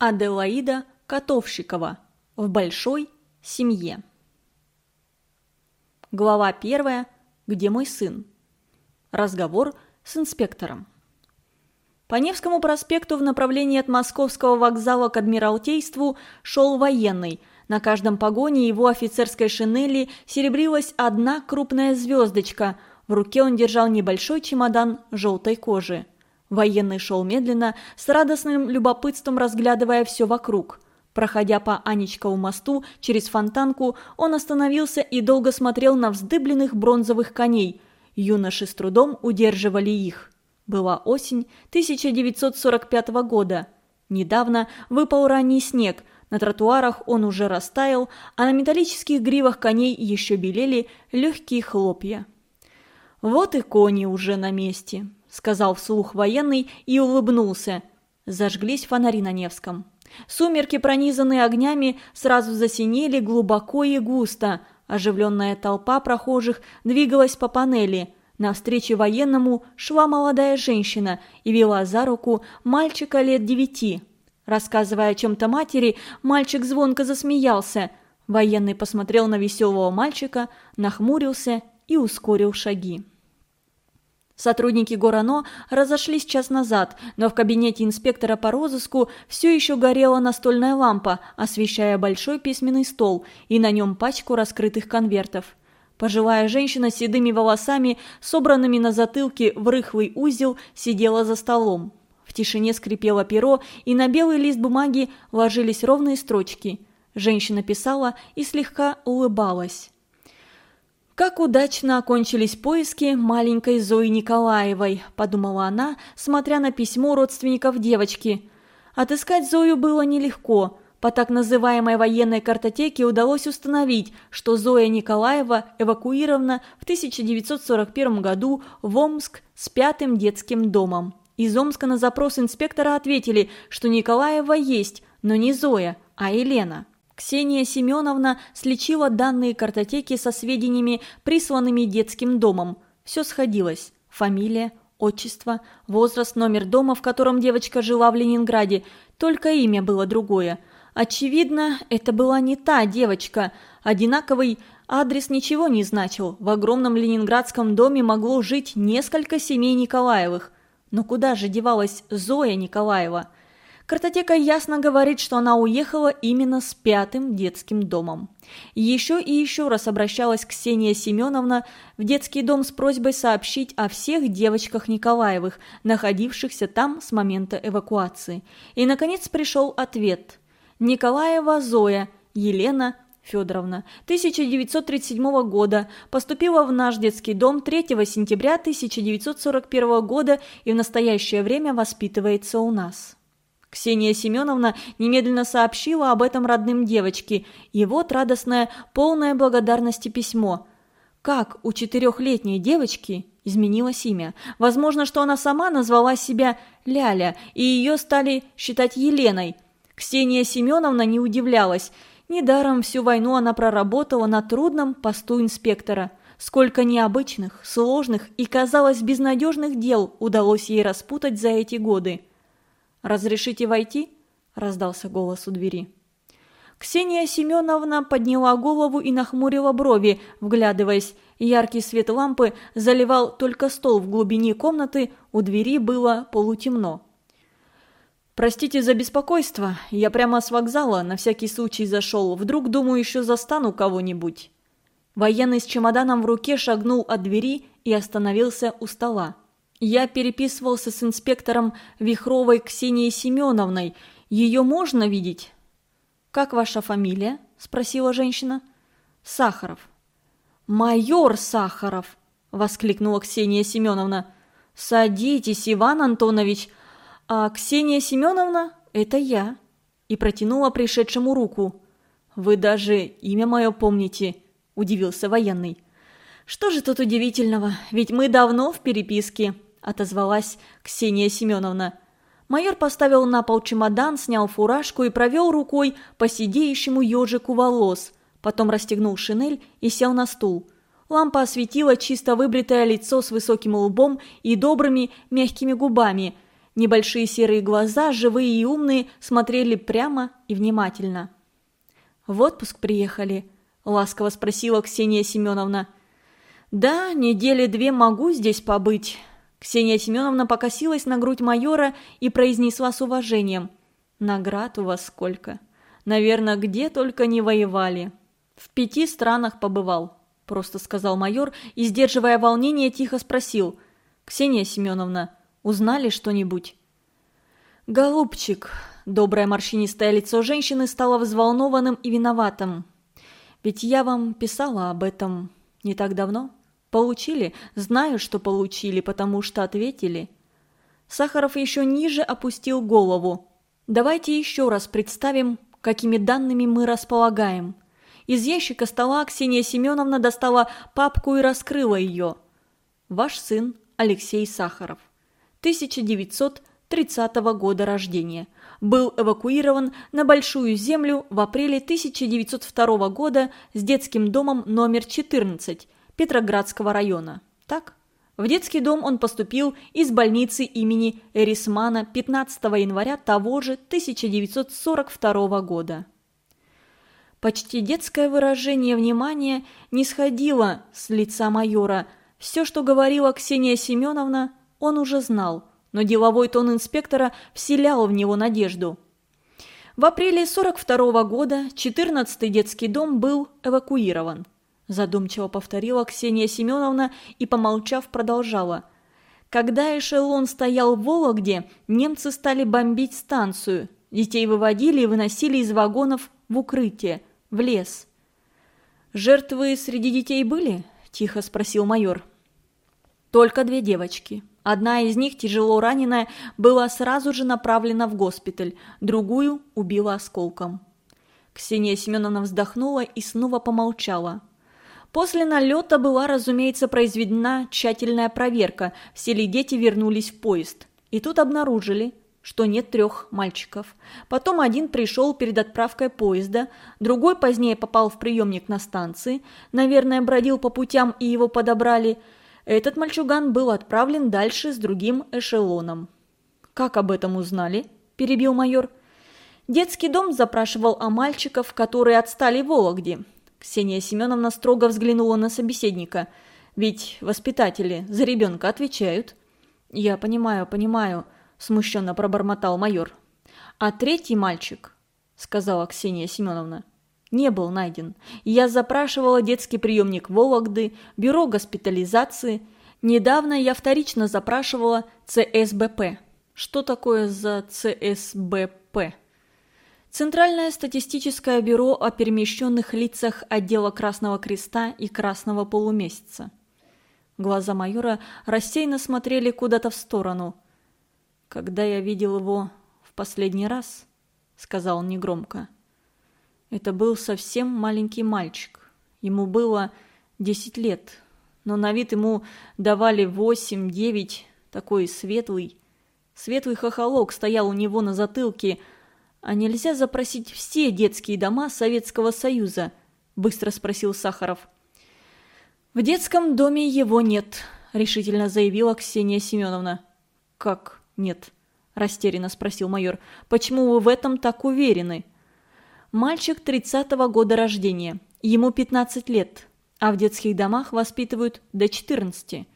Аделаида Котовщикова в большой семье. Глава первая. Где мой сын? Разговор с инспектором. По Невскому проспекту в направлении от Московского вокзала к Адмиралтейству шел военный. На каждом погоне его офицерской шинели серебрилась одна крупная звездочка. В руке он держал небольшой чемодан желтой кожи. Военный шел медленно, с радостным любопытством разглядывая все вокруг. Проходя по Анечкову мосту через фонтанку, он остановился и долго смотрел на вздыбленных бронзовых коней. Юноши с трудом удерживали их. Была осень 1945 года. Недавно выпал ранний снег, на тротуарах он уже растаял, а на металлических гривах коней еще белели легкие хлопья. Вот и кони уже на месте. – сказал вслух военный и улыбнулся. Зажглись фонари на Невском. Сумерки, пронизанные огнями, сразу засинели глубоко и густо. Оживленная толпа прохожих двигалась по панели. Навстречу военному шла молодая женщина и вела за руку мальчика лет девяти. Рассказывая о чем-то матери, мальчик звонко засмеялся. Военный посмотрел на веселого мальчика, нахмурился и ускорил шаги. Сотрудники Горано разошлись час назад, но в кабинете инспектора по розыску все еще горела настольная лампа, освещая большой письменный стол и на нем пачку раскрытых конвертов. Пожилая женщина с седыми волосами, собранными на затылке в рыхлый узел, сидела за столом. В тишине скрипело перо, и на белый лист бумаги ложились ровные строчки. Женщина писала и слегка улыбалась. «Как удачно окончились поиски маленькой Зои Николаевой», – подумала она, смотря на письмо родственников девочки. Отыскать Зою было нелегко. По так называемой военной картотеке удалось установить, что Зоя Николаева эвакуирована в 1941 году в Омск с пятым детским домом. Из Омска на запрос инспектора ответили, что Николаева есть, но не Зоя, а Елена. Ксения Семеновна сличила данные картотеки со сведениями, присланными детским домом. Все сходилось. Фамилия, отчество, возраст, номер дома, в котором девочка жила в Ленинграде. Только имя было другое. Очевидно, это была не та девочка. Одинаковый адрес ничего не значил. В огромном ленинградском доме могло жить несколько семей Николаевых. Но куда же девалась Зоя Николаева? Картотека ясно говорит, что она уехала именно с пятым детским домом. Еще и еще раз обращалась Ксения Семеновна в детский дом с просьбой сообщить о всех девочках Николаевых, находившихся там с момента эвакуации. И, наконец, пришел ответ. Николаева Зоя, Елена Федоровна, 1937 года, поступила в наш детский дом 3 сентября 1941 года и в настоящее время воспитывается у нас. Ксения Семеновна немедленно сообщила об этом родным девочке, и вот радостное, полное благодарности письмо. Как у четырехлетней девочки изменилось имя? Возможно, что она сама назвала себя Ляля, и ее стали считать Еленой. Ксения Семеновна не удивлялась. Недаром всю войну она проработала на трудном посту инспектора. Сколько необычных, сложных и, казалось, безнадежных дел удалось ей распутать за эти годы. «Разрешите войти?» – раздался голос у двери. Ксения Семеновна подняла голову и нахмурила брови, вглядываясь. Яркий свет лампы заливал только стол в глубине комнаты, у двери было полутемно. «Простите за беспокойство, я прямо с вокзала на всякий случай зашел, вдруг, думаю, еще застану кого-нибудь». Военный с чемоданом в руке шагнул от двери и остановился у стола. Я переписывался с инспектором Вихровой Ксенией Семеновной. Ее можно видеть? Как ваша фамилия? Спросила женщина. Сахаров. Майор Сахаров! Воскликнула Ксения Семеновна. Садитесь, Иван Антонович. А Ксения Семеновна – это я. И протянула пришедшему руку. Вы даже имя мое помните, удивился военный. Что же тут удивительного, ведь мы давно в переписке. – отозвалась Ксения Семеновна. Майор поставил на пол чемодан, снял фуражку и провел рукой по сидеющему ежику волос. Потом расстегнул шинель и сел на стул. Лампа осветила чисто выбритое лицо с высоким лбом и добрыми мягкими губами. Небольшие серые глаза, живые и умные, смотрели прямо и внимательно. «В отпуск приехали?» – ласково спросила Ксения Семеновна. «Да, недели две могу здесь побыть». Ксения Семеновна покосилась на грудь майора и произнесла с уважением. «Наград у вас сколько? Наверное, где только не воевали. В пяти странах побывал», – просто сказал майор и, сдерживая волнение, тихо спросил. «Ксения Семеновна, узнали что-нибудь?» «Голубчик», – доброе морщинистое лицо женщины стало взволнованным и виноватым. «Ведь я вам писала об этом не так давно». Получили? Знаю, что получили, потому что ответили. Сахаров еще ниже опустил голову. Давайте еще раз представим, какими данными мы располагаем. Из ящика стола Ксения Семеновна достала папку и раскрыла ее. Ваш сын Алексей Сахаров. 1930 года рождения. Был эвакуирован на Большую Землю в апреле 1902 года с детским домом номер 14 Петроградского района. Так? В детский дом он поступил из больницы имени Эрисмана 15 января того же 1942 года. Почти детское выражение внимания не сходило с лица майора. Все, что говорила Ксения Семеновна, он уже знал, но деловой тон инспектора вселял в него надежду. В апреле 42 года 14-й детский дом был эвакуирован задумчиво повторила Ксения Семеновна и, помолчав, продолжала. Когда эшелон стоял в Вологде, немцы стали бомбить станцию. Детей выводили и выносили из вагонов в укрытие, в лес. «Жертвы среди детей были?» – тихо спросил майор. «Только две девочки. Одна из них, тяжело раненая, была сразу же направлена в госпиталь, другую убила осколком». Ксения Семеновна вздохнула и снова помолчала. После налета была, разумеется, произведена тщательная проверка, все ли дети вернулись в поезд. И тут обнаружили, что нет трех мальчиков. Потом один пришел перед отправкой поезда, другой позднее попал в приемник на станции, наверное, бродил по путям и его подобрали. Этот мальчуган был отправлен дальше с другим эшелоном. «Как об этом узнали?» – перебил майор. Детский дом запрашивал о мальчиков, которые отстали в Вологде. Ксения Семеновна строго взглянула на собеседника. «Ведь воспитатели за ребенка отвечают». «Я понимаю, понимаю», – смущенно пробормотал майор. «А третий мальчик», – сказала Ксения Семеновна, – «не был найден. Я запрашивала детский приемник Вологды, бюро госпитализации. Недавно я вторично запрашивала ЦСБП». «Что такое за ЦСБП?» Центральное статистическое бюро о перемещенных лицах отдела Красного Креста и Красного Полумесяца. Глаза майора рассеянно смотрели куда-то в сторону. «Когда я видел его в последний раз», — сказал он негромко, — «это был совсем маленький мальчик. Ему было десять лет, но на вид ему давали восемь-девять, такой светлый. Светлый хохолок стоял у него на затылке, — «А нельзя запросить все детские дома Советского Союза?» – быстро спросил Сахаров. «В детском доме его нет», – решительно заявила Ксения Семеновна. «Как нет?» – растерянно спросил майор. «Почему вы в этом так уверены?» «Мальчик 30-го года рождения. Ему 15 лет, а в детских домах воспитывают до 14.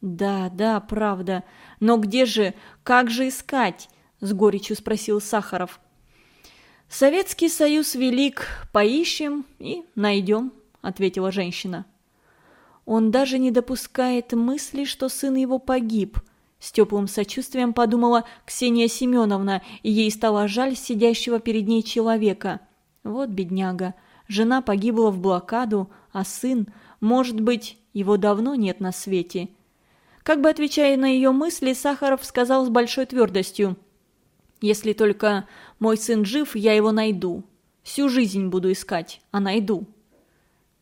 «Да, да, правда. Но где же, как же искать?» – с горечью спросил Сахаров. «Советский Союз велик, поищем и найдем», — ответила женщина. «Он даже не допускает мысли, что сын его погиб», — с теплым сочувствием подумала Ксения Семеновна, и ей стало жаль сидящего перед ней человека. «Вот бедняга, жена погибла в блокаду, а сын, может быть, его давно нет на свете». Как бы отвечая на ее мысли, Сахаров сказал с большой твердостью — если только мой сын жив, я его найду. Всю жизнь буду искать, а найду.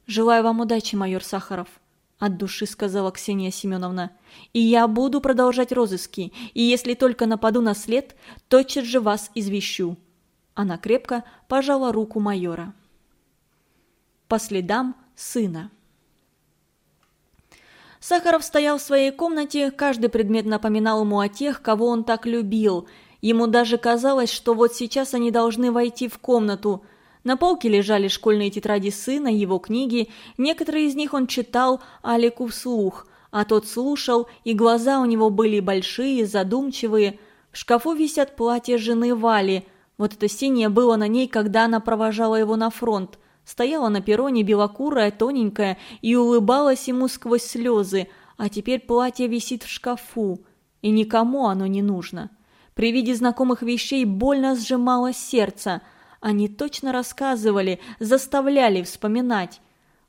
Желаю вам удачи, майор Сахаров. От души сказала Ксения Семеновна. «И я буду продолжать розыски, и если только нападу на след, тотчас же вас извещу». Она крепко пожала руку майора. По следам сына. Сахаров стоял в своей комнате, каждый предмет напоминал ему о тех, кого он так любил. Ему даже казалось, что вот сейчас они должны войти в комнату. На полке лежали школьные тетради сына, его книги, некоторые из них он читал Алику вслух, а тот слушал, и глаза у него были большие, задумчивые. В шкафу висят платья жены Вали. Вот это синее было на ней, когда она провожала его на фронт. Стояла на перроне белокурая, тоненькая, и улыбалась ему сквозь слезы, а теперь платье висит в шкафу, и никому оно не нужно. При виде знакомых вещей больно сжимало сердце. Они точно рассказывали, заставляли вспоминать.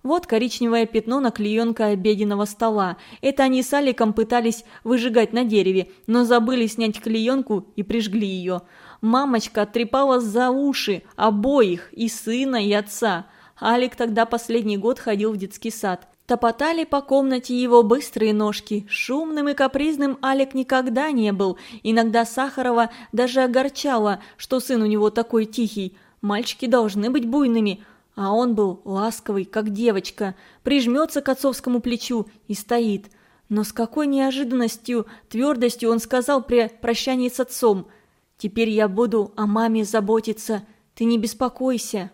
Вот коричневое пятно на клеенка обеденного стола. Это они с Аликом пытались выжигать на дереве, но забыли снять клеенку и прижгли ее. Мамочка трепала за уши обоих, и сына, и отца. Алик тогда последний год ходил в детский сад. Топотали по комнате его быстрые ножки. Шумным и капризным Алик никогда не был. Иногда Сахарова даже огорчала, что сын у него такой тихий. Мальчики должны быть буйными, а он был ласковый, как девочка, прижмется к отцовскому плечу и стоит. Но с какой неожиданностью, твердостью он сказал при прощании с отцом – Теперь я буду о маме заботиться, ты не беспокойся».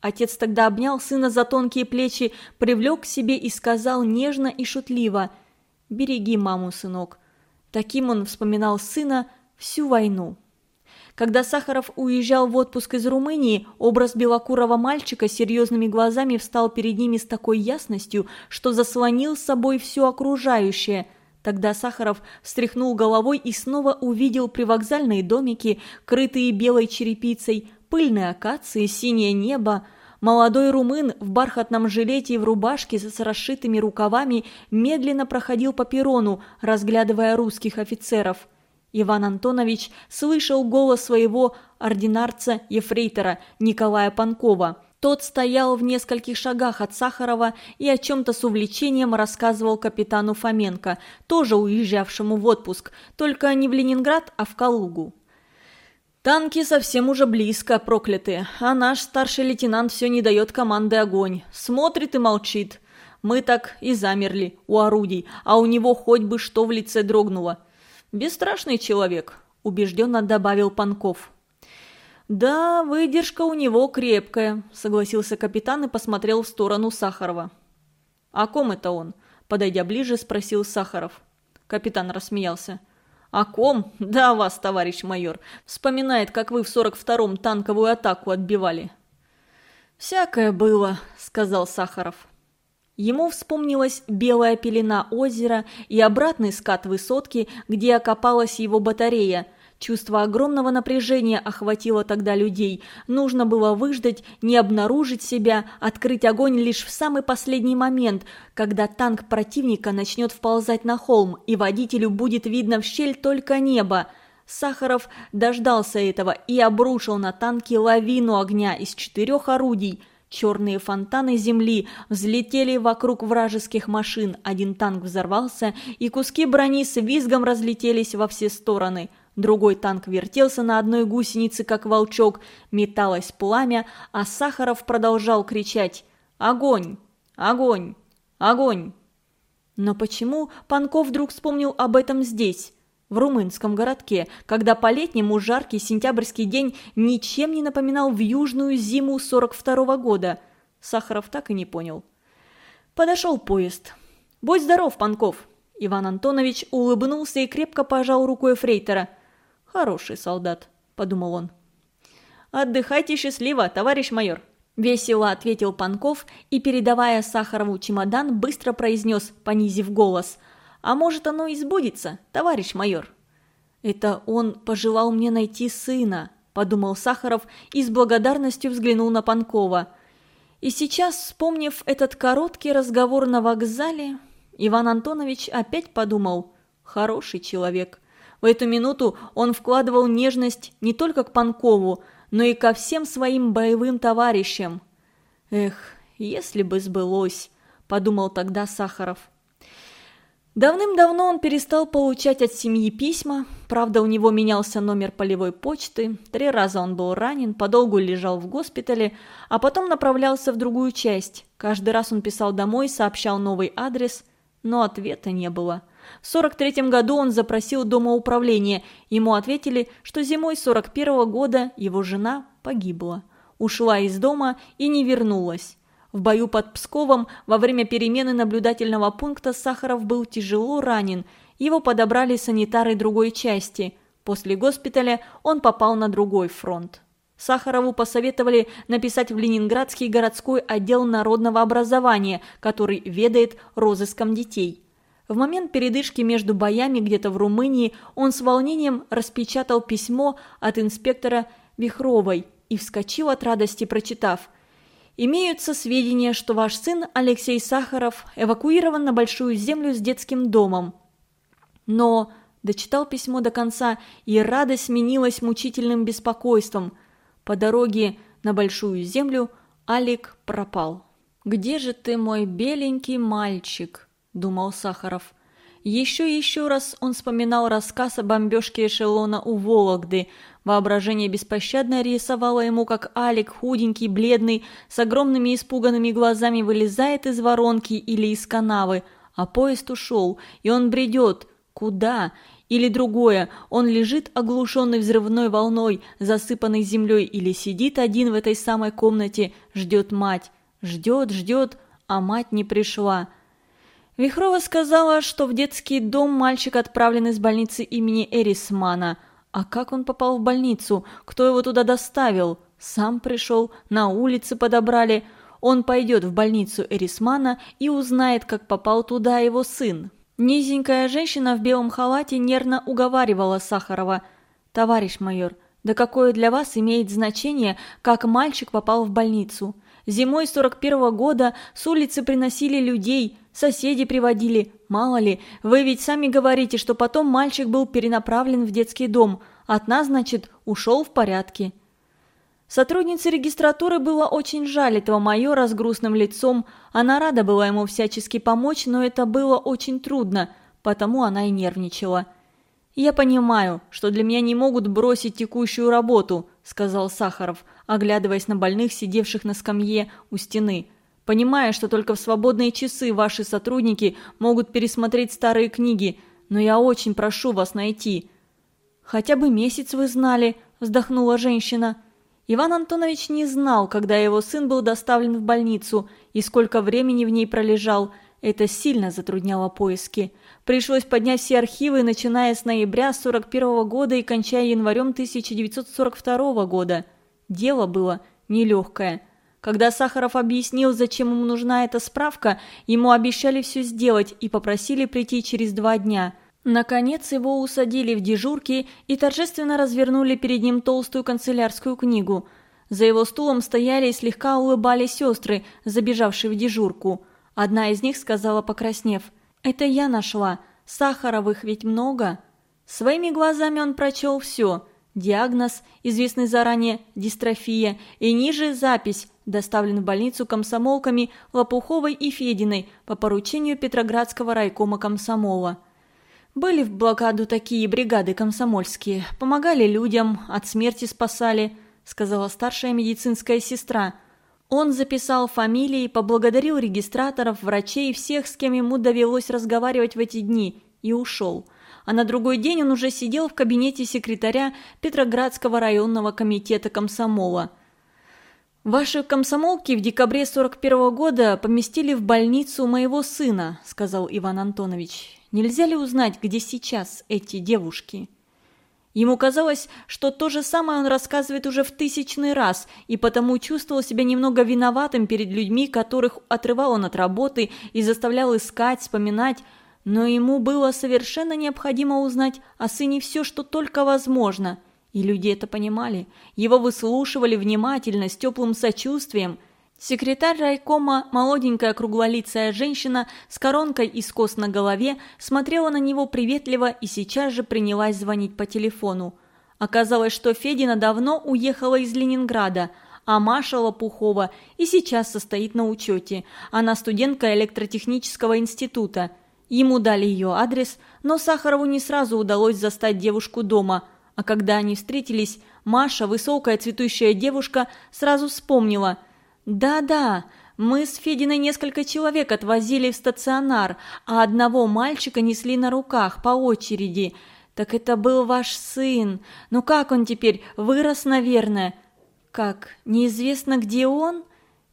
Отец тогда обнял сына за тонкие плечи, привлек к себе и сказал нежно и шутливо «Береги маму, сынок». Таким он вспоминал сына всю войну. Когда Сахаров уезжал в отпуск из Румынии, образ белокурого мальчика серьезными глазами встал перед ними с такой ясностью, что заслонил с собой все окружающее – Тогда Сахаров встряхнул головой и снова увидел привокзальные домики, крытые белой черепицей, пыльные акации, синее небо. Молодой румын в бархатном жилете и в рубашке с расшитыми рукавами медленно проходил по перрону, разглядывая русских офицеров. Иван Антонович слышал голос своего ординарца-ефрейтора Николая Панкова – тот стоял в нескольких шагах от Сахарова и о чем-то с увлечением рассказывал капитану Фоменко, тоже уезжавшему в отпуск, только не в Ленинград, а в Калугу. «Танки совсем уже близко, проклятые, а наш старший лейтенант все не дает команды огонь. Смотрит и молчит. Мы так и замерли у орудий, а у него хоть бы что в лице дрогнуло. Бесстрашный человек», – убежденно добавил Панков. «Да, выдержка у него крепкая», – согласился капитан и посмотрел в сторону Сахарова. «О ком это он?» – подойдя ближе, спросил Сахаров. Капитан рассмеялся. «О ком? Да, вас, товарищ майор. Вспоминает, как вы в сорок втором танковую атаку отбивали». «Всякое было», – сказал Сахаров. Ему вспомнилась белая пелена озера и обратный скат высотки, где окопалась его батарея – Чувство огромного напряжения охватило тогда людей. Нужно было выждать, не обнаружить себя, открыть огонь лишь в самый последний момент, когда танк противника начнет вползать на холм, и водителю будет видно в щель только небо. Сахаров дождался этого и обрушил на танки лавину огня из четырех орудий. Черные фонтаны земли взлетели вокруг вражеских машин, один танк взорвался, и куски брони с визгом разлетелись во все стороны – Другой танк вертелся на одной гусенице, как волчок, металось пламя, а Сахаров продолжал кричать «Огонь! Огонь! Огонь!». Но почему Панков вдруг вспомнил об этом здесь, в румынском городке, когда по-летнему жаркий сентябрьский день ничем не напоминал в южную зиму 42 -го года? Сахаров так и не понял. Подошел поезд. «Будь здоров, Панков!» Иван Антонович улыбнулся и крепко пожал рукой фрейтера – «Хороший солдат», – подумал он. «Отдыхайте счастливо, товарищ майор», – весело ответил Панков и, передавая Сахарову чемодан, быстро произнес, понизив голос. «А может, оно и сбудется, товарищ майор?» «Это он пожелал мне найти сына», – подумал Сахаров и с благодарностью взглянул на Панкова. И сейчас, вспомнив этот короткий разговор на вокзале, Иван Антонович опять подумал «хороший человек». В эту минуту он вкладывал нежность не только к Панкову, но и ко всем своим боевым товарищам. «Эх, если бы сбылось», – подумал тогда Сахаров. Давным-давно он перестал получать от семьи письма, правда у него менялся номер полевой почты, три раза он был ранен, подолгу лежал в госпитале, а потом направлялся в другую часть. Каждый раз он писал домой, сообщал новый адрес. но ответа не было. В 43 году он запросил домоуправление. Ему ответили, что зимой 41 -го года его жена погибла. Ушла из дома и не вернулась. В бою под Псковом во время перемены наблюдательного пункта Сахаров был тяжело ранен. Его подобрали санитары другой части. После госпиталя он попал на другой фронт. Сахарову посоветовали написать в Ленинградский городской отдел народного образования, который ведает розыском детей. В момент передышки между боями где-то в Румынии он с волнением распечатал письмо от инспектора Вихровой и вскочил от радости, прочитав «Имеются сведения, что ваш сын Алексей Сахаров эвакуирован на Большую Землю с детским домом». Но дочитал письмо до конца, и радость сменилась мучительным беспокойством. По дороге на Большую Землю Алик пропал. «Где же ты, мой беленький мальчик?» – думал Сахаров. Еще и еще раз он вспоминал рассказ о бомбежке эшелона у Вологды. Воображение беспощадно рисовало ему, как Алик, худенький, бледный, с огромными испуганными глазами вылезает из воронки или из канавы, а поезд ушел, и он бредет. Куда? Или другое, он лежит оглушенный взрывной волной, засыпанной землей, или сидит один в этой самой комнате, ждет мать. Ждет, ждет, а мать не пришла. Вихрова сказала, что в детский дом мальчик отправлен из больницы имени Эрисмана. А как он попал в больницу? Кто его туда доставил? Сам пришел, на улице подобрали. Он пойдет в больницу Эрисмана и узнает, как попал туда его сын. Низенькая женщина в белом халате нервно уговаривала Сахарова. «Товарищ майор, да какое для вас имеет значение, как мальчик попал в больницу? Зимой 41 -го года с улицы приносили людей, соседи приводили. Мало ли, вы ведь сами говорите, что потом мальчик был перенаправлен в детский дом. От нас, значит, ушел в порядке. Сотруднице регистратуры было очень жаль этого майора с грустным лицом. Она рада была ему всячески помочь, но это было очень трудно, потому она и нервничала. «Я понимаю, что для меня не могут бросить текущую работу», – сказал Сахаров, оглядываясь на больных, сидевших на скамье у стены. «Понимаю, что только в свободные часы ваши сотрудники могут пересмотреть старые книги, но я очень прошу вас найти». «Хотя бы месяц вы знали», – вздохнула женщина. Иван Антонович не знал, когда его сын был доставлен в больницу и сколько времени в ней пролежал. Это сильно затрудняло поиски. Пришлось поднять все архивы, начиная с ноября 41 года и кончая январем 1942 года. Дело было нелегкое. Когда Сахаров объяснил, зачем ему нужна эта справка, ему обещали все сделать и попросили прийти через два дня. Наконец его усадили в дежурке и торжественно развернули перед ним толстую канцелярскую книгу. За его стулом стояли и слегка улыбались сестры, забежавшие в дежурку. Одна из них сказала, покраснев – это я нашла. Сахаровых ведь много. Своими глазами он прочел все. Диагноз, известный заранее, дистрофия, и ниже запись, доставлен в больницу комсомолками Лопуховой и Фединой по поручению Петроградского райкома комсомола. Были в блокаду такие бригады комсомольские, помогали людям, от смерти спасали, сказала старшая медицинская сестра – он записал фамилии, поблагодарил регистраторов, врачей всех, с кем ему довелось разговаривать в эти дни, и ушел. А на другой день он уже сидел в кабинете секретаря Петроградского районного комитета комсомола. «Ваши комсомолки в декабре 41 -го года поместили в больницу моего сына», – сказал Иван Антонович. «Нельзя ли узнать, где сейчас эти девушки?» Ему казалось, что то же самое он рассказывает уже в тысячный раз, и потому чувствовал себя немного виноватым перед людьми, которых отрывал он от работы и заставлял искать, вспоминать, но ему было совершенно необходимо узнать о сыне все, что только возможно. И люди это понимали. Его выслушивали внимательно, с теплым сочувствием – Секретарь райкома, молоденькая круглолицая женщина с коронкой из кос на голове, смотрела на него приветливо и сейчас же принялась звонить по телефону. Оказалось, что Федина давно уехала из Ленинграда, а Маша Лопухова и сейчас состоит на учете. Она студентка электротехнического института. Ему дали ее адрес, но Сахарову не сразу удалось застать девушку дома. А когда они встретились, Маша, высокая цветущая девушка, сразу вспомнила – «Да-да, Мы с Фединой несколько человек отвозили в стационар, а одного мальчика несли на руках по очереди. Так это был ваш сын. Ну как он теперь? Вырос, наверное. Как? Неизвестно, где он?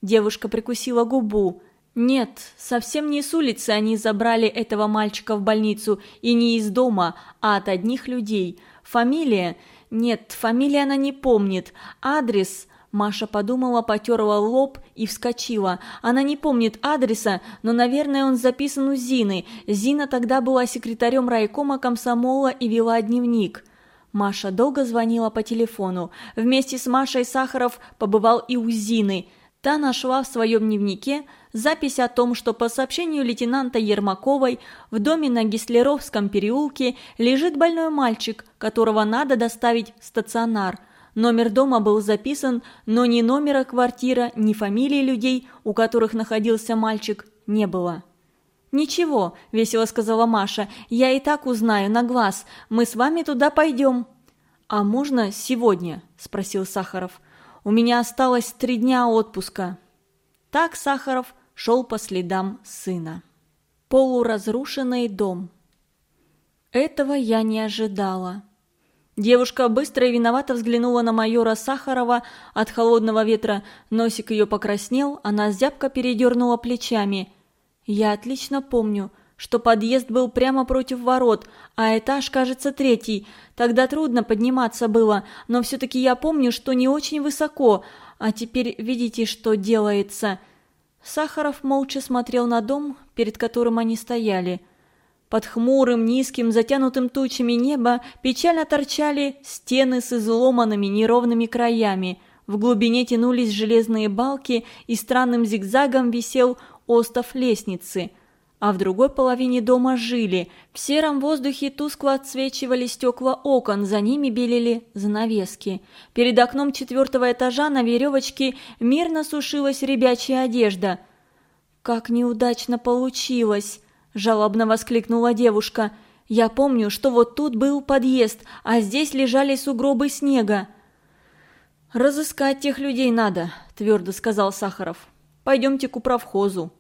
Девушка прикусила губу. Нет, совсем не с улицы они забрали этого мальчика в больницу, и не из дома, а от одних людей. Фамилия? Нет, фамилия она не помнит. Адрес? Маша подумала, потерла лоб и вскочила. Она не помнит адреса, но, наверное, он записан у Зины. Зина тогда была секретарем райкома комсомола и вела дневник. Маша долго звонила по телефону. Вместе с Машей Сахаров побывал и у Зины. Та нашла в своем дневнике запись о том, что по сообщению лейтенанта Ермаковой в доме на Гислеровском переулке лежит больной мальчик, которого надо доставить в стационар. Номер дома был записан, но ни номера квартира, ни фамилии людей, у которых находился мальчик, не было. «Ничего», – весело сказала Маша, – «я и так узнаю на глаз. Мы с вами туда пойдем». «А можно сегодня?» – спросил Сахаров. «У меня осталось три дня отпуска». Так Сахаров шел по следам сына. Полуразрушенный дом. Этого я не ожидала. Девушка быстро и виновато взглянула на майора Сахарова от холодного ветра. Носик ее покраснел, она зябко передернула плечами. Я отлично помню, что подъезд был прямо против ворот, а этаж, кажется, третий. Тогда трудно подниматься было, но все-таки я помню, что не очень высоко. А теперь видите, что делается. Сахаров молча смотрел на дом, перед которым они стояли. Под хмурым, низким, затянутым тучами неба печально торчали стены с изломанными неровными краями. В глубине тянулись железные балки, и странным зигзагом висел остов лестницы. А в другой половине дома жили. В сером воздухе тускло отсвечивали стекла окон, за ними белели занавески. Перед окном четвертого этажа на веревочке мирно сушилась ребячья одежда. «Как неудачно получилось!» – жалобно воскликнула девушка. «Я помню, что вот тут был подъезд, а здесь лежали сугробы снега». «Разыскать тех людей надо», – твердо сказал Сахаров. «Пойдемте к управхозу».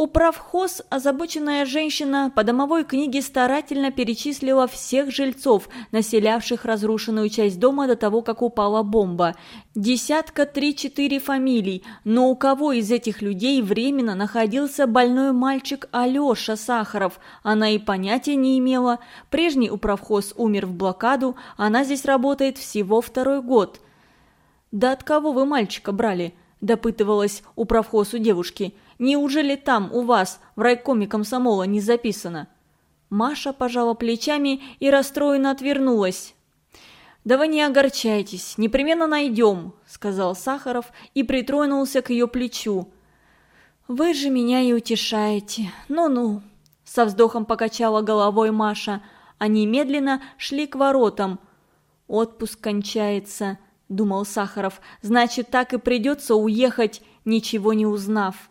Управхоз, озабоченная женщина, по домовой книге старательно перечислила всех жильцов, населявших разрушенную часть дома до того, как упала бомба. Десятка три-четыре фамилий, но у кого из этих людей временно находился больной мальчик Алеша Сахаров, она и понятия не имела. Прежний управхоз умер в блокаду, она здесь работает всего второй год. «Да от кого вы мальчика брали?» – допытывалась управхоз у девушки – Неужели там, у вас, в райкоме комсомола не записано?» Маша пожала плечами и расстроенно отвернулась. «Да вы не огорчайтесь, непременно найдем», — сказал Сахаров и притронулся к ее плечу. «Вы же меня и утешаете. Ну-ну», — со вздохом покачала головой Маша. Они медленно шли к воротам. «Отпуск кончается», — думал Сахаров. «Значит, так и придется уехать, ничего не узнав».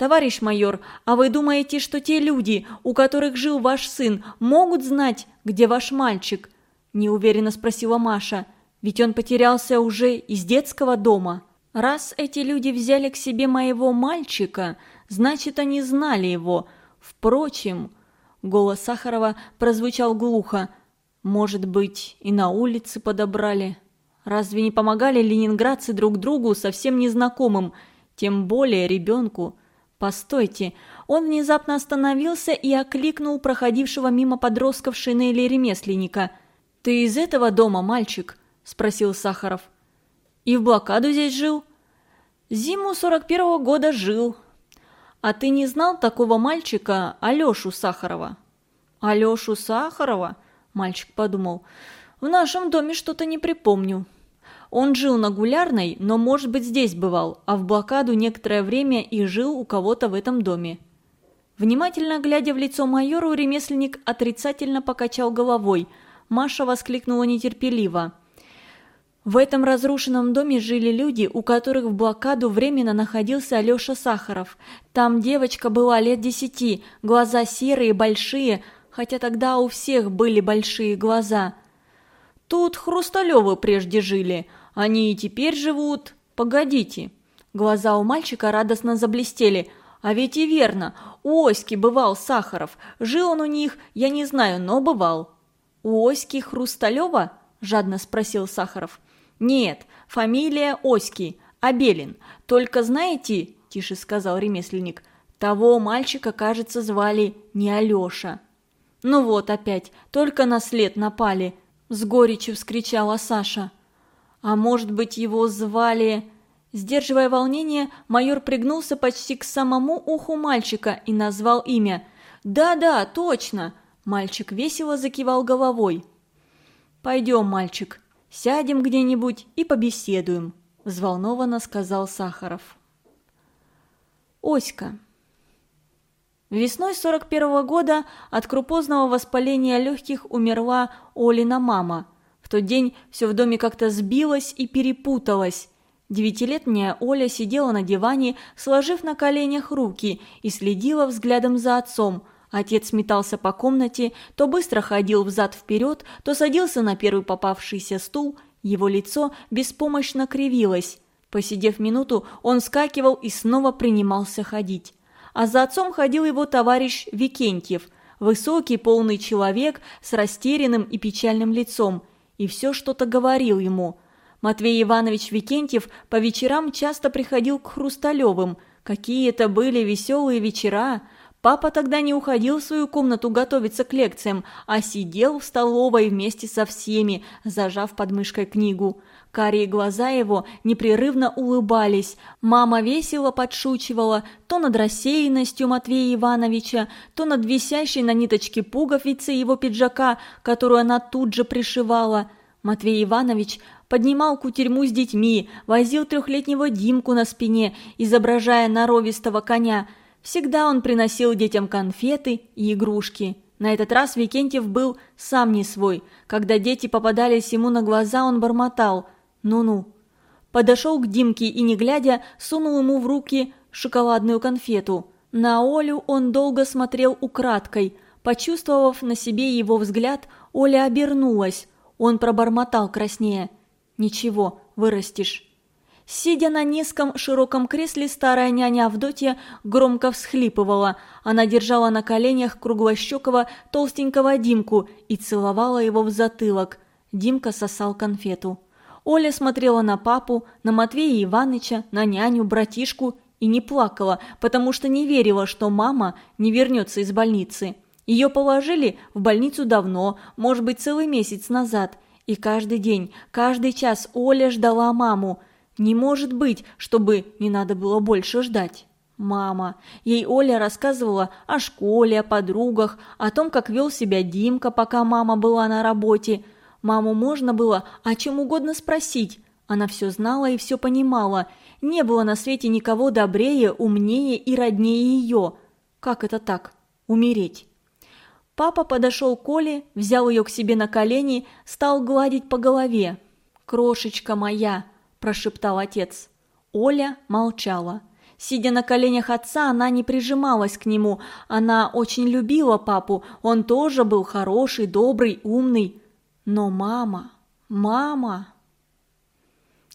«Товарищ майор, а вы думаете, что те люди, у которых жил ваш сын, могут знать, где ваш мальчик?» – неуверенно спросила Маша. «Ведь он потерялся уже из детского дома. Раз эти люди взяли к себе моего мальчика, значит, они знали его. Впрочем...» – голос Сахарова прозвучал глухо. «Может быть, и на улице подобрали. Разве не помогали ленинградцы друг другу совсем незнакомым, тем более ребенку?» «Постойте!» Он внезапно остановился и окликнул проходившего мимо подростков шинели ремесленника. «Ты из этого дома, мальчик?» – спросил Сахаров. «И в блокаду здесь жил?» «Зиму сорок первого года жил». «А ты не знал такого мальчика, Алешу Сахарова?» «Алешу Сахарова?» – мальчик подумал. «В нашем доме что-то не припомню». Он жил на Гулярной, но, может быть, здесь бывал, а в блокаду некоторое время и жил у кого-то в этом доме. Внимательно глядя в лицо майору, ремесленник отрицательно покачал головой. Маша воскликнула нетерпеливо. В этом разрушенном доме жили люди, у которых в блокаду временно находился Алеша Сахаров. Там девочка была лет десяти, глаза серые, большие, хотя тогда у всех были большие глаза. Тут Хрусталевы прежде жили – они и теперь живут. Погодите. Глаза у мальчика радостно заблестели. А ведь и верно, у Оськи бывал Сахаров. Жил он у них, я не знаю, но бывал. «У Оськи Хрусталева?» – жадно спросил Сахаров. «Нет, фамилия Оськи, Абелин. Только знаете, – тише сказал ремесленник, – того мальчика, кажется, звали не Алеша». «Ну вот опять, только на след напали», – с горечью вскричала Саша. «А может быть, его звали...» Сдерживая волнение, майор пригнулся почти к самому уху мальчика и назвал имя. «Да-да, точно!» Мальчик весело закивал головой. «Пойдем, мальчик, сядем где-нибудь и побеседуем», – взволнованно сказал Сахаров. Оська. Весной 41 -го года от крупозного воспаления легких умерла Олина мама. Тот день все в доме как-то сбилось и перепуталось. Девятилетняя Оля сидела на диване, сложив на коленях руки и следила взглядом за отцом. Отец метался по комнате, то быстро ходил взад-вперед, то садился на первый попавшийся стул. Его лицо беспомощно кривилось. Посидев минуту, он скакивал и снова принимался ходить. А за отцом ходил его товарищ Викентьев, высокий полный человек с растерянным и печальным лицом, и все что-то говорил ему – Матвей Иванович Викентьев по вечерам часто приходил к Хрусталевым. Какие это были веселые вечера! Папа тогда не уходил в свою комнату готовиться к лекциям, а сидел в столовой вместе со всеми, зажав под мышкой книгу. Карие глаза его непрерывно улыбались. Мама весело подшучивала то над рассеянностью Матвея Ивановича, то над висящей на ниточке пуговицей его пиджака, которую она тут же пришивала. Матвей Иванович поднимал кутерьму с детьми, возил трехлетнего Димку на спине, изображая норовистого коня. Всегда он приносил детям конфеты и игрушки. На этот раз Викентьев был сам не свой. Когда дети попадались ему на глаза, он бормотал «ну-ну». Подошел к Димке и, не глядя, сунул ему в руки шоколадную конфету. На Олю он долго смотрел украдкой. Почувствовав на себе его взгляд, Оля обернулась. Он пробормотал краснее – «Ничего, вырастешь». Сидя на низком широком кресле, старая няня Авдотья громко всхлипывала. Она держала на коленях круглощекого толстенького Димку и целовала его в затылок. Димка сосал конфету. Оля смотрела на папу, на Матвея Иваныча, на няню, братишку и не плакала, потому что не верила, что мама не вернется из больницы. Ее положили в больницу давно, может быть, целый месяц назад – и каждый день, каждый час Оля ждала маму. Не может быть, чтобы не надо было больше ждать. Мама. Ей Оля рассказывала о школе, о подругах, о том, как вел себя Димка, пока мама была на работе. Маму можно было о чем угодно спросить. Она все знала и все понимала. Не было на свете никого добрее, умнее и роднее ее. Как это так? Умереть. Папа подошел к Оле, взял ее к себе на колени, стал гладить по голове. «Крошечка моя!» – прошептал отец. Оля молчала. Сидя на коленях отца, она не прижималась к нему. Она очень любила папу, он тоже был хороший, добрый, умный. Но мама, мама...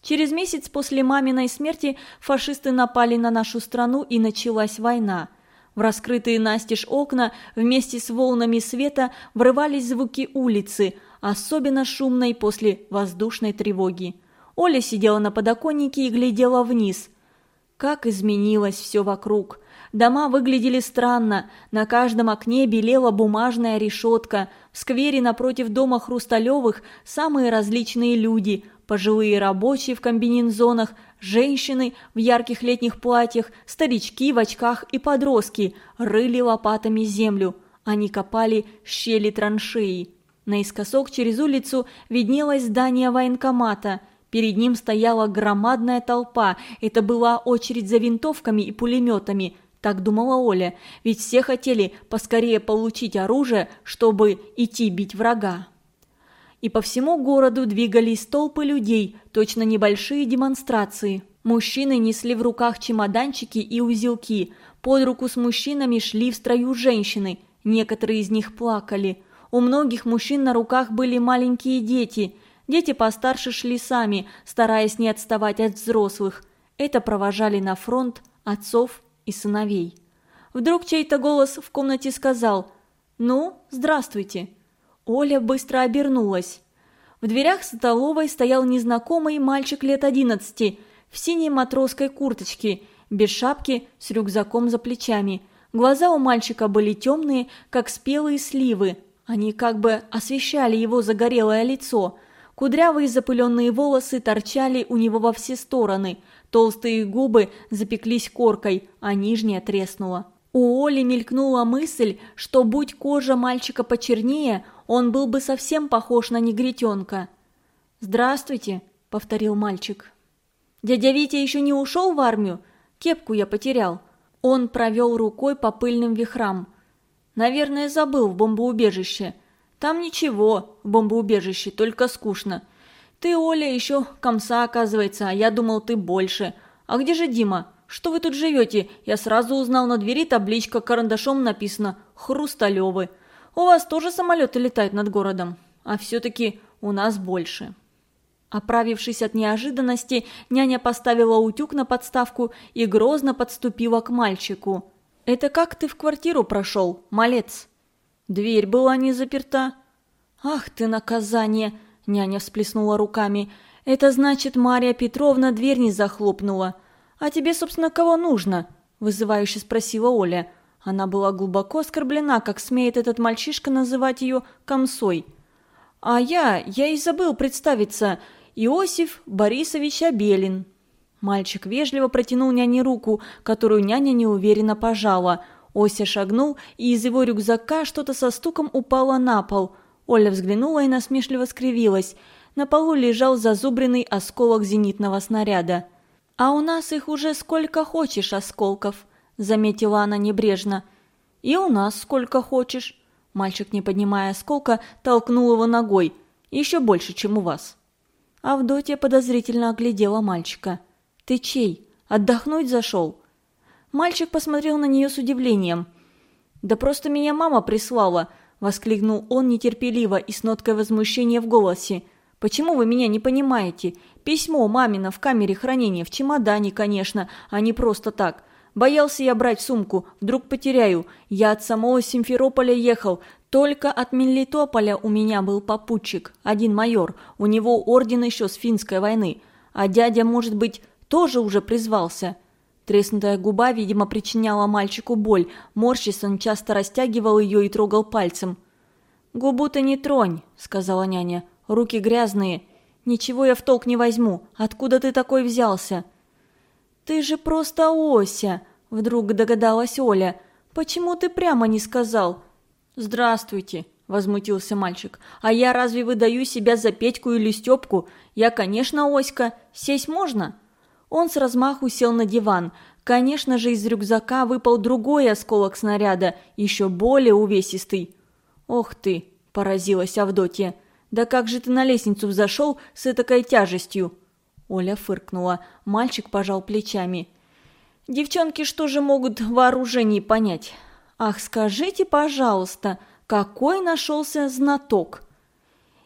Через месяц после маминой смерти фашисты напали на нашу страну и началась война – в раскрытые настежь окна вместе с волнами света врывались звуки улицы, особенно шумной после воздушной тревоги. Оля сидела на подоконнике и глядела вниз. Как изменилось все вокруг. Дома выглядели странно, на каждом окне белела бумажная решетка, в сквере напротив дома Хрусталевых самые различные люди – пожилые рабочие в комбинезонах, женщины в ярких летних платьях, старички в очках и подростки рыли лопатами землю. Они копали щели траншеи. Наискосок через улицу виднелось здание военкомата. Перед ним стояла громадная толпа. Это была очередь за винтовками и пулеметами. Так думала Оля, ведь все хотели поскорее получить оружие, чтобы идти бить врага и по всему городу двигались толпы людей, точно небольшие демонстрации. Мужчины несли в руках чемоданчики и узелки, под руку с мужчинами шли в строю женщины, некоторые из них плакали. У многих мужчин на руках были маленькие дети, дети постарше шли сами, стараясь не отставать от взрослых. Это провожали на фронт отцов и сыновей. Вдруг чей-то голос в комнате сказал «Ну, здравствуйте». Оля быстро обернулась. В дверях столовой стоял незнакомый мальчик лет одиннадцати в синей матросской курточке, без шапки, с рюкзаком за плечами. Глаза у мальчика были темные, как спелые сливы. Они как бы освещали его загорелое лицо. Кудрявые запыленные волосы торчали у него во все стороны. Толстые губы запеклись коркой, а нижняя треснула. У Оли мелькнула мысль, что будь кожа мальчика почернее, он был бы совсем похож на негритенка. «Здравствуйте», — повторил мальчик. «Дядя Витя еще не ушел в армию? Кепку я потерял». Он провел рукой по пыльным вихрам. «Наверное, забыл в бомбоубежище. Там ничего, в бомбоубежище, только скучно. Ты, Оля, еще комса, оказывается, а я думал, ты больше. А где же Дима? Что вы тут живете? Я сразу узнал на двери табличка, карандашом написано «Хрусталевы». У вас тоже самолеты летают над городом, а все-таки у нас больше». Оправившись от неожиданности, няня поставила утюг на подставку и грозно подступила к мальчику. «Это как ты в квартиру прошел, малец?» «Дверь была не заперта». «Ах ты наказание!» – няня всплеснула руками. «Это значит, Мария Петровна дверь не захлопнула. А тебе, собственно, кого нужно?» – вызывающе спросила Оля. Она была глубоко оскорблена, как смеет этот мальчишка называть ее комсой. «А я, я и забыл представиться, Иосиф Борисович Абелин». Мальчик вежливо протянул няне руку, которую няня неуверенно пожала. Ося шагнул, и из его рюкзака что-то со стуком упало на пол. Оля взглянула и насмешливо скривилась. На полу лежал зазубренный осколок зенитного снаряда. «А у нас их уже сколько хочешь осколков», – заметила она небрежно. «И у нас сколько хочешь». Мальчик, не поднимая осколка, толкнул его ногой. «Еще больше, чем у вас». Авдотья подозрительно оглядела мальчика. «Ты чей? Отдохнуть зашел?» Мальчик посмотрел на нее с удивлением. «Да просто меня мама прислала!» – воскликнул он нетерпеливо и с ноткой возмущения в голосе. «Почему вы меня не понимаете? Письмо мамина в камере хранения, в чемодане, конечно, а не просто так. Боялся я брать сумку, вдруг потеряю. Я от самого Симферополя ехал. Только от Мелитополя у меня был попутчик, один майор. У него орден еще с финской войны. А дядя, может быть, тоже уже призвался. Треснутая губа, видимо, причиняла мальчику боль. Морщись он часто растягивал ее и трогал пальцем. «Губу ты не тронь», — сказала няня. «Руки грязные. Ничего я в толк не возьму. Откуда ты такой взялся?» «Ты же просто Ося!» – вдруг догадалась Оля. «Почему ты прямо не сказал?» «Здравствуйте!» – возмутился мальчик. «А я разве выдаю себя за Петьку или Степку? Я, конечно, Оська. Сесть можно?» Он с размаху сел на диван. Конечно же, из рюкзака выпал другой осколок снаряда, еще более увесистый. «Ох ты!» – поразилась Авдотья. «Да как же ты на лестницу взошел с этакой тяжестью?» Оля фыркнула. Мальчик пожал плечами. «Девчонки что же могут в вооружении понять? Ах, скажите, пожалуйста, какой нашелся знаток?»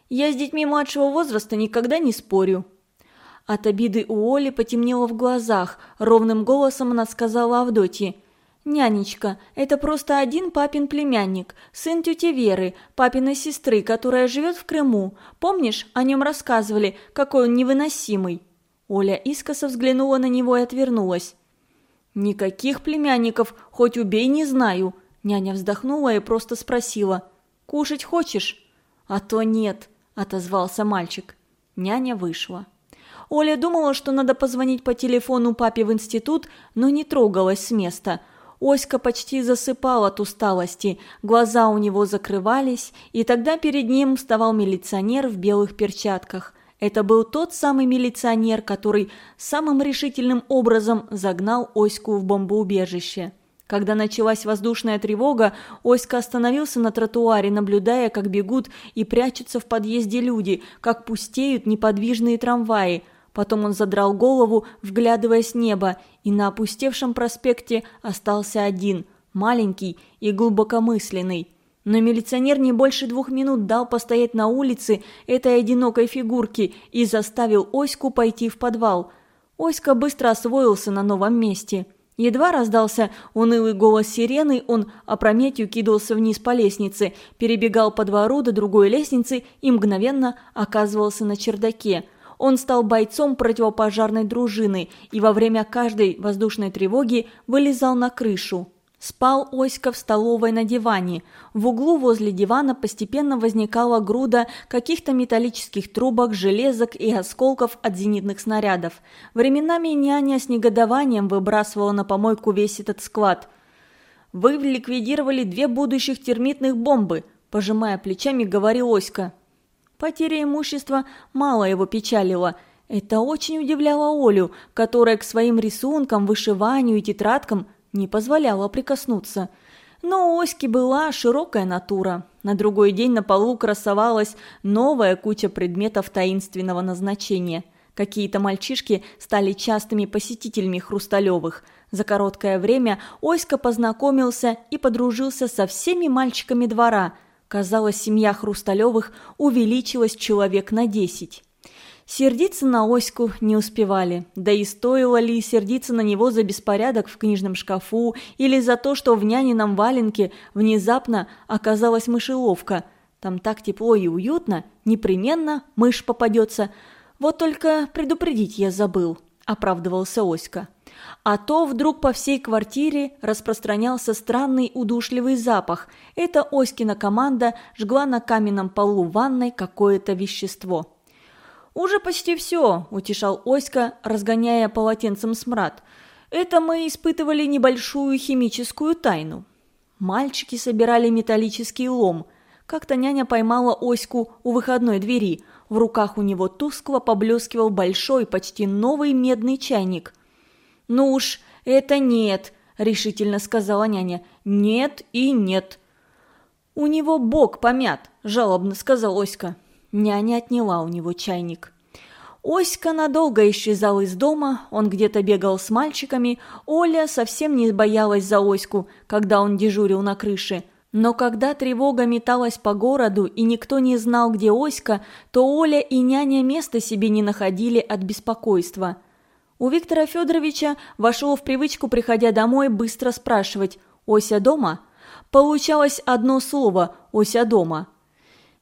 «Я с детьми младшего возраста никогда не спорю». От обиды у Оли потемнело в глазах. Ровным голосом она сказала Авдотье. «Нянечка, это просто один папин племянник, сын тети Веры, папиной сестры, которая живет в Крыму. Помнишь, о нем рассказывали, какой он невыносимый?» Оля искоса взглянула на него и отвернулась. «Никаких племянников, хоть убей, не знаю», – няня вздохнула и просто спросила. «Кушать хочешь?» «А то нет», – отозвался мальчик. Няня вышла. Оля думала, что надо позвонить по телефону папе в институт, но не трогалась с места. Оська почти засыпал от усталости, глаза у него закрывались, и тогда перед ним вставал милиционер в белых перчатках – это был тот самый милиционер, который самым решительным образом загнал Оську в бомбоубежище. Когда началась воздушная тревога, Оська остановился на тротуаре, наблюдая, как бегут и прячутся в подъезде люди, как пустеют неподвижные трамваи. Потом он задрал голову, вглядываясь в небо, и на опустевшем проспекте остался один, маленький и глубокомысленный. Но милиционер не больше двух минут дал постоять на улице этой одинокой фигурке и заставил Оську пойти в подвал. Оська быстро освоился на новом месте. Едва раздался унылый голос сирены, он опрометью кидался вниз по лестнице, перебегал по двору до другой лестницы и мгновенно оказывался на чердаке. Он стал бойцом противопожарной дружины и во время каждой воздушной тревоги вылезал на крышу. Спал Оська в столовой на диване. В углу возле дивана постепенно возникала груда каких-то металлических трубок, железок и осколков от зенитных снарядов. Временами няня с негодованием выбрасывала на помойку весь этот склад. «Вы ликвидировали две будущих термитных бомбы», – пожимая плечами, говорил Оська. Потеря имущества мало его печалила – это очень удивляло Олю, которая к своим рисункам, вышиванию и тетрадкам не позволяла прикоснуться. Но у Оськи была широкая натура. На другой день на полу красовалась новая куча предметов таинственного назначения. Какие-то мальчишки стали частыми посетителями Хрусталевых. За короткое время Оська познакомился и подружился со всеми мальчиками двора. Казалось, семья Хрусталевых увеличилась человек на десять. Сердиться на Оську не успевали, да и стоило ли сердиться на него за беспорядок в книжном шкафу или за то, что в нянином валенке внезапно оказалась мышеловка. Там так тепло и уютно, непременно мышь попадется. Вот только предупредить я забыл, оправдывался Оська. А то вдруг по всей квартире распространялся странный удушливый запах. Это Оськина команда жгла на каменном полу ванной какое-то вещество. «Уже почти все», – утешал Оська, разгоняя полотенцем смрад. «Это мы испытывали небольшую химическую тайну». Мальчики собирали металлический лом. Как-то няня поймала Оську у выходной двери. В руках у него тускло поблескивал большой, почти новый медный чайник. «Ну уж, это нет», – решительно сказала няня. «Нет и нет». «У него бок помят», – жалобно сказал Оська. Няня отняла у него чайник. Оська надолго исчезал из дома, он где-то бегал с мальчиками, Оля совсем не боялась за Оську, когда он дежурил на крыше. Но когда тревога металась по городу и никто не знал, где Оська, то Оля и няня места себе не находили от беспокойства. У Виктора Федоровича вошло в привычку, приходя домой, быстро спрашивать «Ося дома?». Получалось одно слово «Ося дома».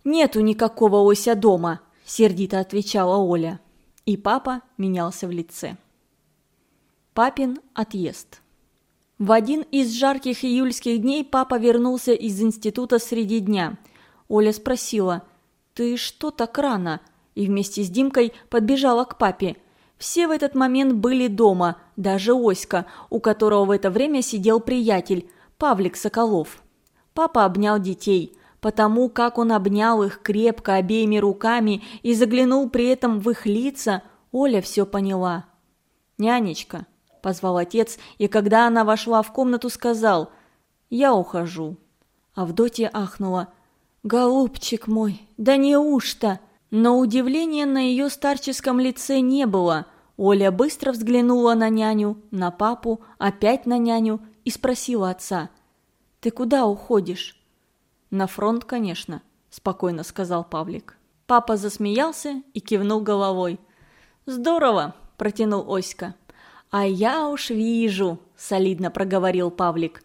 «Нету никакого Ося дома», – сердито отвечала Оля. И папа менялся в лице. Папин отъезд. В один из жарких июльских дней папа вернулся из института среди дня. Оля спросила, «Ты что так рано?» и вместе с Димкой подбежала к папе. Все в этот момент были дома, даже Оська, у которого в это время сидел приятель, Павлик Соколов. Папа обнял детей – Потому как он обнял их крепко обеими руками и заглянул при этом в их лица, Оля все поняла. «Нянечка», – позвал отец, и когда она вошла в комнату, сказал «Я ухожу». Авдотья ахнула. «Голубчик мой, да неужто?» Но удивления на ее старческом лице не было. Оля быстро взглянула на няню, на папу, опять на няню и спросила отца. «Ты куда уходишь?» «На фронт, конечно», – спокойно сказал Павлик. Папа засмеялся и кивнул головой. «Здорово!» – протянул Оська. «А я уж вижу!» – солидно проговорил Павлик.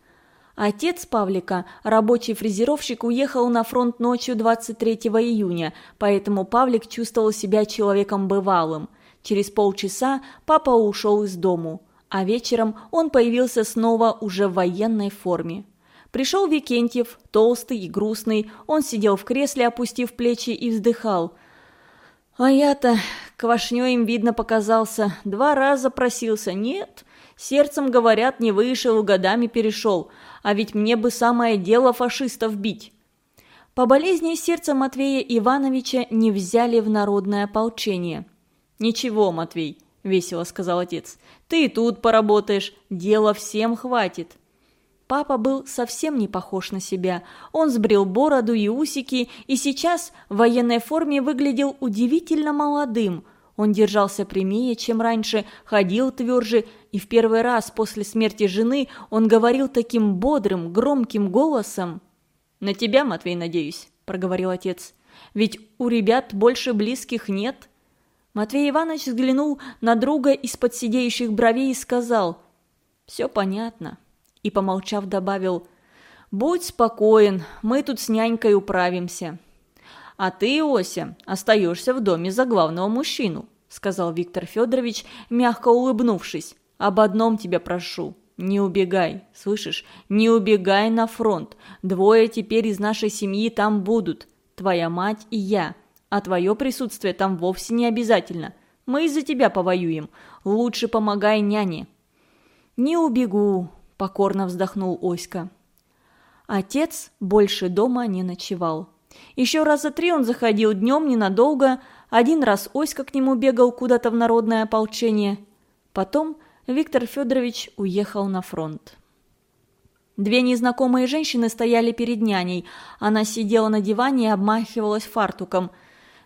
Отец Павлика, рабочий фрезеровщик, уехал на фронт ночью 23 июня, поэтому Павлик чувствовал себя человеком бывалым. Через полчаса папа ушел из дому, а вечером он появился снова уже в военной форме. Пришел Викентьев, толстый и грустный, он сидел в кресле, опустив плечи и вздыхал. А я-то квашнёй им, видно, показался, два раза просился, нет, сердцем, говорят, не вышел, годами перешел, а ведь мне бы самое дело фашистов бить. По болезни сердца Матвея Ивановича не взяли в народное ополчение. «Ничего, Матвей», – весело сказал отец, – «ты и тут поработаешь, дела всем хватит». Папа был совсем не похож на себя. Он сбрил бороду и усики, и сейчас в военной форме выглядел удивительно молодым. Он держался прямее, чем раньше, ходил тверже, и в первый раз после смерти жены он говорил таким бодрым, громким голосом. «На тебя, Матвей, надеюсь», – проговорил отец. «Ведь у ребят больше близких нет». Матвей Иванович взглянул на друга из-под сидеющих бровей и сказал «Все понятно». И, помолчав, добавил «Будь спокоен, мы тут с нянькой управимся». «А ты, Ося, остаешься в доме за главного мужчину», сказал Виктор Федорович, мягко улыбнувшись. «Об одном тебя прошу. Не убегай, слышишь? Не убегай на фронт. Двое теперь из нашей семьи там будут. Твоя мать и я а твое присутствие там вовсе не обязательно. Мы из-за тебя повоюем. Лучше помогай няне». «Не убегу», – покорно вздохнул Оська. Отец больше дома не ночевал. Еще раза три он заходил днем ненадолго, один раз Оська к нему бегал куда-то в народное ополчение. Потом Виктор Федорович уехал на фронт. Две незнакомые женщины стояли перед няней. Она сидела на диване и обмахивалась фартуком –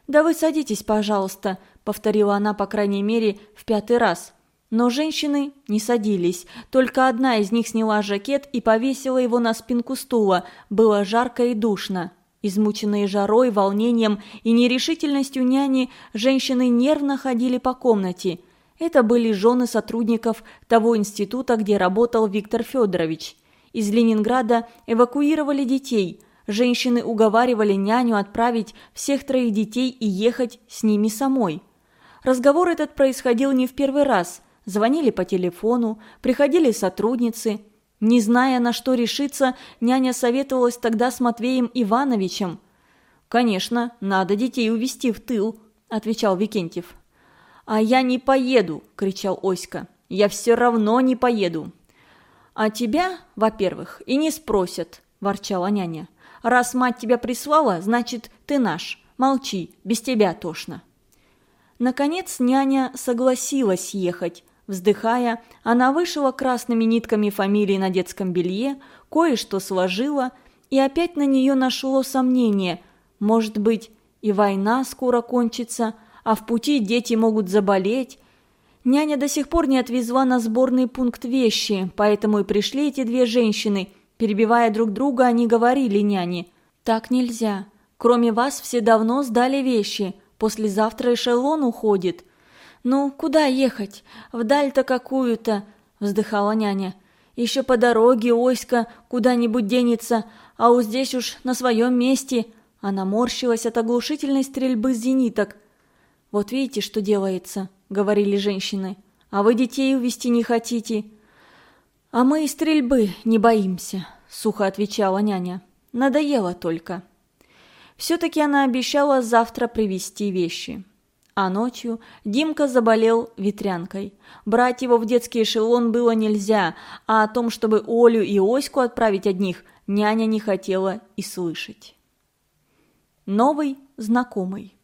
«Да вы садитесь, пожалуйста», – повторила она, по крайней мере, в пятый раз. Но женщины не садились, только одна из них сняла жакет и повесила его на спинку стула, было жарко и душно. Измученные жарой, волнением и нерешительностью няни, женщины нервно ходили по комнате. Это были жены сотрудников того института, где работал Виктор Федорович. Из Ленинграда эвакуировали детей – Женщины уговаривали няню отправить всех троих детей и ехать с ними самой. Разговор этот происходил не в первый раз. Звонили по телефону, приходили сотрудницы. Не зная, на что решиться, няня советовалась тогда с Матвеем Ивановичем. «Конечно, надо детей увезти в тыл», – отвечал Викентьев. «А я не поеду!» – кричал Оська. «Я все равно не поеду!» «А тебя, во-первых, и не спросят», – ворчала няня. Раз мать тебя прислала, значит, ты наш. Молчи, без тебя тошно». Наконец няня согласилась ехать. Вздыхая, она вышила красными нитками фамилии на детском белье, кое-что сложила, и опять на нее нашло сомнение. Может быть, и война скоро кончится, а в пути дети могут заболеть. Няня до сих пор не отвезла на сборный пункт вещи, поэтому и пришли эти две женщины – Перебивая друг друга, они говорили няне. «Так нельзя. Кроме вас все давно сдали вещи. Послезавтра эшелон уходит». «Ну, куда ехать? Вдаль-то какую-то», – вздыхала няня. «Еще по дороге Оська куда-нибудь денется, а у здесь уж на своем месте». Она морщилась от оглушительной стрельбы с зениток. «Вот видите, что делается», – говорили женщины. «А вы детей увести не хотите». «А мы и стрельбы не боимся», – сухо отвечала няня. «Надоело только». Все-таки она обещала завтра привезти вещи. А ночью Димка заболел ветрянкой. Брать его в детский эшелон было нельзя, а о том, чтобы Олю и Оську отправить одних, няня не хотела и слышать. Новый знакомый.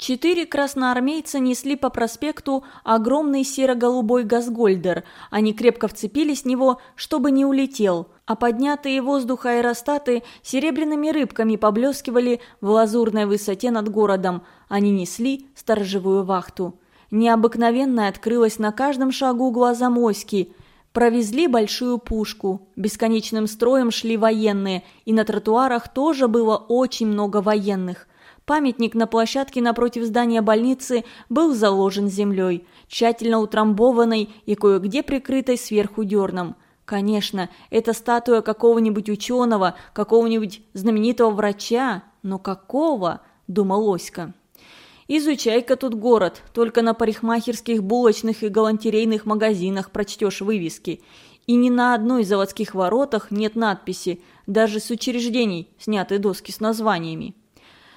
Четыре красноармейца несли по проспекту огромный серо-голубой газгольдер. Они крепко вцепились в него, чтобы не улетел, а поднятые воздух аэростаты серебряными рыбками поблескивали в лазурной высоте над городом. Они несли сторожевую вахту. Необыкновенная открылась на каждом шагу глаза моськи. Провезли большую пушку. Бесконечным строем шли военные, и на тротуарах тоже было очень много военных. Памятник на площадке напротив здания больницы был заложен землей, тщательно утрамбованной и кое-где прикрытой сверху дерном. Конечно, это статуя какого-нибудь ученого, какого-нибудь знаменитого врача, но какого, думал Оська. Изучай-ка тут город, только на парикмахерских, булочных и галантерейных магазинах прочтешь вывески. И ни на одной заводских воротах нет надписи, даже с учреждений сняты доски с названиями.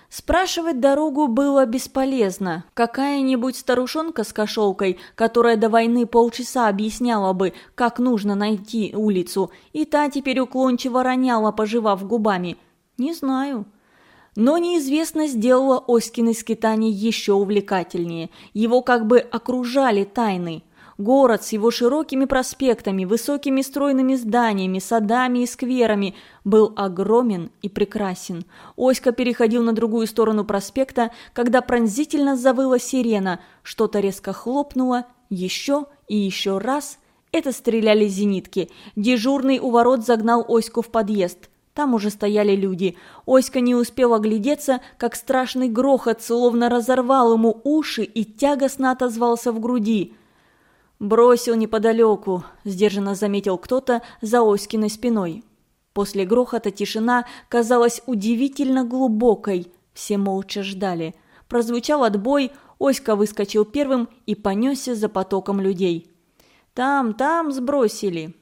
Спрашивать дорогу было бесполезно. Какая-нибудь старушонка с кошелкой, которая до войны полчаса объясняла бы, как нужно найти улицу, и та теперь уклончиво роняла, пожевав губами. Не знаю. Но неизвестность сделала Оськины скитания еще увлекательнее. Его как бы окружали тайны. Город с его широкими проспектами, высокими стройными зданиями, садами и скверами был огромен и прекрасен. Оська переходил на другую сторону проспекта, когда пронзительно завыла сирена, что-то резко хлопнуло, еще и еще раз. Это стреляли зенитки. Дежурный у ворот загнал Оську в подъезд. Там уже стояли люди. Оська не успел оглядеться, как страшный грохот словно разорвал ему уши и тягостно отозвался в груди. «Бросил неподалеку», – сдержанно заметил кто-то за Оськиной спиной. После грохота тишина казалась удивительно глубокой. Все молча ждали. Прозвучал отбой, Оська выскочил первым и понесся за потоком людей. «Там, там сбросили!»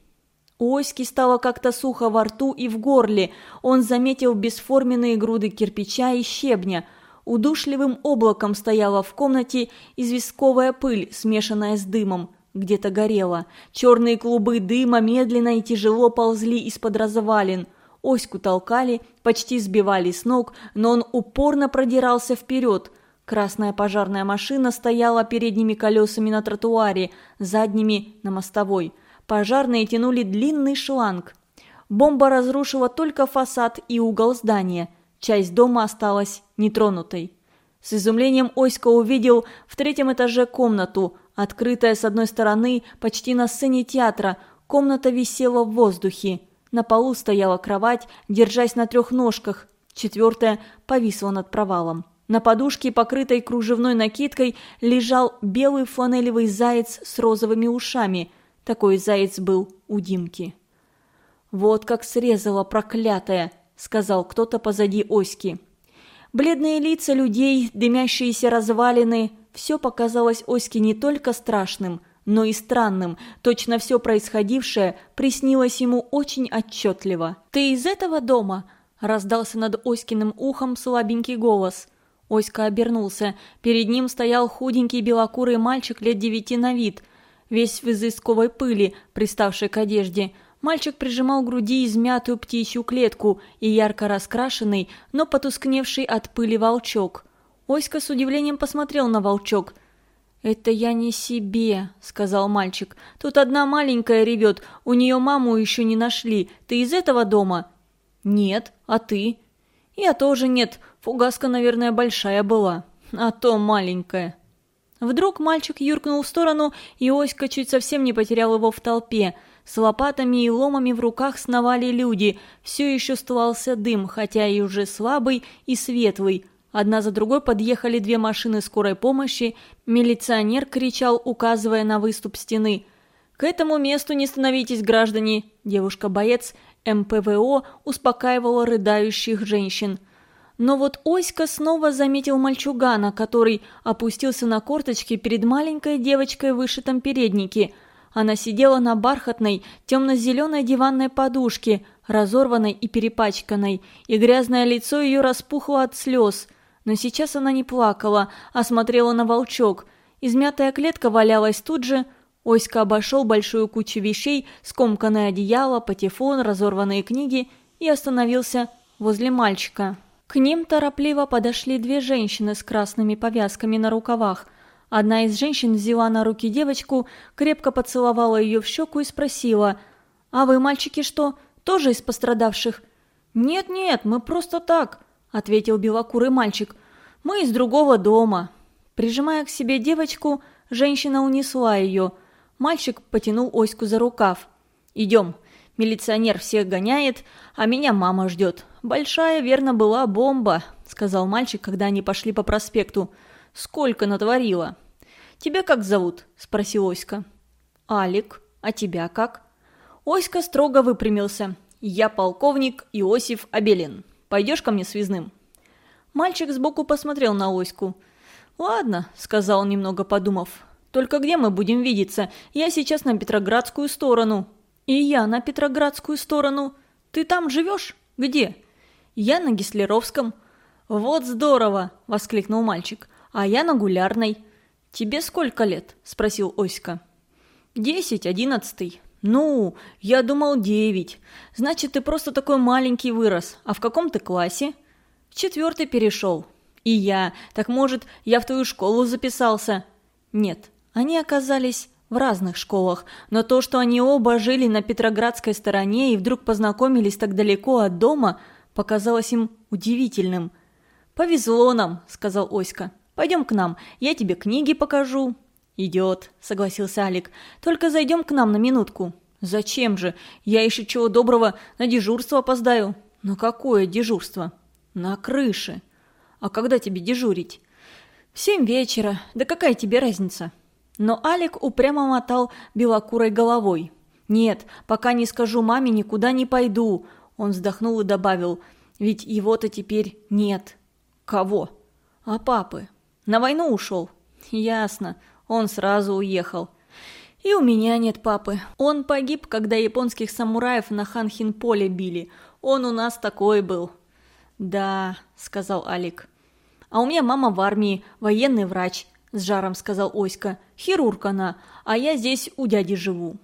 У Оськи стало как-то сухо во рту и в горле. Он заметил бесформенные груды кирпича и щебня. Удушливым облаком стояла в комнате известковая пыль, смешанная с дымом. Где-то горело. Черные клубы дыма медленно и тяжело ползли из-под развалин. Оську толкали, почти сбивали с ног, но он упорно продирался вперед. Красная пожарная машина стояла передними колесами на тротуаре, задними на мостовой. Пожарные тянули длинный шланг. Бомба разрушила только фасад и угол здания. Часть дома осталась нетронутой. С изумлением Оська увидел в третьем этаже комнату, открытая с одной стороны почти на сцене театра. Комната висела в воздухе. На полу стояла кровать, держась на трех ножках. Четвертая повисла над провалом. На подушке, покрытой кружевной накидкой, лежал белый фланелевый заяц с розовыми ушами – такой заяц был у Димки. «Вот как срезала проклятая!» – сказал кто-то позади Оськи. Бледные лица людей, дымящиеся развалины – все показалось Оське не только страшным, но и странным. Точно все происходившее приснилось ему очень отчетливо. «Ты из этого дома?» – раздался над Оськиным ухом слабенький голос. Оська обернулся. Перед ним стоял худенький белокурый мальчик лет девяти на вид – весь в изысковой пыли, приставшей к одежде. Мальчик прижимал к груди измятую птичью клетку и ярко раскрашенный, но потускневший от пыли волчок. Оська с удивлением посмотрел на волчок. «Это я не себе», — сказал мальчик. «Тут одна маленькая ревет, у нее маму еще не нашли. Ты из этого дома?» «Нет, а ты?» «Я тоже нет, фугаска, наверное, большая была, а то маленькая». Вдруг мальчик юркнул в сторону, и Оська чуть совсем не потерял его в толпе. С лопатами и ломами в руках сновали люди, все еще стлался дым, хотя и уже слабый и светлый. Одна за другой подъехали две машины скорой помощи, милиционер кричал, указывая на выступ стены. «К этому месту не становитесь, граждане!» Девушка-боец МПВО успокаивала рыдающих женщин – но вот Оська снова заметил мальчугана, который опустился на корточки перед маленькой девочкой в вышитом переднике. Она сидела на бархатной, темно-зеленой диванной подушке, разорванной и перепачканной, и грязное лицо ее распухло от слез. Но сейчас она не плакала, а смотрела на волчок. Измятая клетка валялась тут же. Оська обошел большую кучу вещей, скомканное одеяло, патефон, разорванные книги и остановился возле мальчика. К ним торопливо подошли две женщины с красными повязками на рукавах. Одна из женщин взяла на руки девочку, крепко поцеловала ее в щеку и спросила, «А вы, мальчики, что, тоже из пострадавших?» «Нет-нет, мы просто так», — ответил белокурый мальчик. «Мы из другого дома». Прижимая к себе девочку, женщина унесла ее. Мальчик потянул Оську за рукав. «Идем, милиционер всех гоняет, а меня мама ждет. «Большая, верно, была бомба», — сказал мальчик, когда они пошли по проспекту. «Сколько натворила?» «Тебя как зовут?» — спросил Оська. «Алик. А тебя как?» Оська строго выпрямился. «Я полковник Иосиф Абелин. Пойдешь ко мне связным?» Мальчик сбоку посмотрел на Оську. «Ладно», — сказал немного подумав. «Только где мы будем видеться? Я сейчас на Петроградскую сторону». «И я на Петроградскую сторону. Ты там живешь? Где?» «Я на Гислеровском». «Вот здорово!» – воскликнул мальчик. «А я на Гулярной». «Тебе сколько лет?» – спросил Оська. «Десять, одиннадцатый». «Ну, я думал девять. Значит, ты просто такой маленький вырос. А в каком ты классе?» «В четвертый перешел». «И я. Так, может, я в твою школу записался?» «Нет, они оказались в разных школах, но то, что они оба жили на Петроградской стороне и вдруг познакомились так далеко от дома – показалось им удивительным. «Повезло нам», — сказал Оська. «Пойдем к нам, я тебе книги покажу». «Идет», — согласился Алик. «Только зайдем к нам на минутку». «Зачем же? Я еще чего доброго на дежурство опоздаю». «На какое дежурство?» «На крыше. А когда тебе дежурить?» «В семь вечера. Да какая тебе разница?» Но Алик упрямо мотал белокурой головой. «Нет, пока не скажу маме, никуда не пойду», – он вздохнул и добавил, «ведь его-то теперь нет». «Кого?» «А папы. На войну ушел». «Ясно. Он сразу уехал». «И у меня нет папы. Он погиб, когда японских самураев на Ханхин-поле били. Он у нас такой был». «Да», – сказал Алик. «А у меня мама в армии, военный врач», – с жаром сказал Оська. «Хирург она, а я здесь у дяди живу».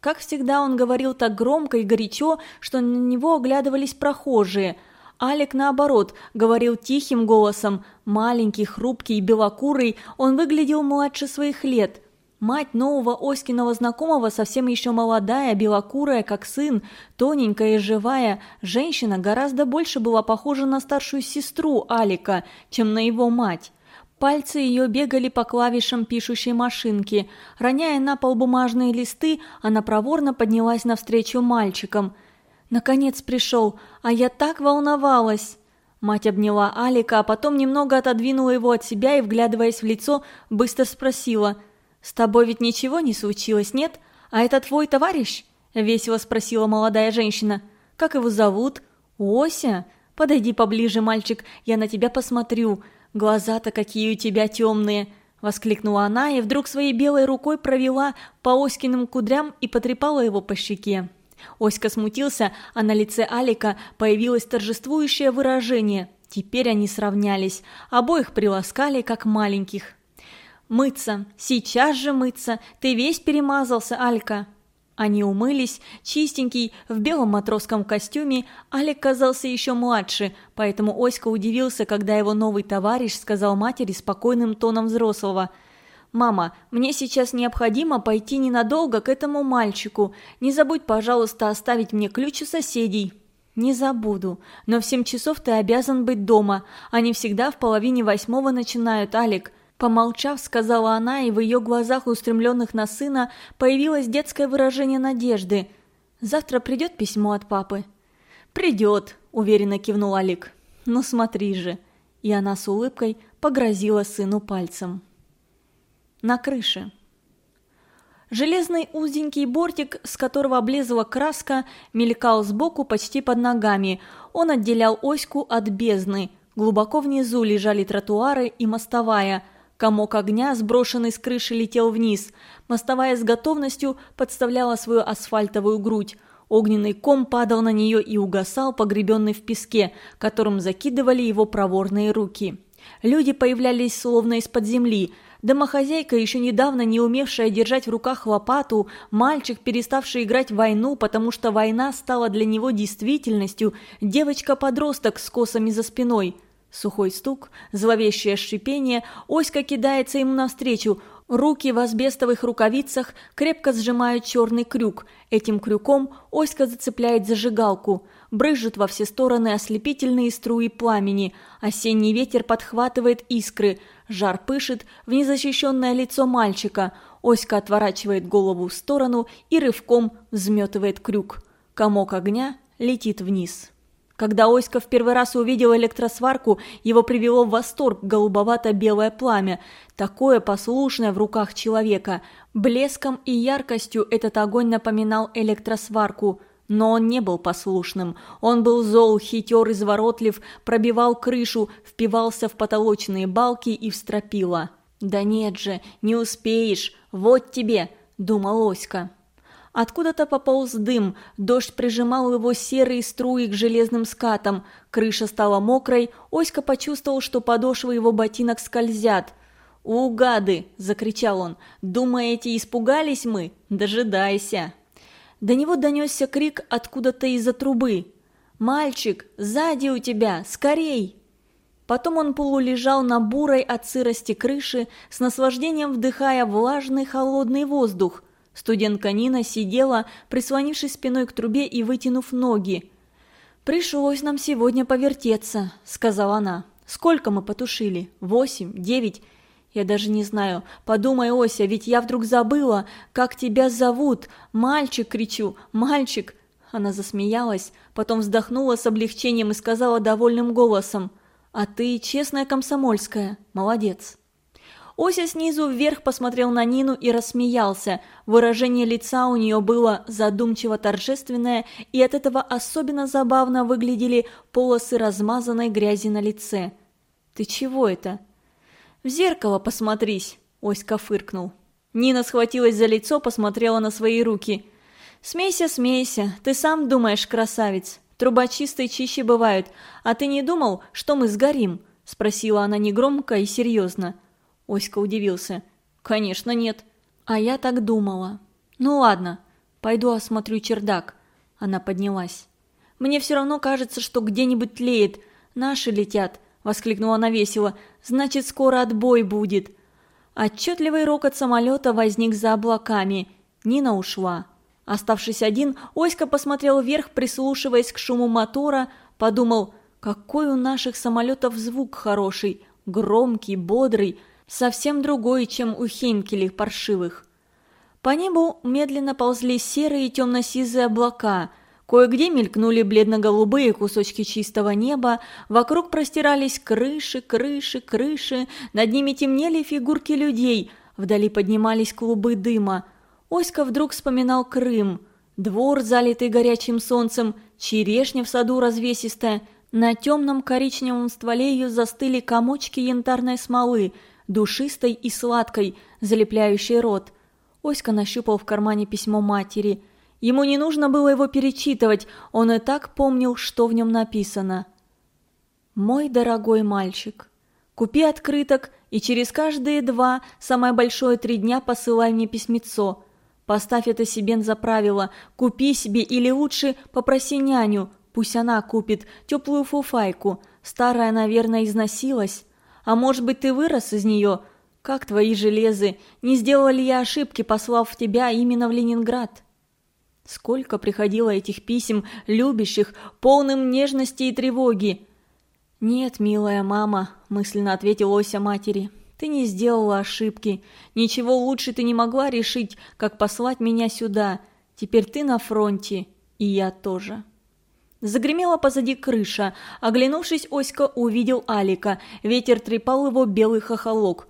Как всегда, он говорил так громко и горячо, что на него оглядывались прохожие. Алик, наоборот, говорил тихим голосом, маленький, хрупкий белокурый, он выглядел младше своих лет – Мать нового Оськиного знакомого, совсем еще молодая, белокурая, как сын, тоненькая и живая, женщина гораздо больше была похожа на старшую сестру Алика, чем на его мать. Пальцы ее бегали по клавишам пишущей машинки. Роняя на пол бумажные листы, она проворно поднялась навстречу мальчикам. «Наконец пришел, а я так волновалась!» Мать обняла Алика, а потом немного отодвинула его от себя и, вглядываясь в лицо, быстро спросила – «С тобой ведь ничего не случилось, нет? А это твой товарищ?» – весело спросила молодая женщина. «Как его зовут?» «Ося? Подойди поближе, мальчик, я на тебя посмотрю. Глаза-то какие у тебя темные!» – воскликнула она и вдруг своей белой рукой провела по Оськиным кудрям и потрепала его по щеке. Оська смутился, а на лице Алика появилось торжествующее выражение. Теперь они сравнялись, обоих приласкали, как маленьких. «Мыться! Сейчас же мыться! Ты весь перемазался, Алька!» Они умылись, чистенький, в белом матросском костюме, Алик казался еще младше, поэтому Оська удивился, когда его новый товарищ сказал матери спокойным тоном взрослого «Мама, мне сейчас необходимо пойти ненадолго к этому мальчику. Не забудь, пожалуйста, оставить мне ключ у соседей». «Не забуду. Но в семь часов ты обязан быть дома. Они всегда в половине восьмого начинают, Алик. Помолчав, сказала она, и в ее глазах, устремленных на сына, появилось детское выражение надежды. «Завтра придет письмо от папы?» «Придет», – уверенно кивнул Алик. «Ну смотри же». И она с улыбкой погрозила сыну пальцем. На крыше. Железный узенький бортик, с которого облезла краска, мелькал сбоку почти под ногами. Он отделял оську от бездны. Глубоко внизу лежали тротуары и мостовая – Комок огня, сброшенный с крыши, летел вниз. Мостовая с готовностью подставляла свою асфальтовую грудь. Огненный ком падал на нее и угасал, погребенный в песке, которым закидывали его проворные руки. Люди появлялись словно из-под земли. Домохозяйка, еще недавно не умевшая держать в руках лопату, мальчик, переставший играть в войну, потому что война стала для него действительностью, девочка-подросток с косами за спиной – Сухой стук, зловещее шипение, Оська кидается ему навстречу, руки в асбестовых рукавицах крепко сжимают черный крюк. Этим крюком Оська зацепляет зажигалку. Брызжут во все стороны ослепительные струи пламени. Осенний ветер подхватывает искры. Жар пышет в незащищенное лицо мальчика. Оська отворачивает голову в сторону и рывком взметывает крюк. Комок огня летит вниз. Когда Оська в первый раз увидел электросварку, его привело в восторг голубовато-белое пламя, такое послушное в руках человека. Блеском и яркостью этот огонь напоминал электросварку, но он не был послушным. Он был зол, хитер, изворотлив, пробивал крышу, впивался в потолочные балки и в стропила. «Да нет же, не успеешь, вот тебе!» – думал Оська. Откуда-то пополз дым, дождь прижимал его серые струи к железным скатам, крыша стала мокрой, Оська почувствовал, что подошвы его ботинок скользят. «У, гады!» – закричал он. «Думаете, испугались мы? Дожидайся!» До него донесся крик откуда-то из-за трубы. «Мальчик, сзади у тебя! Скорей!» Потом он полулежал на бурой от сырости крыши, с наслаждением вдыхая влажный холодный воздух. Студентка Нина сидела, прислонившись спиной к трубе и вытянув ноги. «Пришлось нам сегодня повертеться», — сказала она. «Сколько мы потушили? Восемь? Девять?» «Я даже не знаю. Подумай, Ося, ведь я вдруг забыла, как тебя зовут. Мальчик, кричу, мальчик!» Она засмеялась, потом вздохнула с облегчением и сказала довольным голосом. «А ты честная комсомольская, молодец». Ося снизу вверх посмотрел на Нину и рассмеялся. Выражение лица у нее было задумчиво торжественное, и от этого особенно забавно выглядели полосы размазанной грязи на лице. «Ты чего это?» «В зеркало посмотрись», – Оська фыркнул. Нина схватилась за лицо, посмотрела на свои руки. «Смейся, смейся, ты сам думаешь, красавец. Трубочистые чище бывают. А ты не думал, что мы сгорим?» – спросила она негромко и серьезно. Оська удивился. «Конечно нет». «А я так думала». «Ну ладно, пойду осмотрю чердак». Она поднялась. «Мне все равно кажется, что где-нибудь тлеет. Наши летят», – воскликнула она весело. «Значит, скоро отбой будет». Отчетливый рокот самолета возник за облаками. Нина ушла. Оставшись один, Оська посмотрел вверх, прислушиваясь к шуму мотора, подумал, какой у наших самолетов звук хороший, громкий, бодрый, совсем другой, чем у Хеймкелей паршивых. По небу медленно ползли серые и темно-сизые облака, кое-где мелькнули бледно-голубые кусочки чистого неба, вокруг простирались крыши, крыши, крыши, над ними темнели фигурки людей, вдали поднимались клубы дыма. Оська вдруг вспоминал Крым, двор, залитый горячим солнцем, черешня в саду развесистая, на темном коричневом стволе ее застыли комочки янтарной смолы – душистой и сладкой, залепляющей рот. Оська нащупал в кармане письмо матери. Ему не нужно было его перечитывать, он и так помнил, что в нем написано. «Мой дорогой мальчик, купи открыток и через каждые два, самое большое три дня посылай мне письмецо. Поставь это себе за правило, купи себе или лучше попроси няню, пусть она купит теплую фуфайку. Старая, наверное, износилась. А может быть, ты вырос из нее? Как твои железы? Не сделала ли я ошибки, послав тебя именно в Ленинград?» Сколько приходило этих писем, любящих, полным нежности и тревоги. «Нет, милая мама», – мысленно ответила Ося матери, – «ты не сделала ошибки. Ничего лучше ты не могла решить, как послать меня сюда. Теперь ты на фронте, и я тоже». Загремела позади крыша. Оглянувшись, Оська увидел Алика. Ветер трепал его белый хохолок.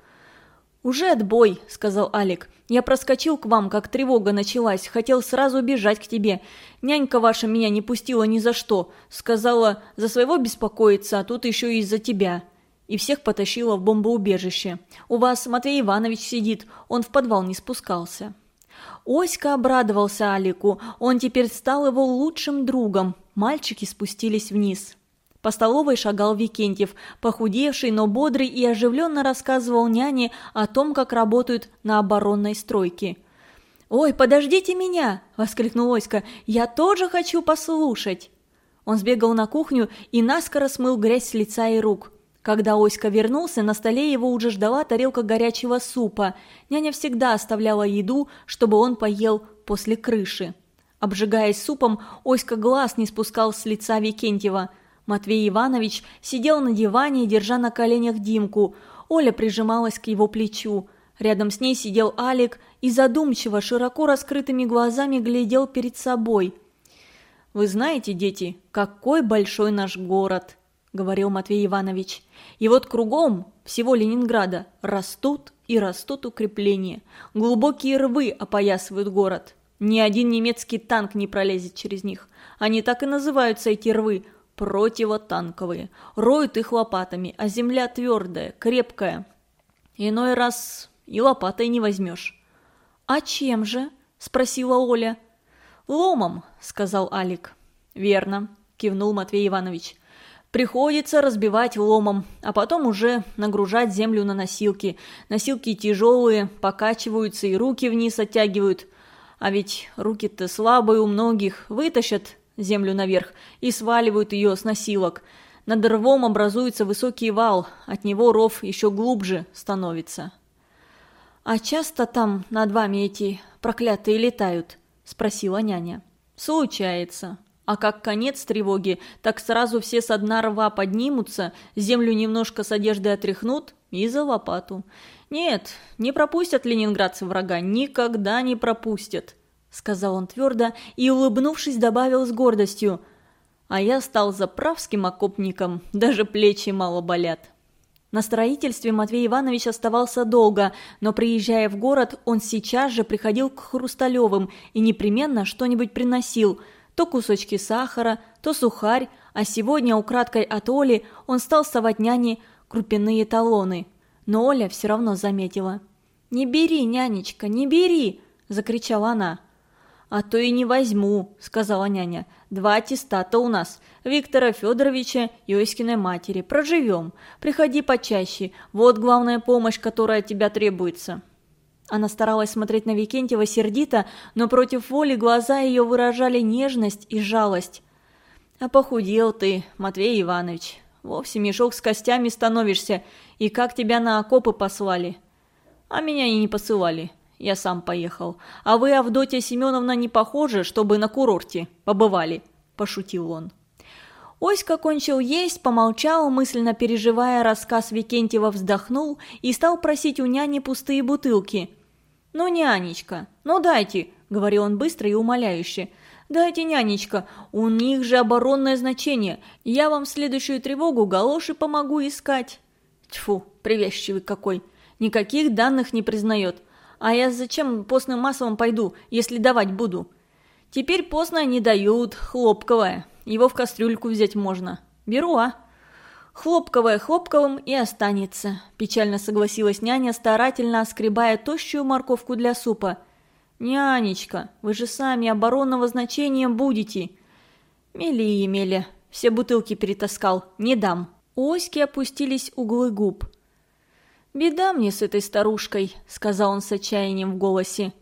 «Уже отбой», — сказал Алик. «Я проскочил к вам, как тревога началась. Хотел сразу бежать к тебе. Нянька ваша меня не пустила ни за что. Сказала, за своего беспокоиться, а тут еще и из-за тебя». И всех потащила в бомбоубежище. «У вас Матвей Иванович сидит. Он в подвал не спускался». Оська обрадовался Алику. Он теперь стал его лучшим другом. Мальчики спустились вниз. По столовой шагал Викентьев, похудевший, но бодрый и оживленно рассказывал няне о том, как работают на оборонной стройке. «Ой, подождите меня!» – воскликнул Оська. «Я тоже хочу послушать!» Он сбегал на кухню и наскоро смыл грязь с лица и рук. Когда Оська вернулся, на столе его уже ждала тарелка горячего супа. Няня всегда оставляла еду, чтобы он поел после крыши. Обжигаясь супом, Оська глаз не спускал с лица Викентьева. Матвей Иванович сидел на диване, держа на коленях Димку. Оля прижималась к его плечу. Рядом с ней сидел Алик и задумчиво, широко раскрытыми глазами глядел перед собой. «Вы знаете, дети, какой большой наш город!» – говорил Матвей Иванович. «И вот кругом всего Ленинграда растут и растут укрепления. Глубокие рвы опоясывают город. Ни один немецкий танк не пролезет через них. Они так и называются, эти рвы, противотанковые. Роют их лопатами, а земля твердая, крепкая. Иной раз и лопатой не возьмешь. «А чем же?» – спросила Оля. «Ломом», – сказал Алик. «Верно», – кивнул Матвей Иванович. Приходится разбивать ломом, а потом уже нагружать землю на носилки. Носилки тяжелые, покачиваются и руки вниз оттягивают. А ведь руки-то слабые у многих, вытащат землю наверх и сваливают ее с носилок. Над рвом образуется высокий вал, от него ров еще глубже становится. «А часто там над вами эти проклятые летают?» – спросила няня. «Случается. А как конец тревоги, так сразу все со дна рва поднимутся, землю немножко с одежды отряхнут и за лопату. Нет, не пропустят ленинградцы врага, никогда не пропустят. сказал он твердо и, улыбнувшись, добавил с гордостью. «А я стал заправским окопником, даже плечи мало болят». На строительстве Матвей Иванович оставался долго, но приезжая в город, он сейчас же приходил к Хрусталевым и непременно что-нибудь приносил. То кусочки сахара, то сухарь, а сегодня украдкой от Оли он стал совать няне крупяные талоны. Но Оля все равно заметила. «Не бери, нянечка, не бери!» – закричала она. «А то и не возьму», – сказала няня. «Два аттестата у нас. Виктора Федоровича и Оськиной матери. Проживем. Приходи почаще. Вот главная помощь, которая от тебя требуется». Она старалась смотреть на Викентьева сердито, но против воли глаза ее выражали нежность и жалость. «А похудел ты, Матвей Иванович. Вовсе мешок с костями становишься. И как тебя на окопы послали?» «А меня и не посылали. Я сам поехал. А вы, Авдотья Семеновна, не похожи, чтобы на курорте побывали», – пошутил он. Оська кончил есть, помолчал, мысленно переживая рассказ Викентьева, вздохнул и стал просить у няни пустые бутылки. «Ну, нянечка, ну дайте», – говорил он быстро и умоляюще. «Дайте, нянечка, у них же оборонное значение. Я вам следующую тревогу галоши помогу искать». Тьфу, привязчивый какой. Никаких данных не признает. А я зачем постным маслом пойду, если давать буду? Теперь постное не дают, хлопковое. Его в кастрюльку взять можно. Беру, а? Хлопковое хлопковым и останется, печально согласилась няня, старательно оскребая тощую морковку для супа. «Нянечка, вы же сами оборонного значения будете!» «Мели, Емеля, все бутылки перетаскал, не дам!» Оськи опустились углы губ. «Беда мне с этой старушкой», — сказал он с отчаянием в голосе.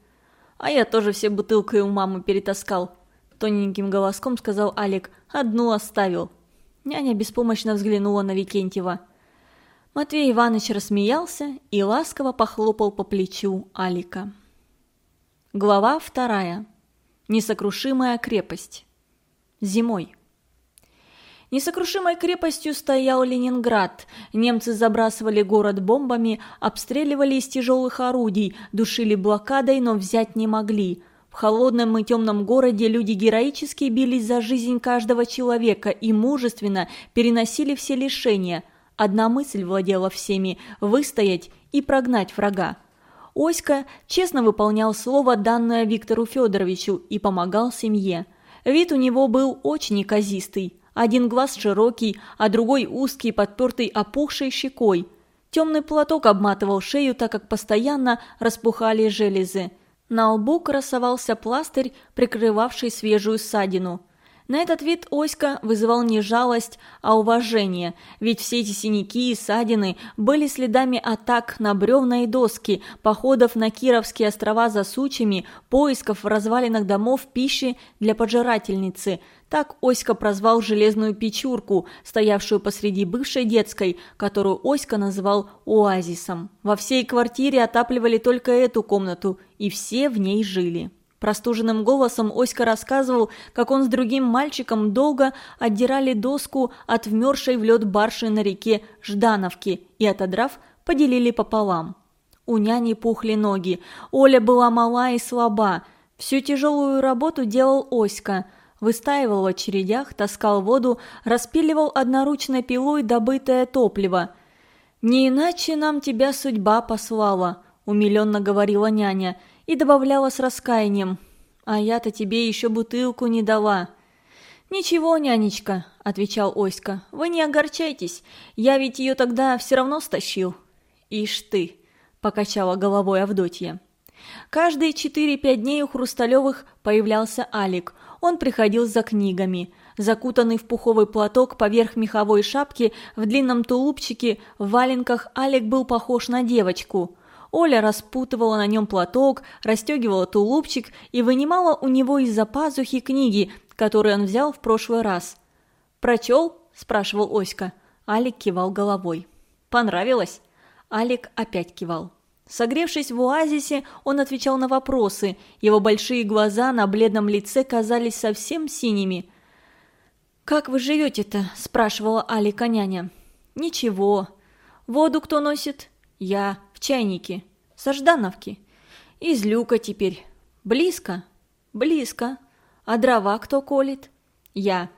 «А я тоже все бутылкой у мамы перетаскал», — тоненьким голоском сказал Алик. «Одну оставил». Няня беспомощно взглянула на Викентьева. Матвей Иванович рассмеялся и ласково похлопал по плечу Алика. Глава вторая. Несокрушимая крепость. Зимой. Несокрушимой крепостью стоял Ленинград. Немцы забрасывали город бомбами, обстреливали из тяжелых орудий, душили блокадой, но взять не могли. В холодном и темном городе люди героически бились за жизнь каждого человека и мужественно переносили все лишения. Одна мысль владела всеми – выстоять и прогнать врага. Оська честно выполнял слово, данное Виктору Федоровичу, и помогал семье. Вид у него был очень неказистый – один глаз широкий, а другой узкий, подпертый опухшей щекой. Темный платок обматывал шею, так как постоянно распухали железы. На лбу красовался пластырь, прикрывавший свежую ссадину – на этот вид Оська вызывал не жалость, а уважение, ведь все эти синяки и ссадины были следами атак на бревна и доски, походов на Кировские острова за сучьями, поисков в развалинах домов пищи для поджирательницы. Так Оська прозвал железную печурку, стоявшую посреди бывшей детской, которую Оська называл оазисом. Во всей квартире отапливали только эту комнату, и все в ней жили. Простуженным голосом Оська рассказывал, как он с другим мальчиком долго отдирали доску от вмершей в лед барши на реке Ждановки и, отодрав, поделили пополам. У няни пухли ноги, Оля была мала и слаба. Всю тяжелую работу делал Оська. Выстаивал в очередях, таскал воду, распиливал одноручной пилой добытое топливо. «Не иначе нам тебя судьба послала», – умиленно говорила няня – и добавляла с раскаянием. «А я-то тебе еще бутылку не дала». «Ничего, нянечка», – отвечал Оська, – «вы не огорчайтесь, я ведь ее тогда все равно стащил». «Ишь ты», – покачала головой Авдотья. Каждые четыре-пять дней у Хрусталевых появлялся Алик. Он приходил за книгами. Закутанный в пуховый платок поверх меховой шапки, в длинном тулупчике, в валенках Алик был похож на девочку – Оля распутывала на нем платок, расстегивала тулупчик и вынимала у него из-за пазухи книги, которые он взял в прошлый раз. «Прочел?» – спрашивал Оська. Алик кивал головой. «Понравилось?» Алик опять кивал. Согревшись в оазисе, он отвечал на вопросы. Его большие глаза на бледном лице казались совсем синими. «Как вы живете-то?» – спрашивала Алика няня. «Ничего. Воду кто носит?» «Я чайники. Со Ждановки. Из люка теперь. Близко? Близко. А дрова кто колет? Я.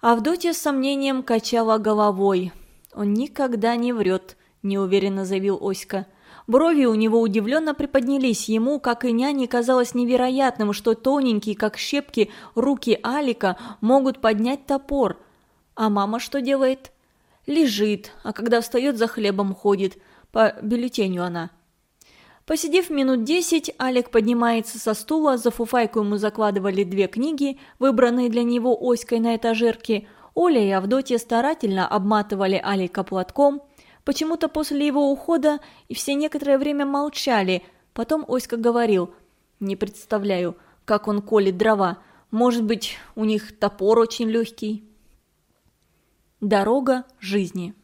Авдотья с сомнением качала головой. Он никогда не врет, неуверенно заявил Оська. Брови у него удивленно приподнялись. Ему, как и няне, казалось невероятным, что тоненькие, как щепки, руки Алика могут поднять топор. А мама что делает? Лежит, а когда встает, за хлебом ходит. По бюллетеню она. Посидев минут десять, Алик поднимается со стула, за фуфайку ему закладывали две книги, выбранные для него оськой на этажерке. Оля и Авдотья старательно обматывали Алика платком, Почему-то после его ухода и все некоторое время молчали. Потом Оська говорил, не представляю, как он колет дрова. Может быть, у них топор очень легкий. Дорога жизни.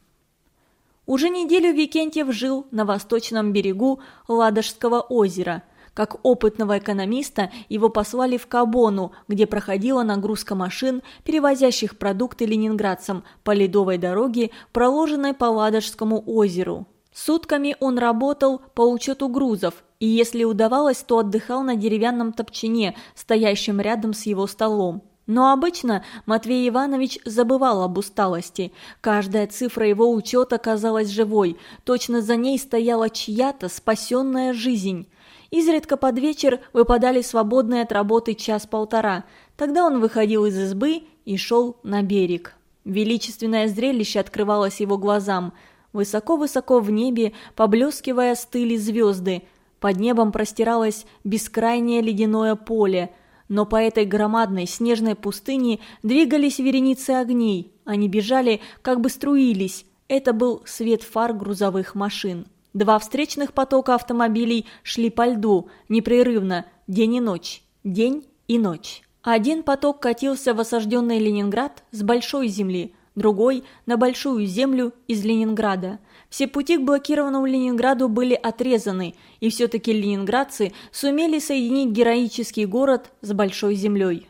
Уже неделю Викентьев жил на восточном берегу Ладожского озера – как опытного экономиста его послали в Кабону, где проходила нагрузка машин, перевозящих продукты ленинградцам по ледовой дороге, проложенной по Ладожскому озеру. Сутками он работал по учету грузов, и если удавалось, то отдыхал на деревянном топчине, стоящем рядом с его столом. Но обычно Матвей Иванович забывал об усталости. Каждая цифра его учета казалась живой, точно за ней стояла чья-то спасенная жизнь. Изредка под вечер выпадали свободные от работы час-полтора. Тогда он выходил из избы и шел на берег. Величественное зрелище открывалось его глазам. Высоко-высоко в небе, поблескивая, стыли звезды. Под небом простиралось бескрайнее ледяное поле. Но по этой громадной снежной пустыне двигались вереницы огней. Они бежали, как бы струились. Это был свет фар грузовых машин. Два встречных потока автомобилей шли по льду, непрерывно, день и ночь, день и ночь. Один поток катился в осажденный Ленинград с большой земли, другой – на большую землю из Ленинграда. Все пути к блокированному Ленинграду были отрезаны, и все-таки ленинградцы сумели соединить героический город с большой землей.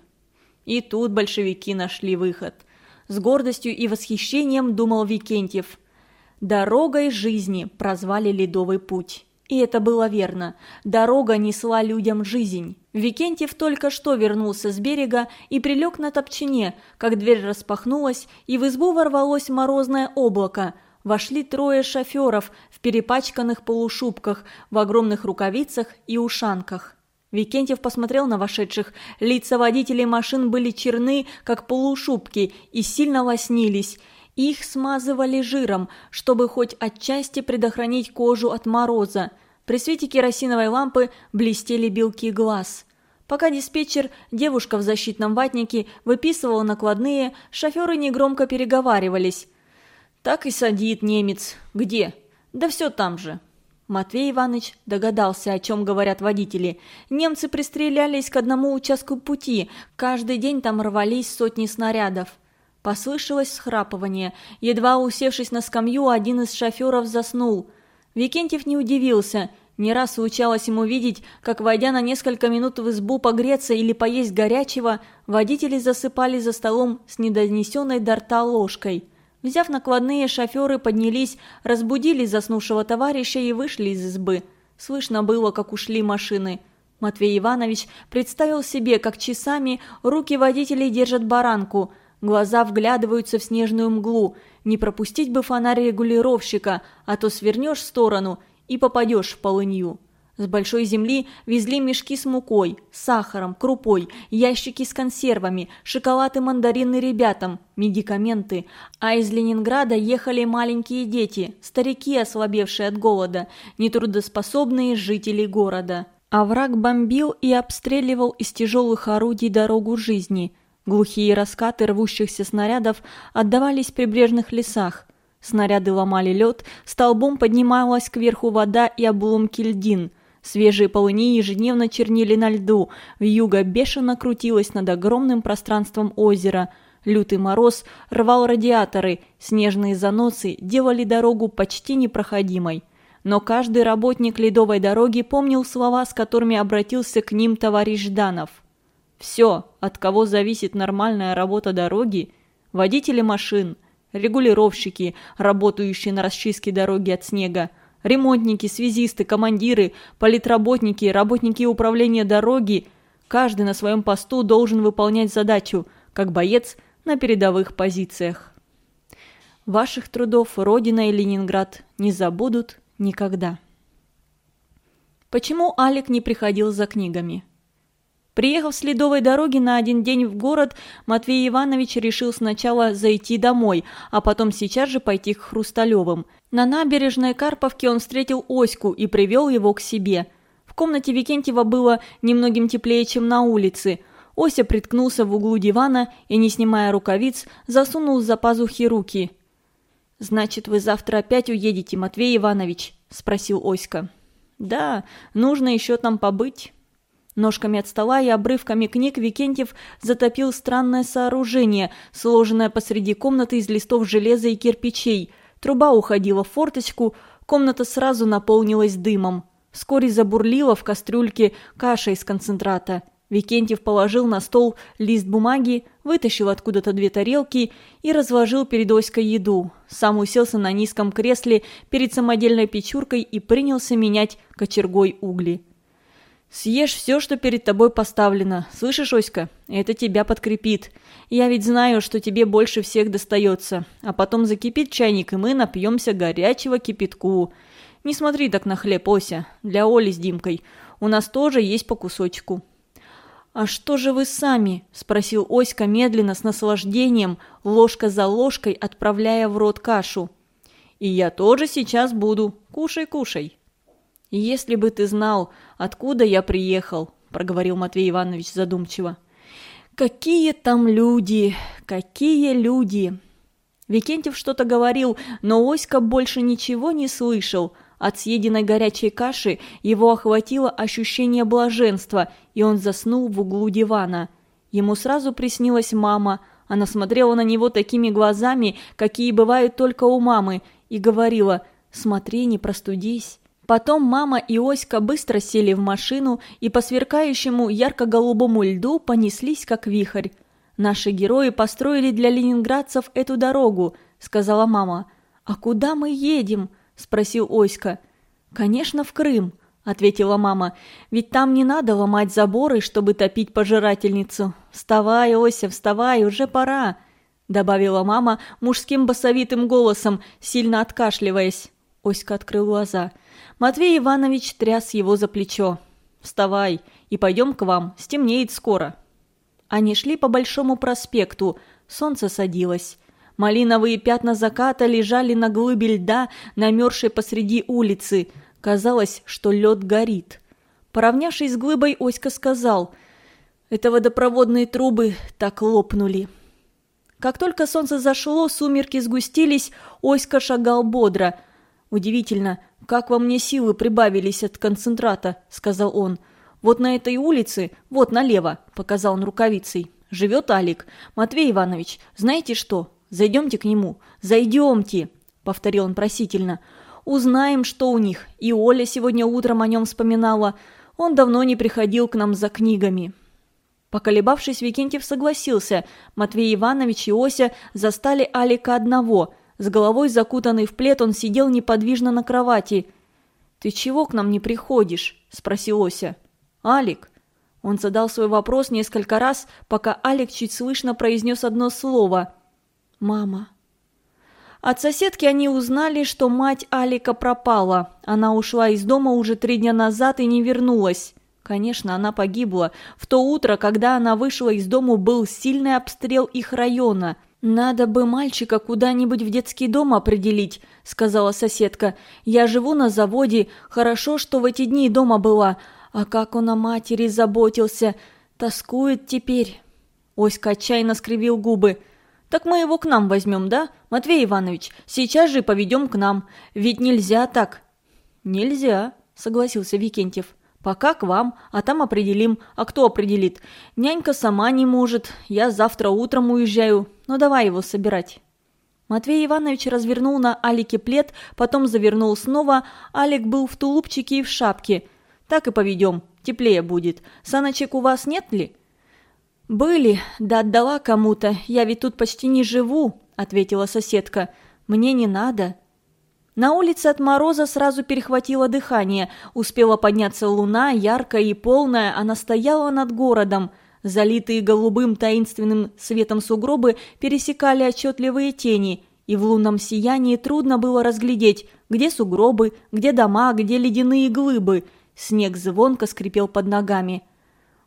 И тут большевики нашли выход. С гордостью и восхищением думал Викентьев – «Дорогой жизни» прозвали Ледовый путь. И это было верно. Дорога несла людям жизнь. Викентьев только что вернулся с берега и прилег на топчине, как дверь распахнулась, и в избу ворвалось морозное облако. Вошли трое шоферов в перепачканных полушубках, в огромных рукавицах и ушанках. Викентьев посмотрел на вошедших. Лица водителей машин были черны, как полушубки, и сильно лоснились – их смазывали жиром, чтобы хоть отчасти предохранить кожу от мороза. При свете керосиновой лампы блестели белки глаз. Пока диспетчер, девушка в защитном ватнике, выписывала накладные, шоферы негромко переговаривались. «Так и садит немец. Где?» «Да все там же». Матвей Иванович догадался, о чем говорят водители. Немцы пристрелялись к одному участку пути, каждый день там рвались сотни снарядов. Послышалось схрапывание. Едва усевшись на скамью, один из шоферов заснул. Викентьев не удивился. Не раз случалось ему видеть, как, войдя на несколько минут в избу погреться или поесть горячего, водители засыпали за столом с недонесенной до рта ложкой. Взяв накладные, шоферы поднялись, разбудили заснувшего товарища и вышли из избы. Слышно было, как ушли машины. Матвей Иванович представил себе, как часами руки водителей держат баранку – Глаза вглядываются в снежную мглу. Не пропустить бы фонарь регулировщика, а то свернешь в сторону и попадешь в полынью. С большой земли везли мешки с мукой, сахаром, крупой, ящики с консервами, шоколад и мандарины ребятам, медикаменты. А из Ленинграда ехали маленькие дети, старики, ослабевшие от голода, нетрудоспособные жители города. А враг бомбил и обстреливал из тяжелых орудий дорогу жизни – Глухие раскаты рвущихся снарядов отдавались в прибрежных лесах. Снаряды ломали лед, столбом поднималась кверху вода и обломки льдин. Свежие полыни ежедневно чернили на льду, вьюга бешено крутилась над огромным пространством озера. Лютый мороз рвал радиаторы, снежные заносы делали дорогу почти непроходимой. Но каждый работник ледовой дороги помнил слова, с которыми обратился к ним товарищ Жданов – все, от кого зависит нормальная работа дороги, водители машин, регулировщики, работающие на расчистке дороги от снега, ремонтники, связисты, командиры, политработники, работники управления дороги, каждый на своем посту должен выполнять задачу, как боец на передовых позициях. Ваших трудов Родина и Ленинград не забудут никогда. Почему Алик не приходил за книгами? Приехав с ледовой дороги на один день в город, Матвей Иванович решил сначала зайти домой, а потом сейчас же пойти к Хрусталевым. На набережной Карповки он встретил Оську и привел его к себе. В комнате Викентьева было немногим теплее, чем на улице. Ося приткнулся в углу дивана и, не снимая рукавиц, засунул за пазухи руки. «Значит, вы завтра опять уедете, Матвей Иванович?» – спросил Оська. «Да, нужно еще там побыть». Ножками от стола и обрывками книг Викентьев затопил странное сооружение, сложенное посреди комнаты из листов железа и кирпичей. Труба уходила в форточку, комната сразу наполнилась дымом. Вскоре забурлила в кастрюльке каша из концентрата. Викентьев положил на стол лист бумаги, вытащил откуда-то две тарелки и разложил перед Оськой еду. Сам уселся на низком кресле перед самодельной печуркой и принялся менять кочергой угли. Съешь все, что перед тобой поставлено. Слышишь, Оська? Это тебя подкрепит. Я ведь знаю, что тебе больше всех достается. А потом закипит чайник, и мы напьемся горячего кипятку. Не смотри так на хлеб, Ося. Для Оли с Димкой. У нас тоже есть по кусочку. «А что же вы сами?» – спросил Оська медленно, с наслаждением, ложка за ложкой отправляя в рот кашу. «И я тоже сейчас буду. Кушай, кушай». «Если бы ты знал, откуда я приехал», – проговорил Матвей Иванович задумчиво. «Какие там люди! Какие люди!» Викентьев что-то говорил, но Оська больше ничего не слышал. От съеденной горячей каши его охватило ощущение блаженства, и он заснул в углу дивана. Ему сразу приснилась мама. Она смотрела на него такими глазами, какие бывают только у мамы, и говорила «Смотри, не простудись». Потом мама и Оська быстро сели в машину и по сверкающему ярко-голубому льду понеслись как вихрь. «Наши герои построили для ленинградцев эту дорогу», — сказала мама. «А куда мы едем?» — спросил Оська. «Конечно, в Крым», — ответила мама. «Ведь там не надо ломать заборы, чтобы топить пожирательницу. Вставай, Ося, вставай, уже пора», — добавила мама мужским басовитым голосом, сильно откашливаясь. Оська открыл глаза. Матвей Иванович тряс его за плечо. «Вставай и пойдем к вам, стемнеет скоро». Они шли по Большому проспекту, солнце садилось. Малиновые пятна заката лежали на глыбе льда, намерзшей посреди улицы. Казалось, что лед горит. Поравнявшись с глыбой, Оська сказал, «Это водопроводные трубы так лопнули». Как только солнце зашло, сумерки сгустились, Оська шагал бодро – «Удивительно, как во мне силы прибавились от концентрата», — сказал он. «Вот на этой улице, вот налево», — показал он рукавицей. «Живет Алик. Матвей Иванович, знаете что? Зайдемте к нему. Зайдемте», — повторил он просительно. «Узнаем, что у них. И Оля сегодня утром о нем вспоминала. Он давно не приходил к нам за книгами». Поколебавшись, Викентьев согласился. Матвей Иванович и Ося застали Алика одного — с головой закутанный в плед, он сидел неподвижно на кровати. «Ты чего к нам не приходишь?» – спросил Ося. «Алик». Он задал свой вопрос несколько раз, пока Алик чуть слышно произнес одно слово. «Мама». От соседки они узнали, что мать Алика пропала. Она ушла из дома уже три дня назад и не вернулась. Конечно, она погибла. В то утро, когда она вышла из дома, был сильный обстрел их района – «Надо бы мальчика куда-нибудь в детский дом определить», — сказала соседка. «Я живу на заводе. Хорошо, что в эти дни дома была. А как он о матери заботился. Тоскует теперь». Оська отчаянно скривил губы. «Так мы его к нам возьмем, да, Матвей Иванович? Сейчас же поведем к нам. Ведь нельзя так». «Нельзя», — согласился Викентьев. «Пока к вам, а там определим. А кто определит? Нянька сама не может. Я завтра утром уезжаю. Ну давай его собирать». Матвей Иванович развернул на Алике плед, потом завернул снова. Алик был в тулупчике и в шапке. «Так и поведем. Теплее будет. Саночек у вас нет ли?» «Были, да отдала кому-то. Я ведь тут почти не живу», — ответила соседка. «Мне не надо». На улице от мороза сразу перехватило дыхание. Успела подняться луна, яркая и полная, она стояла над городом. Залитые голубым таинственным светом сугробы пересекали отчетливые тени, и в лунном сиянии трудно было разглядеть, где сугробы, где дома, где ледяные глыбы. Снег звонко скрипел под ногами.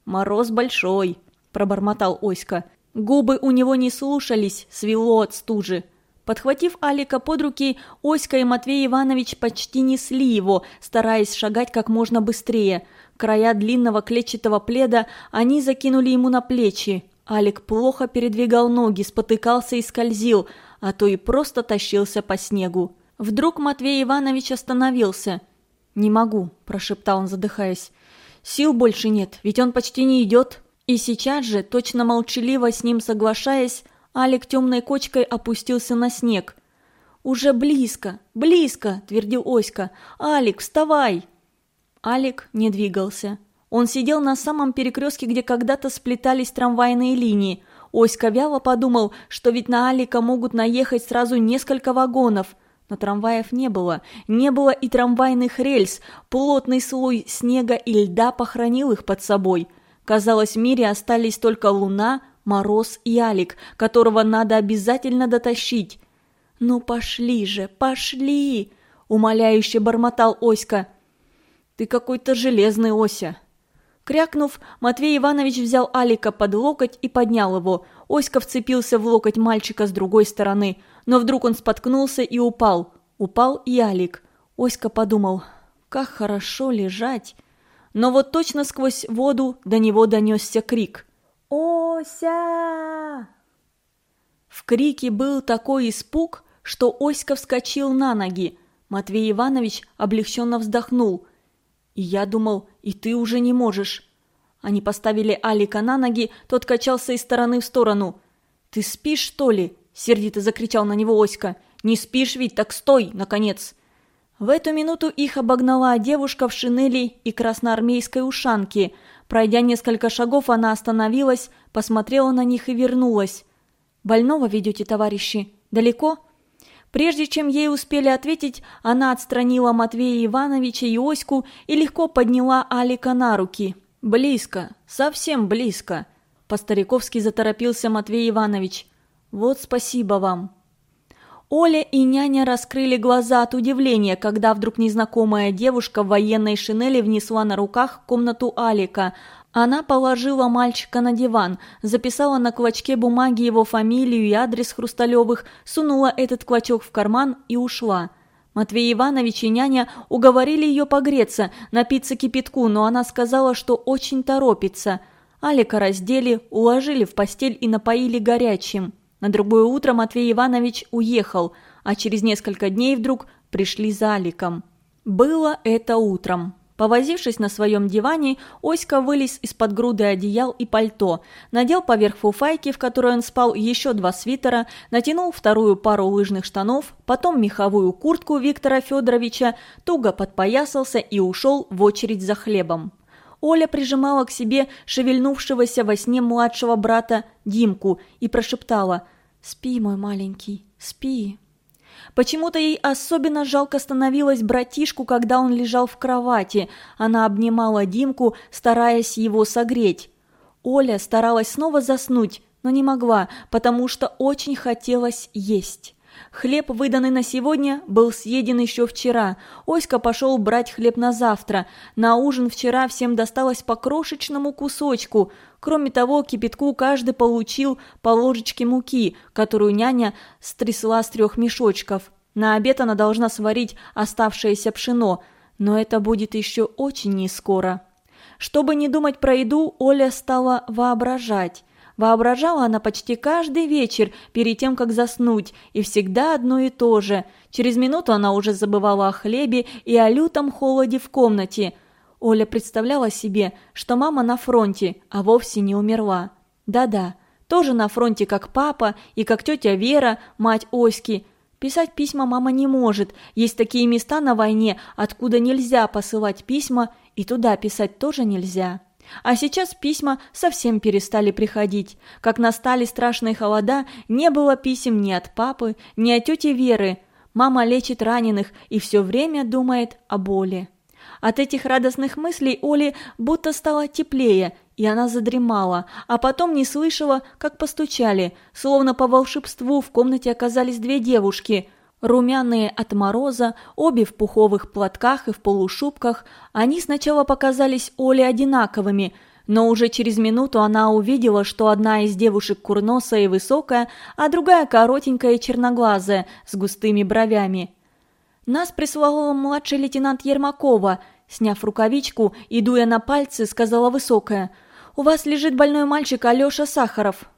«Мороз большой», – пробормотал Оська. Губы у него не слушались, свело от стужи. Подхватив Алика под руки, Оська и Матвей Иванович почти несли его, стараясь шагать как можно быстрее. Края длинного клетчатого пледа они закинули ему на плечи. Алик плохо передвигал ноги, спотыкался и скользил, а то и просто тащился по снегу. Вдруг Матвей Иванович остановился. «Не могу», – прошептал он, задыхаясь. «Сил больше нет, ведь он почти не идет». И сейчас же, точно молчаливо с ним соглашаясь, Алик темной кочкой опустился на снег. «Уже близко, близко!» – твердил Оська. «Алик, вставай!» Алик не двигался. Он сидел на самом перекрестке, где когда-то сплетались трамвайные линии. Оська вяло подумал, что ведь на Алика могут наехать сразу несколько вагонов. Но трамваев не было. Не было и трамвайных рельс. Плотный слой снега и льда похоронил их под собой. Казалось, в мире остались только луна, Мороз и Алик, которого надо обязательно дотащить. «Ну пошли же, пошли!» – умоляюще бормотал Оська. «Ты какой-то железный, Ося!» Крякнув, Матвей Иванович взял Алика под локоть и поднял его. Оська вцепился в локоть мальчика с другой стороны, но вдруг он споткнулся и упал. Упал и Алик. Оська подумал, как хорошо лежать. Но вот точно сквозь воду до него донесся крик. «Ося!» В крике был такой испуг, что Оська вскочил на ноги. Матвей Иванович облегченно вздохнул. «И я думал, и ты уже не можешь». Они поставили Алика на ноги, тот качался из стороны в сторону. «Ты спишь, что ли?» – сердито закричал на него Оська. «Не спишь ведь, так стой, наконец!» В эту минуту их обогнала девушка в шинели и красноармейской ушанке – Пройдя несколько шагов, она остановилась, посмотрела на них и вернулась. «Больного ведете, товарищи? Далеко?» Прежде чем ей успели ответить, она отстранила Матвея Ивановича и Оську и легко подняла Алика на руки. «Близко, совсем близко», – по-стариковски заторопился Матвей Иванович. «Вот спасибо вам». Оля и няня раскрыли глаза от удивления, когда вдруг незнакомая девушка в военной шинели внесла на руках комнату Алика. Она положила мальчика на диван, записала на клочке бумаги его фамилию и адрес Хрусталевых, сунула этот клочок в карман и ушла. Матвей Иванович и няня уговорили ее погреться, напиться кипятку, но она сказала, что очень торопится. Алика раздели, уложили в постель и напоили горячим. На другое утро Матвей Иванович уехал, а через несколько дней вдруг пришли за Аликом. Было это утром. Повозившись на своем диване, Оська вылез из-под груды одеял и пальто, надел поверх фуфайки, в которой он спал, еще два свитера, натянул вторую пару лыжных штанов, потом меховую куртку Виктора Федоровича, туго подпоясался и ушел в очередь за хлебом. Оля прижимала к себе шевельнувшегося во сне младшего брата Димку и прошептала «Спи, мой маленький, спи». Почему-то ей особенно жалко становилось братишку, когда он лежал в кровати. Она обнимала Димку, стараясь его согреть. Оля старалась снова заснуть, но не могла, потому что очень хотелось есть. Хлеб, выданный на сегодня, был съеден еще вчера. Оська пошел брать хлеб на завтра. На ужин вчера всем досталось по крошечному кусочку. Кроме того, кипятку каждый получил по ложечке муки, которую няня стрясла с трех мешочков. На обед она должна сварить оставшееся пшено, но это будет еще очень нескоро. Чтобы не думать про еду, Оля стала воображать. Воображала она почти каждый вечер перед тем, как заснуть, и всегда одно и то же. Через минуту она уже забывала о хлебе и о лютом холоде в комнате. Оля представляла себе, что мама на фронте, а вовсе не умерла. Да-да, тоже на фронте, как папа и как тетя Вера, мать Оськи. Писать письма мама не может, есть такие места на войне, откуда нельзя посылать письма, и туда писать тоже нельзя. А сейчас письма совсем перестали приходить. Как настали страшные холода, не было писем ни от папы, ни от тети Веры. мама лечит раненых и все время думает о боли. От этих радостных мыслей Оле будто стало теплее, и она задремала, а потом не слышала, как постучали, словно по волшебству в комнате оказались две девушки. Румяные от мороза, обе в пуховых платках и в полушубках, они сначала показались Оле одинаковыми – но уже через минуту она увидела, что одна из девушек курносая и высокая, а другая коротенькая и черноглазая, с густыми бровями. Нас прислала младший лейтенант Ермакова. Сняв рукавичку и дуя на пальцы, сказала высокая. «У вас лежит больной мальчик Алеша Сахаров».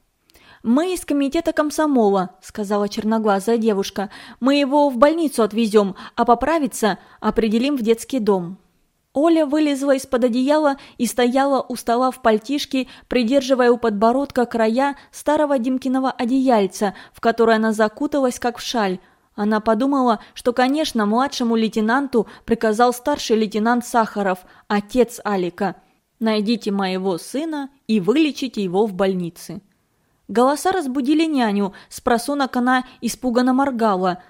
«Мы из комитета комсомола», — сказала черноглазая девушка. «Мы его в больницу отвезем, а поправиться определим в детский дом». Оля вылезла из-под одеяла и стояла у стола в пальтишке, придерживая у подбородка края старого Димкиного одеяльца, в которое она закуталась, как в шаль. Она подумала, что, конечно, младшему лейтенанту приказал старший лейтенант Сахаров, отец Алика. «Найдите моего сына и вылечите его в больнице». Голоса разбудили няню, с просонок она испуганно моргала.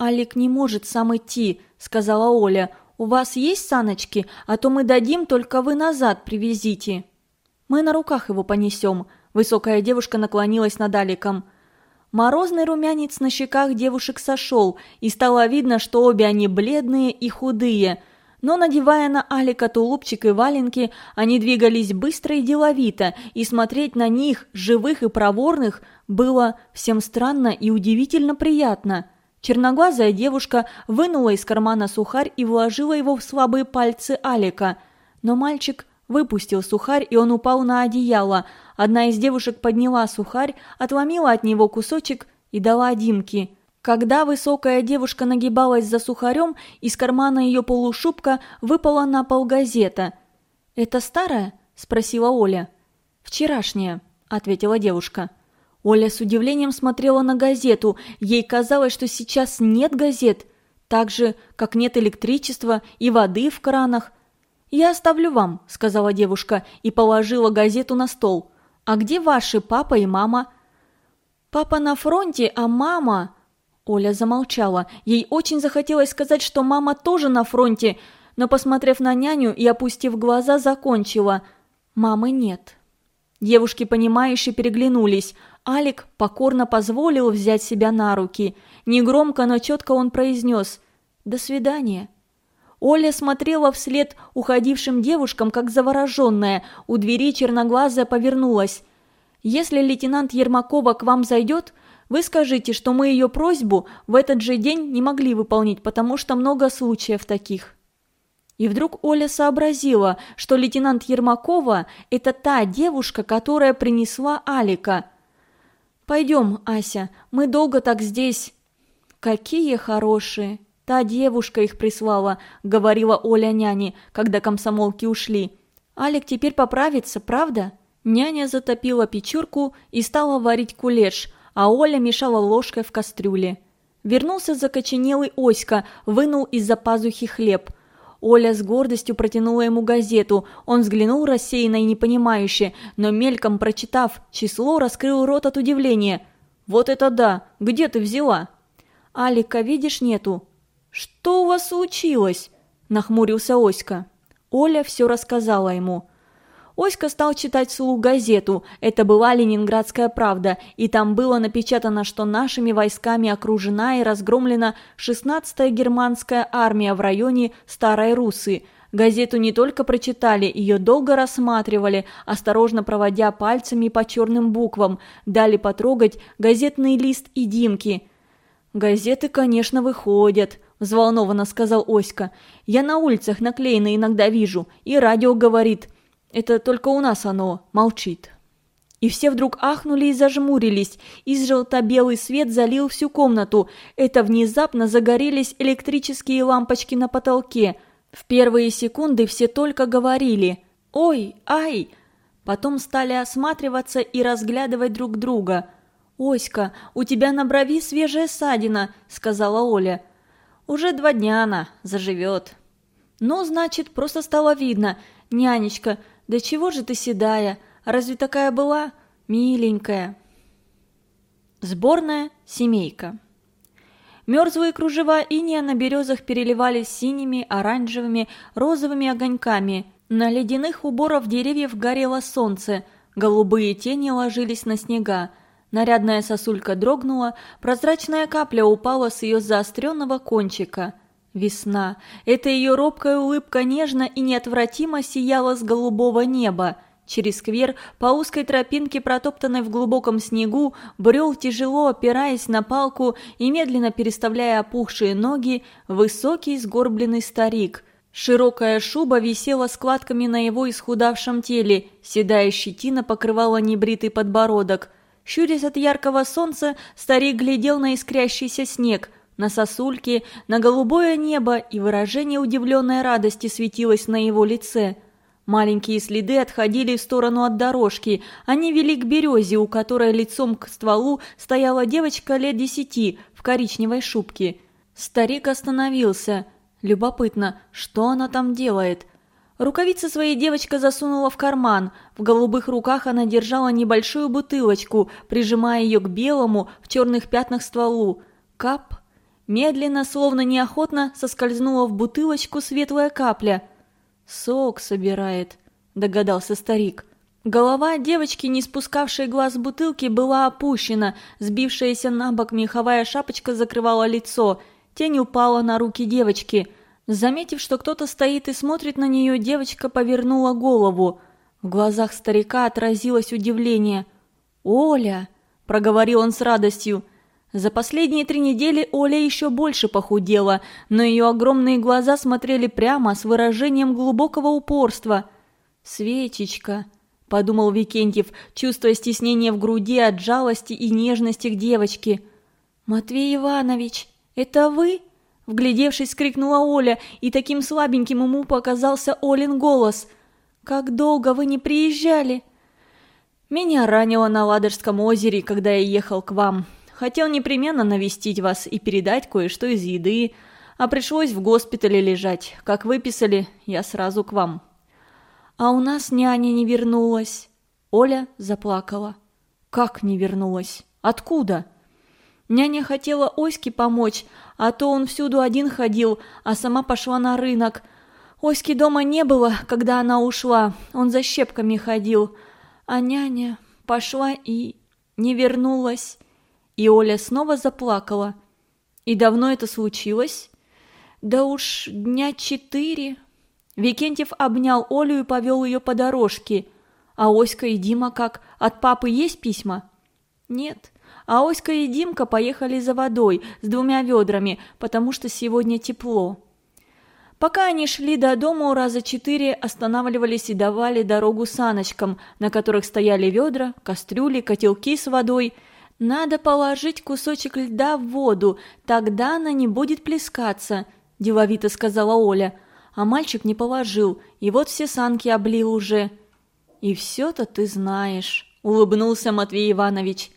«Алик не может сам идти», — сказала Оля, — «У вас есть саночки? А то мы дадим, только вы назад привезите». «Мы на руках его понесем», – высокая девушка наклонилась над Аликом. Морозный румянец на щеках девушек сошел, и стало видно, что обе они бледные и худые. Но, надевая на Алика тулупчик и валенки, они двигались быстро и деловито, и смотреть на них, живых и проворных, было всем странно и удивительно приятно. Черноглазая девушка вынула из кармана сухарь и вложила его в слабые пальцы Алика. Но мальчик выпустил сухарь, и он упал на одеяло. Одна из девушек подняла сухарь, отломила от него кусочек и дала Димке. Когда высокая девушка нагибалась за сухарем, из кармана ее полушубка выпала на пол газета. «Это старая?» – спросила Оля. «Вчерашняя», – ответила девушка. Оля с удивлением смотрела на газету. Ей казалось, что сейчас нет газет, так же, как нет электричества и воды в кранах. «Я оставлю вам», – сказала девушка и положила газету на стол. «А где ваши папа и мама?» «Папа на фронте, а мама...» Оля замолчала. Ей очень захотелось сказать, что мама тоже на фронте, но, посмотрев на няню и опустив глаза, закончила. «Мамы нет». Девушки, понимающе переглянулись – Алик покорно позволил взять себя на руки. Негромко, но четко он произнес «До свидания». Оля смотрела вслед уходившим девушкам, как завороженная. У двери черноглазая повернулась. «Если лейтенант Ермакова к вам зайдет, вы скажите, что мы ее просьбу в этот же день не могли выполнить, потому что много случаев таких». И вдруг Оля сообразила, что лейтенант Ермакова – это та девушка, которая принесла Алика – «Пойдем, Ася, мы долго так здесь». «Какие хорошие!» «Та девушка их прислала», — говорила Оля няне, когда комсомолки ушли. «Алик теперь поправится, правда?» Няня затопила печурку и стала варить кулеш, а Оля мешала ложкой в кастрюле. Вернулся закоченелый Оська, вынул из-за пазухи хлеб – Оля с гордостью протянула ему газету. Он взглянул рассеянно и непонимающе, но мельком прочитав число, раскрыл рот от удивления. «Вот это да! Где ты взяла?» «Алика, видишь, нету». «Что у вас случилось?» – нахмурился Оська. Оля все рассказала ему. Оська стал читать вслух газету. Это была «Ленинградская правда», и там было напечатано, что нашими войсками окружена и разгромлена 16-я германская армия в районе Старой Русы. Газету не только прочитали, ее долго рассматривали, осторожно проводя пальцами по черным буквам, дали потрогать газетный лист и Димки. «Газеты, конечно, выходят», – взволнованно сказал Оська. «Я на улицах наклеены иногда вижу, и радио говорит – это только у нас оно молчит. И все вдруг ахнули и зажмурились, и желто-белый свет залил всю комнату. Это внезапно загорелись электрические лампочки на потолке. В первые секунды все только говорили «Ой, ай!», потом стали осматриваться и разглядывать друг друга. «Оська, у тебя на брови свежая ссадина», — сказала Оля. «Уже два дня она заживет». «Ну, значит, просто стало видно. Нянечка, да чего же ты седая? Разве такая была? Миленькая. Сборная семейка. Мерзлые кружева иния на березах переливались синими, оранжевыми, розовыми огоньками. На ледяных уборов деревьев горело солнце, голубые тени ложились на снега. Нарядная сосулька дрогнула, прозрачная капля упала с ее заостренного кончика. Весна. Эта ее робкая улыбка нежно и неотвратимо сияла с голубого неба. Через сквер по узкой тропинке, протоптанной в глубоком снегу, брел тяжело, опираясь на палку и медленно переставляя опухшие ноги, высокий сгорбленный старик. Широкая шуба висела складками на его исхудавшем теле, седая щетина покрывала небритый подбородок – Щурясь от яркого солнца, старик глядел на искрящийся снег, на сосульки, на голубое небо, и выражение удивленной радости светилось на его лице. Маленькие следы отходили в сторону от дорожки, они вели к березе, у которой лицом к стволу стояла девочка лет десяти в коричневой шубке. Старик остановился. Любопытно, что она там делает? Рукавицы своей девочка засунула в карман. В голубых руках она держала небольшую бутылочку, прижимая ее к белому в черных пятнах стволу. Кап. Медленно, словно неохотно, соскользнула в бутылочку светлая капля. «Сок собирает», – догадался старик. Голова девочки, не спускавшей глаз бутылки, была опущена, сбившаяся на бок меховая шапочка закрывала лицо. Тень упала на руки девочки – Заметив, что кто-то стоит и смотрит на нее, девочка повернула голову. В глазах старика отразилось удивление. «Оля!» – проговорил он с радостью. За последние три недели Оля еще больше похудела, но ее огромные глаза смотрели прямо с выражением глубокого упорства. «Свечечка!» – подумал Викентьев, чувствуя стеснение в груди от жалости и нежности к девочке. «Матвей Иванович, это вы?» Вглядевшись, крикнула Оля, и таким слабеньким ему показался Олин голос. «Как долго вы не приезжали?» «Меня ранило на Ладожском озере, когда я ехал к вам. Хотел непременно навестить вас и передать кое-что из еды, а пришлось в госпитале лежать. Как выписали, я сразу к вам». «А у нас няня не вернулась». Оля заплакала. «Как не вернулась? Откуда?» Няня хотела Оське помочь, а то он всюду один ходил, а сама пошла на рынок. Оськи дома не было, когда она ушла, он за щепками ходил. А няня пошла и не вернулась. И Оля снова заплакала. И давно это случилось? Да уж дня четыре. Викентьев обнял Олю и повел ее по дорожке. А Оська и Дима как, от папы есть письма? Нет а Оська и Димка поехали за водой с двумя ведрами, потому что сегодня тепло. Пока они шли до дома, раза четыре останавливались и давали дорогу саночкам, на которых стояли ведра, кастрюли, котелки с водой. «Надо положить кусочек льда в воду, тогда она не будет плескаться», – деловито сказала Оля. А мальчик не положил, и вот все санки облил уже. «И все-то ты знаешь», – улыбнулся Матвей Иванович.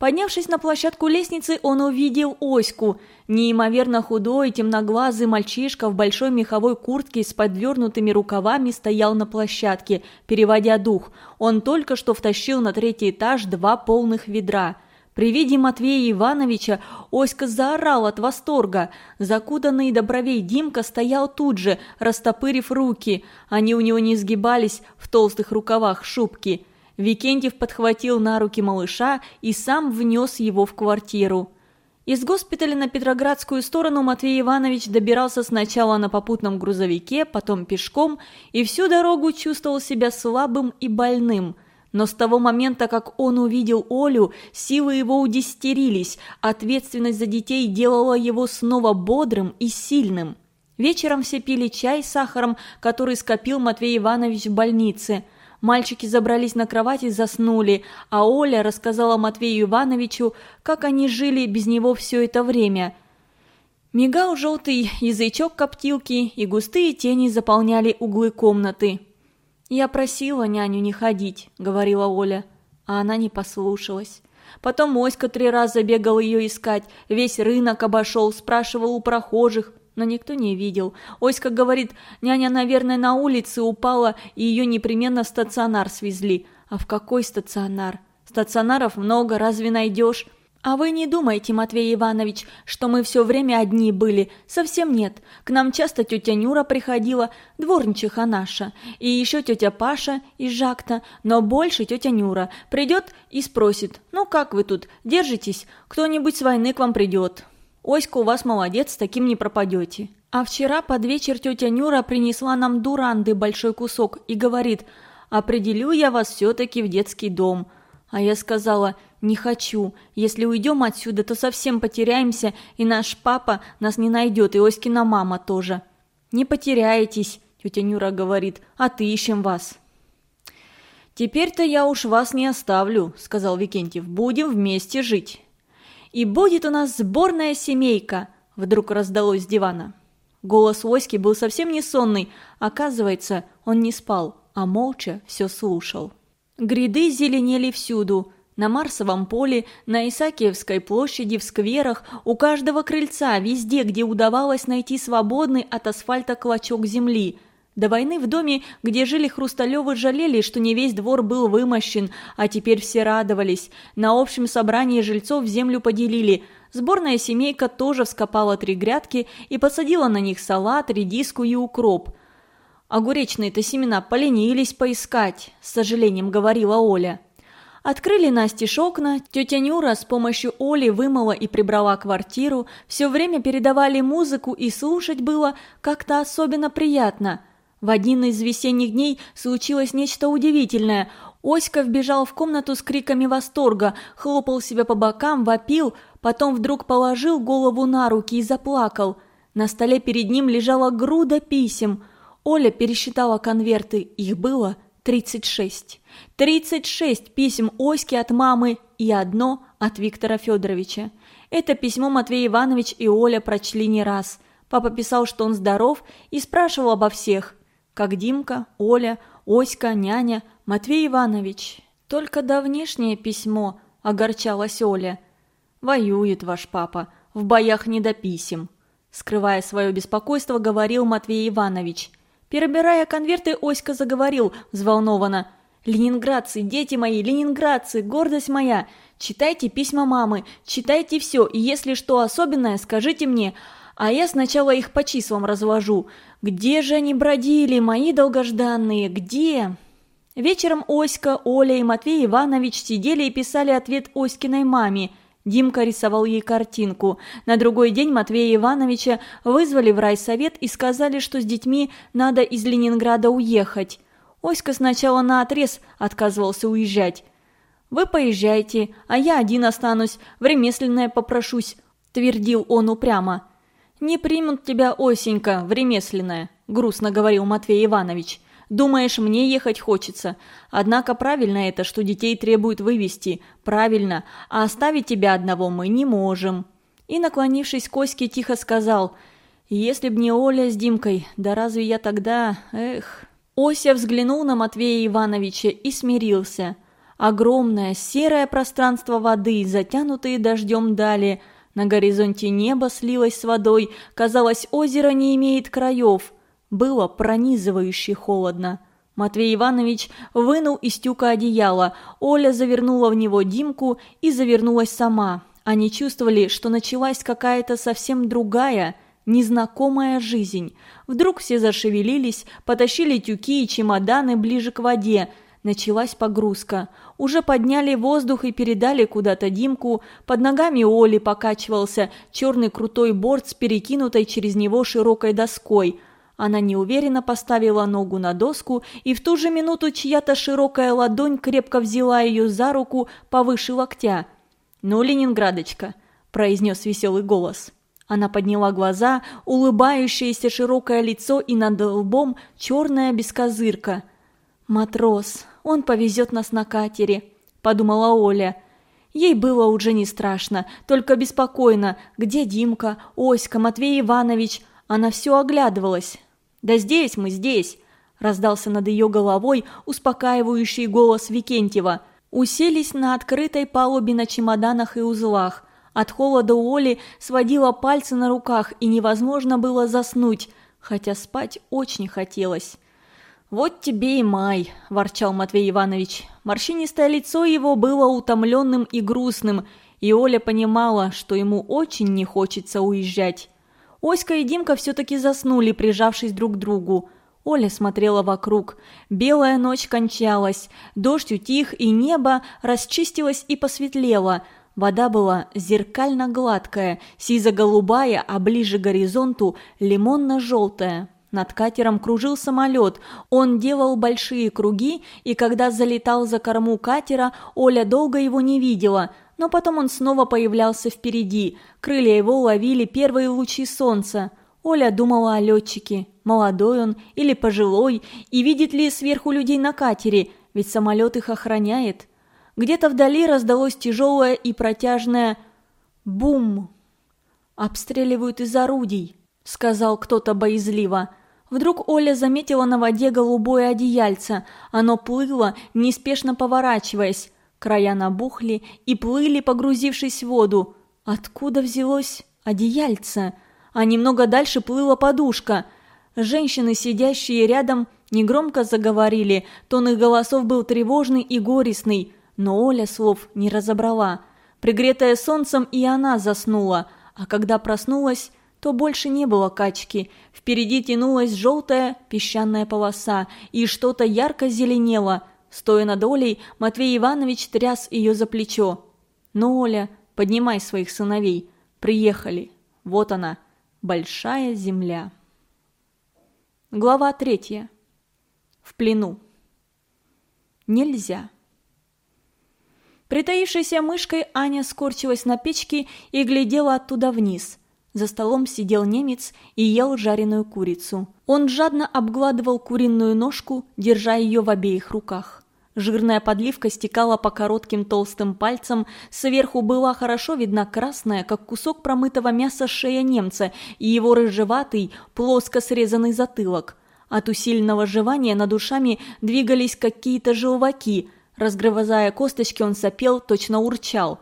Поднявшись на площадку лестницы, он увидел Оську. Неимоверно худой, темноглазый мальчишка в большой меховой куртке с подвернутыми рукавами стоял на площадке, переводя дух. Он только что втащил на третий этаж два полных ведра. При виде Матвея Ивановича Оська заорал от восторга. Закуданный до бровей Димка стоял тут же, растопырив руки. Они у него не сгибались в толстых рукавах шубки. Викентьев подхватил на руки малыша и сам внес его в квартиру. Из госпиталя на Петроградскую сторону Матвей Иванович добирался сначала на попутном грузовике, потом пешком, и всю дорогу чувствовал себя слабым и больным. Но с того момента, как он увидел Олю, силы его удестерились, ответственность за детей делала его снова бодрым и сильным. Вечером все пили чай с сахаром, который скопил Матвей Иванович в больнице – Мальчики забрались на кровать и заснули, а Оля рассказала Матвею Ивановичу, как они жили без него все это время. Мигал желтый язычок коптилки, и густые тени заполняли углы комнаты. «Я просила няню не ходить», — говорила Оля, а она не послушалась. Потом Моська три раза бегал ее искать, весь рынок обошел, спрашивал у прохожих, но никто не видел. Оська говорит, няня, наверное, на улице упала, и ее непременно в стационар свезли. А в какой стационар? Стационаров много, разве найдешь? «А вы не думайте, Матвей Иванович, что мы все время одни были. Совсем нет. К нам часто тетя Нюра приходила, дворничиха наша, и еще тетя Паша из Жакта, но больше тетя Нюра. Придет и спросит, ну как вы тут, держитесь, кто-нибудь с войны к вам придет. Оська у вас молодец, таким не пропадете». А вчера под вечер тетя Нюра принесла нам дуранды большой кусок и говорит, «Определю я вас все-таки в детский дом». А я сказала, «Не хочу. Если уйдем отсюда, то совсем потеряемся, и наш папа нас не найдет, и Оськина мама тоже». «Не потеряетесь», – тетя Нюра говорит, – «а ты ищем вас». «Теперь-то я уж вас не оставлю», – сказал Викентьев. «Будем вместе жить». «И будет у нас сборная семейка», – вдруг раздалось с дивана. Голос Оськи был совсем не сонный. Оказывается, он не спал, а молча все слушал. Гряды зеленели всюду. На Марсовом поле, на Исаакиевской площади, в скверах, у каждого крыльца, везде, где удавалось найти свободный от асфальта клочок земли. До войны в доме, где жили Хрусталевы, жалели, что не весь двор был вымощен, а теперь все радовались. На общем собрании жильцов землю поделили. Сборная семейка тоже вскопала три грядки и посадила на них салат, редиску и укроп – Огуречные-то семена поленились поискать, с сожалением говорила Оля. Открыли Насте окна, тетя Нюра с помощью Оли вымыла и прибрала квартиру, все время передавали музыку и слушать было как-то особенно приятно. В один из весенних дней случилось нечто удивительное. Оська вбежал в комнату с криками восторга, хлопал себя по бокам, вопил, потом вдруг положил голову на руки и заплакал. На столе перед ним лежала груда писем – Оля пересчитала конверты, их было 36. 36 писем Оськи от мамы и одно от Виктора Федоровича. Это письмо Матвей Иванович и Оля прочли не раз. Папа писал, что он здоров, и спрашивал обо всех. Как Димка, Оля, Оська, няня, Матвей Иванович. Только давнешнее письмо, огорчалась Оля. Воюет ваш папа, в боях не до писем. Скрывая свое беспокойство, говорил Матвей Иванович. Перебирая конверты, Оська заговорил взволнованно. «Ленинградцы, дети мои, ленинградцы, гордость моя! Читайте письма мамы, читайте все, и если что особенное, скажите мне, а я сначала их по числам разложу. Где же они бродили, мои долгожданные, где?» Вечером Оська, Оля и Матвей Иванович сидели и писали ответ Оськиной маме – Димка рисовал ей картинку. На другой день Матвея Ивановича вызвали в райсовет и сказали, что с детьми надо из Ленинграда уехать. Оська сначала наотрез отказывался уезжать. «Вы поезжайте, а я один останусь, в ремесленное попрошусь», – твердил он упрямо. «Не примут тебя, Осенька, в ремесленное», – грустно говорил Матвей Иванович. Думаешь, мне ехать хочется. Однако правильно это, что детей требуют вывести. Правильно. А оставить тебя одного мы не можем». И, наклонившись к Оське, тихо сказал, «Если б не Оля с Димкой, да разве я тогда... Эх...» Ося взглянул на Матвея Ивановича и смирился. Огромное серое пространство воды, затянутые дождем дали. На горизонте небо слилось с водой. Казалось, озеро не имеет краев. Было пронизывающе холодно. Матвей Иванович вынул из тюка одеяло, Оля завернула в него Димку и завернулась сама. Они чувствовали, что началась какая-то совсем другая, незнакомая жизнь. Вдруг все зашевелились, потащили тюки и чемоданы ближе к воде. Началась погрузка. Уже подняли воздух и передали куда-то Димку. Под ногами Оли покачивался черный крутой борт с перекинутой через него широкой доской – она неуверенно поставила ногу на доску, и в ту же минуту чья-то широкая ладонь крепко взяла ее за руку повыше локтя. «Ну, Ленинградочка», – произнес веселый голос. Она подняла глаза, улыбающееся широкое лицо и над лбом черная бескозырка. «Матрос, он повезет нас на катере», – подумала Оля. Ей было уже не страшно, только беспокойно. Где Димка, Оська, Матвей Иванович? Она все оглядывалась. «Да здесь мы, здесь!» – раздался над ее головой успокаивающий голос Викентьева. Уселись на открытой палубе на чемоданах и узлах. От холода у Оли сводила пальцы на руках, и невозможно было заснуть, хотя спать очень хотелось. «Вот тебе и май», – ворчал Матвей Иванович. Морщинистое лицо его было утомленным и грустным, И Оля понимала, что ему очень не хочется уезжать. Оська и Димка все-таки заснули, прижавшись друг к другу. Оля смотрела вокруг. Белая ночь кончалась, дождь утих, и небо расчистилось и посветлело. Вода была зеркально-гладкая, сизо-голубая, а ближе к горизонту лимонно-желтая. Над катером кружил самолет. Он делал большие круги, и когда залетал за корму катера, Оля долго его не видела – но потом он снова появлялся впереди, крылья его ловили первые лучи солнца. Оля думала о летчике, молодой он или пожилой, и видит ли сверху людей на катере, ведь самолет их охраняет. Где-то вдали раздалось тяжелое и протяжное «бум». «Обстреливают из орудий», — сказал кто-то боязливо. Вдруг Оля заметила на воде голубое одеяльце. Оно плыло, неспешно поворачиваясь. Края набухли и плыли, погрузившись в воду. Откуда взялось одеяльце? А немного дальше плыла подушка. Женщины, сидящие рядом, негромко заговорили, тон их голосов был тревожный и горестный, но Оля слов не разобрала. Пригретая солнцем, и она заснула, а когда проснулась, то больше не было качки. Впереди тянулась желтая песчаная полоса, и что-то ярко зеленело – Стоя над Олей, Матвей Иванович тряс ее за плечо. «Ну, Оля, поднимай своих сыновей. Приехали. Вот она, большая земля». Глава третья. В плену. Нельзя. Притаившейся мышкой Аня скорчилась на печке и глядела оттуда вниз. За столом сидел немец и ел жареную курицу. Он жадно обгладывал куриную ножку, держа ее в обеих руках. Жирная подливка стекала по коротким толстым пальцам, сверху была хорошо видна красная, как кусок промытого мяса шея немца и его рыжеватый, плоско срезанный затылок. От усиленного жевания над душами двигались какие-то желваки. Разгрызая косточки, он сопел, точно урчал.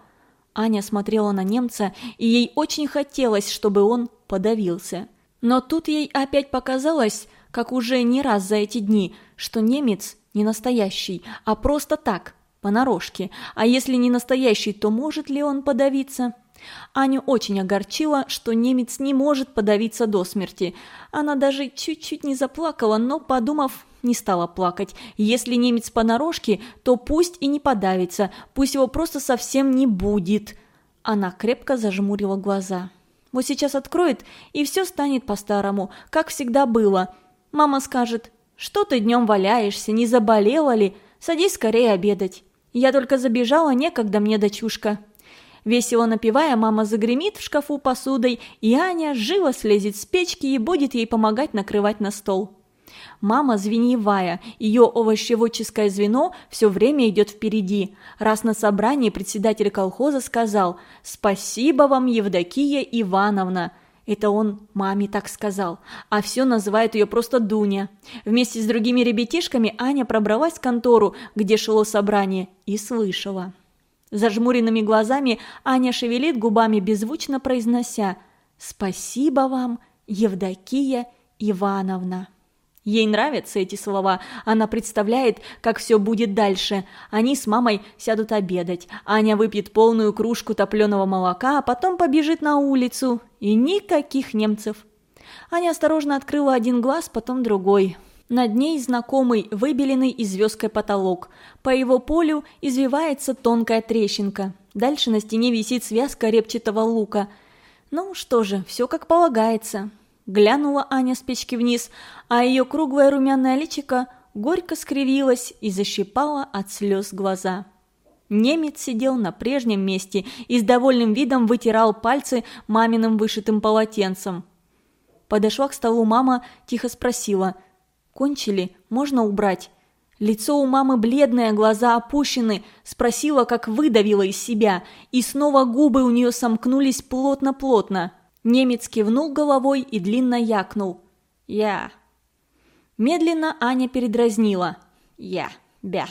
Аня смотрела на немца, и ей очень хотелось, чтобы он подавился. Но тут ей опять показалось, как уже не раз за эти дни, что немец не настоящий, а просто так, понарошке. А если не настоящий, то может ли он подавиться? Аню очень огорчило, что немец не может подавиться до смерти. Она даже чуть-чуть не заплакала, но, подумав, не стала плакать. Если немец понарошке, то пусть и не подавится, пусть его просто совсем не будет. Она крепко зажмурила глаза. Вот сейчас откроет, и все станет по-старому, как всегда было. Мама скажет «Что ты днем валяешься, не заболела ли? Садись скорее обедать». Я только забежала, некогда мне, дочушка. Весело напевая, мама загремит в шкафу посудой, и Аня живо слезет с печки и будет ей помогать накрывать на стол. Мама звеньевая, ее овощеводческое звено все время идет впереди. Раз на собрании председатель колхоза сказал «Спасибо вам, Евдокия Ивановна», это он маме так сказал, а все называет ее просто Дуня. Вместе с другими ребятишками Аня пробралась в контору, где шло собрание, и слышала. Зажмуренными глазами Аня шевелит губами, беззвучно произнося «Спасибо вам, Евдокия Ивановна». Ей нравятся эти слова. Она представляет, как все будет дальше. Они с мамой сядут обедать. Аня выпьет полную кружку топленого молока, а потом побежит на улицу. И никаких немцев. Аня осторожно открыла один глаз, потом другой. Над ней знакомый выбеленный и звездкой потолок. По его полю извивается тонкая трещинка. Дальше на стене висит связка репчатого лука. Ну что же, все как полагается. Глянула Аня с печки вниз, а ее круглое румяное личико горько скривилось и защипало от слез глаза. Немец сидел на прежнем месте и с довольным видом вытирал пальцы маминым вышитым полотенцем. Подошла к столу мама, тихо спросила. «Кончили? Можно убрать?» Лицо у мамы бледное, глаза опущены, спросила, как выдавила из себя, и снова губы у нее сомкнулись плотно-плотно. Немец кивнул головой и длинно якнул. «Я». Медленно Аня передразнила. «Я, бя».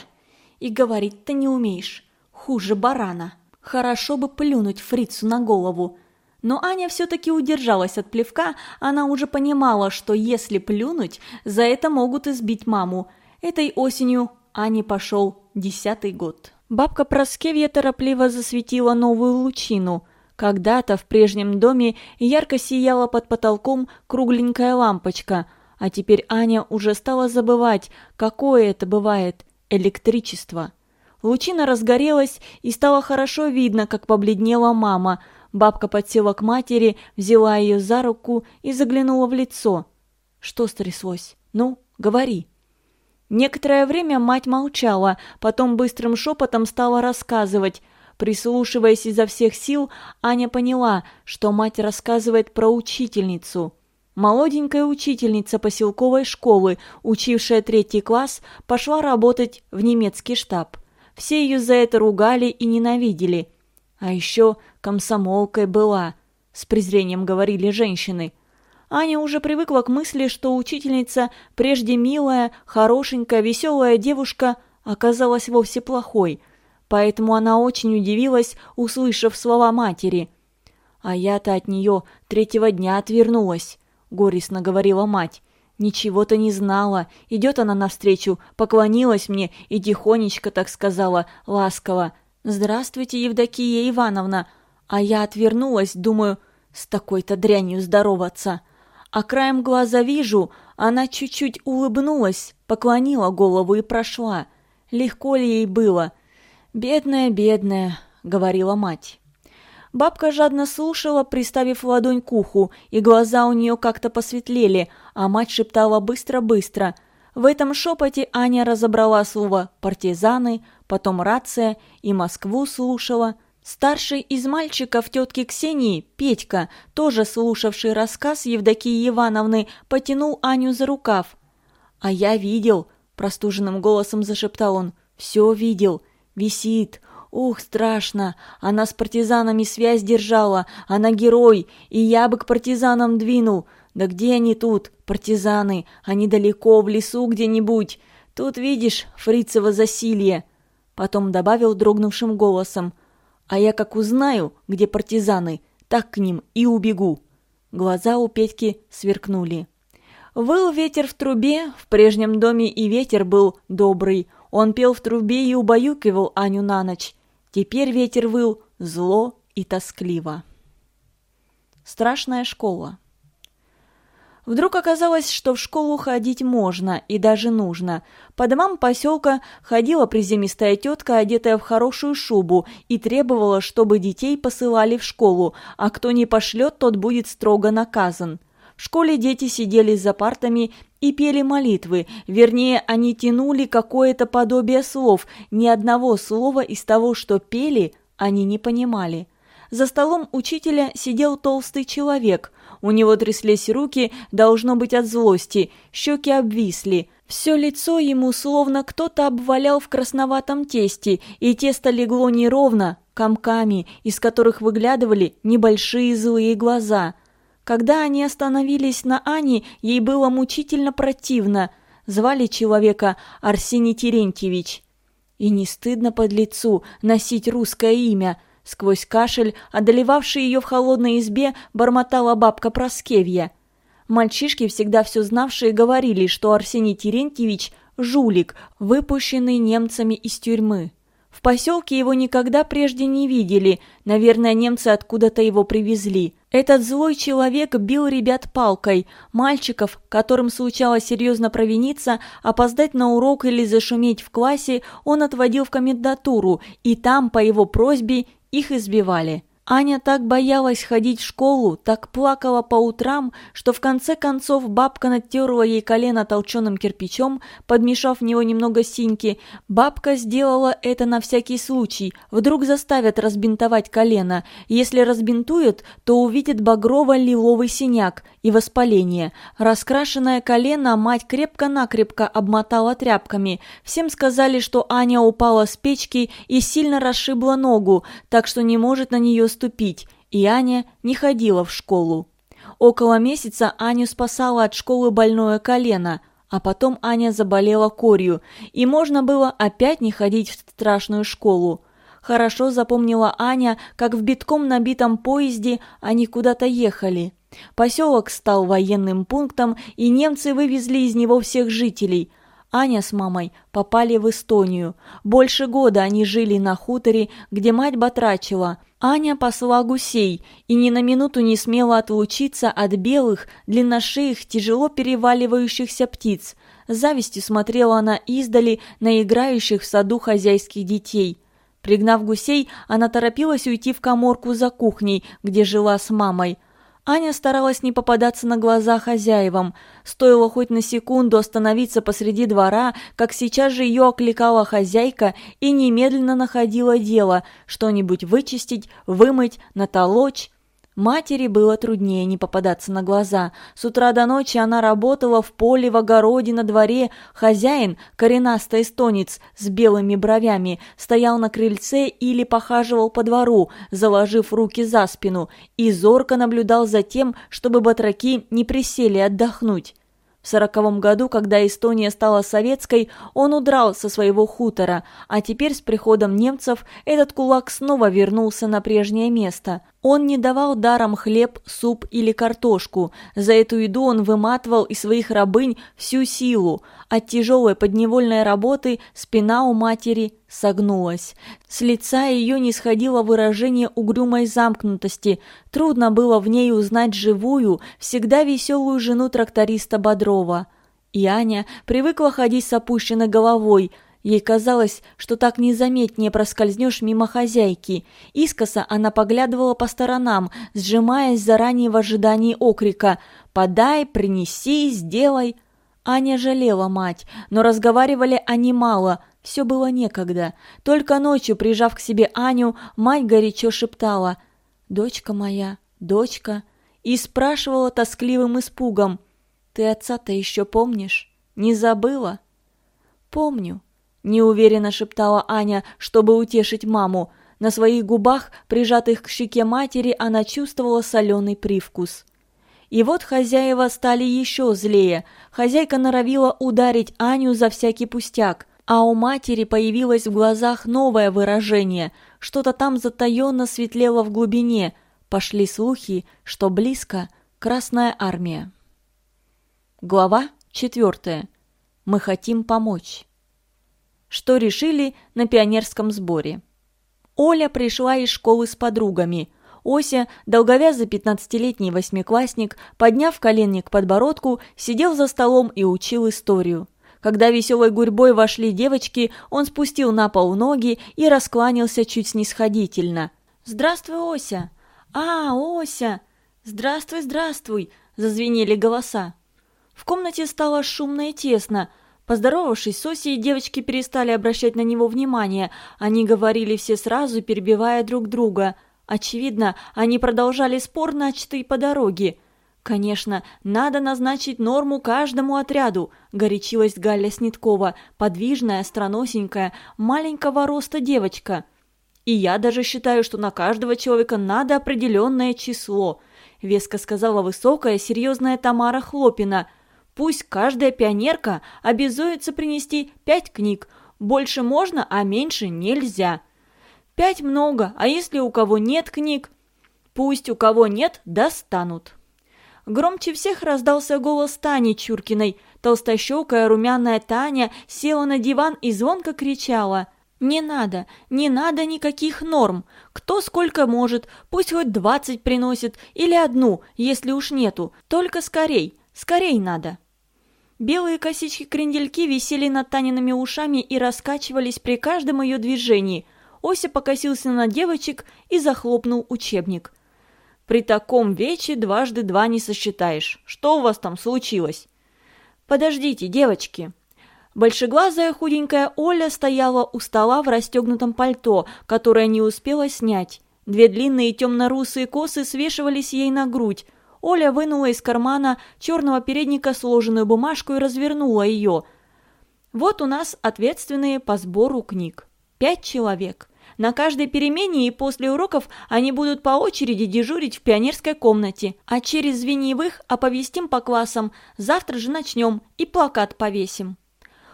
И говорить ты не умеешь. Хуже барана. Хорошо бы плюнуть фрицу на голову. Но Аня все-таки удержалась от плевка, она уже понимала, что если плюнуть, за это могут избить маму. Этой осенью Ане пошел десятый год. Бабка Проскевья торопливо засветила новую лучину. Когда-то в прежнем доме ярко сияла под потолком кругленькая лампочка, а теперь Аня уже стала забывать, какое это бывает электричество. Лучина разгорелась, и стало хорошо видно, как побледнела мама. Бабка подсела к матери, взяла ее за руку и заглянула в лицо. «Что стряслось? Ну, говори». Некоторое время мать молчала, потом быстрым шепотом стала рассказывать. Прислушиваясь изо всех сил, Аня поняла, что мать рассказывает про учительницу. Молоденькая учительница поселковой школы, учившая третий класс, пошла работать в немецкий штаб. Все ее за это ругали и ненавидели. А еще комсомолкой была, с презрением говорили женщины – Аня уже привыкла к мысли, что учительница, прежде милая, хорошенькая, веселая девушка, оказалась вовсе плохой, поэтому она очень удивилась, услышав слова матери. «А я-то от нее третьего дня отвернулась», — горестно говорила мать. «Ничего-то не знала. Идет она навстречу, поклонилась мне и тихонечко так сказала, ласково. «Здравствуйте, Евдокия Ивановна!» А я отвернулась, думаю, с такой-то дрянью здороваться а краем глаза вижу, она чуть-чуть улыбнулась, поклонила голову и прошла. Легко ли ей было? «Бедная, бедная», — говорила мать. Бабка жадно слушала, приставив ладонь к уху, и глаза у нее как-то посветлели, а мать шептала быстро-быстро. В этом шепоте Аня разобрала слово «партизаны», потом «рация» и Москву слушала — Старший из мальчиков тетки Ксении, Петька, тоже слушавший рассказ Евдокии Ивановны, потянул Аню за рукав. «А я видел», – простуженным голосом зашептал он, – «все видел. Висит. Ух, страшно. Она с партизанами связь держала. Она герой, и я бы к партизанам двинул. Да где они тут, партизаны? Они далеко, в лесу где-нибудь. Тут, видишь, фрицево засилье». Потом добавил дрогнувшим голосом – а я как узнаю, где партизаны, так к ним и убегу. Глаза у Петьки сверкнули. Выл ветер в трубе, в прежнем доме и ветер был добрый. Он пел в трубе и убаюкивал Аню на ночь. Теперь ветер выл зло и тоскливо. Страшная школа. Вдруг оказалось, что в школу ходить можно и даже нужно. По домам поселка ходила приземистая тетка, одетая в хорошую шубу, и требовала, чтобы детей посылали в школу, а кто не пошлет, тот будет строго наказан. В школе дети сидели за партами и пели молитвы, вернее, они тянули какое-то подобие слов, ни одного слова из того, что пели, они не понимали. За столом учителя сидел толстый человек – у него тряслись руки, должно быть от злости, щеки обвисли. Все лицо ему словно кто-то обвалял в красноватом тесте, и тесто легло неровно, комками, из которых выглядывали небольшие злые глаза. Когда они остановились на Ане, ей было мучительно противно. Звали человека Арсений Терентьевич. И не стыдно под лицу носить русское имя – Сквозь кашель, одолевавший ее в холодной избе, бормотала бабка Проскевья. Мальчишки, всегда все знавшие, говорили, что Арсений Терентьевич – жулик, выпущенный немцами из тюрьмы. В поселке его никогда прежде не видели, наверное, немцы откуда-то его привезли. Этот злой человек бил ребят палкой, мальчиков, которым случалось серьезно провиниться, опоздать на урок или зашуметь в классе, он отводил в комендатуру, и там, по его просьбе, их избивали. Аня так боялась ходить в школу, так плакала по утрам, что в конце концов бабка натерла ей колено толченым кирпичом, подмешав в него немного синьки. Бабка сделала это на всякий случай, вдруг заставят разбинтовать колено. Если разбинтует, то увидит багрово-лиловый синяк и воспаление. Раскрашенное колено мать крепко-накрепко обмотала тряпками. Всем сказали, что Аня упала с печки и сильно расшибла ногу, так что не может на нее ступить, и Аня не ходила в школу. Около месяца Аню спасала от школы больное колено, а потом Аня заболела корью, и можно было опять не ходить в страшную школу. Хорошо запомнила Аня, как в битком набитом поезде они куда-то ехали. Поселок стал военным пунктом, и немцы вывезли из него всех жителей. Аня с мамой попали в Эстонию. Больше года они жили на хуторе, где мать батрачила. Аня посла гусей и ни на минуту не смела отлучиться от белых, длинношеих, тяжело переваливающихся птиц. С завистью смотрела она издали на играющих в саду хозяйских детей. Пригнав гусей, она торопилась уйти в коморку за кухней, где жила с мамой – Аня старалась не попадаться на глаза хозяевам. Стоило хоть на секунду остановиться посреди двора, как сейчас же ее окликала хозяйка и немедленно находила дело что-нибудь вычистить, вымыть, натолочь. Матери было труднее не попадаться на глаза. С утра до ночи она работала в поле, в огороде, на дворе. Хозяин, коренастый эстонец с белыми бровями, стоял на крыльце или похаживал по двору, заложив руки за спину, и зорко наблюдал за тем, чтобы батраки не присели отдохнуть. В сороковом году, когда Эстония стала советской, он удрал со своего хутора, а теперь с приходом немцев этот кулак снова вернулся на прежнее место. Он не давал даром хлеб, суп или картошку. За эту еду он выматывал из своих рабынь всю силу. От тяжелой подневольной работы спина у матери согнулась. С лица ее не сходило выражение угрюмой замкнутости. Трудно было в ней узнать живую, всегда веселую жену тракториста Бодрова. И Аня привыкла ходить с опущенной головой – Ей казалось, что так незаметнее проскользнешь мимо хозяйки. Искоса она поглядывала по сторонам, сжимаясь заранее в ожидании окрика «Подай, принеси, сделай». Аня жалела мать, но разговаривали они мало, все было некогда. Только ночью, прижав к себе Аню, мать горячо шептала «Дочка моя, дочка» и спрашивала тоскливым испугом «Ты отца-то еще помнишь? Не забыла?» «Помню», неуверенно шептала Аня, чтобы утешить маму. На своих губах, прижатых к щеке матери, она чувствовала соленый привкус. И вот хозяева стали еще злее. Хозяйка норовила ударить Аню за всякий пустяк. А у матери появилось в глазах новое выражение. Что-то там затаенно светлело в глубине. Пошли слухи, что близко Красная Армия. Глава четвертая. Мы хотим помочь что решили на пионерском сборе. Оля пришла из школы с подругами. Ося, долговязый пятнадцатилетний восьмиклассник, подняв коленник к подбородку, сидел за столом и учил историю. Когда веселой гурьбой вошли девочки, он спустил на пол ноги и раскланялся чуть снисходительно. «Здравствуй, Ося!» «А, Ося!» «Здравствуй, здравствуй!» – зазвенели голоса. В комнате стало шумно и тесно – Поздоровавшись с Осей, девочки перестали обращать на него внимание. Они говорили все сразу, перебивая друг друга. Очевидно, они продолжали спор, начатый по дороге. «Конечно, надо назначить норму каждому отряду», – горячилась Галя Сниткова, подвижная, остроносенькая, маленького роста девочка. «И я даже считаю, что на каждого человека надо определенное число», – веско сказала высокая, серьезная Тамара Хлопина – Пусть каждая пионерка обязуется принести пять книг. Больше можно, а меньше нельзя. Пять много, а если у кого нет книг? Пусть у кого нет, достанут. Громче всех раздался голос Тани Чуркиной. Толстощекая румяная Таня села на диван и звонко кричала. «Не надо, не надо никаких норм. Кто сколько может, пусть хоть двадцать приносит или одну, если уж нету. Только скорей, скорей надо». Белые косички-крендельки висели над Таниными ушами и раскачивались при каждом ее движении. Ося покосился на девочек и захлопнул учебник. «При таком вече дважды два не сосчитаешь. Что у вас там случилось?» «Подождите, девочки!» Большеглазая худенькая Оля стояла у стола в расстегнутом пальто, которое не успела снять. Две длинные темно-русые косы свешивались ей на грудь, Оля вынула из кармана черного передника сложенную бумажку и развернула ее. Вот у нас ответственные по сбору книг. Пять человек. На каждой перемене и после уроков они будут по очереди дежурить в пионерской комнате, а через звеньевых оповестим по классам. Завтра же начнем и плакат повесим.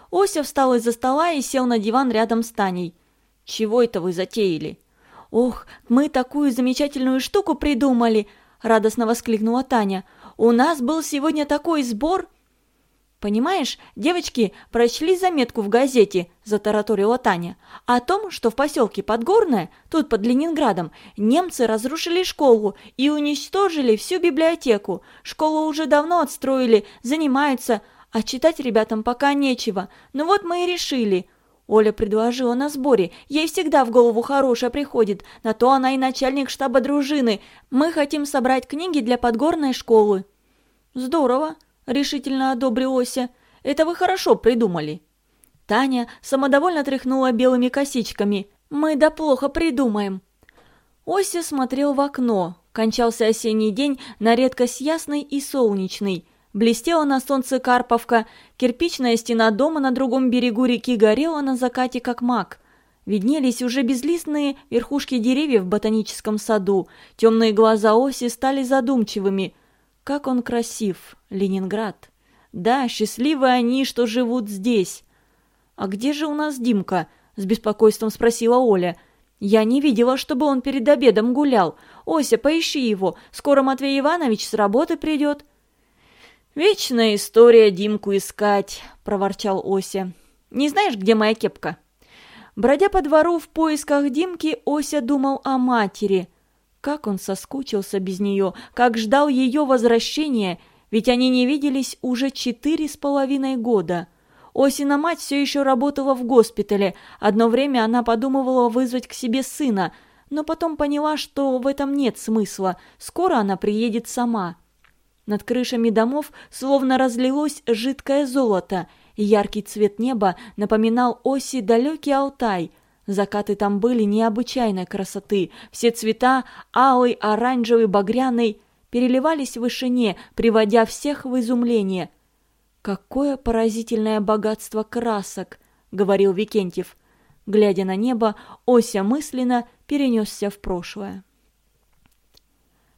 Ося встал из-за стола и сел на диван рядом с Таней. «Чего это вы затеяли?» «Ох, мы такую замечательную штуку придумали!» – радостно воскликнула Таня. «У нас был сегодня такой сбор!» «Понимаешь, девочки прочли заметку в газете», – затараторила Таня, «о том, что в поселке Подгорное, тут под Ленинградом, немцы разрушили школу и уничтожили всю библиотеку. Школу уже давно отстроили, занимаются, а читать ребятам пока нечего. Ну вот мы и решили». Оля предложила на сборе. Ей всегда в голову хорошее приходит. На то она и начальник штаба дружины. Мы хотим собрать книги для подгорной школы. Здорово решительно одобрил Ося. «Это вы хорошо придумали». Таня самодовольно тряхнула белыми косичками. «Мы да плохо придумаем». Ося смотрел в окно. Кончался осенний день на редкость ясный и солнечный. Блестела на солнце Карповка, кирпичная стена дома на другом берегу реки горела на закате, как мак. Виднелись уже безлистные верхушки деревьев в ботаническом саду. Темные глаза Оси стали задумчивыми. Как он красив, Ленинград. Да, счастливы они, что живут здесь. А где же у нас Димка? С беспокойством спросила Оля. Я не видела, чтобы он перед обедом гулял. Ося, поищи его. Скоро Матвей Иванович с работы придет. «Вечная история Димку искать», – проворчал Ося. «Не знаешь, где моя кепка?» Бродя по двору в поисках Димки, Ося думал о матери – как он соскучился без нее, как ждал ее возвращения, ведь они не виделись уже четыре с половиной года. Осина мать все еще работала в госпитале. Одно время она подумывала вызвать к себе сына, но потом поняла, что в этом нет смысла. Скоро она приедет сама. Над крышами домов словно разлилось жидкое золото, яркий цвет неба напоминал оси далекий Алтай – Закаты там были необычайной красоты. Все цвета – алый, оранжевый, багряный – переливались в вышине, приводя всех в изумление. «Какое поразительное богатство красок!» – говорил Викентьев. Глядя на небо, Ося мысленно перенесся в прошлое.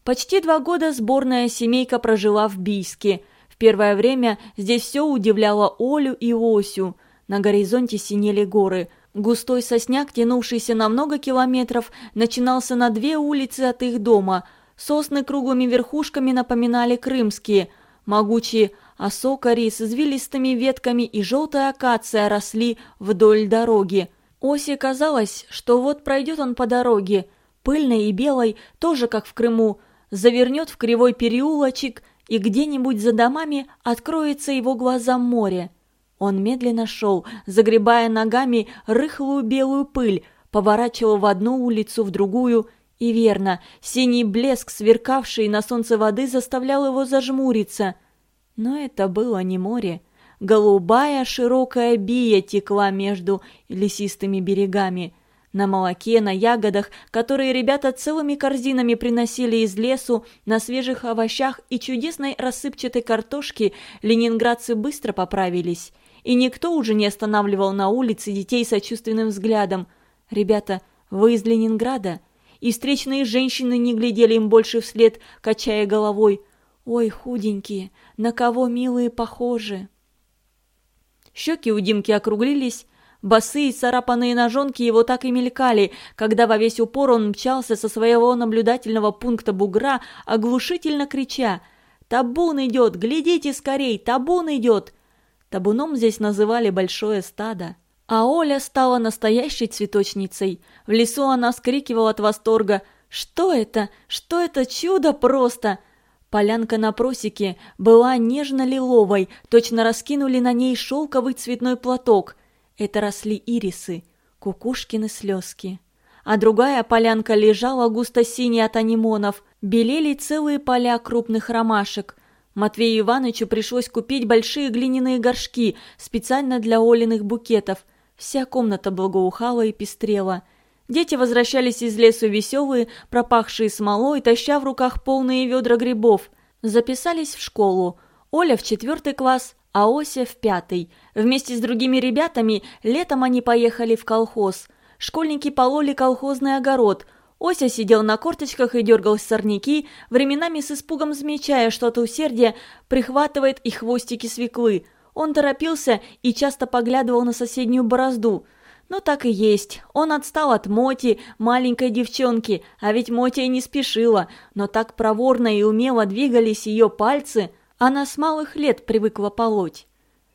Почти два года сборная семейка прожила в Бийске. В первое время здесь все удивляло Олю и Осю. На горизонте синели горы – Густой сосняк, тянувшийся на много километров, начинался на две улицы от их дома. Сосны круглыми верхушками напоминали крымские. Могучие осокари с извилистыми ветками и желтая акация росли вдоль дороги. Осе казалось, что вот пройдет он по дороге, пыльной и белой, тоже как в Крыму, завернет в кривой переулочек, и где-нибудь за домами откроется его глазам море. Он медленно шел, загребая ногами рыхлую белую пыль, поворачивал в одну улицу, в другую, и верно, синий блеск, сверкавший на солнце воды, заставлял его зажмуриться. Но это было не море. Голубая широкая бия текла между лесистыми берегами. На молоке, на ягодах, которые ребята целыми корзинами приносили из лесу, на свежих овощах и чудесной рассыпчатой картошке ленинградцы быстро поправились и никто уже не останавливал на улице детей сочувственным взглядом. «Ребята, вы из Ленинграда?» И встречные женщины не глядели им больше вслед, качая головой. «Ой, худенькие, на кого милые похожи!» Щеки у Димки округлились, босые царапанные ножонки его так и мелькали, когда во весь упор он мчался со своего наблюдательного пункта бугра, оглушительно крича «Табун идет! Глядите скорей! Табун идет!» Табуном здесь называли большое стадо. А Оля стала настоящей цветочницей. В лесу она вскрикивала от восторга. «Что это? Что это чудо просто!» Полянка на просеке была нежно-лиловой, точно раскинули на ней шелковый цветной платок. Это росли ирисы, кукушкины слезки. А другая полянка лежала густо-синяя от анимонов, белели целые поля крупных ромашек. Матвею Ивановичу пришлось купить большие глиняные горшки специально для Олиных букетов. Вся комната благоухала и пестрела. Дети возвращались из лесу веселые, пропахшие смолой, таща в руках полные ведра грибов. Записались в школу. Оля в четвертый класс, а Ося в пятый. Вместе с другими ребятами летом они поехали в колхоз. Школьники пололи колхозный огород – Ося сидел на корточках и дергал сорняки, временами с испугом замечая, что от усердия прихватывает и хвостики свеклы. Он торопился и часто поглядывал на соседнюю борозду. Но так и есть. Он отстал от Моти, маленькой девчонки, а ведь Мотя и не спешила, но так проворно и умело двигались ее пальцы, она с малых лет привыкла полоть.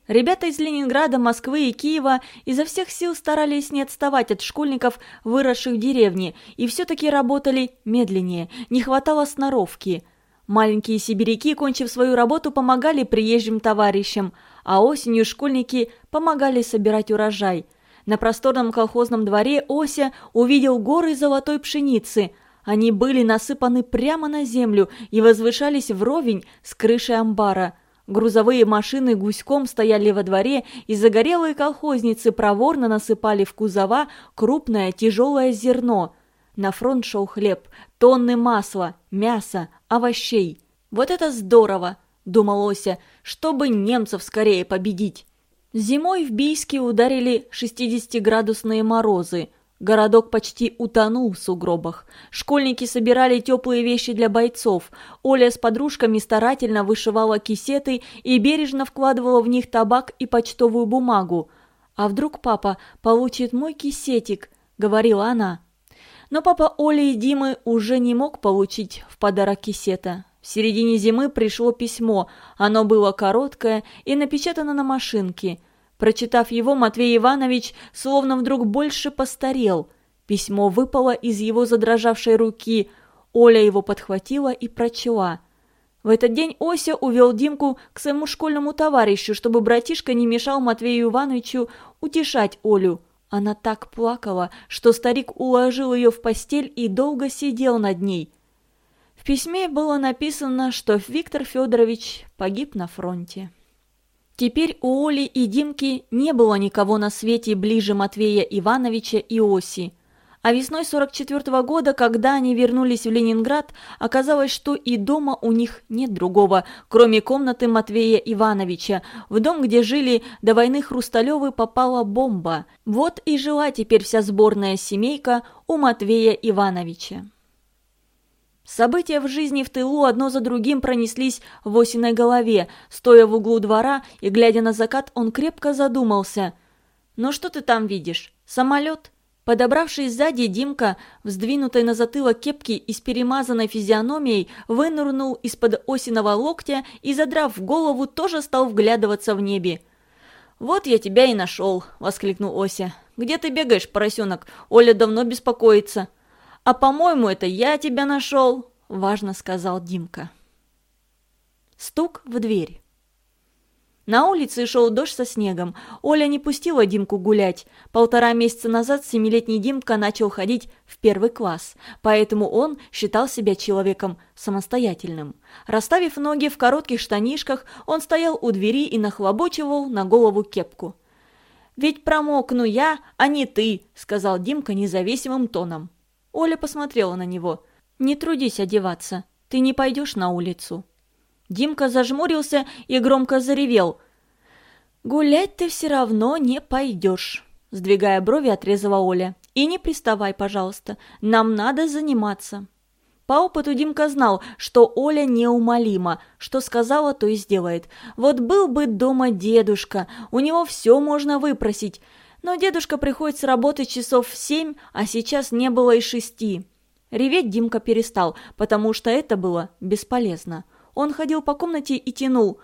Ребята из Ленинграда, Москвы и Киева изо всех сил старались не отставать от школьников, выросших в деревне, и все-таки работали медленнее, не хватало сноровки. Маленькие сибиряки, кончив свою работу, помогали приезжим товарищам, а осенью школьники помогали собирать урожай. На просторном колхозном дворе Ося увидел горы золотой пшеницы. Они были насыпаны прямо на землю и возвышались вровень с крышей амбара – Грузовые машины гуськом стояли во дворе, и загорелые колхозницы проворно насыпали в кузова крупное тяжелое зерно. На фронт шел хлеб, тонны масла, мяса, овощей. «Вот это здорово!» – думал Ося, – «чтобы немцев скорее победить!» Зимой в Бийске ударили 60-градусные морозы – Городок почти утонул в сугробах. Школьники собирали теплые вещи для бойцов. Оля с подружками старательно вышивала кисеты и бережно вкладывала в них табак и почтовую бумагу. «А вдруг папа получит мой кисетик?» – говорила она. Но папа Оли и Димы уже не мог получить в подарок кисета. В середине зимы пришло письмо. Оно было короткое и напечатано на машинке – Прочитав его, Матвей Иванович словно вдруг больше постарел. Письмо выпало из его задрожавшей руки. Оля его подхватила и прочла. В этот день Ося увел Димку к своему школьному товарищу, чтобы братишка не мешал Матвею Ивановичу утешать Олю. Она так плакала, что старик уложил ее в постель и долго сидел над ней. В письме было написано, что Виктор Федорович погиб на фронте. Теперь у Оли и Димки не было никого на свете ближе Матвея Ивановича и Оси. А весной 44 -го года, когда они вернулись в Ленинград, оказалось, что и дома у них нет другого, кроме комнаты Матвея Ивановича. В дом, где жили до войны Хрусталевы, попала бомба. Вот и жила теперь вся сборная семейка у Матвея Ивановича. События в жизни в тылу одно за другим пронеслись в Осиной голове. Стоя в углу двора и глядя на закат, он крепко задумался. «Ну что ты там видишь? Самолет?» Подобравшись сзади, Димка, вздвинутой на затылок кепки и с перемазанной физиономией, вынырнул из-под осиного локтя и, задрав голову, тоже стал вглядываться в небе. «Вот я тебя и нашел!» – воскликнул Ося. «Где ты бегаешь, поросенок? Оля давно беспокоится!» «А, по-моему, это я тебя нашел», – важно сказал Димка. Стук в дверь. На улице шел дождь со снегом. Оля не пустила Димку гулять. Полтора месяца назад семилетний Димка начал ходить в первый класс, поэтому он считал себя человеком самостоятельным. Расставив ноги в коротких штанишках, он стоял у двери и нахлобучивал на голову кепку. «Ведь промокну я, а не ты», — сказал Димка независимым тоном. Оля посмотрела на него. «Не трудись одеваться, ты не пойдешь на улицу». Димка зажмурился и громко заревел. «Гулять ты все равно не пойдешь», – сдвигая брови, отрезала Оля. «И не приставай, пожалуйста, нам надо заниматься». По опыту Димка знал, что Оля неумолима, что сказала, то и сделает. Вот был бы дома дедушка, у него все можно выпросить – но дедушка приходит с работы часов в семь, а сейчас не было и шести. Реветь Димка перестал, потому что это было бесполезно. Он ходил по комнате и тянул.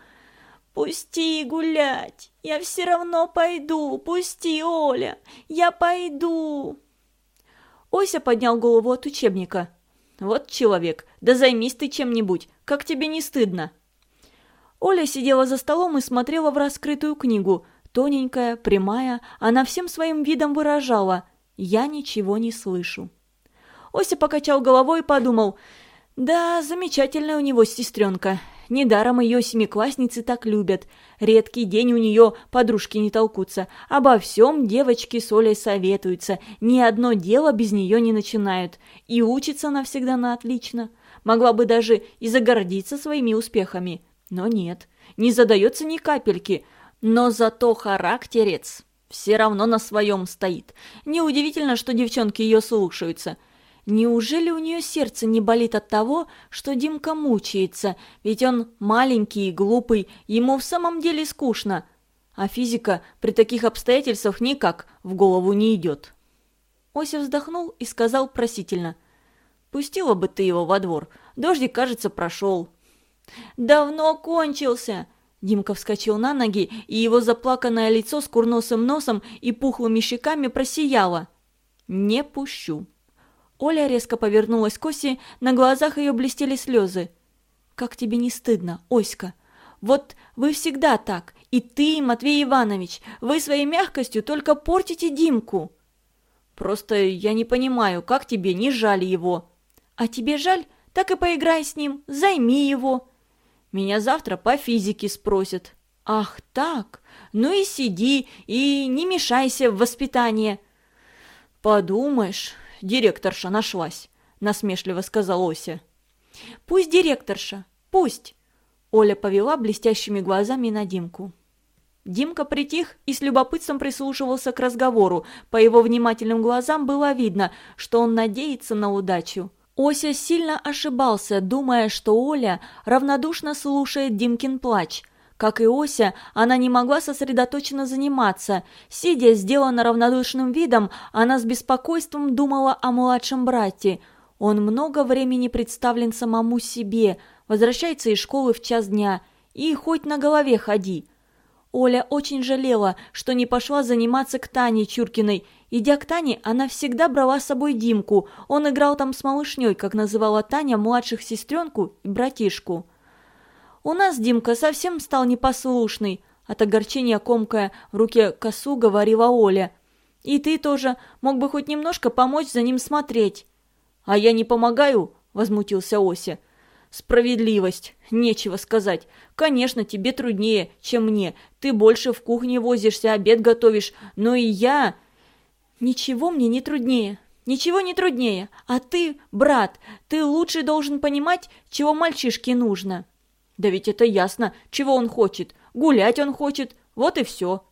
«Пусти гулять! Я все равно пойду! Пусти, Оля! Я пойду!» Ося поднял голову от учебника. «Вот человек, да займись ты чем-нибудь, как тебе не стыдно?» Оля сидела за столом и смотрела в раскрытую книгу, Тоненькая, прямая, она всем своим видом выражала «я ничего не слышу». Ося покачал головой и подумал «да, замечательная у него сестренка». Недаром ее семиклассницы так любят. Редкий день у нее подружки не толкутся. Обо всем девочки с Олей советуются. Ни одно дело без нее не начинают. И учится она всегда на отлично. Могла бы даже и загордиться своими успехами. Но нет, не задается ни капельки. Но зато характерец все равно на своем стоит. Неудивительно, что девчонки ее слушаются. Неужели у нее сердце не болит от того, что Димка мучается, ведь он маленький и глупый, ему в самом деле скучно. А физика при таких обстоятельствах никак в голову не идет. Ося вздохнул и сказал просительно. «Пустила бы ты его во двор, дождик, кажется, прошел». «Давно кончился!» Димка вскочил на ноги, и его заплаканное лицо с курносым носом и пухлыми щеками просияло. «Не пущу». Оля резко повернулась к Осе, на глазах ее блестели слезы. «Как тебе не стыдно, Оська? Вот вы всегда так, и ты, Матвей Иванович, вы своей мягкостью только портите Димку». «Просто я не понимаю, как тебе не жаль его?» «А тебе жаль? Так и поиграй с ним, займи его». Меня завтра по физике спросят. Ах так? Ну и сиди, и не мешайся в воспитание. Подумаешь, директорша нашлась, насмешливо сказал Ося. Пусть директорша, пусть. Оля повела блестящими глазами на Димку. Димка притих и с любопытством прислушивался к разговору. По его внимательным глазам было видно, что он надеется на удачу. Ося сильно ошибался, думая, что Оля равнодушно слушает Димкин плач. Как и Ося, она не могла сосредоточенно заниматься. Сидя, сделанно равнодушным видом, она с беспокойством думала о младшем брате. Он много времени представлен самому себе, возвращается из школы в час дня. И хоть на голове ходи. Оля очень жалела, что не пошла заниматься к Тане Чуркиной Идя к Тане, она всегда брала с собой Димку. Он играл там с малышней, как называла Таня младших сестренку и братишку. «У нас Димка совсем стал непослушный», – от огорчения комкая в руке косу говорила Оля. «И ты тоже мог бы хоть немножко помочь за ним смотреть». «А я не помогаю?» – возмутился Ося. «Справедливость. Нечего сказать. Конечно, тебе труднее, чем мне. Ты больше в кухне возишься, обед готовишь. Но и я...» «Ничего мне не труднее, ничего не труднее. А ты, брат, ты лучше должен понимать, чего мальчишке нужно». «Да ведь это ясно, чего он хочет. Гулять он хочет, вот и все».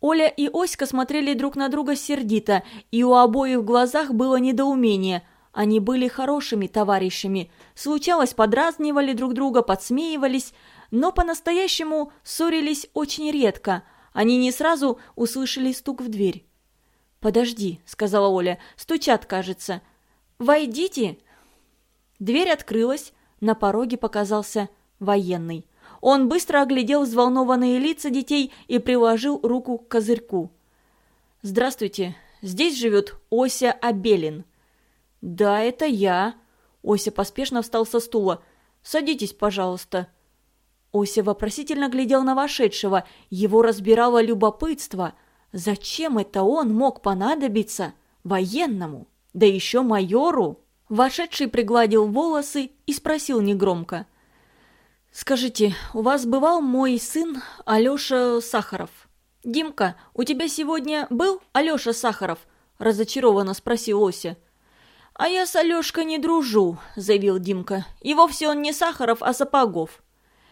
Оля и Оська смотрели друг на друга сердито, и у обоих в глазах было недоумение. Они были хорошими товарищами. Случалось, подразнивали друг друга, подсмеивались, но по-настоящему ссорились очень редко. Они не сразу услышали стук в дверь. «Подожди», — сказала Оля, — «стучат, кажется». «Войдите!» Дверь открылась, на пороге показался военный. Он быстро оглядел взволнованные лица детей и приложил руку к козырьку. «Здравствуйте, здесь живет Ося Абелин». «Да, это я». Ося поспешно встал со стула. «Садитесь, пожалуйста». Ося вопросительно глядел на вошедшего. Его разбирало любопытство – Зачем это он мог понадобиться военному, да еще майору? Вошедший пригладил волосы и спросил негромко. «Скажите, у вас бывал мой сын Алеша Сахаров?» «Димка, у тебя сегодня был Алеша Сахаров?» – разочарованно спросил Ося. «А я с Алешкой не дружу», – заявил Димка. «И вовсе он не Сахаров, а Сапогов».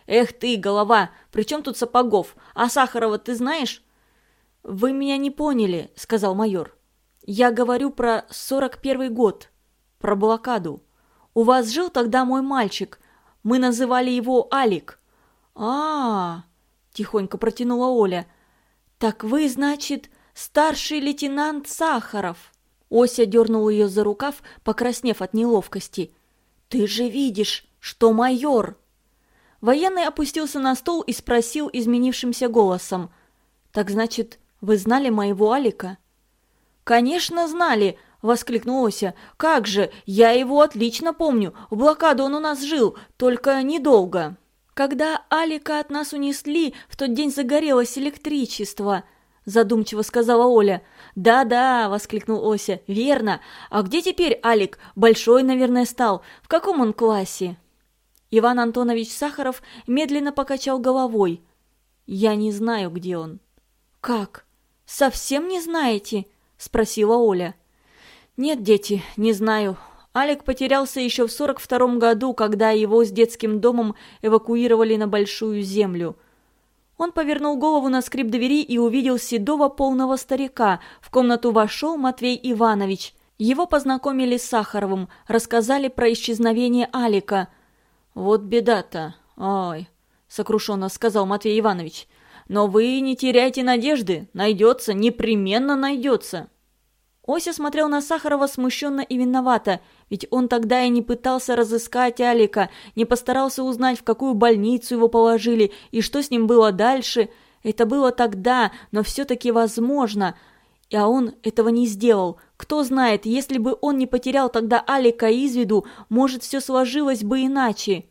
«Эх ты, голова, при чем тут Сапогов? А Сахарова ты знаешь?» «Вы меня не поняли», — сказал майор. «Я говорю про сорок первый год, про блокаду. У вас жил тогда мой мальчик. Мы называли его Алик». «А-а-а», тихонько протянула Оля. «Так вы, значит, старший лейтенант Сахаров?» Ося дернула ее за рукав, покраснев от неловкости. «Ты же видишь, что майор!» Военный опустился на стол и спросил изменившимся голосом. «Так значит, вы знали моего Алика?» «Конечно знали!» – воскликнул Ося. «Как же! Я его отлично помню! В блокаду он у нас жил, только недолго!» «Когда Алика от нас унесли, в тот день загорелось электричество!» – задумчиво сказала Оля. «Да-да!» – воскликнул Ося. «Верно! А где теперь Алик? Большой, наверное, стал. В каком он классе?» Иван Антонович Сахаров медленно покачал головой. «Я не знаю, где он». «Как? совсем не знаете?» – спросила Оля. «Нет, дети, не знаю. Алик потерялся еще в сорок втором году, когда его с детским домом эвакуировали на Большую Землю». Он повернул голову на скрип двери и увидел седого полного старика. В комнату вошел Матвей Иванович. Его познакомили с Сахаровым, рассказали про исчезновение Алика. «Вот беда-то, ой», — сокрушенно сказал Матвей Иванович. Но вы не теряйте надежды, найдется, непременно найдется. Ося смотрел на Сахарова смущенно и виновато, ведь он тогда и не пытался разыскать Алика, не постарался узнать, в какую больницу его положили и что с ним было дальше. Это было тогда, но все-таки возможно. А он этого не сделал. Кто знает, если бы он не потерял тогда Алика из виду, может, все сложилось бы иначе.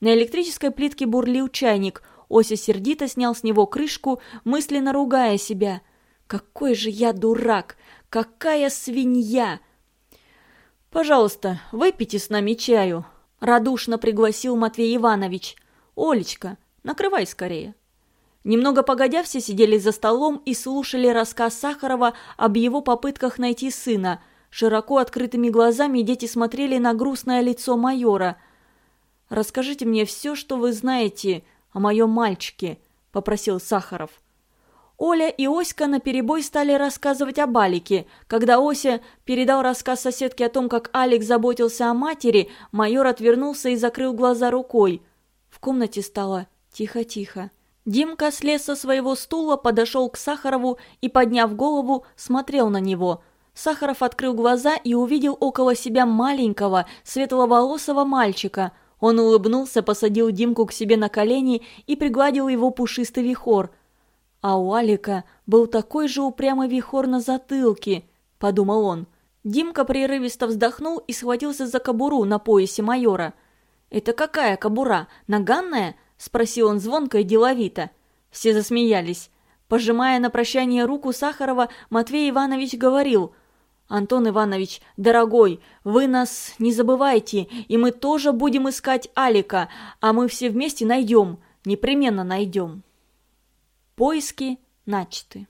На электрической плитке бурлил чайник. Ося сердито снял с него крышку, мысленно ругая себя. «Какой же я дурак! Какая свинья!» «Пожалуйста, выпейте с нами чаю», – радушно пригласил Матвей Иванович. «Олечка, накрывай скорее». Немного погодя, все сидели за столом и слушали рассказ Сахарова об его попытках найти сына. Широко открытыми глазами дети смотрели на грустное лицо майора. «Расскажите мне все, что вы знаете о моем мальчике», – попросил Сахаров. Оля и Оська наперебой стали рассказывать о Балике. Когда Ося передал рассказ соседке о том, как Алик заботился о матери, майор отвернулся и закрыл глаза рукой. В комнате стало тихо-тихо. Димка слез со своего стула, подошел к Сахарову и, подняв голову, смотрел на него. Сахаров открыл глаза и увидел около себя маленького, светловолосого мальчика. Он улыбнулся, посадил Димку к себе на колени и пригладил его пушистый вихор – а у Алика был такой же упрямый вихор на затылке, подумал он. Димка прерывисто вздохнул и схватился за кобуру на поясе майора. «Это какая кобура? Наганная?» – спросил он звонко и деловито. Все засмеялись. Пожимая на прощание руку Сахарова, Матвей Иванович говорил – «Антон Иванович, дорогой, вы нас не забывайте, и мы тоже будем искать Алика, а мы все вместе найдем, непременно найдем». Поиски начаты.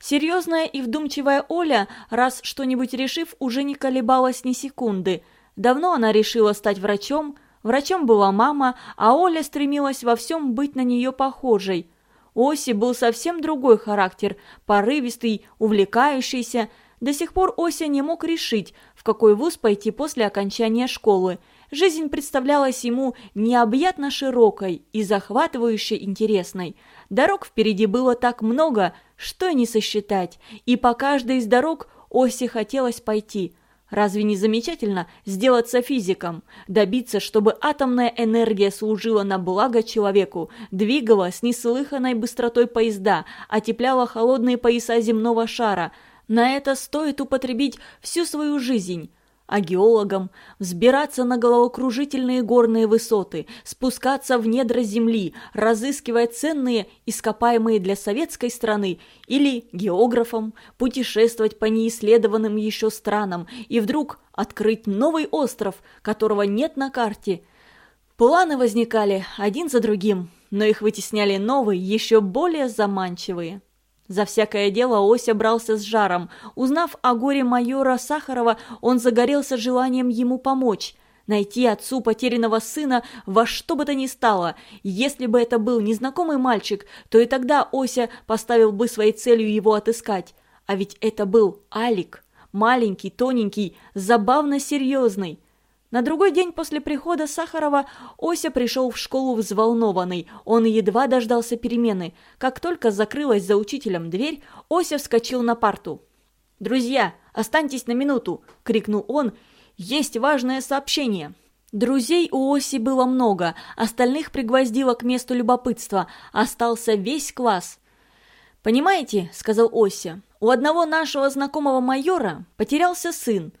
Серьезная и вдумчивая Оля, раз что-нибудь решив, уже не колебалась ни секунды. Давно она решила стать врачом, врачом была мама, а Оля стремилась во всем быть на нее похожей. У Оси был совсем другой характер, порывистый, увлекающийся. До сих пор Ося не мог решить, в какой вуз пойти после окончания школы – Жизнь представлялась ему необъятно широкой и захватывающе интересной. Дорог впереди было так много, что и не сосчитать, и по каждой из дорог Осе хотелось пойти. Разве не замечательно сделаться физиком, добиться, чтобы атомная энергия служила на благо человеку, двигала с неслыханной быстротой поезда, отепляла холодные пояса земного шара? На это стоит употребить всю свою жизнь а геологам взбираться на головокружительные горные высоты, спускаться в недра земли, разыскивая ценные ископаемые для советской страны, или географам путешествовать по неисследованным еще странам и вдруг открыть новый остров, которого нет на карте. Планы возникали один за другим, но их вытесняли новые, еще более заманчивые. За всякое дело Ося брался с жаром. Узнав о горе майора Сахарова, он загорелся желанием ему помочь. Найти отцу потерянного сына во что бы то ни стало. Если бы это был незнакомый мальчик, то и тогда Ося поставил бы своей целью его отыскать. А ведь это был Алик. Маленький, тоненький, забавно серьезный. На другой день после прихода Сахарова Ося пришел в школу взволнованный. Он едва дождался перемены. Как только закрылась за учителем дверь, Ося вскочил на парту. «Друзья, останьтесь на минуту!» – крикнул он. «Есть важное сообщение!» Друзей у Оси было много, остальных пригвоздило к месту любопытства. Остался весь класс. «Понимаете», – сказал Ося, – «у одного нашего знакомого майора потерялся сын.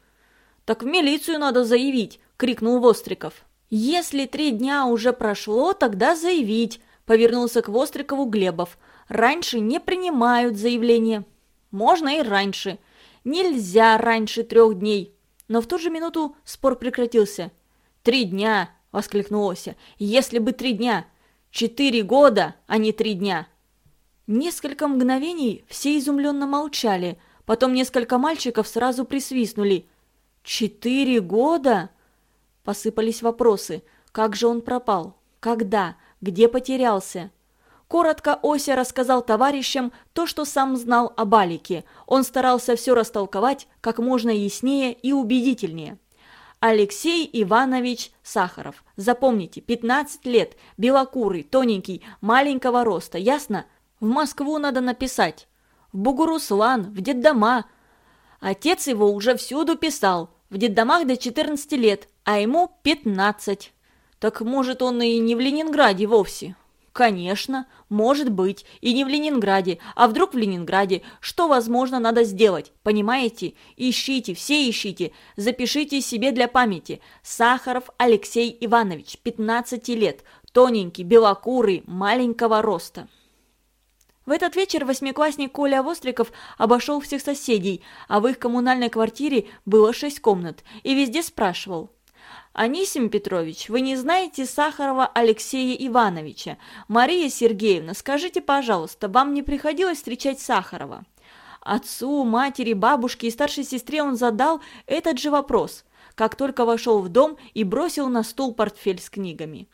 «Так в милицию надо заявить!» – крикнул Востриков. «Если три дня уже прошло, тогда заявить!» – повернулся к Вострикову Глебов. «Раньше не принимают заявление». «Можно и раньше. Нельзя раньше трех дней». Но в ту же минуту спор прекратился. «Три дня!» – воскликнул Ося. «Если бы три дня! Четыре года, а не три дня!» Несколько мгновений все изумленно молчали, потом несколько мальчиков сразу присвистнули – «Четыре года?» Посыпались вопросы. Как же он пропал? Когда? Где потерялся? Коротко Ося рассказал товарищам то, что сам знал о Балике. Он старался все растолковать как можно яснее и убедительнее. Алексей Иванович Сахаров. Запомните, 15 лет, белокурый, тоненький, маленького роста, ясно? В Москву надо написать. В Бугуруслан, в детдома, Отец его уже всюду писал, в детдомах до 14 лет, а ему 15. Так может он и не в Ленинграде вовсе? Конечно, может быть, и не в Ленинграде, а вдруг в Ленинграде. Что, возможно, надо сделать, понимаете? Ищите, все ищите, запишите себе для памяти. Сахаров Алексей Иванович, 15 лет, тоненький, белокурый, маленького роста. В этот вечер восьмиклассник Коля Востриков обошел всех соседей, а в их коммунальной квартире было шесть комнат, и везде спрашивал – «Анисим Петрович, вы не знаете Сахарова Алексея Ивановича? Мария Сергеевна, скажите, пожалуйста, вам не приходилось встречать Сахарова?» Отцу, матери, бабушке и старшей сестре он задал этот же вопрос, как только вошел в дом и бросил на стул портфель с книгами.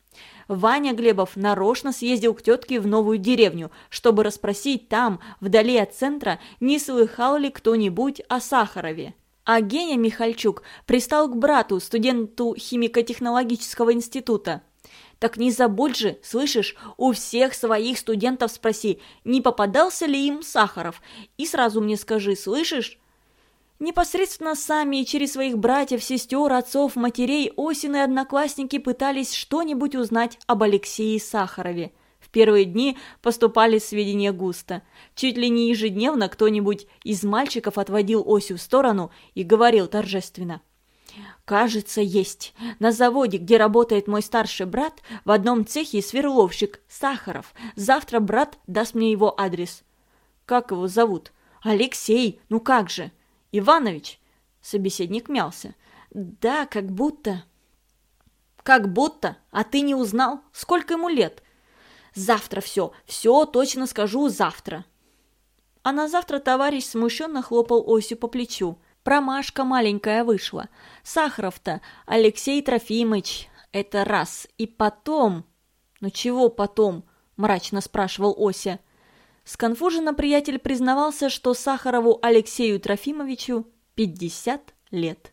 Ваня Глебов нарочно съездил к тетке в новую деревню, чтобы расспросить там, вдали от центра, не слыхал ли кто-нибудь о Сахарове. А Геня Михальчук пристал к брату, студенту химико-технологического института. Так не забудь же, слышишь, у всех своих студентов спроси, не попадался ли им Сахаров, и сразу мне скажи, слышишь? Непосредственно сами через своих братьев, сестер, отцов, матерей Осин и одноклассники пытались что-нибудь узнать об Алексее Сахарове первые дни поступали сведения густо. Чуть ли не ежедневно кто-нибудь из мальчиков отводил Осю в сторону и говорил торжественно. «Кажется, есть. На заводе, где работает мой старший брат, в одном цехе сверловщик Сахаров. Завтра брат даст мне его адрес». «Как его зовут?» «Алексей. Ну как же?» «Иванович?» Собеседник мялся. «Да, как будто...» «Как будто? А ты не узнал? Сколько ему лет?» Завтра все, все точно скажу завтра. А на завтра товарищ смущенно хлопал Осю по плечу. Промашка маленькая вышла. Сахаров-то Алексей Трофимыч. Это раз. И потом... Ну чего потом? Мрачно спрашивал Ося. Сконфуженно приятель признавался, что Сахарову Алексею Трофимовичу 50 лет.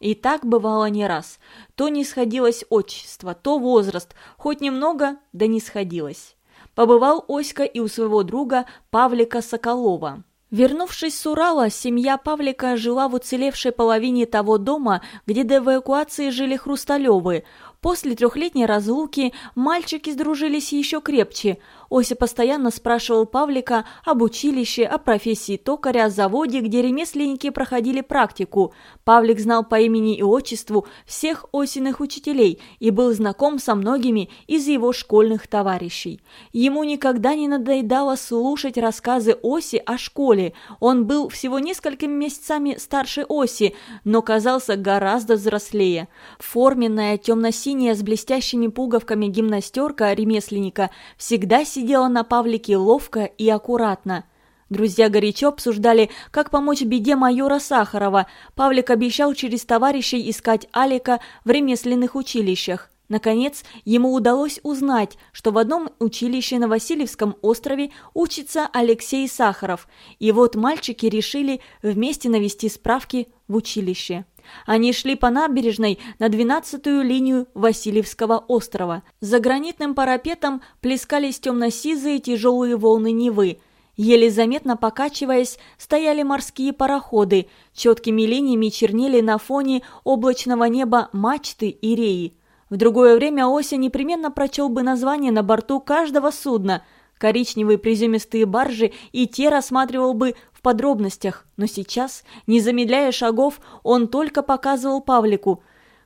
И так бывало не раз. То не сходилось отчество, то возраст, хоть немного, да не сходилось. Побывал Оська и у своего друга Павлика Соколова. Вернувшись с Урала, семья Павлика жила в уцелевшей половине того дома, где до эвакуации жили Хрусталевы. После трехлетней разлуки мальчики сдружились еще крепче. Ося постоянно спрашивал Павлика об училище, о профессии токаря, о заводе, где ремесленники проходили практику. Павлик знал по имени и отчеству всех Осиных учителей и был знаком со многими из его школьных товарищей. Ему никогда не надоедало слушать рассказы Оси о школе. Он был всего несколькими месяцами старше Оси, но казался гораздо взрослее. Форменная темно-синяя с блестящими пуговками гимнастерка ремесленника всегда сидела на Павлике ловко и аккуратно. Друзья горячо обсуждали, как помочь беде майора Сахарова. Павлик обещал через товарищей искать Алика в ремесленных училищах. Наконец, ему удалось узнать, что в одном училище на Васильевском острове учится Алексей Сахаров, и вот мальчики решили вместе навести справки в училище. Они шли по набережной на 12-ю линию Васильевского острова. За гранитным парапетом плескались темно-сизые тяжелые волны Невы. Еле заметно покачиваясь, стояли морские пароходы, четкими линиями чернели на фоне облачного неба мачты и реи. В другое время Ося непременно прочел бы название на борту каждого судна – коричневые приземистые баржи и те рассматривал бы подробностях, но сейчас, не замедляя шагов, он только показывал Павлику.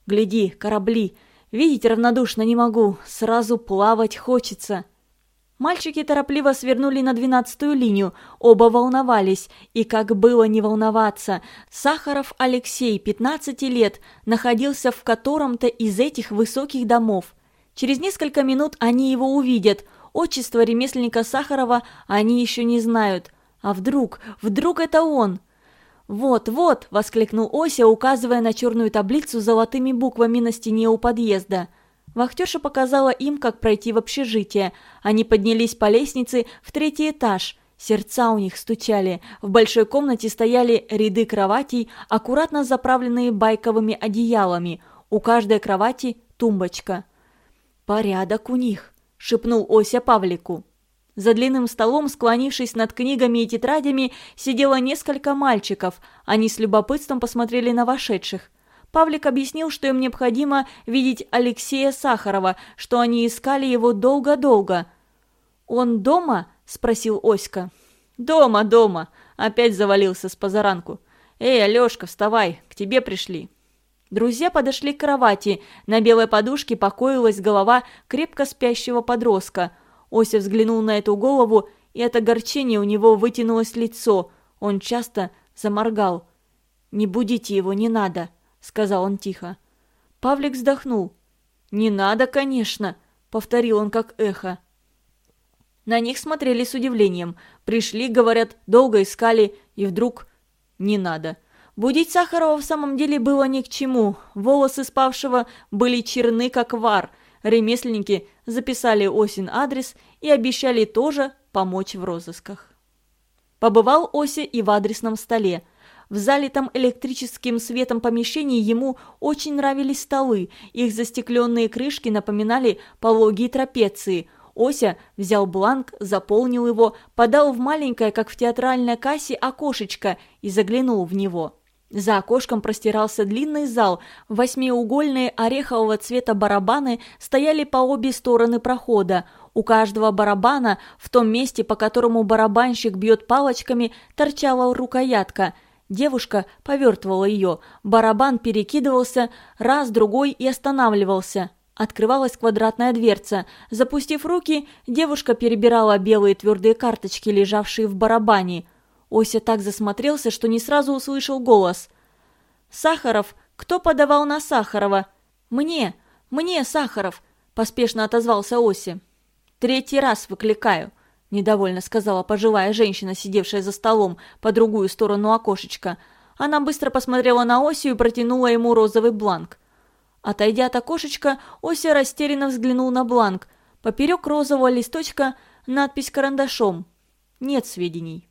«Гляди, корабли! Видеть равнодушно не могу, сразу плавать хочется!» Мальчики торопливо свернули на двенадцатую линию, оба волновались, и как было не волноваться, Сахаров Алексей, 15 лет, находился в котором-то из этих высоких домов. Через несколько минут они его увидят, отчество ремесленника Сахарова они еще не знают – а вдруг, вдруг это он? «Вот, вот!» – воскликнул Ося, указывая на черную таблицу с золотыми буквами на стене у подъезда. Вахтерша показала им, как пройти в общежитие. Они поднялись по лестнице в третий этаж. Сердца у них стучали. В большой комнате стояли ряды кроватей, аккуратно заправленные байковыми одеялами. У каждой кровати тумбочка. «Порядок у них», – шепнул Ося Павлику. За длинным столом, склонившись над книгами и тетрадями, сидело несколько мальчиков. Они с любопытством посмотрели на вошедших. Павлик объяснил, что им необходимо видеть Алексея Сахарова, что они искали его долго-долго. «Он дома?» – спросил Оська. «Дома, дома!» – опять завалился с позаранку. «Эй, Алешка, вставай, к тебе пришли!» Друзья подошли к кровати. На белой подушке покоилась голова крепко спящего подростка. Ося взглянул на эту голову, и от огорчения у него вытянулось лицо. Он часто заморгал. «Не будите его, не надо», — сказал он тихо. Павлик вздохнул. «Не надо, конечно», — повторил он как эхо. На них смотрели с удивлением. Пришли, говорят, долго искали, и вдруг «не надо». Будить Сахарова в самом деле было ни к чему. Волосы спавшего были черны, как вар. Ремесленники записали Осин адрес и обещали тоже помочь в розысках. Побывал Ося и в адресном столе. В залитом электрическим светом помещении ему очень нравились столы. Их застекленные крышки напоминали пологие трапеции. Ося взял бланк, заполнил его, подал в маленькое, как в театральной кассе, окошечко и заглянул в него. За окошком простирался длинный зал, восьмиугольные орехового цвета барабаны стояли по обе стороны прохода. У каждого барабана, в том месте, по которому барабанщик бьет палочками, торчала рукоятка. Девушка повертывала ее, барабан перекидывался, раз-другой и останавливался. Открывалась квадратная дверца. Запустив руки, девушка перебирала белые твердые карточки, лежавшие в барабане – Ося так засмотрелся, что не сразу услышал голос. «Сахаров! Кто подавал на Сахарова?» «Мне! Мне, Сахаров!» – поспешно отозвался Ося. «Третий раз выкликаю», – недовольно сказала пожилая женщина, сидевшая за столом по другую сторону окошечка. Она быстро посмотрела на Осю и протянула ему розовый бланк. Отойдя от окошечка, Ося растерянно взглянул на бланк. Поперек розового листочка надпись карандашом. Нет сведений.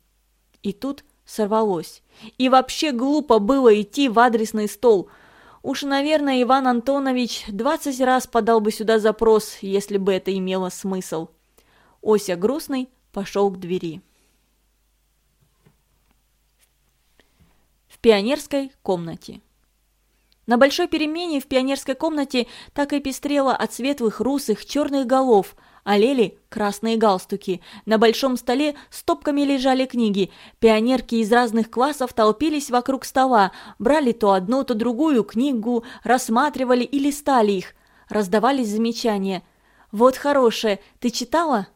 И тут сорвалось. И вообще глупо было идти в адресный стол. Уж, наверное, Иван Антонович двадцать раз подал бы сюда запрос, если бы это имело смысл. Ося грустный пошел к двери. В пионерской комнате. На большой перемене в пионерской комнате так и пестрело от светлых русых черных голов – Олели красные галстуки. На большом столе стопками лежали книги. Пионерки из разных классов толпились вокруг стола, брали то одну, то другую книгу, рассматривали и листали их. Раздавались замечания. «Вот хорошее, ты читала?»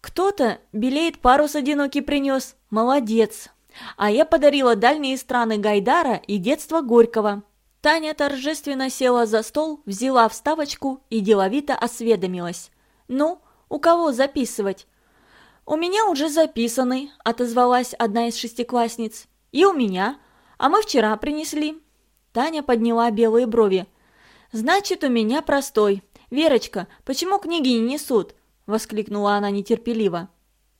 «Кто-то белеет парус одинокий принес. Молодец!» А я подарила дальние страны Гайдара и детство Горького. Таня торжественно села за стол, взяла вставочку и деловито осведомилась. «Ну, у кого записывать?» «У меня уже записаны», – отозвалась одна из шестиклассниц. «И у меня. А мы вчера принесли». Таня подняла белые брови. «Значит, у меня простой. Верочка, почему книги не несут?» – воскликнула она нетерпеливо.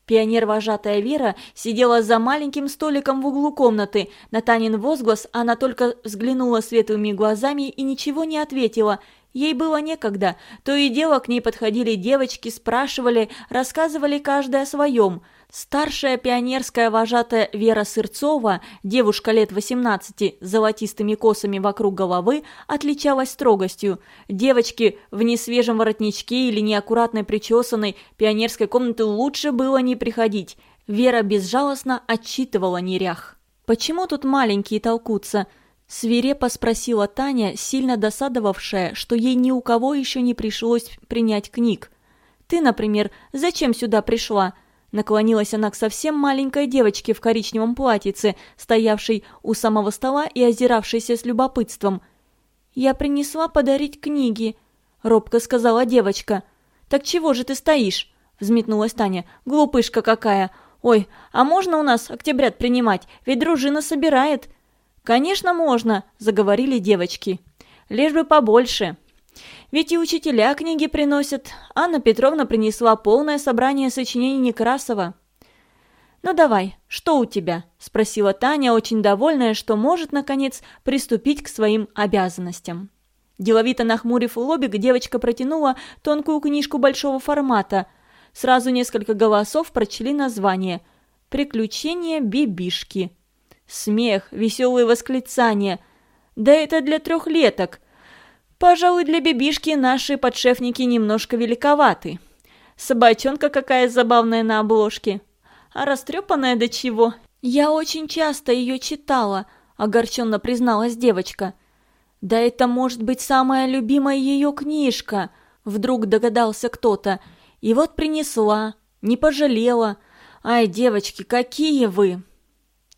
Пионер-вожатая Вера сидела за маленьким столиком в углу комнаты. На Танин возглас она только взглянула светлыми глазами и ничего не ответила – Ей было некогда. То и дело к ней подходили девочки, спрашивали, рассказывали каждая о своем. Старшая пионерская вожатая Вера Сырцова, девушка лет 18, с золотистыми косами вокруг головы, отличалась строгостью. Девочки в несвежем воротничке или неаккуратной причесанной пионерской комнаты лучше было не приходить. Вера безжалостно отчитывала нерях. «Почему тут маленькие толкутся?» Свирепо спросила Таня, сильно досадовавшая, что ей ни у кого еще не пришлось принять книг. «Ты, например, зачем сюда пришла?» Наклонилась она к совсем маленькой девочке в коричневом платьице, стоявшей у самого стола и озиравшейся с любопытством. «Я принесла подарить книги», — робко сказала девочка. «Так чего же ты стоишь?» — взметнулась Таня. «Глупышка какая! Ой, а можно у нас октябрят принимать? Ведь дружина собирает!» «Конечно можно», – заговорили девочки. «Лишь бы побольше». Ведь и учителя книги приносят. Анна Петровна принесла полное собрание сочинений Некрасова. «Ну давай, что у тебя?» – спросила Таня, очень довольная, что может, наконец, приступить к своим обязанностям. Деловито нахмурив лобик, девочка протянула тонкую книжку большого формата. Сразу несколько голосов прочли название «Приключения Бибишки». Смех, веселые восклицания. Да это для трехлеток. Пожалуй, для Бибишки наши подшефники немножко великоваты. Собачонка какая забавная на обложке. А растрепанная до чего? Я очень часто ее читала, огорченно призналась девочка. Да это может быть самая любимая ее книжка, вдруг догадался кто-то. И вот принесла, не пожалела. Ай, девочки, какие вы!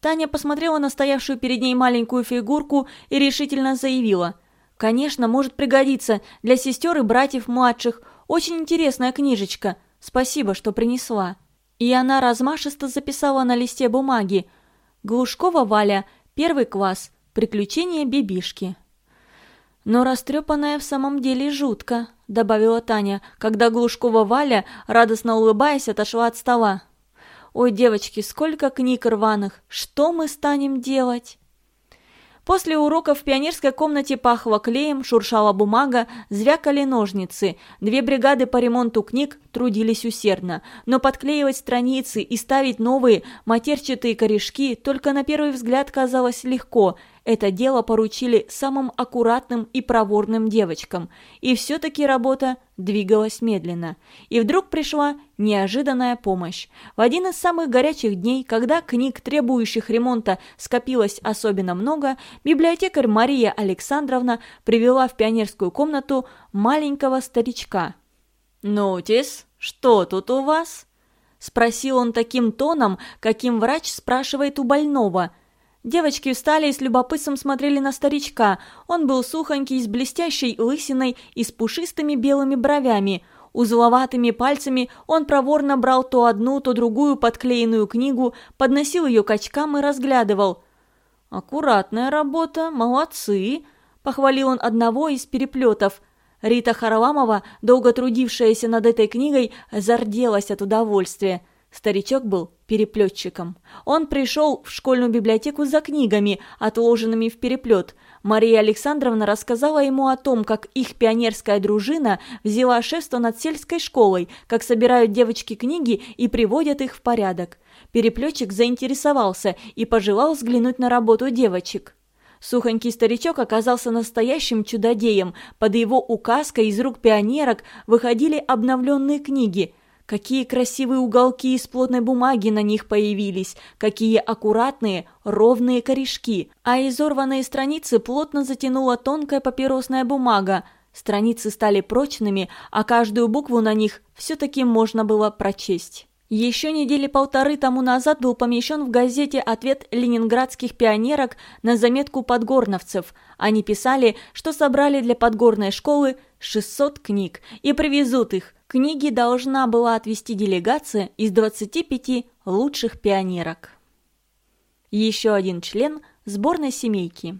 Таня посмотрела на стоявшую перед ней маленькую фигурку и решительно заявила. «Конечно, может пригодиться для сестер и братьев младших. Очень интересная книжечка. Спасибо, что принесла». И она размашисто записала на листе бумаги. «Глушкова Валя, первый класс. Приключения Бибишки». «Но растрепанная в самом деле жутко», — добавила Таня, когда Глушкова Валя, радостно улыбаясь, отошла от стола. «Ой, девочки, сколько книг рваных! Что мы станем делать?» После уроков в пионерской комнате пахло клеем, шуршала бумага, звякали ножницы. Две бригады по ремонту книг трудились усердно. Но подклеивать страницы и ставить новые матерчатые корешки только на первый взгляд казалось легко – это дело поручили самым аккуратным и проворным девочкам, и все-таки работа двигалась медленно. И вдруг пришла неожиданная помощь. В один из самых горячих дней, когда книг, требующих ремонта, скопилось особенно много, библиотекарь Мария Александровна привела в пионерскую комнату маленького старичка. «Нотис, что тут у вас?» – спросил он таким тоном, каким врач спрашивает у больного – Девочки встали и с любопытством смотрели на старичка. Он был сухонький, с блестящей лысиной и с пушистыми белыми бровями. Узловатыми пальцами он проворно брал то одну, то другую подклеенную книгу, подносил ее к очкам и разглядывал. «Аккуратная работа, молодцы!» – похвалил он одного из переплетов. Рита Харламова, долго трудившаяся над этой книгой, зарделась от удовольствия – Старичок был переплетчиком. Он пришел в школьную библиотеку за книгами, отложенными в переплет. Мария Александровна рассказала ему о том, как их пионерская дружина взяла шефство над сельской школой, как собирают девочки книги и приводят их в порядок. Переплетчик заинтересовался и пожелал взглянуть на работу девочек. Сухонький старичок оказался настоящим чудодеем. Под его указкой из рук пионерок выходили обновленные книги – Какие красивые уголки из плотной бумаги на них появились, какие аккуратные, ровные корешки, а изорванные страницы плотно затянула тонкая папиросная бумага. Страницы стали прочными, а каждую букву на них все-таки можно было прочесть. Еще недели полторы тому назад был помещен в газете ответ ленинградских пионерок на заметку подгорновцев. Они писали, что собрали для подгорной школы 600 книг и привезут их. Книги должна была отвезти делегация из 25 лучших пионерок. Еще один член сборной семейки.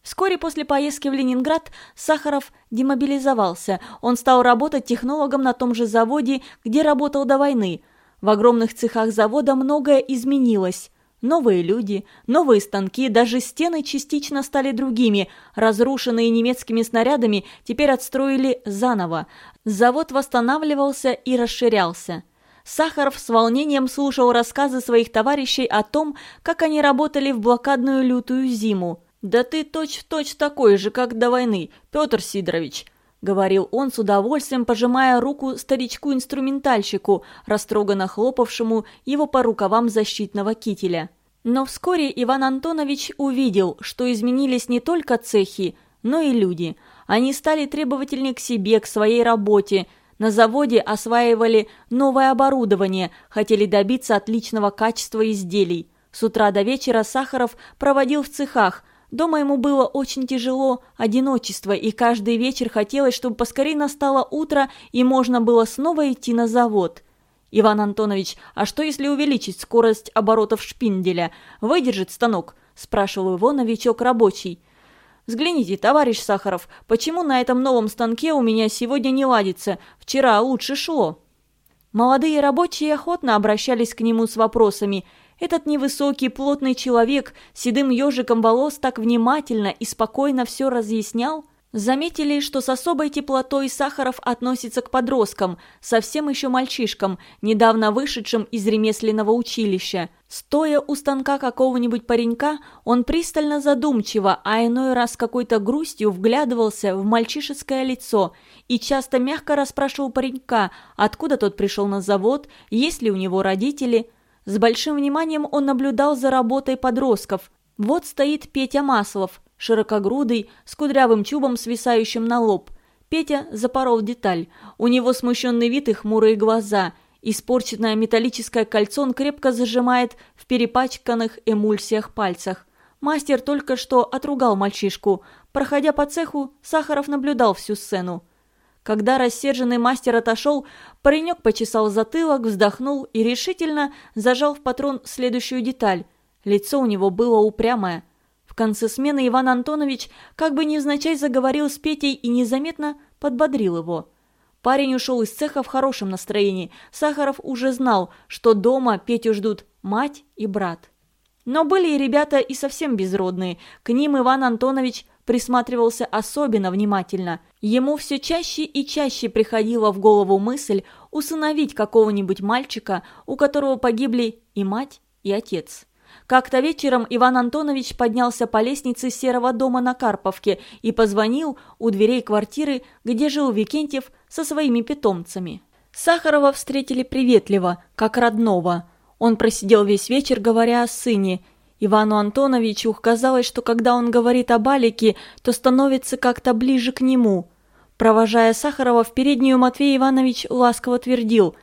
Вскоре после поездки в Ленинград Сахаров демобилизовался. Он стал работать технологом на том же заводе, где работал до войны. В огромных цехах завода многое изменилось. Новые люди, новые станки, даже стены частично стали другими. Разрушенные немецкими снарядами теперь отстроили заново. Завод восстанавливался и расширялся. Сахаров с волнением слушал рассказы своих товарищей о том, как они работали в блокадную лютую зиму. «Да ты точь-в-точь точь такой же, как до войны, Петр Сидорович», — говорил он с удовольствием, пожимая руку старичку-инструментальщику, растроганно хлопавшему его по рукавам защитного кителя. Но вскоре Иван Антонович увидел, что изменились не только цехи, но и люди. Они стали требовательнее к себе, к своей работе. На заводе осваивали новое оборудование, хотели добиться отличного качества изделий. С утра до вечера Сахаров проводил в цехах – Дома ему было очень тяжело, одиночество, и каждый вечер хотелось, чтобы поскорее настало утро и можно было снова идти на завод. «Иван Антонович, а что если увеличить скорость оборотов шпинделя? Выдержит станок?» – спрашивал его новичок рабочий. «Взгляните, товарищ Сахаров, почему на этом новом станке у меня сегодня не ладится? Вчера лучше шло». Молодые рабочие охотно обращались к нему с вопросами – этот невысокий, плотный человек с седым ежиком волос так внимательно и спокойно все разъяснял. Заметили, что с особой теплотой Сахаров относится к подросткам, совсем еще мальчишкам, недавно вышедшим из ремесленного училища. Стоя у станка какого-нибудь паренька, он пристально задумчиво, а иной раз какой-то грустью вглядывался в мальчишеское лицо и часто мягко расспрашивал паренька, откуда тот пришел на завод, есть ли у него родители. С большим вниманием он наблюдал за работой подростков. Вот стоит Петя Маслов – широкогрудый, с кудрявым чубом, свисающим на лоб. Петя запорол деталь. У него смущенный вид и хмурые глаза. Испорченное металлическое кольцо он крепко зажимает в перепачканных эмульсиях пальцах. Мастер только что отругал мальчишку. Проходя по цеху, Сахаров наблюдал всю сцену. Когда рассерженный мастер отошел, паренек почесал затылок, вздохнул и решительно зажал в патрон следующую деталь. Лицо у него было упрямое – в конце смены Иван Антонович как бы невзначай заговорил с Петей и незаметно подбодрил его. Парень ушел из цеха в хорошем настроении. Сахаров уже знал, что дома Петю ждут мать и брат. Но были и ребята и совсем безродные. К ним Иван Антонович присматривался особенно внимательно. Ему все чаще и чаще приходила в голову мысль усыновить какого-нибудь мальчика, у которого погибли и мать, и отец. Как-то вечером Иван Антонович поднялся по лестнице серого дома на Карповке и позвонил у дверей квартиры, где жил Викентьев со своими питомцами. Сахарова встретили приветливо, как родного. Он просидел весь вечер, говоря о сыне. Ивану Антоновичу казалось, что когда он говорит об Алике, то становится как-то ближе к нему. Провожая Сахарова в переднюю, Матвей Иванович ласково твердил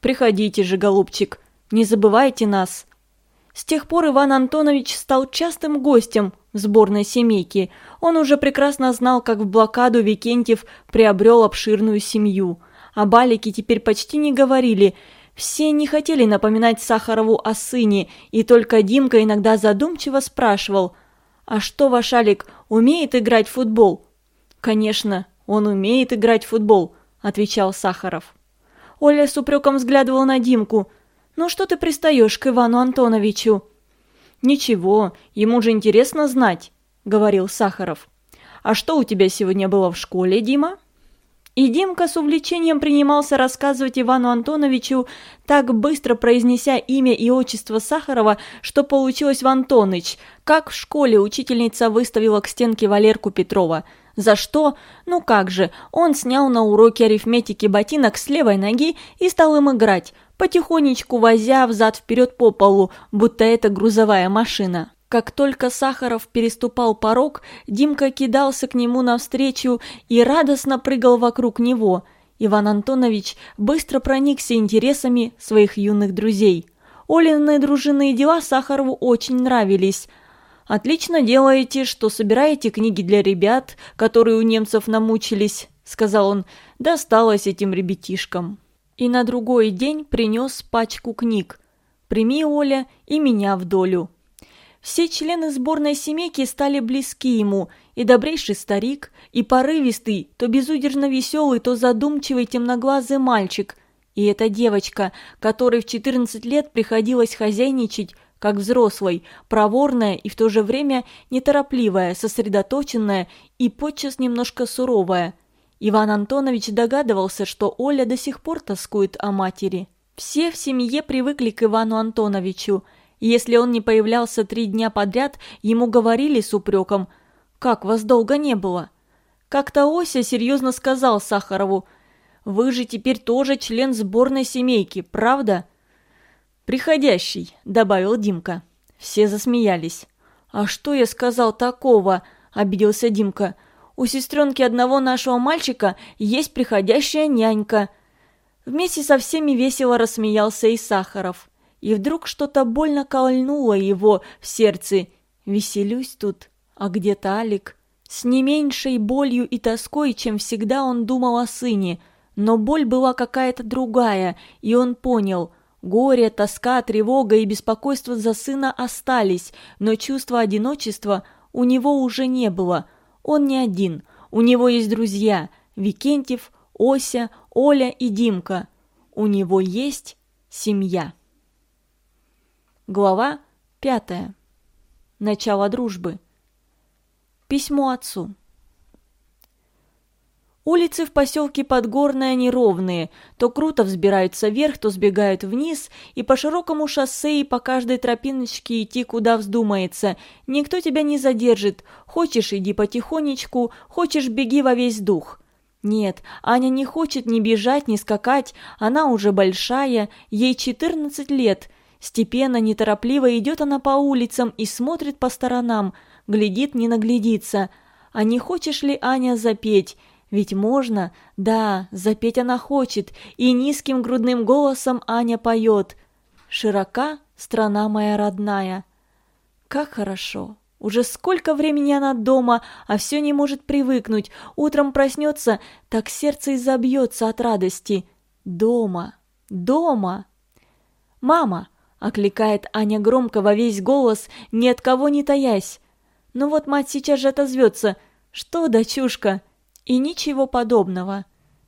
«Приходите же, голубчик, не забывайте нас». С тех пор Иван Антонович стал частым гостем в сборной семейки. Он уже прекрасно знал, как в блокаду Викентьев приобрел обширную семью. О Балике теперь почти не говорили. Все не хотели напоминать Сахарову о сыне, и только Димка иногда задумчиво спрашивал, «А что ваш Алик умеет играть в футбол?» «Конечно, он умеет играть в футбол», – отвечал Сахаров. Оля с упреком взглядывала на Димку – «Ну что ты пристаешь к Ивану Антоновичу?» «Ничего, ему же интересно знать», — говорил Сахаров. «А что у тебя сегодня было в школе, Дима?» И Димка с увлечением принимался рассказывать Ивану Антоновичу, так быстро произнеся имя и отчество Сахарова, что получилось в Антоныч, как в школе учительница выставила к стенке Валерку Петрова. За что? Ну как же, он снял на уроке арифметики ботинок с левой ноги и стал им играть, потихонечку возя взад-вперед по полу, будто это грузовая машина. Как только Сахаров переступал порог, Димка кидался к нему навстречу и радостно прыгал вокруг него. Иван Антонович быстро проникся интересами своих юных друзей. Олины дружинные дела Сахарову очень нравились. «Отлично делаете, что собираете книги для ребят, которые у немцев намучились», — сказал он, — «досталось этим ребятишкам» и на другой день принес пачку книг. «Прими, Оля, и меня в долю». Все члены сборной семейки стали близки ему, и добрейший старик, и порывистый, то безудержно веселый, то задумчивый темноглазый мальчик, и эта девочка, которой в 14 лет приходилось хозяйничать, как взрослой, проворная и в то же время неторопливая, сосредоточенная и подчас немножко суровая – Иван Антонович догадывался, что Оля до сих пор тоскует о матери. Все в семье привыкли к Ивану Антоновичу. Если он не появлялся три дня подряд, ему говорили с упреком «Как вас долго не было?». Как-то Ося серьезно сказал Сахарову «Вы же теперь тоже член сборной семейки, правда?» «Приходящий», — добавил Димка. Все засмеялись. «А что я сказал такого?» — обиделся Димка. У сестренки одного нашего мальчика есть приходящая нянька». Вместе со всеми весело рассмеялся и Сахаров. И вдруг что-то больно кольнуло его в сердце. «Веселюсь тут, а где-то Алик». С не меньшей болью и тоской, чем всегда он думал о сыне. Но боль была какая-то другая, и он понял – Горе, тоска, тревога и беспокойство за сына остались, но чувство одиночества у него уже не было – он не один, у него есть друзья – Викентьев, Ося, Оля и Димка. У него есть семья. Глава пятая. Начало дружбы. Письмо отцу. Улицы в поселке Подгорное неровные, то круто взбираются вверх, то сбегают вниз, и по широкому шоссе и по каждой тропиночке идти куда вздумается. Никто тебя не задержит, хочешь иди потихонечку, хочешь беги во весь дух. Нет, Аня не хочет ни бежать, ни скакать, она уже большая, ей 14 лет. Степенно, неторопливо идет она по улицам и смотрит по сторонам, глядит, не наглядится. А не хочешь ли, Аня, запеть? Ведь можно, да, запеть она хочет, и низким грудным голосом Аня поет. «Широка страна моя родная». Как хорошо! Уже сколько времени она дома, а все не может привыкнуть. Утром проснется, так сердце и забьется от радости. Дома, дома. «Мама!» — окликает Аня громко во весь голос, ни от кого не таясь. Ну вот мать сейчас же отозвется. «Что, дочушка?» И ничего подобного.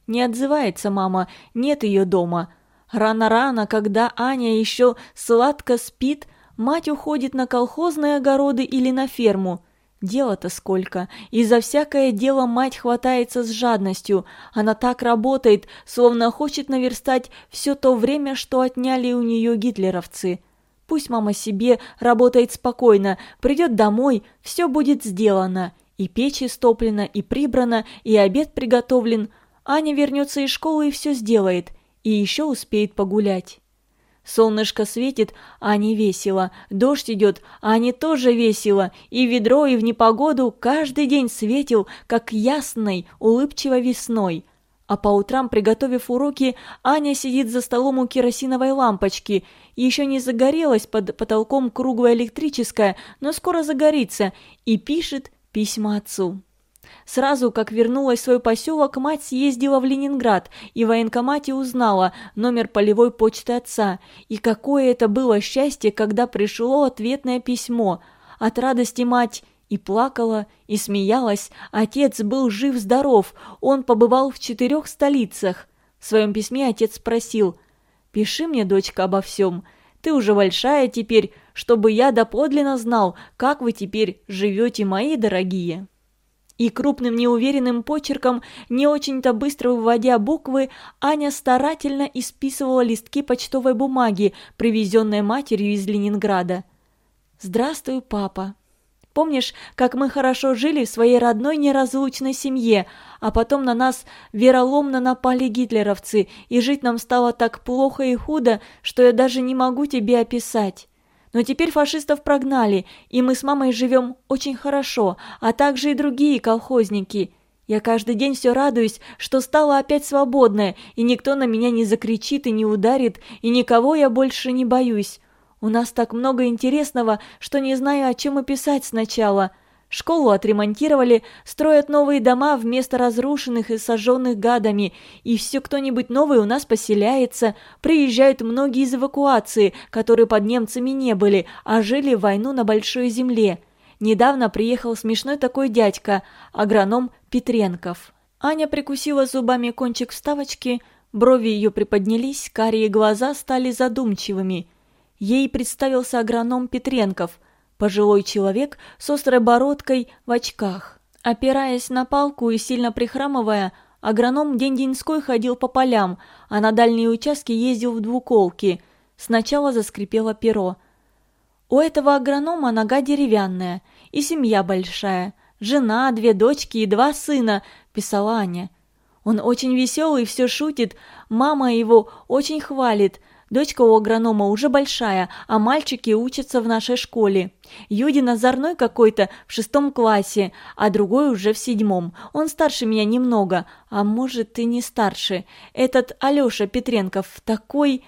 Не отзывается мама, нет ее дома. Рано-рано, когда Аня еще сладко спит, мать уходит на колхозные огороды или на ферму. Дело-то сколько, и за всякое дело мать хватается с жадностью. Она так работает, словно хочет наверстать все то время, что отняли у нее гитлеровцы. Пусть мама себе работает спокойно, придет домой, все будет сделано. И печь истоплена, и прибрана, и обед приготовлен. Аня вернется из школы и все сделает, и еще успеет погулять. Солнышко светит, а не весело. Дождь идет, а не тоже весело. И ведро, и в непогоду каждый день светил, как ясной, улыбчивой весной. А по утрам, приготовив уроки, Аня сидит за столом у керосиновой лампочки. Еще не загорелась под потолком круглая электрическая, но скоро загорится, и пишет письма отцу. Сразу, как вернулась в свой поселок, мать съездила в Ленинград и в военкомате узнала номер полевой почты отца. И какое это было счастье, когда пришло ответное письмо. От радости мать и плакала, и смеялась. Отец был жив-здоров, он побывал в четырех столицах. В своем письме отец спросил «Пиши мне, дочка, обо всем. Ты уже большая теперь, чтобы я доподлинно знал, как вы теперь живете, мои дорогие». И крупным неуверенным почерком, не очень-то быстро выводя буквы, Аня старательно исписывала листки почтовой бумаги, привезенной матерью из Ленинграда. «Здравствуй, папа. Помнишь, как мы хорошо жили в своей родной неразлучной семье, а потом на нас вероломно напали гитлеровцы, и жить нам стало так плохо и худо, что я даже не могу тебе описать. Но теперь фашистов прогнали, и мы с мамой живем очень хорошо, а также и другие колхозники». Я каждый день все радуюсь, что стала опять свободная, и никто на меня не закричит и не ударит, и никого я больше не боюсь. У нас так много интересного, что не знаю, о чем и писать сначала. Школу отремонтировали, строят новые дома вместо разрушенных и сожженных гадами, и все кто-нибудь новый у нас поселяется. Приезжают многие из эвакуации, которые под немцами не были, а жили войну на большой земле. Недавно приехал смешной такой дядька, агроном Петренков. Аня прикусила зубами кончик вставочки, брови ее приподнялись, карие глаза стали задумчивыми – Ей представился агроном Петренков, пожилой человек с острой бородкой в очках. Опираясь на палку и сильно прихрамывая, агроном день-деньской ходил по полям, а на дальние участки ездил в двуколки. Сначала заскрипело перо. У этого агронома нога деревянная и семья большая. Жена, две дочки и два сына, писала Аня. Он очень веселый, все шутит, мама его очень хвалит – Дочка у агронома уже большая, а мальчики учатся в нашей школе. Юдин озорной какой-то в шестом классе, а другой уже в седьмом. Он старше меня немного, а может и не старше. Этот Алеша Петренков такой...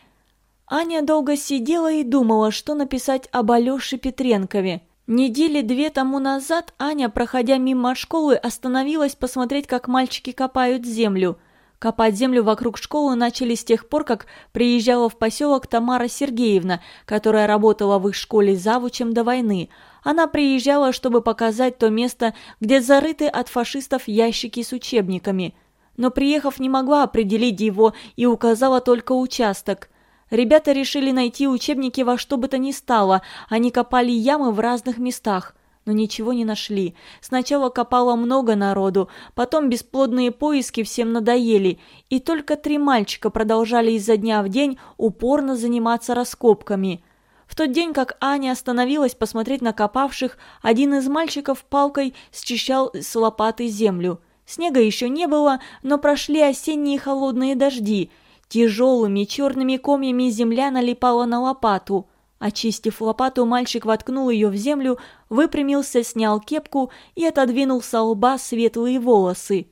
Аня долго сидела и думала, что написать об Алёше Петренкове. Недели две тому назад Аня, проходя мимо школы, остановилась посмотреть, как мальчики копают землю – Копать землю вокруг школы начали с тех пор, как приезжала в поселок Тамара Сергеевна, которая работала в их школе завучем до войны. Она приезжала, чтобы показать то место, где зарыты от фашистов ящики с учебниками. Но приехав, не могла определить его и указала только участок. Ребята решили найти учебники во что бы то ни стало, они копали ямы в разных местах. Но ничего не нашли. Сначала копало много народу, потом бесплодные поиски всем надоели, и только три мальчика продолжали изо дня в день упорно заниматься раскопками. В тот день, как Аня остановилась посмотреть на копавших, один из мальчиков палкой счищал с лопаты землю. Снега еще не было, но прошли осенние холодные дожди. Тяжелыми черными комьями земля налипала на лопату – Очистив лопату, мальчик воткнул ее в землю, выпрямился, снял кепку и отодвинул со лба светлые волосы.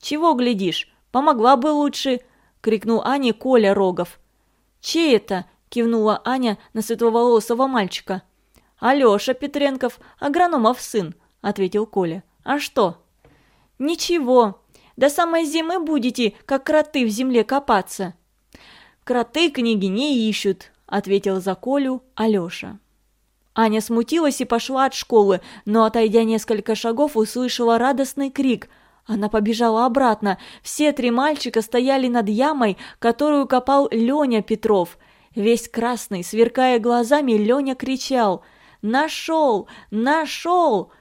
«Чего глядишь? Помогла бы лучше!» — крикнул Ане Коля Рогов. «Чей это?» — кивнула Аня на светловолосого мальчика. «Алеша Петренков, агрономов сын», — ответил Коля. «А что?» «Ничего. До самой зимы будете, как кроты в земле копаться». «Кроты книги не ищут», ответил за Колю Алёша. Аня смутилась и пошла от школы, но, отойдя несколько шагов, услышала радостный крик. Она побежала обратно. Все три мальчика стояли над ямой, которую копал Леня Петров. Весь красный, сверкая глазами, Леня кричал «Нашел! Нашел!»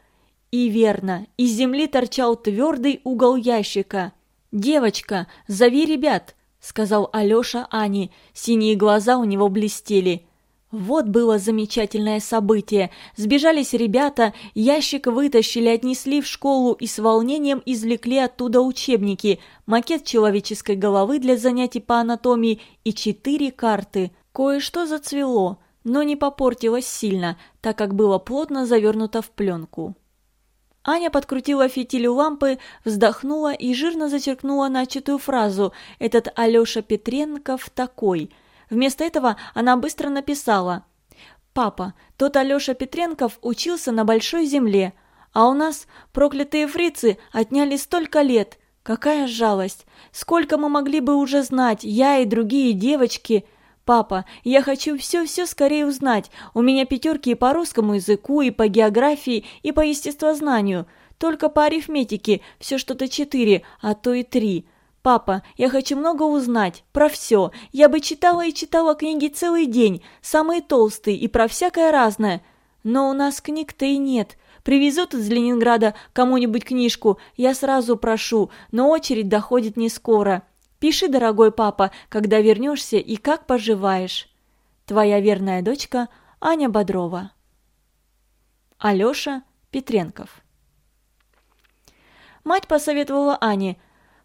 И верно, из земли торчал твердый угол ящика. «Девочка, зови ребят!» — сказал Алёша Ане. Синие глаза у него блестели. Вот было замечательное событие. Сбежались ребята, ящик вытащили, отнесли в школу и с волнением извлекли оттуда учебники, макет человеческой головы для занятий по анатомии и четыре карты. Кое-что зацвело, но не попортилось сильно, так как было плотно завернуто в пленку. Аня подкрутила фитиль у лампы, вздохнула и жирно зачеркнула начатую фразу «Этот Алёша Петренков такой». Вместо этого она быстро написала «Папа, тот Алёша Петренков учился на Большой Земле, а у нас проклятые фрицы отняли столько лет. Какая жалость! Сколько мы могли бы уже знать, я и другие девочки!» «Папа, я хочу все-все скорее узнать. У меня пятерки и по русскому языку, и по географии, и по естествознанию. Только по арифметике все что-то четыре, а то и три. Папа, я хочу много узнать, про все. Я бы читала и читала книги целый день, самые толстые и про всякое разное. Но у нас книг-то и нет. Привезут из Ленинграда кому-нибудь книжку, я сразу прошу, но очередь доходит не скоро». Пиши, дорогой папа, когда вернешься и как поживаешь. Твоя верная дочка Аня Бодрова. Алеша Петренков Мать посоветовала Ане,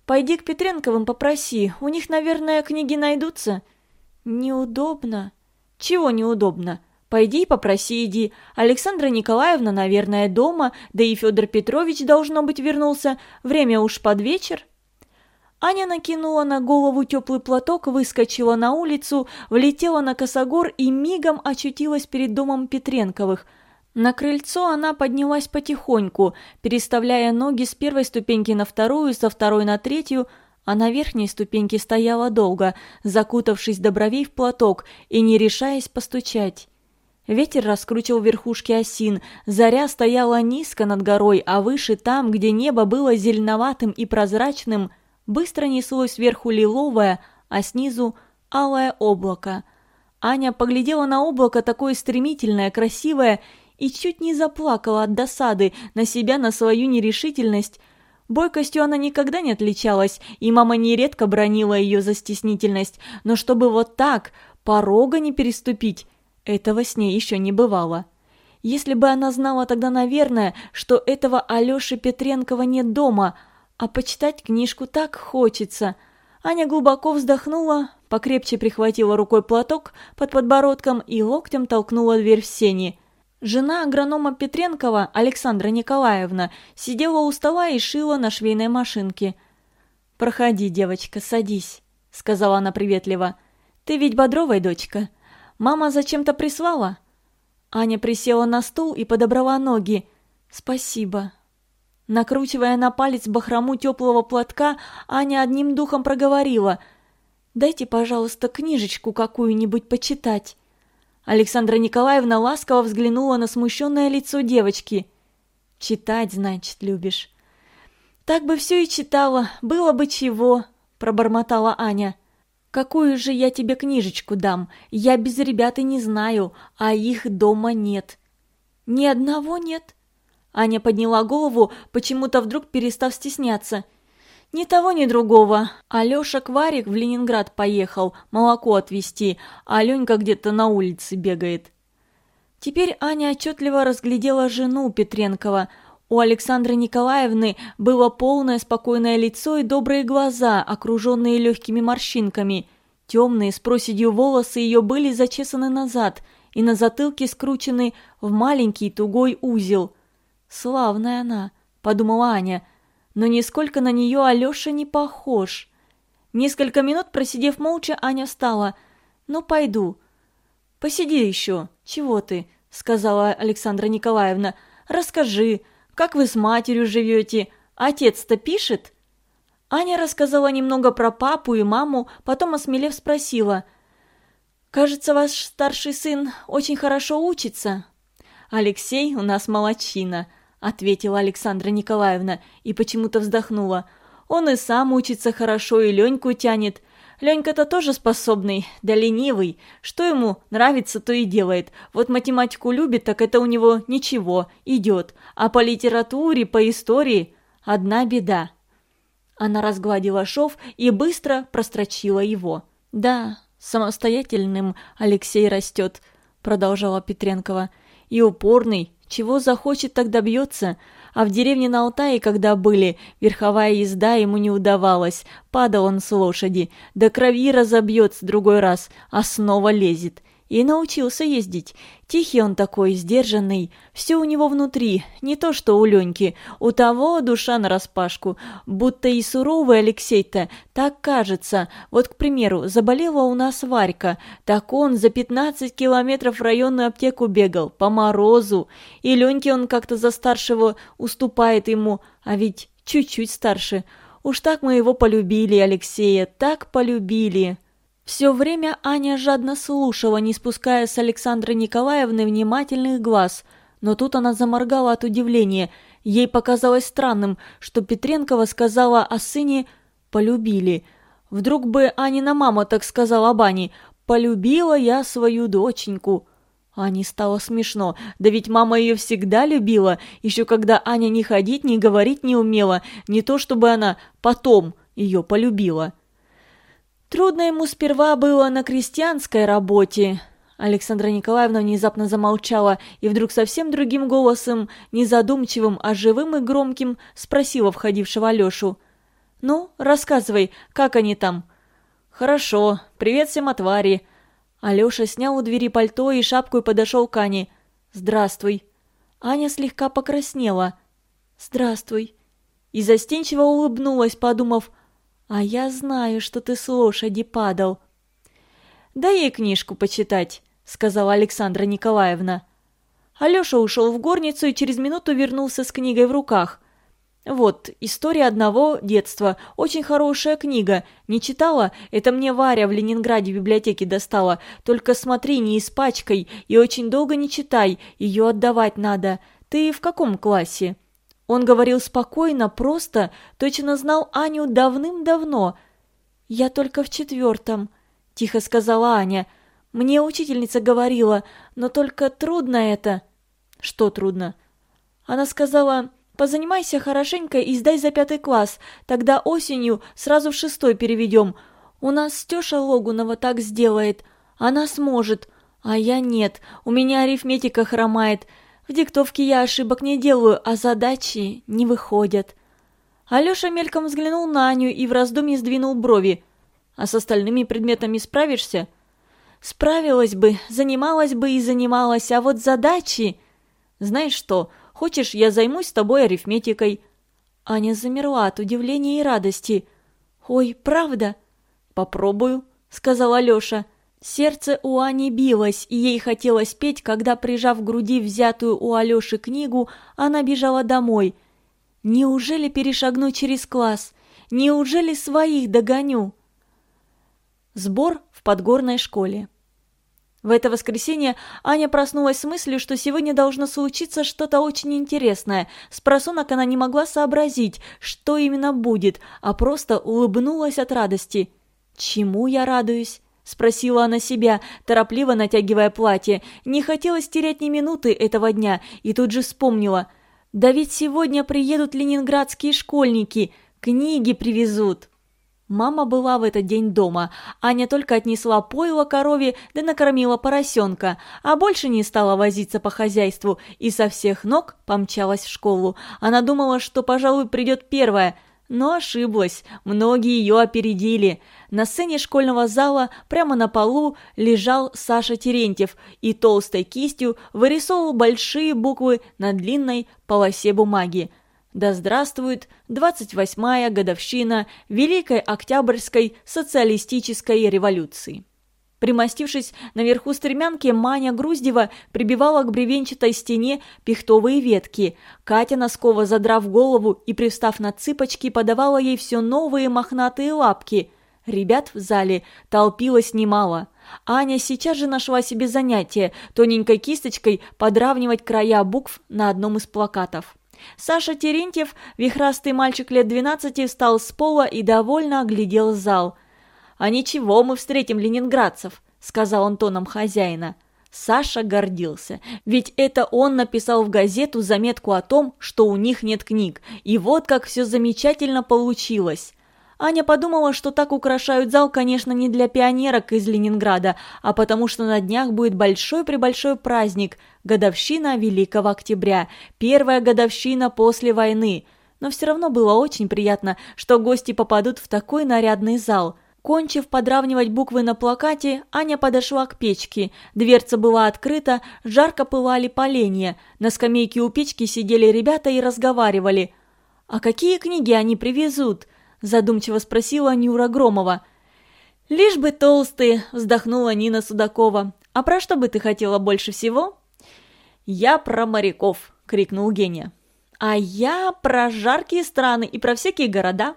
«Пойди к Петренковым попроси, у них, наверное, книги найдутся». «Неудобно». «Чего неудобно?» «Пойди и попроси, иди. Александра Николаевна, наверное, дома, да и Федор Петрович, должно быть, вернулся. Время уж под вечер». Аня накинула на голову теплый платок, выскочила на улицу, влетела на косогор и мигом очутилась перед домом Петренковых. На крыльцо она поднялась потихоньку, переставляя ноги с первой ступеньки на вторую, со второй на третью, а на верхней ступеньке стояла долго, закутавшись до бровей в платок и не решаясь постучать. Ветер раскручивал верхушки осин, заря стояла низко над горой, а выше там, где небо было зеленоватым и прозрачным – быстро неслось сверху лиловое, а снизу алое облако. Аня поглядела на облако такое стремительное, красивое, и чуть не заплакала от досады на себя, на свою нерешительность. Бойкостью она никогда не отличалась, и мама нередко бронила ее за стеснительность, но чтобы вот так, порога не переступить, этого с ней еще не бывало. Если бы она знала тогда, наверное, что этого Алёши Петренкова нет дома – а почитать книжку так хочется. Аня глубоко вздохнула, покрепче прихватила рукой платок под подбородком и локтем толкнула дверь в сени. Жена агронома Петренкова, Александра Николаевна, сидела у стола и шила на швейной машинке. «Проходи, девочка, садись», — сказала она приветливо. «Ты ведь Бодровая дочка. Мама зачем-то прислала?» Аня присела на стул и подобрала ноги. «Спасибо, Накручивая на палец бахрому теплого платка, Аня одним духом проговорила «Дайте, пожалуйста, книжечку какую-нибудь почитать». Александра Николаевна ласково взглянула на смущенное лицо девочки. «Читать, значит, любишь». «Так бы все и читала, было бы чего», — пробормотала Аня. «Какую же я тебе книжечку дам? Я без ребят и не знаю, а их дома нет». «Ни одного нет?» Аня подняла голову, почему-то вдруг перестав стесняться. «Ни того, ни другого. Алёша Кварик в Ленинград поехал молоко отвезти, а Аленька где-то на улице бегает». Теперь Аня отчетливо разглядела жену Петренкова. У Александры Николаевны было полное спокойное лицо и добрые глаза, окруженные легкими морщинками. Темные с проседью волосы ее были зачесаны назад и на затылке скручены в маленький тугой узел. «Славная она», — подумала Аня, — «но нисколько на нее Алеша не похож». Несколько минут просидев молча, Аня встала. «Ну, пойду». «Посиди еще. Чего ты?» — сказала Александра Николаевна. «Расскажи, как вы с матерью живете? Отец-то пишет?» Аня рассказала немного про папу и маму, потом, осмелев, спросила. «Кажется, ваш старший сын очень хорошо учится?» «Алексей у нас молочина», — ответила Александра Николаевна и почему-то вздохнула. «Он и сам учится хорошо, и Леньку тянет. Ленька-то тоже способный, да ленивый. Что ему нравится, то и делает. Вот математику любит, так это у него ничего, идет. А по литературе, по истории одна беда». Она разгладила шов и быстро прострочила его. «Да, самостоятельным Алексей растет», — продолжала Петренкова. «И упорный, чего захочет, так добьется. А в деревне на Алтае, когда были, верховая езда ему не удавалась. Падал он с лошади, до крови разобьется другой раз, а снова лезет. И научился ездить. Тихий он такой, сдержанный. Все у него внутри, не то что у Леньки. У того душа нараспашку. Будто и суровый Алексей-то, так кажется. Вот, к примеру, заболела у нас Варька. Так он за 15 километров в районную аптеку бегал, по морозу. И Леньке он как-то за старшего уступает ему, а ведь чуть-чуть старше. Уж так мы его полюбили, Алексея, так полюбили. Все время Аня жадно слушала, не спуская с Александры Николаевны внимательных глаз, но тут она заморгала от удивления. Ей показалось странным, что Петренкова сказала о сыне «полюбили». Вдруг бы Анина мама так сказала об Ане «полюбила я свою доченьку». Ане стало смешно, да ведь мама ее всегда любила, еще когда Аня ни ходить, ни говорить не умела, не то чтобы она потом ее полюбила. Трудно ему сперва было на крестьянской работе. Александра Николаевна внезапно замолчала и вдруг совсем другим голосом, не задумчивым, а живым и громким, спросила входившего Алешу. «Ну, рассказывай, как они там?» «Хорошо. Привет всем от Вари». Алеша снял у двери пальто и шапку и подошел к Ане. «Здравствуй». Аня слегка покраснела. «Здравствуй». И застенчиво улыбнулась, подумав, «А я знаю, что ты с лошади падал». «Дай ей книжку почитать», — сказала Александра Николаевна. Алеша ушел в горницу и через минуту вернулся с книгой в руках. «Вот, история одного детства. Очень хорошая книга. Не читала? Это мне Варя в Ленинграде в библиотеке достала. Только смотри, не испачкай и очень долго не читай. Ее отдавать надо. Ты в каком классе?» Он говорил спокойно, просто, точно знал Аню давным-давно. «Я только в четвертом», — тихо сказала Аня. «Мне учительница говорила, но только трудно это». «Что трудно?» Она сказала, «Позанимайся хорошенько и сдай за пятый класс, тогда осенью сразу в шестой переведем. У нас Стеша Логунова так сделает, она сможет, а я нет, у меня арифметика хромает». В диктовке я ошибок не делаю, а задачи не выходят. Алеша мельком взглянул на Аню и в раздумье сдвинул брови. А с остальными предметами справишься? Справилась бы, занималась бы и занималась, а вот задачи... Знаешь что, хочешь, я займусь с тобой арифметикой? Аня замерла от удивления и радости. «Ой, правда?» «Попробую», — сказал Алеша. Сердце у Ани билось, и ей хотелось петь, когда, прижав к груди взятую у Алёши книгу, она бежала домой. «Неужели перешагну через класс? Неужели своих догоню?» Сбор в подгорной школе. В это воскресенье Аня проснулась с мыслью, что сегодня должно случиться что-то очень интересное. С просунок она не могла сообразить, что именно будет, а просто улыбнулась от радости. «Чему я радуюсь?» Спросила она себя, торопливо натягивая платье. Не хотелось терять ни минуты этого дня, и тут же вспомнила. Да ведь сегодня приедут ленинградские школьники, книги привезут. Мама была в этот день дома. Аня только отнесла пойло корове да накормила поросенка, а больше не стала возиться по хозяйству и со всех ног помчалась в школу. Она думала, что, пожалуй, придет первая, но ошиблась, многие ее опередили. На сцене школьного зала прямо на полу лежал Саша Терентьев и толстой кистью вырисовывал большие буквы на длинной полосе бумаги. Да здравствует 28-я годовщина Великой Октябрьской социалистической революции. Примостившись наверху стремянки, Маня Груздева прибивала к бревенчатой стене пихтовые ветки. Катя, носкова задрав голову и пристав на цыпочки, подавала ей все новые мохнатые лапки. Ребят в зале толпилось немало. Аня сейчас же нашла себе занятие – тоненькой кисточкой подравнивать края букв на одном из плакатов. Саша Терентьев, вихрастый мальчик лет двенадцати, встал с пола и довольно оглядел зал. «А ничего, мы встретим ленинградцев», — сказал он тоном хозяина. Саша гордился, ведь это он написал в газету заметку о том, что у них нет книг, и вот как все замечательно получилось. Аня подумала, что так украшают зал, конечно, не для пионерок из Ленинграда, а потому что на днях будет большой-пребольшой праздник – годовщина Великого Октября, первая годовщина после войны. Но все равно было очень приятно, что гости попадут в такой нарядный зал. Кончив подравнивать буквы на плакате, Аня подошла к печке. Дверца была открыта, жарко пылали поленья. На скамейке у печки сидели ребята и разговаривали. «А какие книги они привезут?» задумчиво спросила Нюра Громова. «Лишь бы толстые», – вздохнула Нина Судакова. «А про что бы ты хотела больше всего?» «Я про моряков», – крикнул Геня. «А я про жаркие страны и про всякие города.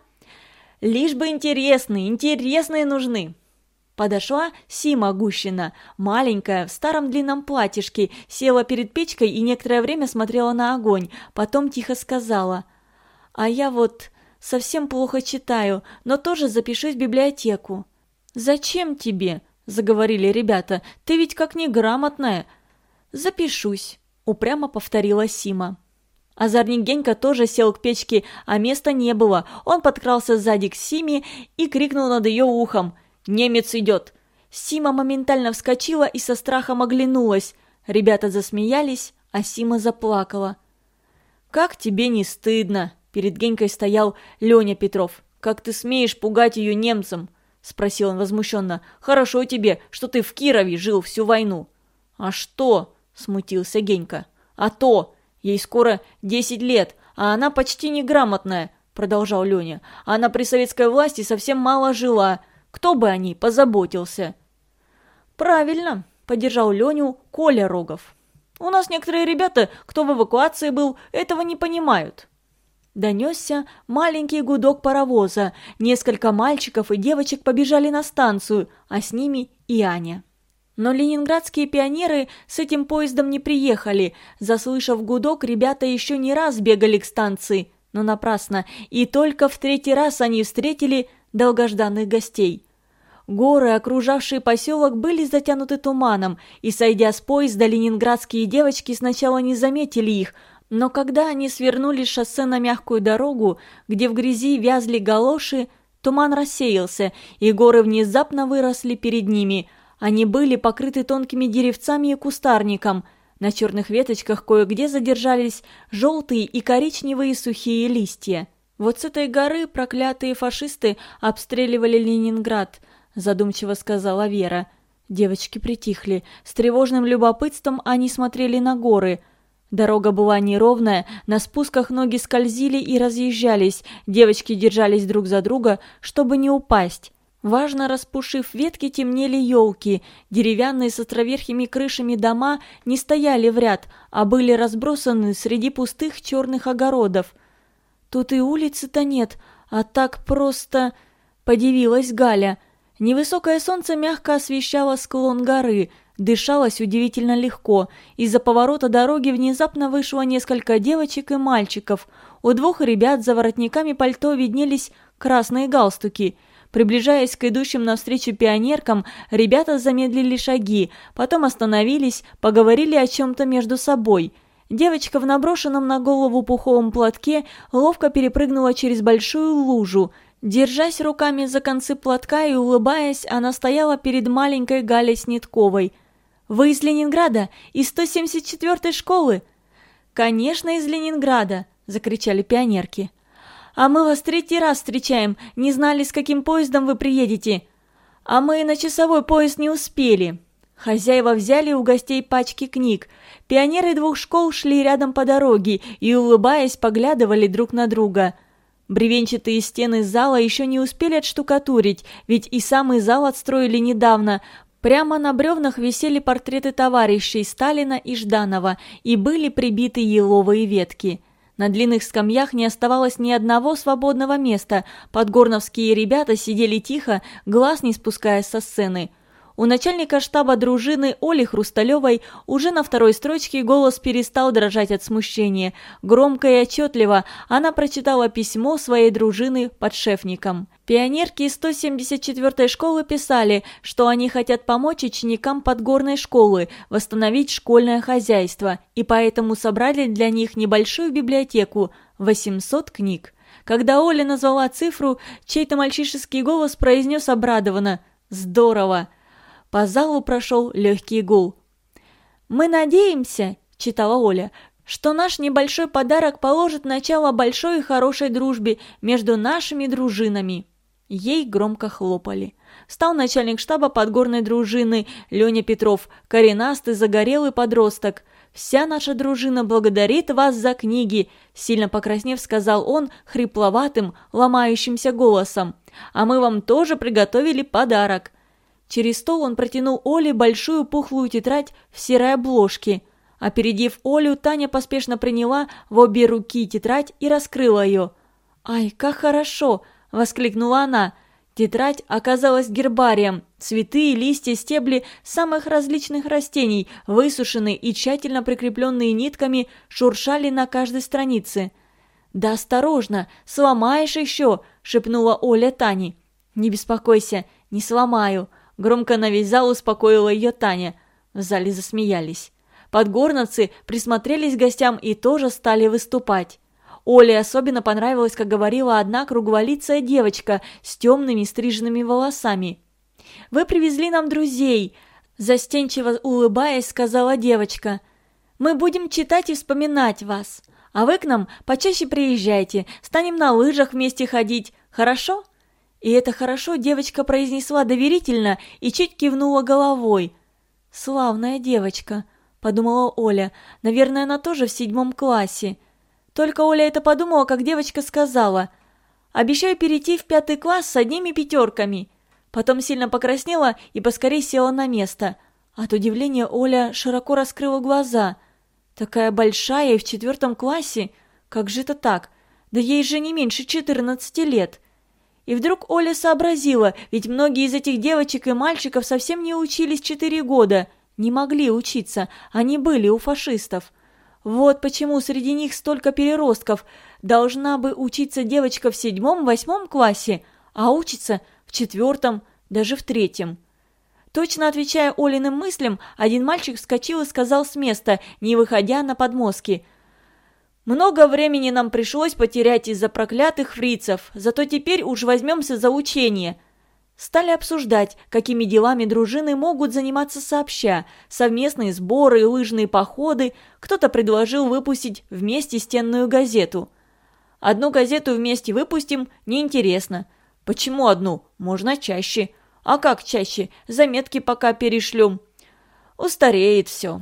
Лишь бы интересные, интересные нужны». Подошла Сима Гущина, маленькая, в старом длинном платьишке, села перед печкой и некоторое время смотрела на огонь, потом тихо сказала. «А я вот совсем плохо читаю, но тоже запишусь в библиотеку». «Зачем тебе?» – заговорили ребята. «Ты ведь как неграмотная». «Запишусь», – упрямо повторила Сима. Озорник Генька тоже сел к печке, а места не было. Он подкрался сзади к Симе и крикнул над ее ухом. «Немец идет!» Сима моментально вскочила и со страхом оглянулась. Ребята засмеялись, а Сима заплакала. «Как тебе не стыдно?» Перед Генькой стоял Леня Петров. «Как ты смеешь пугать ее немцам?» – спросил он возмущенно. «Хорошо тебе, что ты в Кирове жил всю войну». «А что?» – смутился Генька. «А то! Ей скоро десять лет, а она почти неграмотная», – продолжал Леня. «Она при советской власти совсем мало жила. Кто бы о ней позаботился?» «Правильно», – поддержал Леню Коля Рогов. «У нас некоторые ребята, кто в эвакуации был, этого не понимают». Донесся маленький гудок паровоза. Несколько мальчиков и девочек побежали на станцию, а с ними и Аня. Но ленинградские пионеры с этим поездом не приехали. Заслышав гудок, ребята еще не раз бегали к станции, но напрасно, и только в третий раз они встретили долгожданных гостей. Горы, окружавшие поселок, были затянуты туманом, и, сойдя с поезда, ленинградские девочки сначала не заметили их, но когда они свернули с шоссе на мягкую дорогу, где в грязи вязли галоши, туман рассеялся, и горы внезапно выросли перед ними. Они были покрыты тонкими деревцами и кустарником. На черных веточках кое-где задержались желтые и коричневые сухие листья. «Вот с этой горы проклятые фашисты обстреливали Ленинград», задумчиво сказала Вера. Девочки притихли. С тревожным любопытством они смотрели на горы – Дорога была неровная, на спусках ноги скользили и разъезжались, девочки держались друг за друга, чтобы не упасть. Важно распушив ветки, темнели елки. Деревянные с островерхими крышами дома не стояли в ряд, а были разбросаны среди пустых черных огородов. «Тут и улицы-то нет, а так просто...» — подивилась Галя. Невысокое солнце мягко освещало склон горы — Дышалось удивительно легко. Из-за поворота дороги внезапно вышло несколько девочек и мальчиков. У двух ребят за воротниками пальто виднелись красные галстуки. Приближаясь к идущим навстречу пионеркам, ребята замедлили шаги, потом остановились, поговорили о чем-то между собой. Девочка в наброшенном на голову пуховом платке ловко перепрыгнула через большую лужу. Держась руками за концы платка и улыбаясь, она стояла перед маленькой Галей Снитковой. «Вы из Ленинграда? Из 174-й школы?» «Конечно, из Ленинграда!» – закричали пионерки. «А мы вас третий раз встречаем, не знали, с каким поездом вы приедете. А мы на часовой поезд не успели». Хозяева взяли у гостей пачки книг. Пионеры двух школ шли рядом по дороге и, улыбаясь, поглядывали друг на друга. Бревенчатые стены зала еще не успели отштукатурить, ведь и самый зал отстроили недавно. Прямо на бревнах висели портреты товарищей Сталина и Жданова и были прибиты еловые ветки. На длинных скамьях не оставалось ни одного свободного места. Подгорновские ребята сидели тихо, глаз не спуская со сцены – у начальника штаба дружины Оли Хрусталевой уже на второй строчке голос перестал дрожать от смущения. Громко и отчетливо она прочитала письмо своей дружины подшефникам. Пионерки из 174-й школы писали, что они хотят помочь ученикам подгорной школы восстановить школьное хозяйство, и поэтому собрали для них небольшую библиотеку – 800 книг. Когда Оля назвала цифру, чей-то мальчишеский голос произнес обрадованно «Здорово!» По залу прошел легкий гул. «Мы надеемся», — читала Оля, «что наш небольшой подарок положит начало большой и хорошей дружбе между нашими дружинами». Ей громко хлопали. Стал начальник штаба подгорной дружины Леня Петров, коренастый, загорелый подросток. «Вся наша дружина благодарит вас за книги», — сильно покраснев сказал он хрипловатым, ломающимся голосом. «А мы вам тоже приготовили подарок». Через стол он протянул Оле большую пухлую тетрадь в серой обложке. Опередив Олю, Таня поспешно приняла в обе руки тетрадь и раскрыла ее. «Ай, как хорошо!» – воскликнула она. Тетрадь оказалась гербарием. Цветы, листья, стебли самых различных растений, высушенные и тщательно прикрепленные нитками, шуршали на каждой странице. «Да осторожно, сломаешь еще!» – шепнула Оля Тане. «Не беспокойся, не сломаю», Громко на весь зал успокоила ее Таня. В зале засмеялись. Подгорновцы присмотрелись к гостям и тоже стали выступать. Оле особенно понравилось, как говорила одна круглолицая девочка с темными стриженными волосами. «Вы привезли нам друзей», – застенчиво улыбаясь, сказала девочка. «Мы будем читать и вспоминать вас. А вы к нам почаще приезжайте, станем на лыжах вместе ходить, хорошо?» И это хорошо девочка произнесла доверительно и чуть кивнула головой. «Славная девочка», — подумала Оля. «Наверное, она тоже в седьмом классе». Только Оля это подумала, как девочка сказала. «Обещаю перейти в пятый класс с одними пятерками». Потом сильно покраснела и поскорей села на место. От удивления Оля широко раскрыла глаза. «Такая большая и в четвертом классе? Как же это так? Да ей же не меньше четырнадцати лет». И вдруг Оля сообразила, ведь многие из этих девочек и мальчиков совсем не учились четыре года, не могли учиться, они были у фашистов. Вот почему среди них столько переростков. Должна бы учиться девочка в седьмом-восьмом классе, а учится в четвертом, даже в третьем. Точно отвечая Олиным мыслям, один мальчик вскочил и сказал с места, не выходя на подмостки – много времени нам пришлось потерять из-за проклятых фрицев, зато теперь уж возьмемся за учение. Стали обсуждать, какими делами дружины могут заниматься сообща, совместные сборы, лыжные походы. Кто-то предложил выпустить вместе стенную газету. Одну газету вместе выпустим, неинтересно. Почему одну? Можно чаще. А как чаще? Заметки пока перешлем. Устареет все.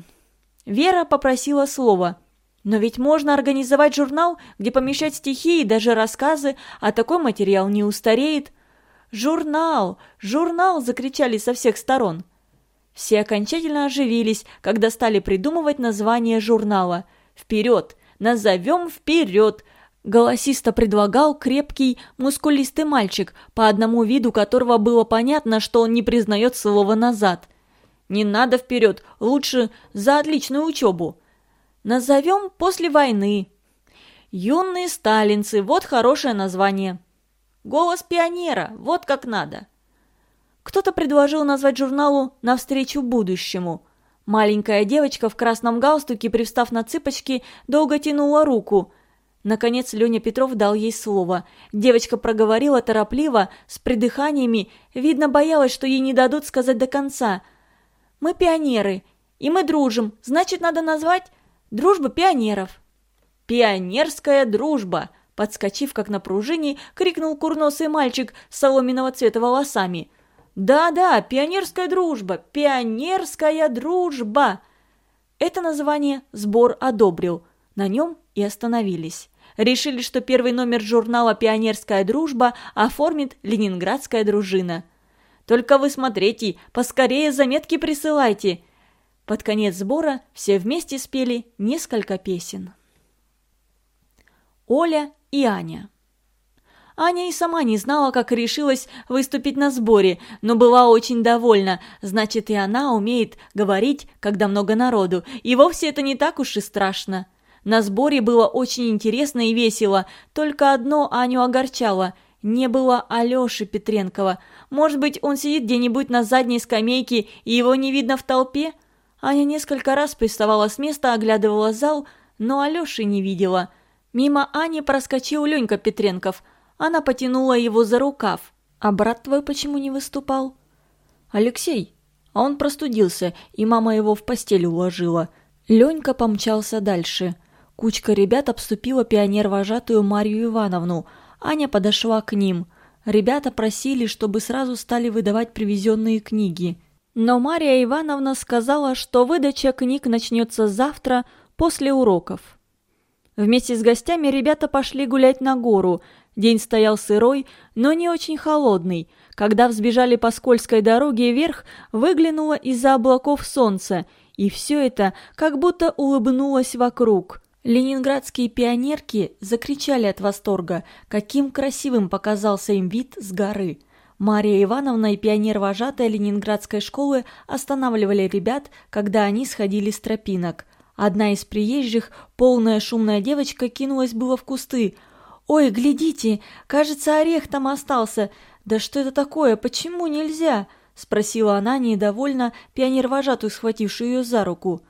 Вера попросила слова – но ведь можно организовать журнал, где помещать стихи и даже рассказы, а такой материал не устареет. «Журнал! Журнал!» – закричали со всех сторон. Все окончательно оживились, когда стали придумывать название журнала. «Вперед! Назовем вперед!» Голосисто предлагал крепкий, мускулистый мальчик, по одному виду которого было понятно, что он не признает слова «назад». «Не надо вперед, лучше за отличную учебу!» Назовем после войны. Юные сталинцы, вот хорошее название. Голос пионера, вот как надо. Кто-то предложил назвать журналу «Навстречу будущему». Маленькая девочка в красном галстуке, привстав на цыпочки, долго тянула руку. Наконец Леня Петров дал ей слово. Девочка проговорила торопливо, с придыханиями, видно, боялась, что ей не дадут сказать до конца. «Мы пионеры, и мы дружим, значит, надо назвать «Дружба пионеров». «Пионерская дружба!» Подскочив, как на пружине, крикнул курносый мальчик соломенного цвета волосами. «Да-да, пионерская дружба! Пионерская дружба!» Это название сбор одобрил. На нем и остановились. Решили, что первый номер журнала «Пионерская дружба» оформит ленинградская дружина. «Только вы смотрите, поскорее заметки присылайте!» Под конец сбора все вместе спели несколько песен. Оля и Аня. Аня и сама не знала, как решилась выступить на сборе, но была очень довольна. Значит, и она умеет говорить, когда много народу. И вовсе это не так уж и страшно. На сборе было очень интересно и весело. Только одно Аню огорчало – не было Алёши Петренкова. Может быть, он сидит где-нибудь на задней скамейке, и его не видно в толпе? Аня несколько раз приставала с места, оглядывала зал, но Алёши не видела – Мимо Ани проскочил Ленька Петренков. Она потянула его за рукав. «А брат твой почему не выступал?» «Алексей». А он простудился, и мама его в постель уложила. Ленька помчался дальше. Кучка ребят обступила пионер-вожатую Марью Ивановну. Аня подошла к ним. Ребята просили, чтобы сразу стали выдавать привезенные книги. Но Мария Ивановна сказала, что выдача книг начнется завтра после уроков. Вместе с гостями ребята пошли гулять на гору. День стоял сырой, но не очень холодный. Когда взбежали по скользкой дороге вверх, выглянуло из-за облаков солнце, и все это как будто улыбнулось вокруг. Ленинградские пионерки закричали от восторга, каким красивым показался им вид с горы. Мария Ивановна и пионер-вожатая Ленинградской школы останавливали ребят, когда они сходили с тропинок – Одна из приезжих, полная шумная девочка, кинулась было в кусты. «Ой, глядите, кажется, орех там остался. Да что это такое? Почему нельзя?» – спросила она недовольно пионер-вожатую, схватившую ее за руку.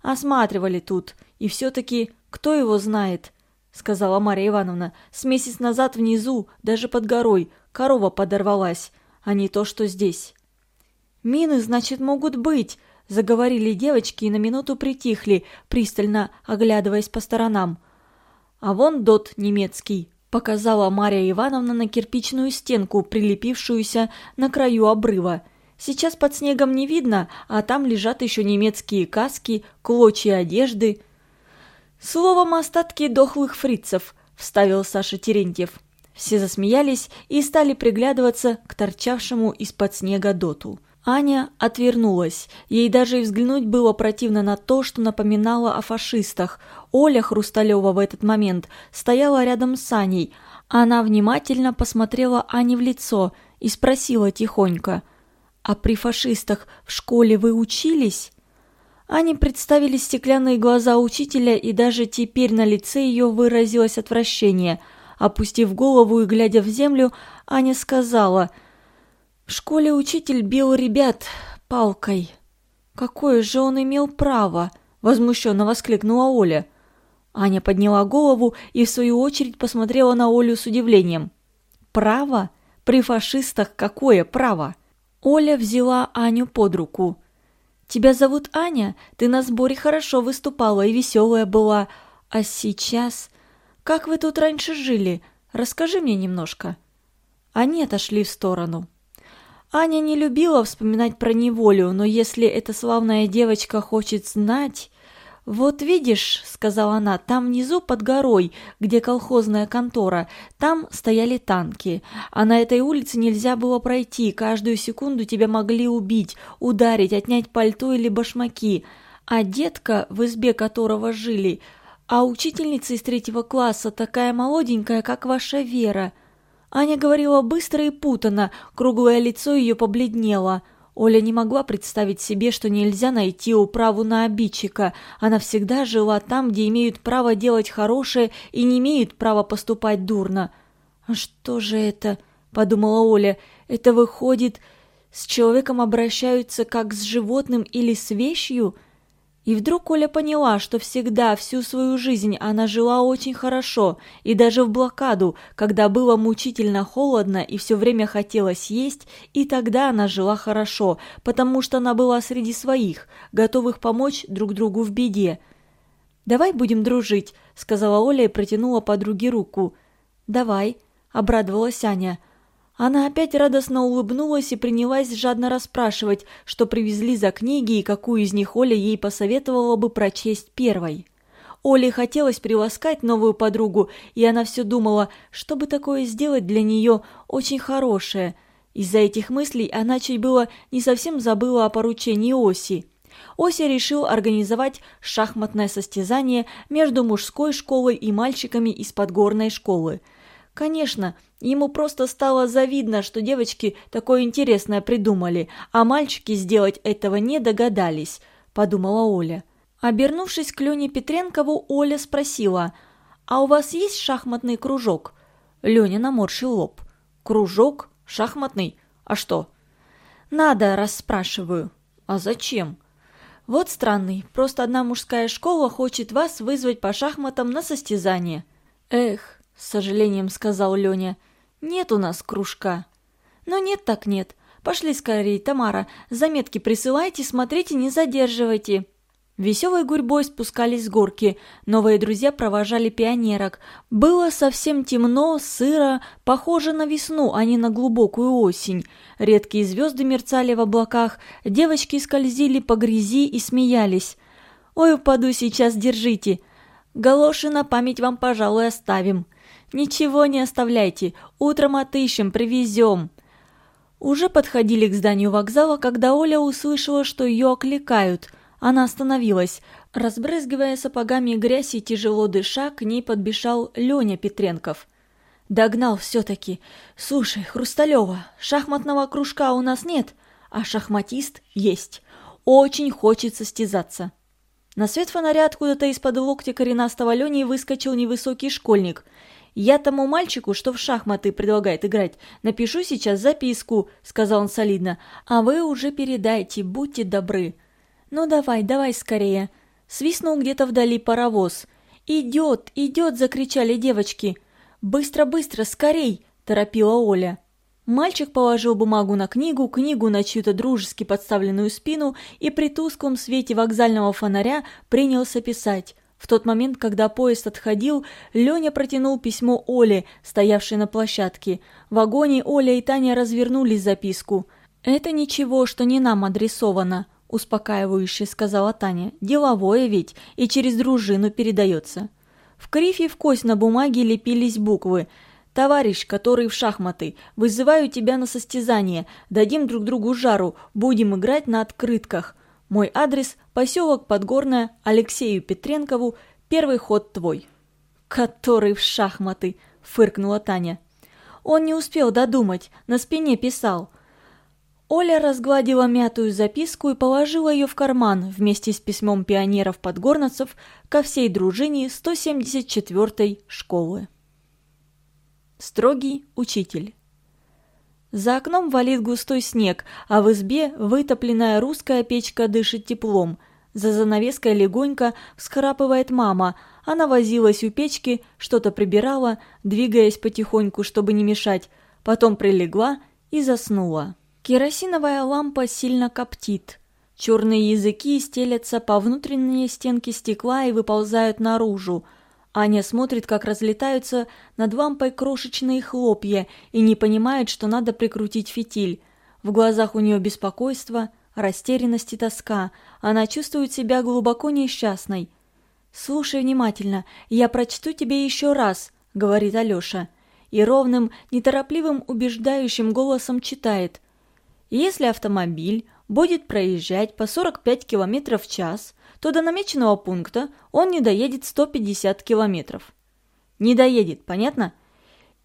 «Осматривали тут, и все-таки кто его знает?» – сказала Марья Ивановна. «С месяц назад внизу, даже под горой, корова подорвалась, а не то, что здесь». «Мины, значит, могут быть!» Заговорили девочки и на минуту притихли, пристально оглядываясь по сторонам. «А вон дот немецкий», — показала Марья Ивановна на кирпичную стенку, прилепившуюся на краю обрыва. «Сейчас под снегом не видно, а там лежат еще немецкие каски, клочья одежды». «Словом, остатки дохлых фрицев», — вставил Саша Терентьев. Все засмеялись и стали приглядываться к торчавшему из-под снега доту. Аня отвернулась. Ей даже и взглянуть было противно на то, что напоминало о фашистах. Оля Хрусталева в этот момент стояла рядом с Аней. Она внимательно посмотрела Ане в лицо и спросила тихонько. «А при фашистах в школе вы учились?» Ане представили стеклянные глаза учителя, и даже теперь на лице ее выразилось отвращение. Опустив голову и глядя в землю, Аня сказала – в школе учитель бил ребят палкой. Какое же он имел право? Возмущенно воскликнула Оля. Аня подняла голову и в свою очередь посмотрела на Олю с удивлением. Право? При фашистах какое право? Оля взяла Аню под руку. «Тебя зовут Аня? Ты на сборе хорошо выступала и веселая была. А сейчас? Как вы тут раньше жили? Расскажи мне немножко». Они отошли в сторону. Аня не любила вспоминать про неволю, но если эта славная девочка хочет знать... «Вот видишь», — сказала она, — «там внизу под горой, где колхозная контора, там стояли танки, а на этой улице нельзя было пройти, каждую секунду тебя могли убить, ударить, отнять пальто или башмаки, а детка, в избе которого жили, а учительница из третьего класса такая молоденькая, как ваша Вера». Аня говорила быстро и путанно, круглое лицо ее побледнело. Оля не могла представить себе, что нельзя найти управу на обидчика. Она всегда жила там, где имеют право делать хорошее и не имеют права поступать дурно. «А что же это?» – подумала Оля. «Это выходит, С человеком обращаются как с животным или с вещью – и вдруг Оля поняла, что всегда, всю свою жизнь она жила очень хорошо, и даже в блокаду, когда было мучительно холодно и все время хотелось есть, и тогда она жила хорошо, потому что она была среди своих, готовых помочь друг другу в беде. «Давай будем дружить», — сказала Оля и протянула подруге руку. «Давай», — обрадовалась Аня. Она опять радостно улыбнулась и принялась жадно расспрашивать, что привезли за книги и какую из них Оля ей посоветовала бы прочесть первой. Оле хотелось приласкать новую подругу, и она все думала, что бы такое сделать для нее очень хорошее. Из-за этих мыслей она чуть было не совсем забыла о поручении Оси. Ося решил организовать шахматное состязание между мужской школой и мальчиками из подгорной школы. Конечно, Ему просто стало завидно, что девочки такое интересное придумали, а мальчики сделать этого не догадались, подумала Оля. Обернувшись к Лене Петренкову, Оля спросила, «А у вас есть шахматный кружок?» Леня наморщил лоб. «Кружок? Шахматный? А что?» «Надо, расспрашиваю». «А зачем?» «Вот странный, просто одна мужская школа хочет вас вызвать по шахматам на состязание». «Эх», — с сожалением сказал Леня, — нет у нас кружка. Но нет так нет. Пошли скорее, Тамара. Заметки присылайте, смотрите, не задерживайте. Веселой гурьбой спускались с горки. Новые друзья провожали пионерок. Было совсем темно, сыро, похоже на весну, а не на глубокую осень. Редкие звезды мерцали в облаках, девочки скользили по грязи и смеялись. «Ой, упаду сейчас, держите!» «Галоши на память вам, пожалуй, оставим». «Ничего не оставляйте, утром отыщем, привезем». Уже подходили к зданию вокзала, когда Оля услышала, что ее окликают. Она остановилась. Разбрызгивая сапогами грязь и тяжело дыша, к ней подбежал Леня Петренков. Догнал все-таки. «Слушай, Хрусталева, шахматного кружка у нас нет, а шахматист есть. Очень хочет состязаться». На свет фонаря откуда-то из-под локтя коренастого Лени выскочил невысокий школьник – «Я тому мальчику, что в шахматы предлагает играть, напишу сейчас записку», — сказал он солидно. «А вы уже передайте, будьте добры». «Ну давай, давай скорее». Свистнул где-то вдали паровоз. «Идет, идет!» — закричали девочки. «Быстро, быстро, скорей!» — торопила Оля. Мальчик положил бумагу на книгу, книгу на чью-то дружески подставленную спину и при тусклом свете вокзального фонаря принялся писать. В тот момент, когда поезд отходил, Леня протянул письмо Оле, стоявшей на площадке. В вагоне Оля и Таня развернули записку. «Это ничего, что не нам адресовано», – успокаивающе сказала Таня. «Деловое ведь, и через дружину передается». В крифе в кость на бумаге лепились буквы «Товарищ, который в шахматы, вызываю тебя на состязание, дадим друг другу жару, будем играть на открытках. Мой адрес – поселок Подгорное, Алексею Петренкову, первый ход твой». «Который в шахматы», – фыркнула Таня. Он не успел додумать, на спине писал. Оля разгладила мятую записку и положила ее в карман вместе с письмом пионеров-подгорнцев ко всей дружине 174-й школы. Строгий учитель за окном валит густой снег, а в избе вытопленная русская печка дышит теплом. За занавеской легонько всхрапывает мама. Она возилась у печки, что-то прибирала, двигаясь потихоньку, чтобы не мешать. Потом прилегла и заснула. Керосиновая лампа сильно коптит. Черные языки стелятся по внутренней стенке стекла и выползают наружу – Аня смотрит, как разлетаются над лампой крошечные хлопья и не понимает, что надо прикрутить фитиль. В глазах у нее беспокойство, растерянность и тоска. Она чувствует себя глубоко несчастной. «Слушай внимательно, я прочту тебе еще раз», — говорит Алеша. И ровным, неторопливым, убеждающим голосом читает. «Если автомобиль будет проезжать по 45 км в час, то до намеченного пункта он не доедет 150 километров. Не доедет, понятно?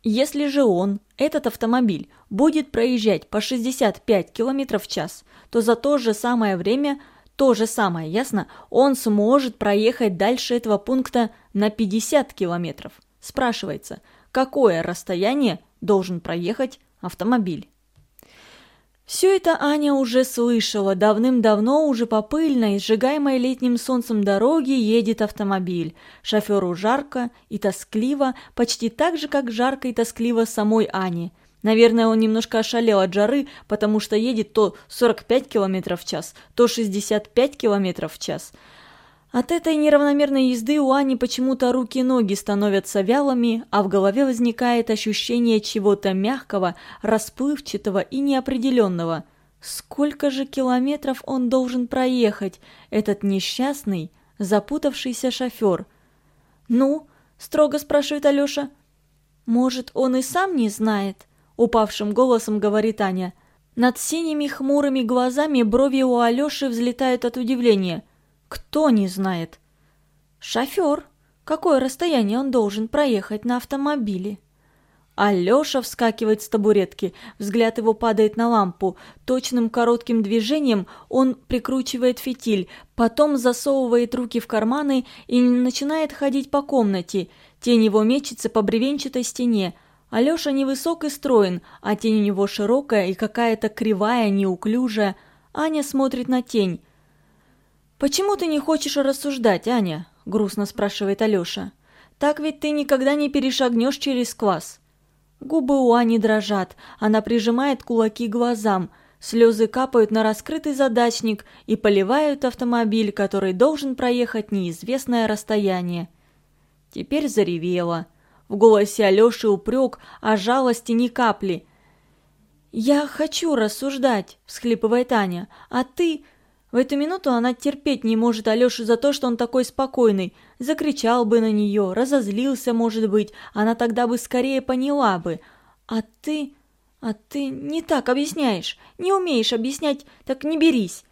Если же он, этот автомобиль, будет проезжать по 65 километров в час, то за то же самое время, то же самое, ясно, он сможет проехать дальше этого пункта на 50 километров. Спрашивается, какое расстояние должен проехать автомобиль? Все это Аня уже слышала. Давным-давно уже по пыльной, сжигаемой летним солнцем дороге едет автомобиль. Шоферу жарко и тоскливо, почти так же, как жарко и тоскливо самой Ане. Наверное, он немножко ошалел от жары, потому что едет то 45 км в час, то 65 км в час. От этой неравномерной езды у Ани почему-то руки и ноги становятся вялыми, а в голове возникает ощущение чего-то мягкого, расплывчатого и неопределенного. Сколько же километров он должен проехать, этот несчастный, запутавшийся шофер? «Ну?» – строго спрашивает Алеша. «Может, он и сам не знает?» – упавшим голосом говорит Аня. Над синими хмурыми глазами брови у Алеши взлетают от удивления – кто не знает? Шофер. Какое расстояние он должен проехать на автомобиле? Алеша вскакивает с табуретки, взгляд его падает на лампу. Точным коротким движением он прикручивает фитиль, потом засовывает руки в карманы и начинает ходить по комнате. Тень его мечется по бревенчатой стене. Алеша невысок и строен, а тень у него широкая и какая-то кривая, неуклюжая. Аня смотрит на тень. «Почему ты не хочешь рассуждать, Аня?» – грустно спрашивает Алёша. «Так ведь ты никогда не перешагнешь через класс». Губы у Ани дрожат, она прижимает кулаки к глазам, слезы капают на раскрытый задачник и поливают автомобиль, который должен проехать неизвестное расстояние. Теперь заревела. В голосе Алёши упрек, а жалости ни капли. «Я хочу рассуждать», – всхлипывает Аня, – «а ты...» В эту минуту она терпеть не может Алешу за то, что он такой спокойный. Закричал бы на нее, разозлился, может быть, она тогда бы скорее поняла бы. А ты... а ты не так объясняешь, не умеешь объяснять, так не берись.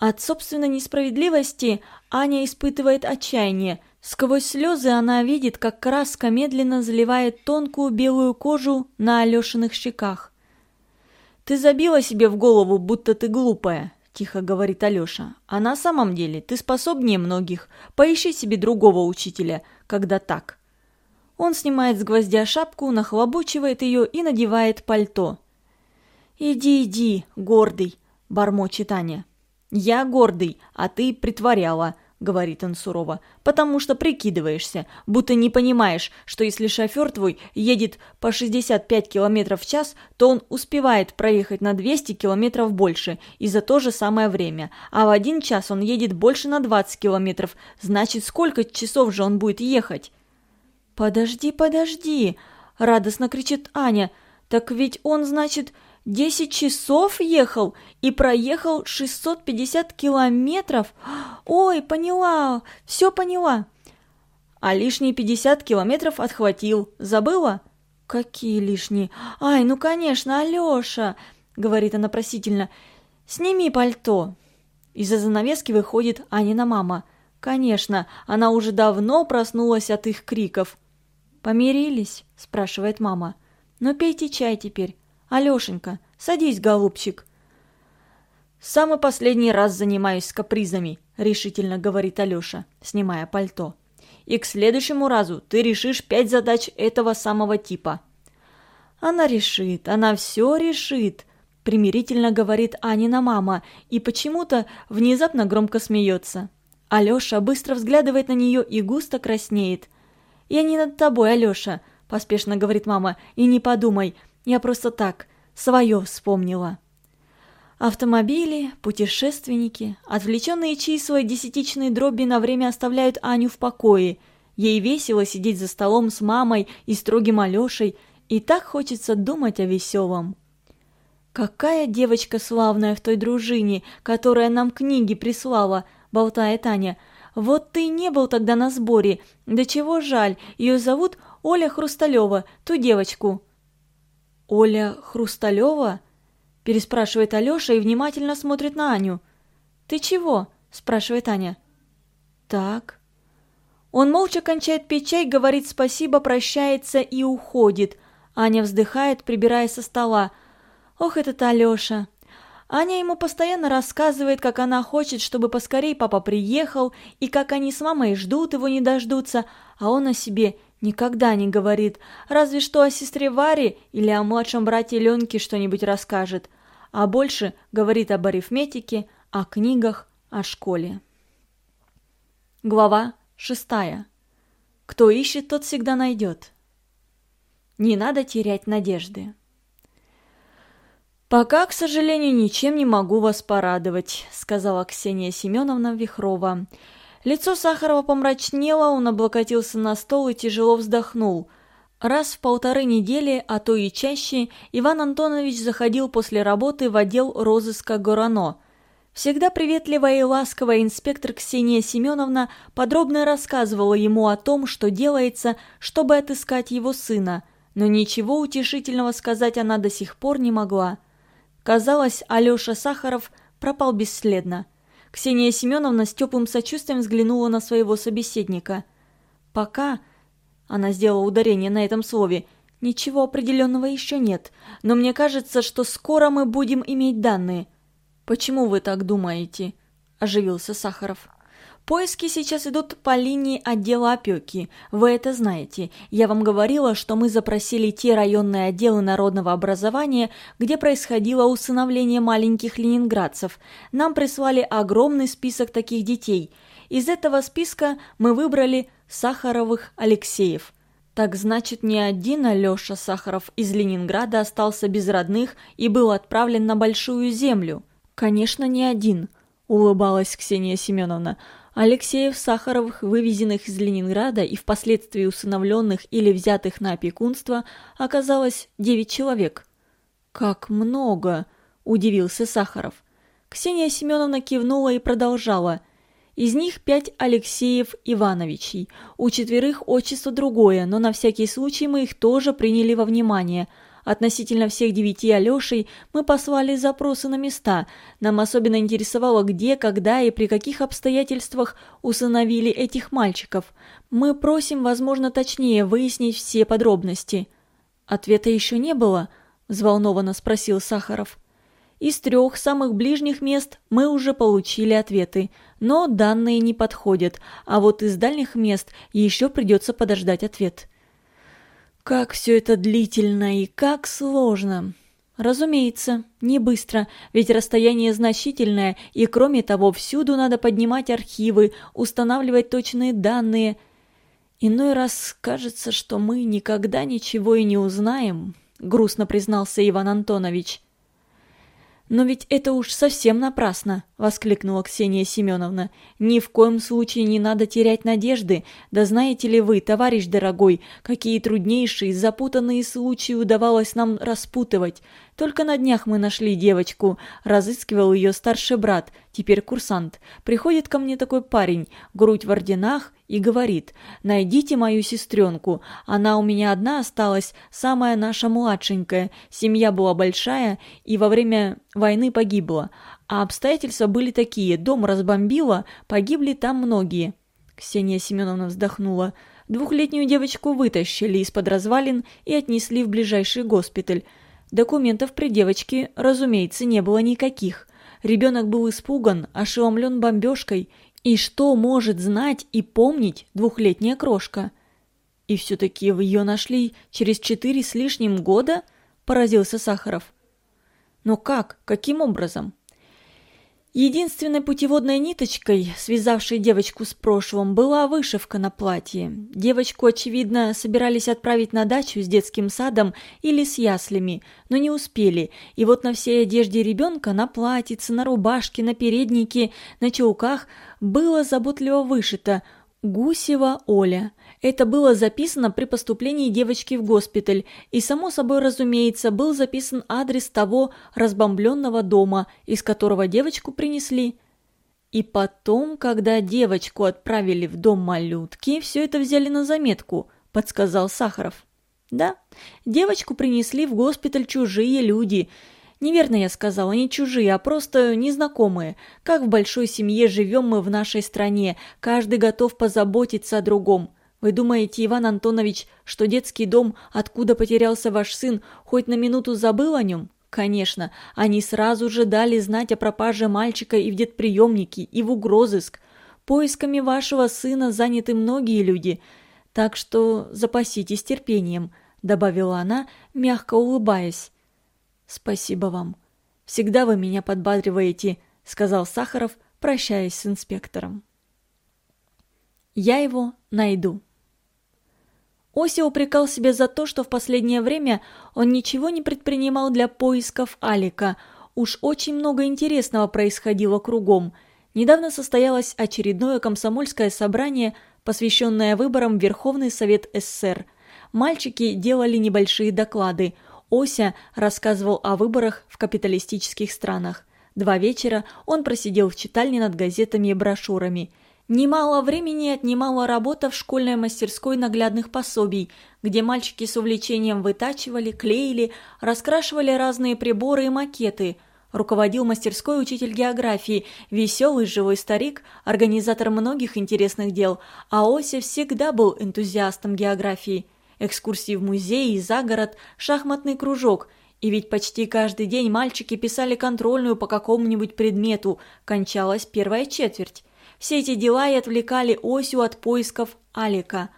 От собственной несправедливости Аня испытывает отчаяние. Сквозь слезы она видит, как краска медленно заливает тонкую белую кожу на Алешиных щеках. «Ты забила себе в голову, будто ты глупая», тихо говорит Алёша. «А на самом деле ты способнее многих. Поищи себе другого учителя, когда так». Он снимает с гвоздя шапку, нахлобучивает ее и надевает пальто. «Иди, иди, гордый», – бормочет Аня. «Я гордый, а ты притворяла», — говорит он сурово, — «потому что прикидываешься, будто не понимаешь, что если шофер твой едет по 65 км в час, то он успевает проехать на 200 км больше и за то же самое время, а в один час он едет больше на 20 км, значит, сколько часов же он будет ехать?» «Подожди, подожди!» — радостно кричит Аня. «Так ведь он, значит, Десять часов ехал и проехал 650 километров. Ой, поняла, все поняла. А лишние 50 километров отхватил. Забыла? Какие лишние? Ай, ну конечно, Алёша, говорит она просительно. Сними пальто. Из-за занавески выходит Анина мама. Конечно, она уже давно проснулась от их криков. «Помирились?» – спрашивает мама. «Ну пейте чай теперь. «Алешенька, садись, голубчик». «Самый последний раз занимаюсь с капризами», — решительно говорит Алеша, снимая пальто. «И к следующему разу ты решишь пять задач этого самого типа». «Она решит, она все решит», — примирительно говорит Анина мама и почему-то внезапно громко смеется. Алеша быстро взглядывает на нее и густо краснеет. «Я не над тобой, Алеша», — поспешно говорит мама, — «и не подумай, я просто так, свое вспомнила. Автомобили, путешественники, отвлеченные числа десятичные дроби на время оставляют Аню в покое. Ей весело сидеть за столом с мамой и строгим Алешей, и так хочется думать о веселом. «Какая девочка славная в той дружине, которая нам книги прислала», — болтает Аня. «Вот ты не был тогда на сборе. Да чего жаль, ее зовут Оля Хрусталева, ту девочку». «Оля Хрусталева?» – переспрашивает Алеша и внимательно смотрит на Аню. «Ты чего?» – спрашивает Аня. «Так». Он молча кончает пить чай, говорит спасибо, прощается и уходит. Аня вздыхает, прибирая со стола. «Ох, этот Алеша!» Аня ему постоянно рассказывает, как она хочет, чтобы поскорей папа приехал, и как они с мамой ждут его не дождутся, а он о себе Никогда не говорит, разве что о сестре Варе или о младшем брате Ленке что-нибудь расскажет. а больше говорит об арифметике, о книгах, о школе. Глава шестая. Кто ищет, тот всегда найдет. Не надо терять надежды. «Пока, к сожалению, ничем не могу вас порадовать», — сказала Ксения Семеновна Вихрова. Лицо Сахарова помрачнело, он облокотился на стол и тяжело вздохнул. Раз в полторы недели, а то и чаще, Иван Антонович заходил после работы в отдел розыска Горано. Всегда приветливая и ласковая инспектор Ксения Семеновна подробно рассказывала ему о том, что делается, чтобы отыскать его сына, но ничего утешительного сказать она до сих пор не могла. Казалось, Алеша Сахаров пропал бесследно. Ксения Семеновна с теплым сочувствием взглянула на своего собеседника. «Пока...» — она сделала ударение на этом слове — «Ничего определенного еще нет, но мне кажется, что скоро мы будем иметь данные». «Почему вы так думаете?» – оживился Сахаров. Поиски сейчас идут по линии отдела опеки. Вы это знаете. Я вам говорила, что мы запросили те районные отделы народного образования, где происходило усыновление маленьких ленинградцев. Нам прислали огромный список таких детей. Из этого списка мы выбрали Сахаровых Алексеев. Так значит, не один Алеша Сахаров из Ленинграда остался без родных и был отправлен на Большую Землю. Конечно, не один, улыбалась Ксения Семеновна. Алексеев Сахаровых, вывезенных из Ленинграда и впоследствии усыновленных или взятых на опекунство, оказалось девять человек. «Как много!» – удивился Сахаров. Ксения Семеновна кивнула и продолжала. Из них пять Алексеев Ивановичей. У четверых отчество другое, но на всякий случай мы их тоже приняли во внимание – Относительно всех девяти Алешей мы послали запросы на места. Нам особенно интересовало, где, когда и при каких обстоятельствах усыновили этих мальчиков. Мы просим, возможно, точнее выяснить все подробности. Ответа еще не было, взволнованно спросил Сахаров. Из трех самых ближних мест мы уже получили ответы, но данные не подходят, а вот из дальних мест еще придется подождать ответ. Как все это длительно и как сложно. Разумеется, не быстро, ведь расстояние значительное, и кроме того, всюду надо поднимать архивы, устанавливать точные данные. Иной раз кажется, что мы никогда ничего и не узнаем, грустно признался Иван Антонович. «Но ведь это уж совсем напрасно!» – воскликнула Ксения Семеновна. «Ни в коем случае не надо терять надежды. Да знаете ли вы, товарищ дорогой, какие труднейшие, запутанные случаи удавалось нам распутывать. Только на днях мы нашли девочку. Разыскивал ее старший брат, теперь курсант. Приходит ко мне такой парень, грудь в орденах, и говорит, «Найдите мою сестренку. Она у меня одна осталась, самая наша младшенькая. Семья была большая и во время войны погибла. А обстоятельства были такие, дом разбомбило, погибли там многие». Ксения Семеновна вздохнула. Двухлетнюю девочку вытащили из-под развалин и отнесли в ближайший госпиталь. Документов при девочке, разумеется, не было никаких. Ребенок был испуган, ошеломлен бомбежкой. И что может знать и помнить двухлетняя крошка? И все-таки ее нашли через четыре с лишним года? Поразился Сахаров. Но как? Каким образом? Единственной путеводной ниточкой, связавшей девочку с прошлым, была вышивка на платье. Девочку, очевидно, собирались отправить на дачу с детским садом или с яслями, но не успели, и вот на всей одежде ребенка, на платьице, на рубашке, на переднике, на чулках было заботливо вышито «Гусева Оля». Это было записано при поступлении девочки в госпиталь, и, само собой разумеется, был записан адрес того разбомбленного дома, из которого девочку принесли. И потом, когда девочку отправили в дом малютки, все это взяли на заметку, подсказал Сахаров. Да, девочку принесли в госпиталь чужие люди. Неверно я сказала, не чужие, а просто незнакомые. Как в большой семье живем мы в нашей стране, каждый готов позаботиться о другом. Вы думаете, Иван Антонович, что детский дом, откуда потерялся ваш сын, хоть на минуту забыл о нем? Конечно, они сразу же дали знать о пропаже мальчика и в детприемнике, и в угрозыск. Поисками вашего сына заняты многие люди, так что запаситесь терпением», — добавила она, мягко улыбаясь. «Спасибо вам». Всегда вы меня подбадриваете», — сказал Сахаров, прощаясь с инспектором. «Я его найду». Ося упрекал себя за то, что в последнее время он ничего не предпринимал для поисков Алика. Уж очень много интересного происходило кругом. Недавно состоялось очередное комсомольское собрание, посвященное выборам в Верховный Совет СССР. Мальчики делали небольшие доклады. Ося рассказывал о выборах в капиталистических странах. Два вечера он просидел в читальне над газетами и брошюрами – Немало времени отнимала работа в школьной мастерской наглядных пособий, где мальчики с увлечением вытачивали, клеили, раскрашивали разные приборы и макеты. Руководил мастерской учитель географии, веселый живой старик, организатор многих интересных дел, а Ося всегда был энтузиастом географии. Экскурсии в музей и за город, шахматный кружок – и ведь почти каждый день мальчики писали контрольную по какому-нибудь предмету, кончалась первая четверть. Все эти дела и отвлекали Осю от поисков Алика.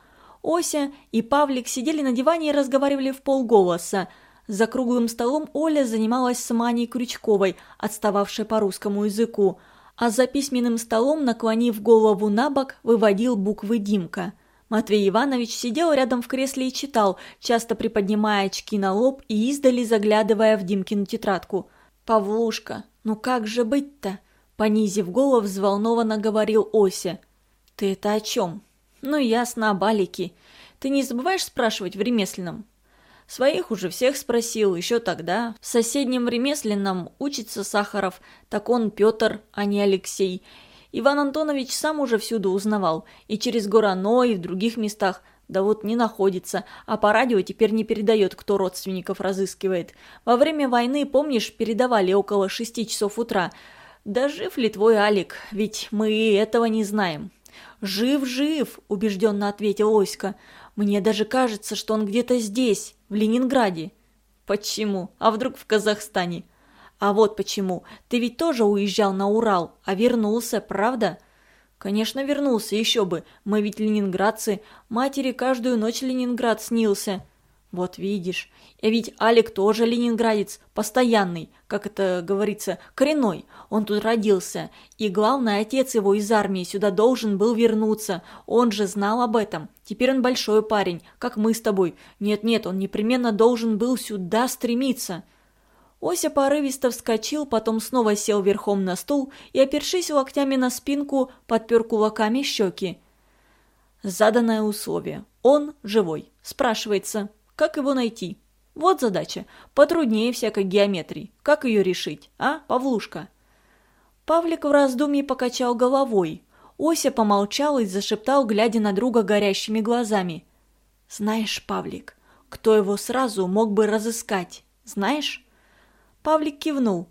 Ося и Павлик сидели на диване и разговаривали в полголоса. За круглым столом Оля занималась с Маней Крючковой, отстававшей по русскому языку, а за письменным столом, наклонив голову на бок, выводил буквы Димка. Матвей Иванович сидел рядом в кресле и читал, часто приподнимая очки на лоб и издали заглядывая в Димкину тетрадку. «Павлушка, ну как же быть-то?» Понизив голову, взволнованно говорил Ося. «Ты это о чем?» «Ну, ясно, о балике. Ты не забываешь спрашивать в ремесленном?» Своих уже всех спросил, еще тогда. В соседнем ремесленном учится Сахаров, так он Петр, а не Алексей. Иван Антонович сам уже всюду узнавал, и через Горано, и в других местах. Да вот не находится, а по радио теперь не передает, кто родственников разыскивает. Во время войны, помнишь, передавали около шести часов утра – да жив ли твой Алик, ведь мы этого не знаем. «Жив-жив», – убежденно ответил Оська. «Мне даже кажется, что он где-то здесь, в Ленинграде». «Почему? А вдруг в Казахстане?» «А вот почему. Ты ведь тоже уезжал на Урал, а вернулся, правда?» «Конечно, вернулся, еще бы. Мы ведь ленинградцы. Матери каждую ночь Ленинград снился». «Вот видишь. И ведь Алик тоже ленинградец, постоянный, как это говорится, коренной. Он тут родился. И главное, отец его из армии сюда должен был вернуться. Он же знал об этом. Теперь он большой парень, как мы с тобой. Нет-нет, он непременно должен был сюда стремиться». Ося порывисто вскочил, потом снова сел верхом на стул и, опершись локтями на спинку, подпер кулаками щеки. Заданное условие. Он живой. Спрашивается, как его найти? Вот задача. Потруднее всякой геометрии. Как ее решить, а, Павлушка?» Павлик в раздумье покачал головой. Ося помолчал и зашептал, глядя на друга горящими глазами. «Знаешь, Павлик, кто его сразу мог бы разыскать? Знаешь?» Павлик кивнул.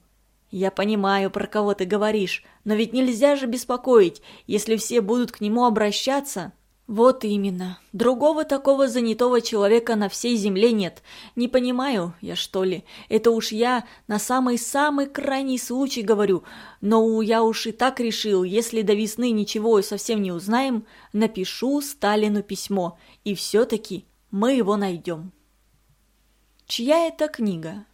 «Я понимаю, про кого ты говоришь, но ведь нельзя же беспокоить, если все будут к нему обращаться». «Вот именно. Другого такого занятого человека на всей земле нет. Не понимаю я, что ли. Это уж я на самый-самый крайний случай говорю. Но я уж и так решил, если до весны ничего совсем не узнаем, напишу Сталину письмо. И все-таки мы его найдем». Чья это книга?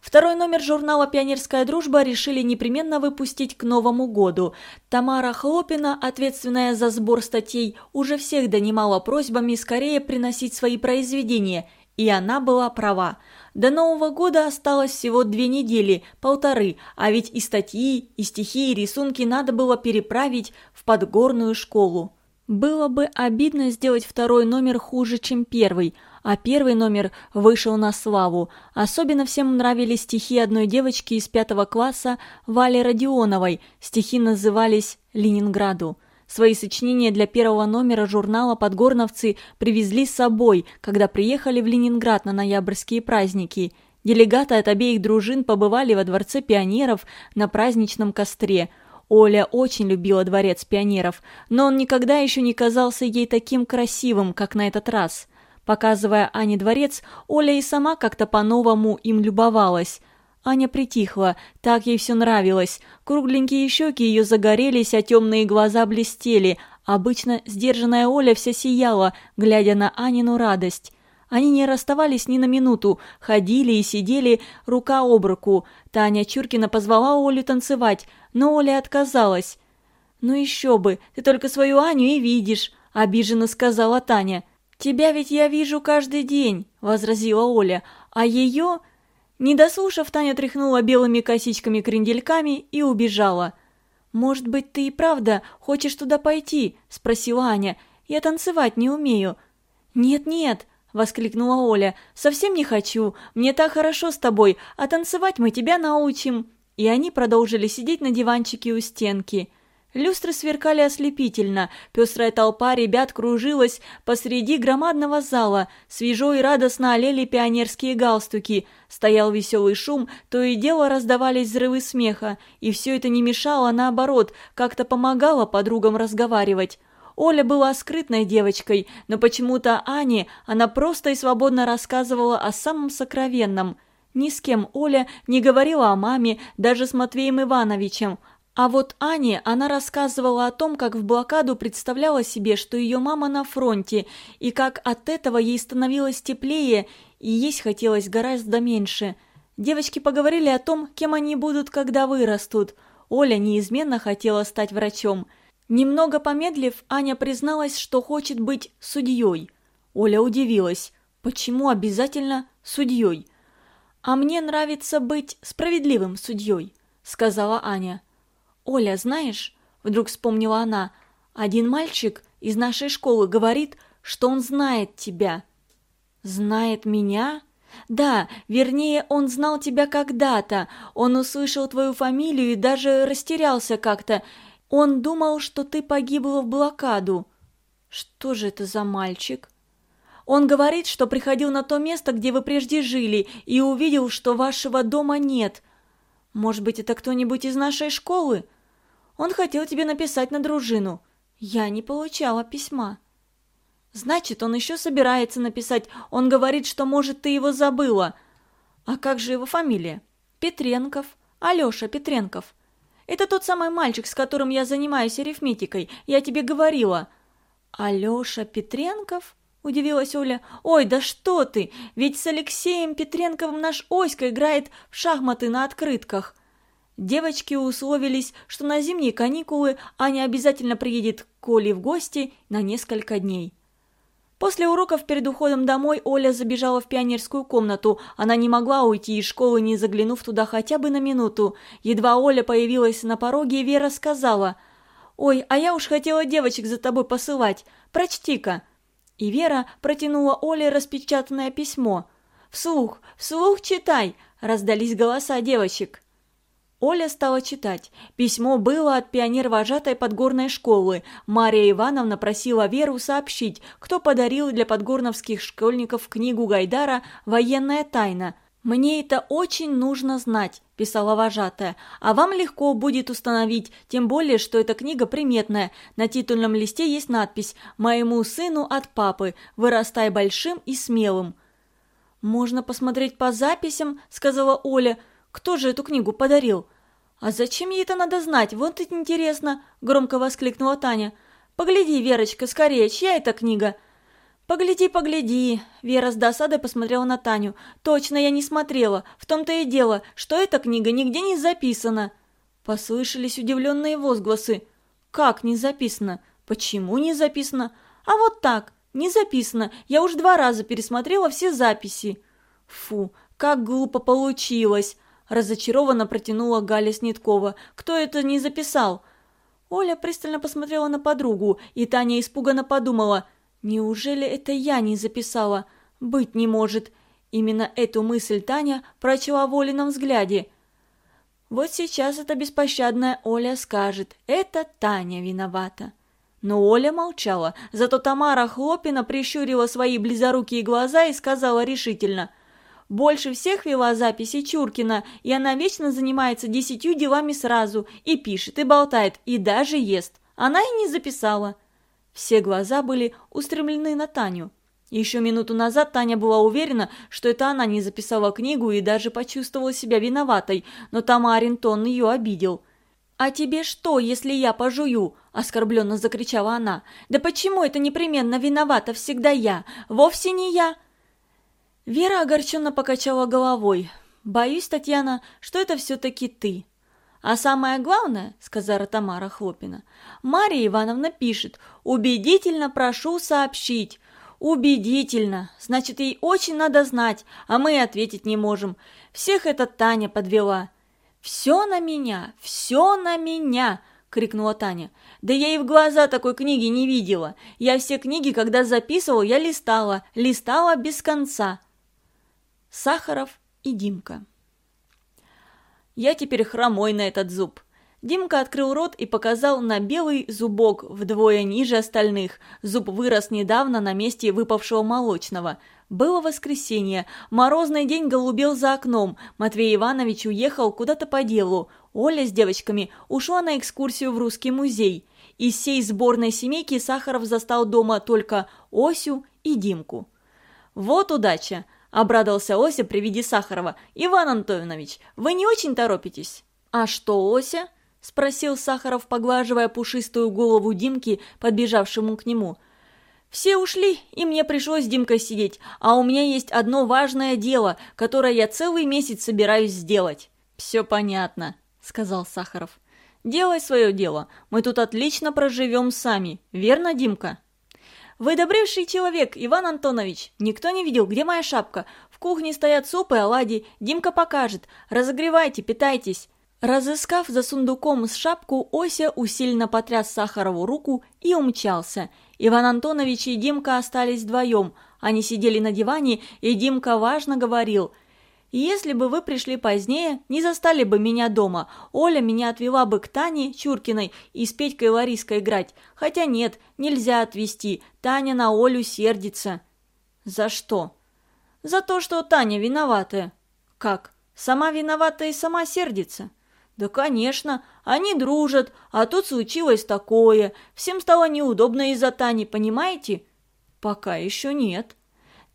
Второй номер журнала «Пионерская дружба» решили непременно выпустить к Новому году. Тамара Хлопина, ответственная за сбор статей, уже всех донимала просьбами скорее приносить свои произведения, и она была права. До Нового года осталось всего две недели, полторы, а ведь и статьи, и стихи, и рисунки надо было переправить в подгорную школу. Было бы обидно сделать второй номер хуже, чем первый – а первый номер вышел на славу. Особенно всем нравились стихи одной девочки из пятого класса Вали Родионовой. Стихи назывались «Ленинграду». Свои сочинения для первого номера журнала «Подгорновцы» привезли с собой, когда приехали в Ленинград на ноябрьские праздники. Делегаты от обеих дружин побывали во Дворце пионеров на праздничном костре – Оля очень любила дворец пионеров, но он никогда еще не казался ей таким красивым, как на этот раз. Показывая Ане дворец, Оля и сама как-то по-новому им любовалась. Аня притихла, так ей все нравилось. Кругленькие щеки ее загорелись, а темные глаза блестели. Обычно сдержанная Оля вся сияла, глядя на Анину радость. Они не расставались ни на минуту, ходили и сидели рука об руку. Таня Чуркина позвала Олю танцевать, но Оля отказалась. «Ну еще бы, ты только свою Аню и видишь», – обиженно сказала Таня. «Тебя ведь я вижу каждый день», – возразила Оля, – «а ее...» Не дослушав, Таня тряхнула белыми косичками-крендельками и убежала. «Может быть, ты и правда хочешь туда пойти?» – спросила Аня. «Я танцевать не умею». «Нет-нет», – воскликнула Оля, – «совсем не хочу. Мне так хорошо с тобой, а танцевать мы тебя научим». И они продолжили сидеть на диванчике у стенки. Люстры сверкали ослепительно, пестрая толпа ребят кружилась посреди громадного зала, свежо и радостно олели пионерские галстуки, стоял веселый шум, то и дело раздавались взрывы смеха, и все это не мешало, наоборот, как-то помогало подругам разговаривать. Оля была скрытной девочкой, но почему-то Ане она просто и свободно рассказывала о самом сокровенном. Ни с кем Оля не говорила о маме, даже с Матвеем Ивановичем, а вот Ане она рассказывала о том, как в блокаду представляла себе, что ее мама на фронте, и как от этого ей становилось теплее, и есть хотелось гораздо меньше. Девочки поговорили о том, кем они будут, когда вырастут. Оля неизменно хотела стать врачом. Немного помедлив, Аня призналась, что хочет быть судьей. Оля удивилась. Почему обязательно судьей? «А мне нравится быть справедливым судьей», — сказала Аня. «Оля, знаешь...» – вдруг вспомнила она. «Один мальчик из нашей школы говорит, что он знает тебя». «Знает меня?» «Да, вернее, он знал тебя когда-то. Он услышал твою фамилию и даже растерялся как-то. Он думал, что ты погибла в блокаду». «Что же это за мальчик?» Он говорит, что приходил на то место, где вы прежде жили, и увидел, что вашего дома нет. Может быть, это кто-нибудь из нашей школы?» Он хотел тебе написать на дружину. Я не получала письма. Значит, он еще собирается написать. Он говорит, что, может, ты его забыла. А как же его фамилия? Петренков. Алеша Петренков. Это тот самый мальчик, с которым я занимаюсь арифметикой. Я тебе говорила. Алеша Петренков? Удивилась Оля. «Ой, да что ты! Ведь с Алексеем Петренковым наш Оська играет в шахматы на открытках!» Девочки условились, что на зимние каникулы Аня обязательно приедет к Коле в гости на несколько дней. После уроков перед уходом домой Оля забежала в пионерскую комнату. Она не могла уйти из школы, не заглянув туда хотя бы на минуту. Едва Оля появилась на пороге, Вера сказала «Ой, а я уж хотела девочек за тобой посылать. Прочти-ка». И Вера протянула Оле распечатанное письмо. «Вслух, вслух читай!» – раздались голоса девочек. Оля стала читать. Письмо было от пионер-вожатой подгорной школы. Мария Ивановна просила Веру сообщить, кто подарил для подгорновских школьников книгу Гайдара «Военная тайна». «Мне это очень нужно знать», – писала вожатая. «А вам легко будет установить, тем более, что эта книга приметная. На титульном листе есть надпись «Моему сыну от папы. Вырастай большим и смелым». «Можно посмотреть по записям», – сказала Оля. Кто же эту книгу подарил?» «А зачем ей это надо знать? Вот это интересно!» – громко воскликнула Таня. «Погляди, Верочка, скорее, чья это книга?» «Погляди, погляди!» Вера с досадой посмотрела на Таню. «Точно, я не смотрела. В том-то и дело, что эта книга нигде не записана». Послышались удивленные возгласы. «Как не записано? Почему не записано? А вот так, не записано. Я уж два раза пересмотрела все записи». «Фу, как глупо получилось!» Разочарованно протянула Галя Снеткова. «Кто это не записал?» Оля пристально посмотрела на подругу, и Таня испуганно подумала. «Неужели это я не записала? Быть не может!» Именно эту мысль Таня прочла в Олином взгляде. Вот сейчас эта беспощадная Оля скажет «это Таня виновата». Но Оля молчала, зато Тамара Хлопина прищурила свои близорукие глаза и сказала решительно – больше всех вела записи Чуркина, и она вечно занимается десятью делами сразу, и пишет, и болтает, и даже ест. Она и не записала. Все глаза были устремлены на Таню. Еще минуту назад Таня была уверена, что это она не записала книгу и даже почувствовала себя виноватой, но Тамарин тон ее обидел. «А тебе что, если я пожую?» – оскорбленно закричала она. «Да почему это непременно виновата всегда я? Вовсе не я!» Вера огорченно покачала головой. «Боюсь, Татьяна, что это все-таки ты». «А самое главное, — сказала Тамара Хлопина, — Мария Ивановна пишет, убедительно прошу сообщить. Убедительно. Значит, ей очень надо знать, а мы ответить не можем. Всех эта Таня подвела». «Все на меня, все на меня!» — крикнула Таня. «Да я и в глаза такой книги не видела. Я все книги, когда записывал, я листала, листала без конца». Сахаров и Димка. Я теперь хромой на этот зуб. Димка открыл рот и показал на белый зубок вдвое ниже остальных. Зуб вырос недавно на месте выпавшего молочного. Было воскресенье. Морозный день голубел за окном. Матвей Иванович уехал куда-то по делу. Оля с девочками ушла на экскурсию в Русский музей. Из всей сборной семейки Сахаров застал дома только Осю и Димку. Вот удача! Обрадовался Ося при виде Сахарова. «Иван Антонович, вы не очень торопитесь?» «А что, Ося?» – спросил Сахаров, поглаживая пушистую голову Димки, подбежавшему к нему. «Все ушли, и мне пришлось с Димкой сидеть, а у меня есть одно важное дело, которое я целый месяц собираюсь сделать». «Все понятно», – сказал Сахаров. «Делай свое дело, мы тут отлично проживем сами, верно, Димка?» «Вы добрейший человек, Иван Антонович! Никто не видел, где моя шапка? В кухне стоят суп и оладьи, Димка покажет. Разогревайте, питайтесь!» Разыскав за сундуком с шапку, Ося усиленно потряс Сахарову руку и умчался. Иван Антонович и Димка остались вдвоем. Они сидели на диване, и Димка важно говорил – если бы вы пришли позднее, не застали бы меня дома. Оля меня отвела бы к Тане Чуркиной и с Петькой Лариской играть. Хотя нет, нельзя отвезти. Таня на Олю сердится. За что? За то, что Таня виноватая. Как? Сама виновата и сама сердится? Да, конечно, они дружат, а тут случилось такое. Всем стало неудобно из-за Тани, понимаете? Пока еще нет.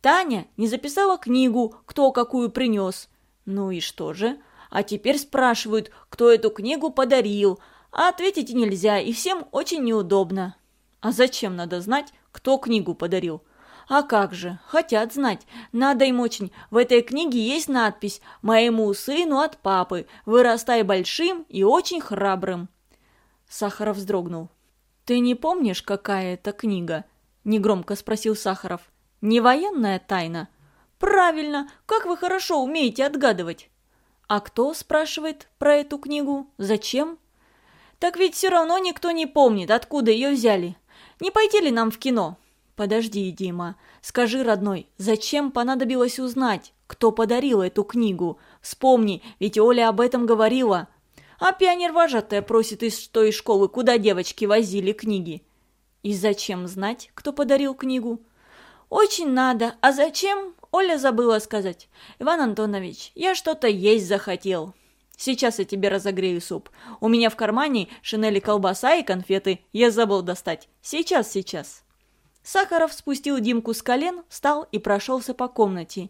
Таня не записала книгу, кто какую принес. Ну и что же? А теперь спрашивают, кто эту книгу подарил. А ответить нельзя, и всем очень неудобно. А зачем надо знать, кто книгу подарил? А как же, хотят знать. Надо им очень. В этой книге есть надпись «Моему сыну от папы. Вырастай большим и очень храбрым». Сахаров вздрогнул. «Ты не помнишь, какая это книга?» – негромко спросил Сахаров. Не военная тайна? Правильно, как вы хорошо умеете отгадывать. А кто спрашивает про эту книгу? Зачем? Так ведь все равно никто не помнит, откуда ее взяли. Не пойти ли нам в кино? Подожди, Дима. Скажи, родной, зачем понадобилось узнать, кто подарил эту книгу? Вспомни, ведь Оля об этом говорила. А пионер-вожатая просит из той школы, куда девочки возили книги. И зачем знать, кто подарил книгу? «Очень надо. А зачем?» Оля забыла сказать. «Иван Антонович, я что-то есть захотел». «Сейчас я тебе разогрею суп. У меня в кармане шинели колбаса и конфеты. Я забыл достать. Сейчас, сейчас». Сахаров спустил Димку с колен, встал и прошелся по комнате.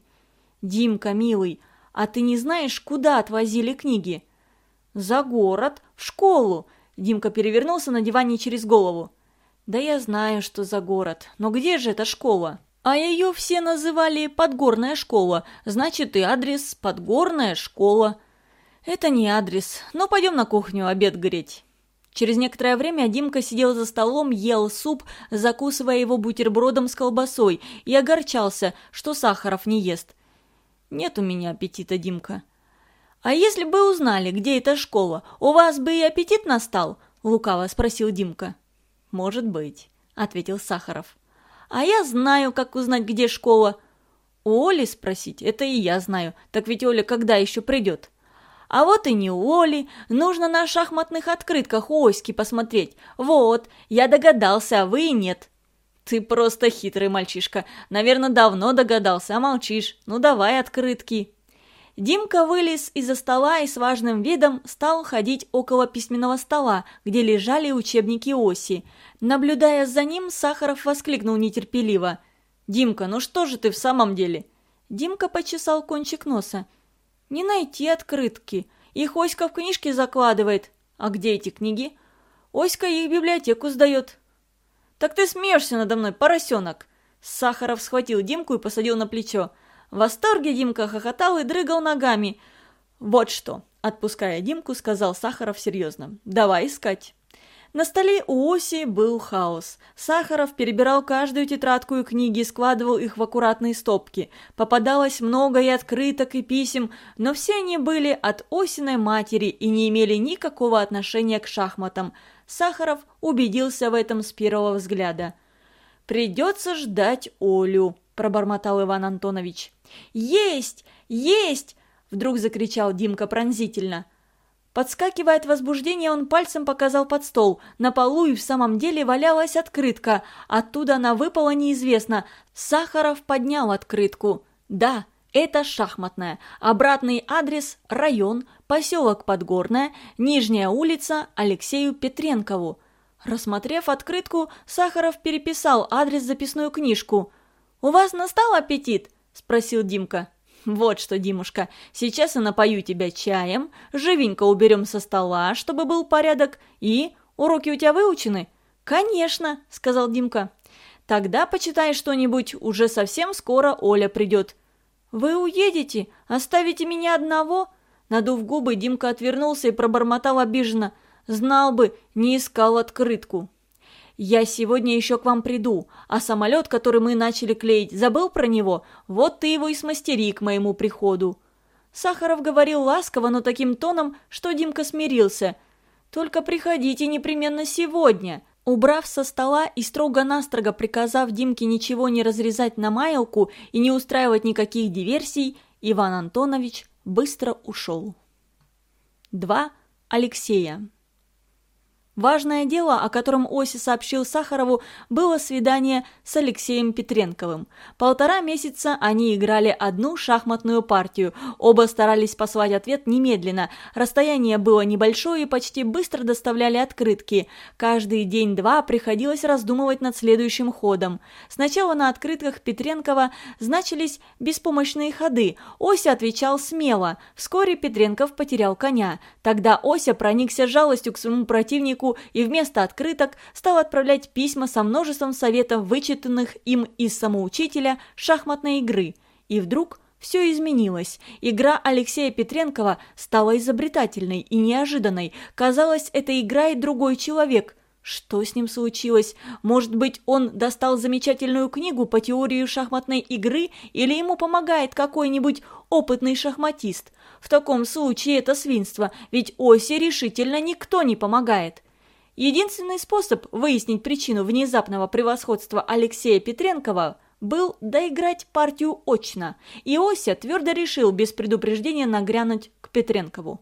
«Димка, милый, а ты не знаешь, куда отвозили книги?» «За город, в школу!» Димка перевернулся на диване через голову. «Да я знаю, что за город. Но где же эта школа?» А ее все называли «Подгорная школа», значит и адрес «Подгорная школа». Это не адрес, но пойдем на кухню обед греть. Через некоторое время Димка сидел за столом, ел суп, закусывая его бутербродом с колбасой, и огорчался, что Сахаров не ест. «Нет у меня аппетита, Димка». «А если бы узнали, где эта школа, у вас бы и аппетит настал?» – лукаво спросил Димка. «Может быть», – ответил Сахаров. А я знаю, как узнать, где школа. У Оли спросить, это и я знаю. Так ведь Оля когда еще придет? А вот и не у Оли. Нужно на шахматных открытках у Оськи посмотреть. Вот, я догадался, а вы и нет. Ты просто хитрый мальчишка. Наверное, давно догадался, а молчишь. Ну давай открытки. Димка вылез из-за стола и с важным видом стал ходить около письменного стола, где лежали учебники Оси. Наблюдая за ним, Сахаров воскликнул нетерпеливо. «Димка, ну что же ты в самом деле?» Димка почесал кончик носа. «Не найти открытки. Их Оська в книжке закладывает. А где эти книги?» «Оська их в библиотеку сдает». «Так ты смеешься надо мной, поросенок!» Сахаров схватил Димку и посадил на плечо. В восторге Димка хохотал и дрыгал ногами. «Вот что!» – отпуская Димку, сказал Сахаров серьезно. «Давай искать». На столе у Оси был хаос. Сахаров перебирал каждую тетрадку и книги, складывал их в аккуратные стопки. Попадалось много и открыток, и писем, но все они были от Осиной матери и не имели никакого отношения к шахматам. Сахаров убедился в этом с первого взгляда. «Придется ждать Олю», – пробормотал Иван Антонович. «Есть! Есть!» – вдруг закричал Димка пронзительно. Подскакивая от возбуждения, он пальцем показал под стол. На полу и в самом деле валялась открытка. Оттуда она выпала неизвестно. Сахаров поднял открытку. Да, это шахматная. Обратный адрес – район, поселок Подгорная, Нижняя улица Алексею Петренкову. Рассмотрев открытку, Сахаров переписал адрес записную книжку. «У вас настал аппетит?» – спросил Димка. «Вот что, Димушка, сейчас я напою тебя чаем, живенько уберем со стола, чтобы был порядок, и... Уроки у тебя выучены?» «Конечно», — сказал Димка. «Тогда почитай что-нибудь, уже совсем скоро Оля придет». «Вы уедете? Оставите меня одного?» Надув губы, Димка отвернулся и пробормотал обиженно. «Знал бы, не искал открытку». «Я сегодня еще к вам приду, а самолет, который мы начали клеить, забыл про него? Вот ты его и смастери к моему приходу». Сахаров говорил ласково, но таким тоном, что Димка смирился. «Только приходите непременно сегодня». Убрав со стола и строго-настрого приказав Димке ничего не разрезать на маялку и не устраивать никаких диверсий, Иван Антонович быстро ушел. 2. Алексея Важное дело, о котором Оси сообщил Сахарову, было свидание с Алексеем Петренковым. Полтора месяца они играли одну шахматную партию. Оба старались послать ответ немедленно. Расстояние было небольшое и почти быстро доставляли открытки. Каждый день-два приходилось раздумывать над следующим ходом. Сначала на открытках Петренкова значились беспомощные ходы. Ося отвечал смело. Вскоре Петренков потерял коня. Тогда Ося проникся жалостью к своему противнику и вместо открыток стал отправлять письма со множеством советов, вычитанных им из самоучителя шахматной игры. И вдруг все изменилось. Игра Алексея Петренкова стала изобретательной и неожиданной. Казалось, это играет другой человек. Что с ним случилось? Может быть, он достал замечательную книгу по теории шахматной игры или ему помогает какой-нибудь опытный шахматист? В таком случае это свинство, ведь Осе решительно никто не помогает. Единственный способ выяснить причину внезапного превосходства Алексея Петренкова был доиграть партию очно, и Ося твердо решил без предупреждения нагрянуть к Петренкову.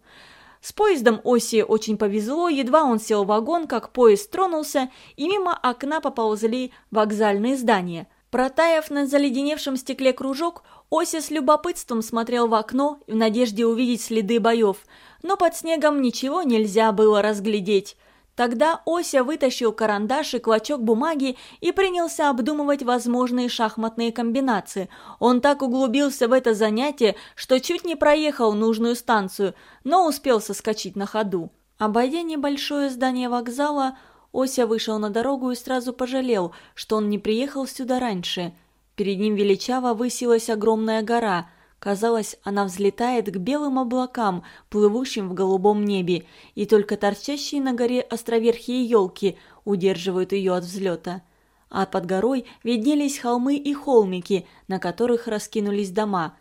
С поездом Оси очень повезло, едва он сел в вагон, как поезд тронулся, и мимо окна поползли вокзальные здания. Протаяв на заледеневшем стекле кружок, Ося с любопытством смотрел в окно в надежде увидеть следы боев, но под снегом ничего нельзя было разглядеть. Тогда Ося вытащил карандаш и клочок бумаги и принялся обдумывать возможные шахматные комбинации. Он так углубился в это занятие, что чуть не проехал нужную станцию, но успел соскочить на ходу. Обойдя небольшое здание вокзала, Ося вышел на дорогу и сразу пожалел, что он не приехал сюда раньше. Перед ним величаво высилась огромная гора – Казалось, она взлетает к белым облакам, плывущим в голубом небе, и только торчащие на горе островерхие елки удерживают ее от взлета. А под горой виднелись холмы и холмики, на которых раскинулись дома.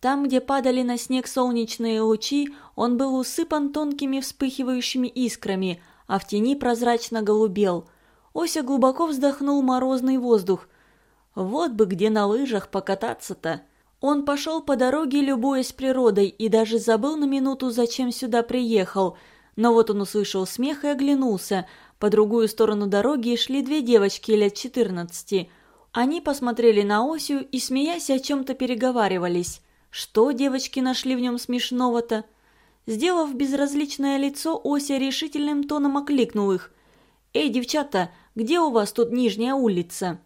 Там, где падали на снег солнечные лучи, он был усыпан тонкими вспыхивающими искрами, а в тени прозрачно голубел. Ося глубоко вздохнул морозный воздух. Вот бы где на лыжах покататься-то! Он пошел по дороге, любуясь природой, и даже забыл на минуту, зачем сюда приехал. Но вот он услышал смех и оглянулся. По другую сторону дороги шли две девочки лет четырнадцати. Они посмотрели на Осю и, смеясь, о чем-то переговаривались. Что девочки нашли в нем смешного-то? Сделав безразличное лицо, Ося решительным тоном окликнул их. «Эй, девчата, где у вас тут нижняя улица?»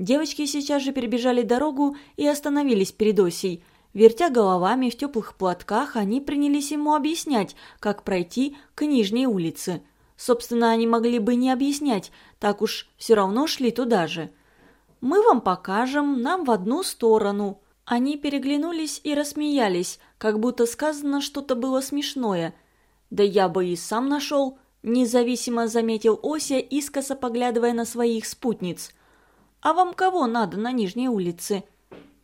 Девочки сейчас же перебежали дорогу и остановились перед Осей. Вертя головами в теплых платках, они принялись ему объяснять, как пройти к Нижней улице. Собственно, они могли бы не объяснять, так уж все равно шли туда же. «Мы вам покажем, нам в одну сторону». Они переглянулись и рассмеялись, как будто сказано что-то было смешное. «Да я бы и сам нашел», – независимо заметил Ося, искоса поглядывая на своих спутниц. «А вам кого надо на Нижней улице?»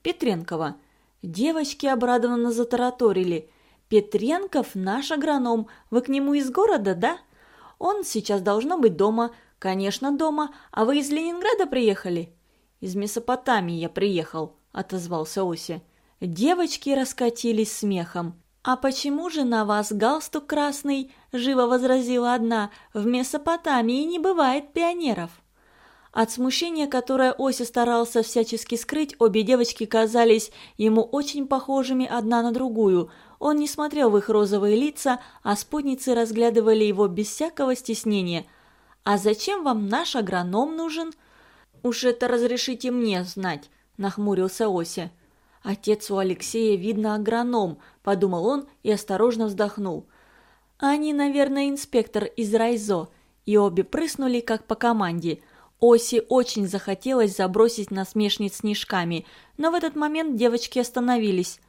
«Петренкова». Девочки обрадованно затараторили. «Петренков наш агроном. Вы к нему из города, да?» «Он сейчас должно быть дома». «Конечно, дома. А вы из Ленинграда приехали?» «Из Месопотамии я приехал», – отозвался Ося. Девочки раскатились смехом. «А почему же на вас галстук красный?» – живо возразила одна. «В Месопотамии не бывает пионеров». От смущения, которое Ося старался всячески скрыть, обе девочки казались ему очень похожими одна на другую. Он не смотрел в их розовые лица, а спутницы разглядывали его без всякого стеснения. «А зачем вам наш агроном нужен?» «Уж это разрешите мне знать», – нахмурился Ося. «Отец у Алексея, видно, агроном», – подумал он и осторожно вздохнул. «Они, наверное, инспектор из Райзо», и обе прыснули, как по команде. Оси очень захотелось забросить насмешниц снежками, но в этот момент девочки остановились.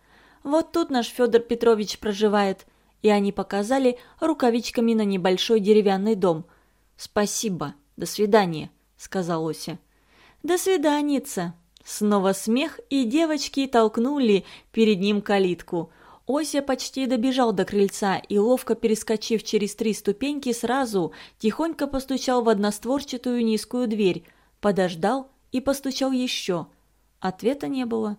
«Вот тут наш Федор Петрович проживает», и они показали рукавичками на небольшой деревянный дом. «Спасибо, до свидания», – сказал Ося. «До свиданица!» Снова смех, и девочки толкнули перед ним калитку. Ося почти добежал до крыльца и, ловко перескочив через три ступеньки, сразу тихонько постучал в одностворчатую низкую дверь, подождал и постучал еще. Ответа не было.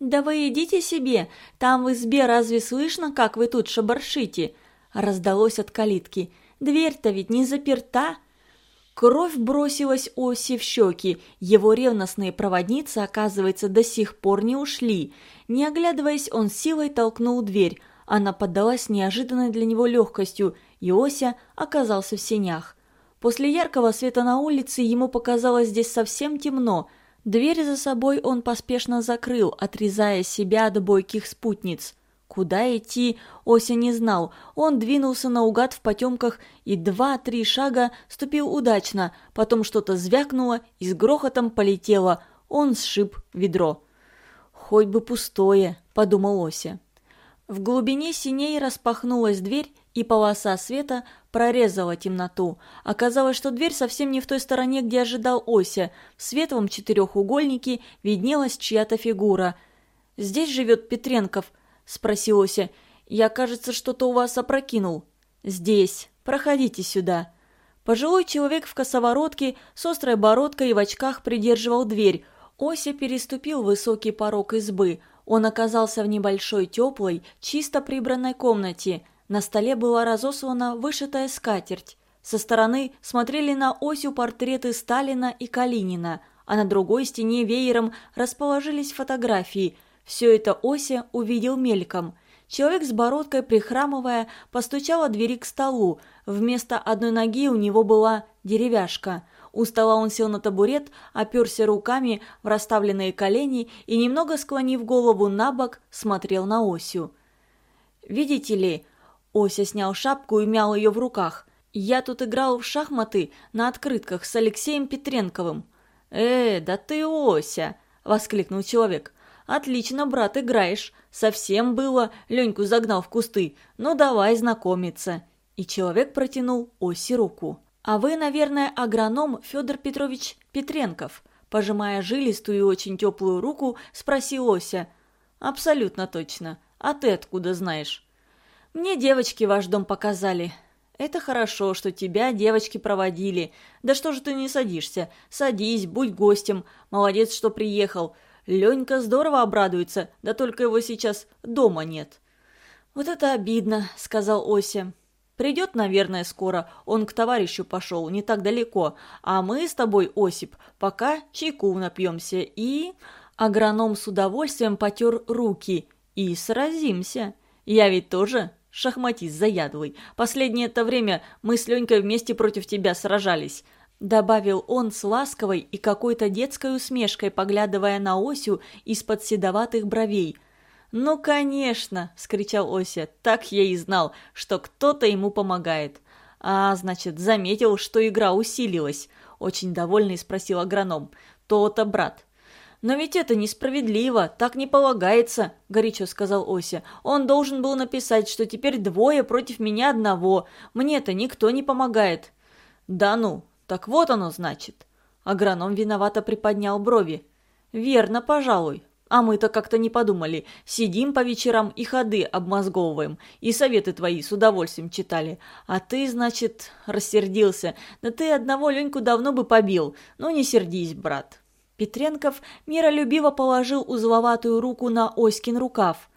«Да вы идите себе, там в избе разве слышно, как вы тут шабаршите?» Раздалось от калитки. «Дверь-то ведь не заперта!» Кровь бросилась Оси в щеки, его ревностные проводницы, оказывается, до сих пор не ушли. Не оглядываясь, он силой толкнул дверь. Она поддалась неожиданной для него легкостью, и Ося оказался в сенях. После яркого света на улице ему показалось здесь совсем темно. Дверь за собой он поспешно закрыл, отрезая себя от бойких спутниц. Куда идти, Ося не знал. Он двинулся наугад в потемках и два-три шага ступил удачно, потом что-то звякнуло и с грохотом полетело. Он сшиб ведро. «Хоть бы пустое», – подумал Ося. В глубине синей распахнулась дверь, и полоса света прорезала темноту. Оказалось, что дверь совсем не в той стороне, где ожидал Ося. В светлом четырехугольнике виднелась чья-то фигура. «Здесь живет Петренков», спросил Ося. «Я, кажется, что-то у вас опрокинул». «Здесь. Проходите сюда». Пожилой человек в косоворотке с острой бородкой и в очках придерживал дверь. Ося переступил высокий порог избы. Он оказался в небольшой теплой, чисто прибранной комнате. На столе была разослана вышитая скатерть. Со стороны смотрели на Осю портреты Сталина и Калинина, а на другой стене веером расположились фотографии – все это Ося увидел мельком. Человек с бородкой, прихрамывая, постучал от двери к столу. Вместо одной ноги у него была деревяшка. У стола он сел на табурет, оперся руками в расставленные колени и, немного склонив голову на бок, смотрел на Осю. «Видите ли...» Ося снял шапку и мял ее в руках. «Я тут играл в шахматы на открытках с Алексеем Петренковым». «Э, да ты Ося!» – воскликнул человек. «Отлично, брат, играешь. Совсем было, Леньку загнал в кусты. Ну давай знакомиться». И человек протянул Оси руку. «А вы, наверное, агроном Федор Петрович Петренков?» Пожимая жилистую и очень теплую руку, спросил Ося. «Абсолютно точно. А ты откуда знаешь?» «Мне девочки ваш дом показали». «Это хорошо, что тебя девочки проводили. Да что же ты не садишься? Садись, будь гостем. Молодец, что приехал. Ленька здорово обрадуется, да только его сейчас дома нет. «Вот это обидно», — сказал Ося. «Придет, наверное, скоро. Он к товарищу пошел, не так далеко. А мы с тобой, Осип, пока чайку напьемся и...» Агроном с удовольствием потер руки. «И сразимся. Я ведь тоже шахматист заядлый. Последнее-то время мы с Ленькой вместе против тебя сражались. Добавил он с ласковой и какой-то детской усмешкой, поглядывая на Осю из-под седоватых бровей. «Ну, конечно!» – скричал Ося. «Так я и знал, что кто-то ему помогает». «А, значит, заметил, что игра усилилась?» – очень довольный спросил агроном. «То-то, брат». «Но ведь это несправедливо, так не полагается», – горячо сказал Ося. «Он должен был написать, что теперь двое против меня одного. Мне-то никто не помогает». «Да ну, так вот оно значит». Агроном виновато приподнял брови. «Верно, пожалуй. А мы-то как-то не подумали. Сидим по вечерам и ходы обмозговываем, и советы твои с удовольствием читали. А ты, значит, рассердился. Да ты одного Леньку давно бы побил. Ну не сердись, брат». Петренков миролюбиво положил узловатую руку на Оськин рукав.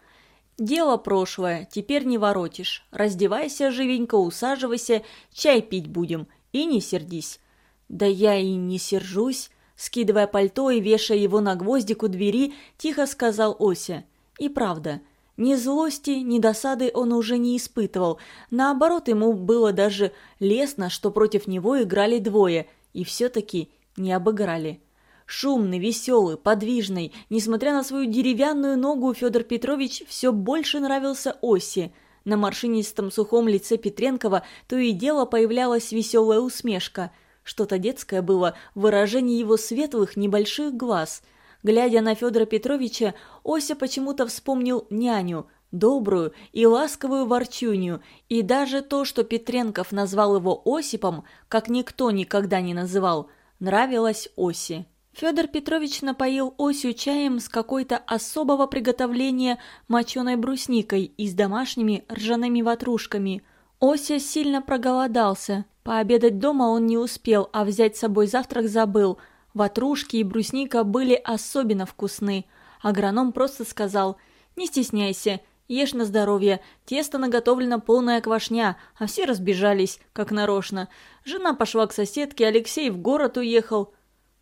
«Дело прошлое, теперь не воротишь. Раздевайся живенько, усаживайся, чай пить будем. И не сердись». «Да я и не сержусь», — скидывая пальто и вешая его на гвоздик у двери, тихо сказал Ося. «И правда». Ни злости, ни досады он уже не испытывал. Наоборот, ему было даже лестно, что против него играли двое, и все-таки не обыграли. Шумный, веселый, подвижный, несмотря на свою деревянную ногу, Федор Петрович все больше нравился Осе. На морщинистом сухом лице Петренкова то и дело появлялась веселая усмешка. Что-то детское было в выражении его светлых небольших глаз. Глядя на Федора Петровича, Ося почему-то вспомнил няню, добрую и ласковую ворчунью, и даже то, что Петренков назвал его Осипом, как никто никогда не называл, нравилось Осе. Федор Петрович напоил Осю чаем с какой-то особого приготовления моченой брусникой и с домашними ржаными ватрушками. Ося сильно проголодался. Пообедать дома он не успел, а взять с собой завтрак забыл. Ватрушки и брусника были особенно вкусны. Агроном просто сказал «Не стесняйся, ешь на здоровье, тесто наготовлено полная квашня, а все разбежались, как нарочно. Жена пошла к соседке, Алексей в город уехал».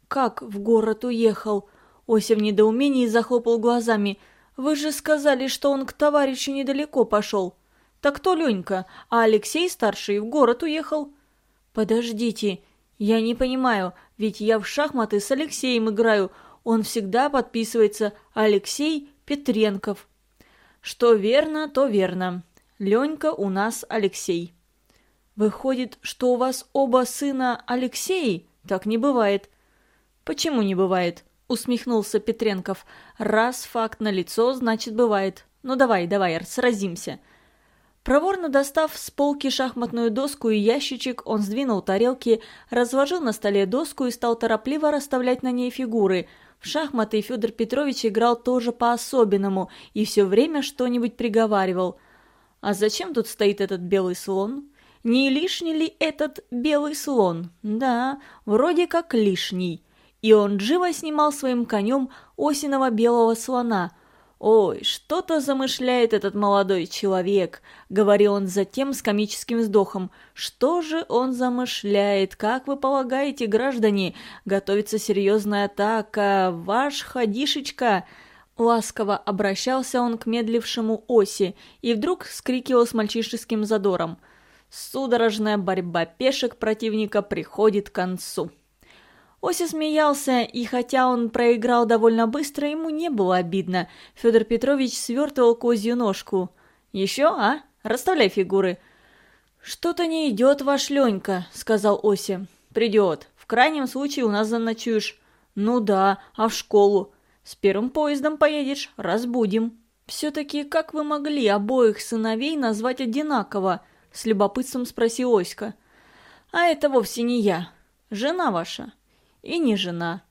«Как в город уехал?» Ося в недоумении захлопал глазами. «Вы же сказали, что он к товарищу недалеко пошел». «Так то Ленька, а Алексей старший в город уехал». «Подождите, я не понимаю, ведь я в шахматы с Алексеем играю. Он всегда подписывается Алексей Петренков». «Что верно, то верно. Ленька у нас Алексей». «Выходит, что у вас оба сына Алексеи? Так не бывает. «Почему не бывает?» – усмехнулся Петренков. «Раз факт налицо, значит бывает. Ну давай, давай, сразимся». Проворно достав с полки шахматную доску и ящичек, он сдвинул тарелки, разложил на столе доску и стал торопливо расставлять на ней фигуры. В шахматы Федор Петрович играл тоже по-особенному и все время что-нибудь приговаривал. «А зачем тут стоит этот белый слон?» «Не лишний ли этот белый слон?» «Да, вроде как лишний» и он живо снимал своим конем осиного белого слона. «Ой, что-то замышляет этот молодой человек», — говорил он затем с комическим вздохом. «Что же он замышляет? Как вы полагаете, граждане? Готовится серьезная атака. Ваш ходишечка...» Ласково обращался он к медлившему оси и вдруг скрикивал с мальчишеским задором. «Судорожная борьба пешек противника приходит к концу». Ося смеялся, и хотя он проиграл довольно быстро, ему не было обидно. Федор Петрович свертывал козью ножку. «Еще, а? Расставляй фигуры». «Что-то не идет ваш Ленька», — сказал Ося. «Придет. В крайнем случае у нас заночуешь». «Ну да, а в школу?» «С первым поездом поедешь, разбудим». «Все-таки как вы могли обоих сыновей назвать одинаково?» — с любопытством спросил Оська. «А это вовсе не я. Жена ваша» и не жена.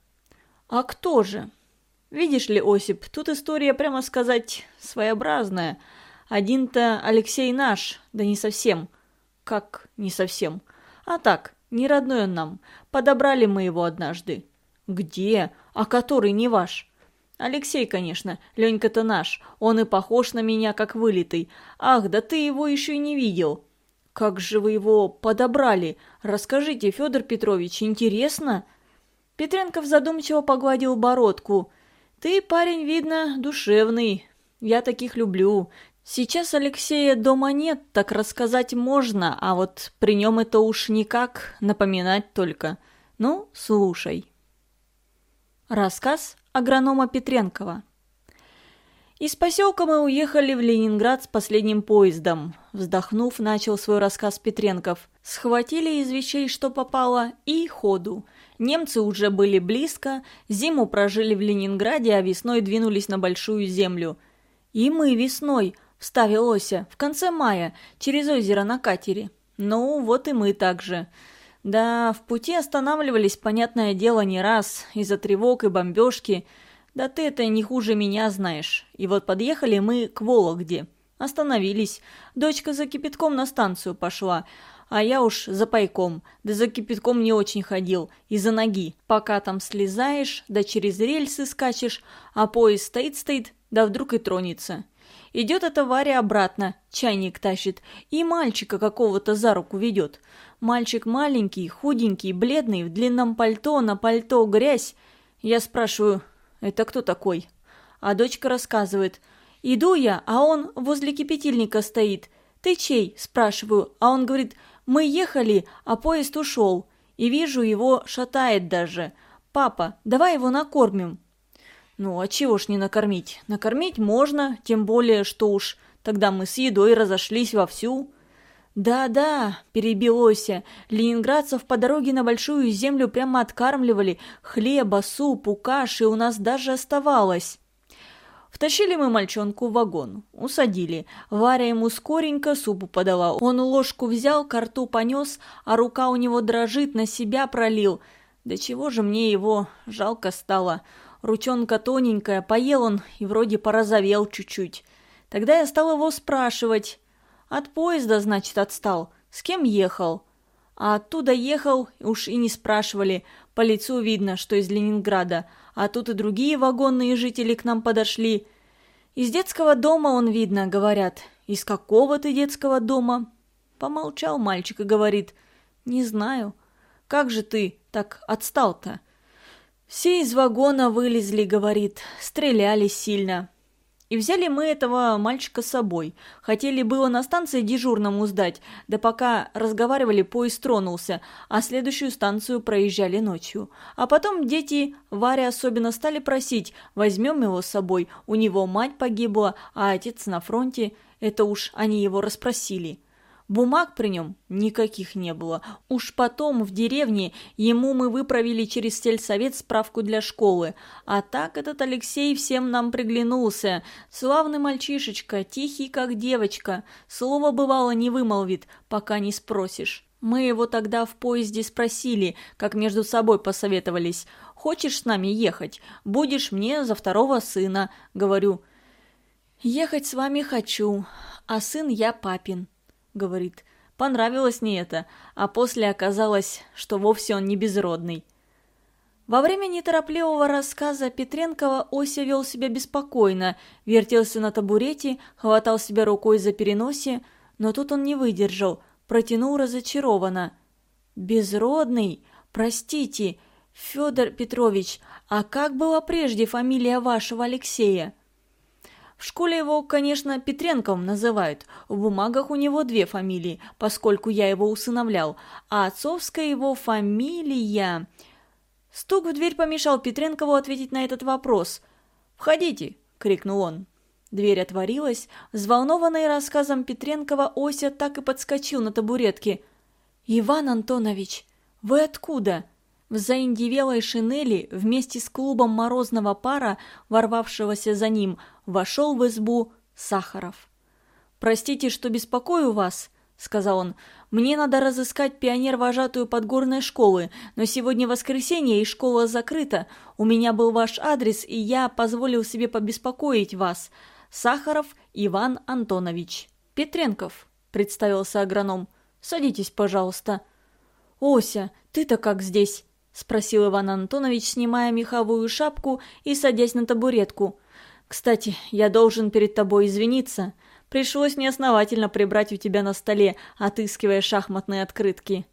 А кто же? Видишь ли, Осип, тут история, прямо сказать, своеобразная. Один-то Алексей наш, да не совсем. Как не совсем? А так, не родной он нам. Подобрали мы его однажды. Где? А который не ваш? Алексей, конечно, Ленька-то наш. Он и похож на меня, как вылитый. Ах, да ты его еще и не видел. Как же вы его подобрали? Расскажите, Федор Петрович, интересно?» Петренков задумчиво погладил бородку. «Ты, парень, видно, душевный. Я таких люблю. Сейчас Алексея дома нет, так рассказать можно, а вот при нем это уж никак, напоминать только. Ну, слушай». Рассказ агронома Петренкова. Из поселка мы уехали в Ленинград с последним поездом. Вздохнув, начал свой рассказ Петренков. Схватили из вещей, что попало, и ходу. Немцы уже были близко, зиму прожили в Ленинграде, а весной двинулись на Большую Землю. «И мы весной», — вставил Ося, — «в конце мая, через озеро на катере». «Ну, вот и мы так же». Да, в пути останавливались, понятное дело, не раз, из-за тревог и бомбежки. Да ты это не хуже меня знаешь. И вот подъехали мы к Вологде. Остановились. Дочка за кипятком на станцию пошла, а я уж за пайком. Да за кипятком не очень ходил, из-за ноги. Пока там слезаешь, да через рельсы скачешь, а поезд стоит-стоит, да вдруг и тронется. Идет эта Варя обратно, чайник тащит, и мальчика какого-то за руку ведет. Мальчик маленький, худенький, бледный, в длинном пальто, на пальто грязь. Я спрашиваю, это кто такой? А дочка рассказывает, иду я, а он возле кипятильника стоит. Ты чей? Спрашиваю, а он говорит, мы ехали, а поезд ушел. И вижу, его шатает даже. Папа, давай его накормим. Ну, а чего ж не накормить? Накормить можно, тем более, что уж тогда мы с едой разошлись вовсю. «Да-да», – перебил Ося, – «ленинградцев по дороге на Большую Землю прямо откармливали. Хлеба, супу, каши у нас даже оставалось». Втащили мы мальчонку в вагон, усадили. Варя ему скоренько супу подала. Он ложку взял, ко рту понес, а рука у него дрожит, на себя пролил. Да чего же мне его жалко стало. Ручонка тоненькая, поел он и вроде порозовел чуть-чуть. Тогда я стал его спрашивать. От поезда, значит, отстал. С кем ехал? А оттуда ехал, уж и не спрашивали. По лицу видно, что из Ленинграда. А тут и другие вагонные жители к нам подошли. Из детского дома он видно, говорят. Из какого ты детского дома? Помолчал мальчик и говорит. Не знаю. Как же ты так отстал-то? Все из вагона вылезли, говорит. Стреляли сильно. И взяли мы этого мальчика с собой. Хотели было на станции дежурному сдать, да пока разговаривали, поезд тронулся, а следующую станцию проезжали ночью. А потом дети, Варя особенно, стали просить, возьмем его с собой, у него мать погибла, а отец на фронте, это уж они его расспросили. Бумаг при нем никаких не было. Уж потом в деревне ему мы выправили через сельсовет справку для школы. А так этот Алексей всем нам приглянулся. Славный мальчишечка, тихий как девочка. Слово бывало не вымолвит, пока не спросишь. Мы его тогда в поезде спросили, как между собой посоветовались. «Хочешь с нами ехать? Будешь мне за второго сына», — говорю. «Ехать с вами хочу, а сын я папин». — говорит. Понравилось мне это, а после оказалось, что вовсе он не безродный. Во время неторопливого рассказа Петренкова Ося вел себя беспокойно, вертелся на табурете, хватал себя рукой за переносе, но тут он не выдержал, протянул разочарованно. «Безродный? Простите, Федор Петрович, а как была прежде фамилия вашего Алексея?» В школе его, конечно, Петренковым называют. В бумагах у него две фамилии, поскольку я его усыновлял. А отцовская его фамилия... Стук в дверь помешал Петренкову ответить на этот вопрос. «Входите!» — крикнул он. Дверь отворилась. Взволнованный рассказом Петренкова Ося так и подскочил на табуретке. «Иван Антонович, вы откуда?» В заиндивелой шинели вместе с клубом морозного пара, ворвавшегося за ним, вошел в избу Сахаров. «Простите, что беспокою вас», — сказал он. «Мне надо разыскать пионер-вожатую подгорной школы, но сегодня воскресенье и школа закрыта. У меня был ваш адрес, и я позволил себе побеспокоить вас. Сахаров Иван Антонович». «Петренков», — представился агроном. «Садитесь, пожалуйста». «Ося, ты-то как здесь?» – спросил Иван Антонович, снимая меховую шапку и садясь на табуретку. «Кстати, я должен перед тобой извиниться. Пришлось мне основательно прибрать у тебя на столе, отыскивая шахматные открытки».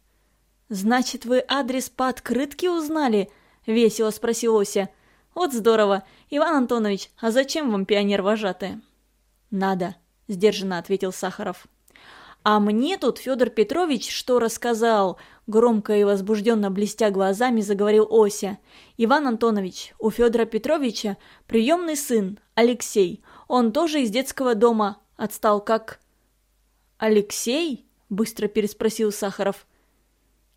«Значит, вы адрес по открытке узнали?» – весело спросил Ося. «Вот здорово. Иван Антонович, а зачем вам пионер-вожатая?» «Надо», – сдержанно ответил Сахаров. «А мне тут Федор Петрович что рассказал?» Громко и возбужденно блестя глазами заговорил Ося. «Иван Антонович, у Федора Петровича приемный сын, Алексей. Он тоже из детского дома. Отстал как...» «Алексей?» – быстро переспросил Сахаров.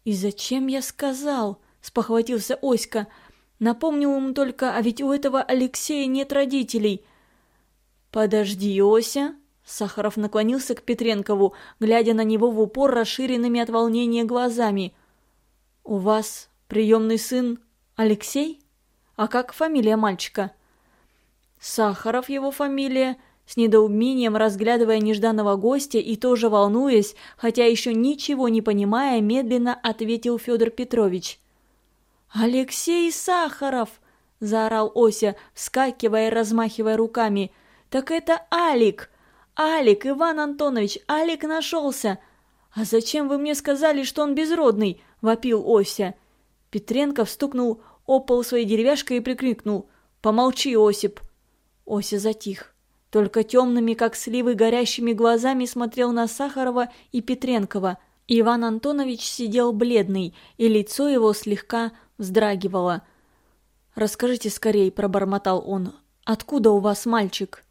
«И зачем я сказал?» – спохватился Оська. Напомнил ему только, а ведь у этого Алексея нет родителей. Подожди, Ося. Сахаров наклонился к Петренкову, глядя на него в упор расширенными от волнения глазами. «У вас приемный сын Алексей? А как фамилия мальчика?» «Сахаров его фамилия», с недоумением разглядывая нежданного гостя и тоже волнуясь, хотя еще ничего не понимая, медленно ответил Федор Петрович. «Алексей Сахаров!» – заорал Ося, вскакивая и размахивая руками. «Так это Алик! Алик, Иван Антонович, Алик нашелся!» «А зачем вы мне сказали, что он безродный?» – вопил Ося. Петренко стукнул о пол своей деревяшкой и прикрикнул. «Помолчи, Осип!» Ося затих. Только темными, как сливы, горящими глазами смотрел на Сахарова и Петренкова. Иван Антонович сидел бледный, и лицо его слегка вздрагивало. «Расскажите скорей», – пробормотал он, – «откуда у вас мальчик?»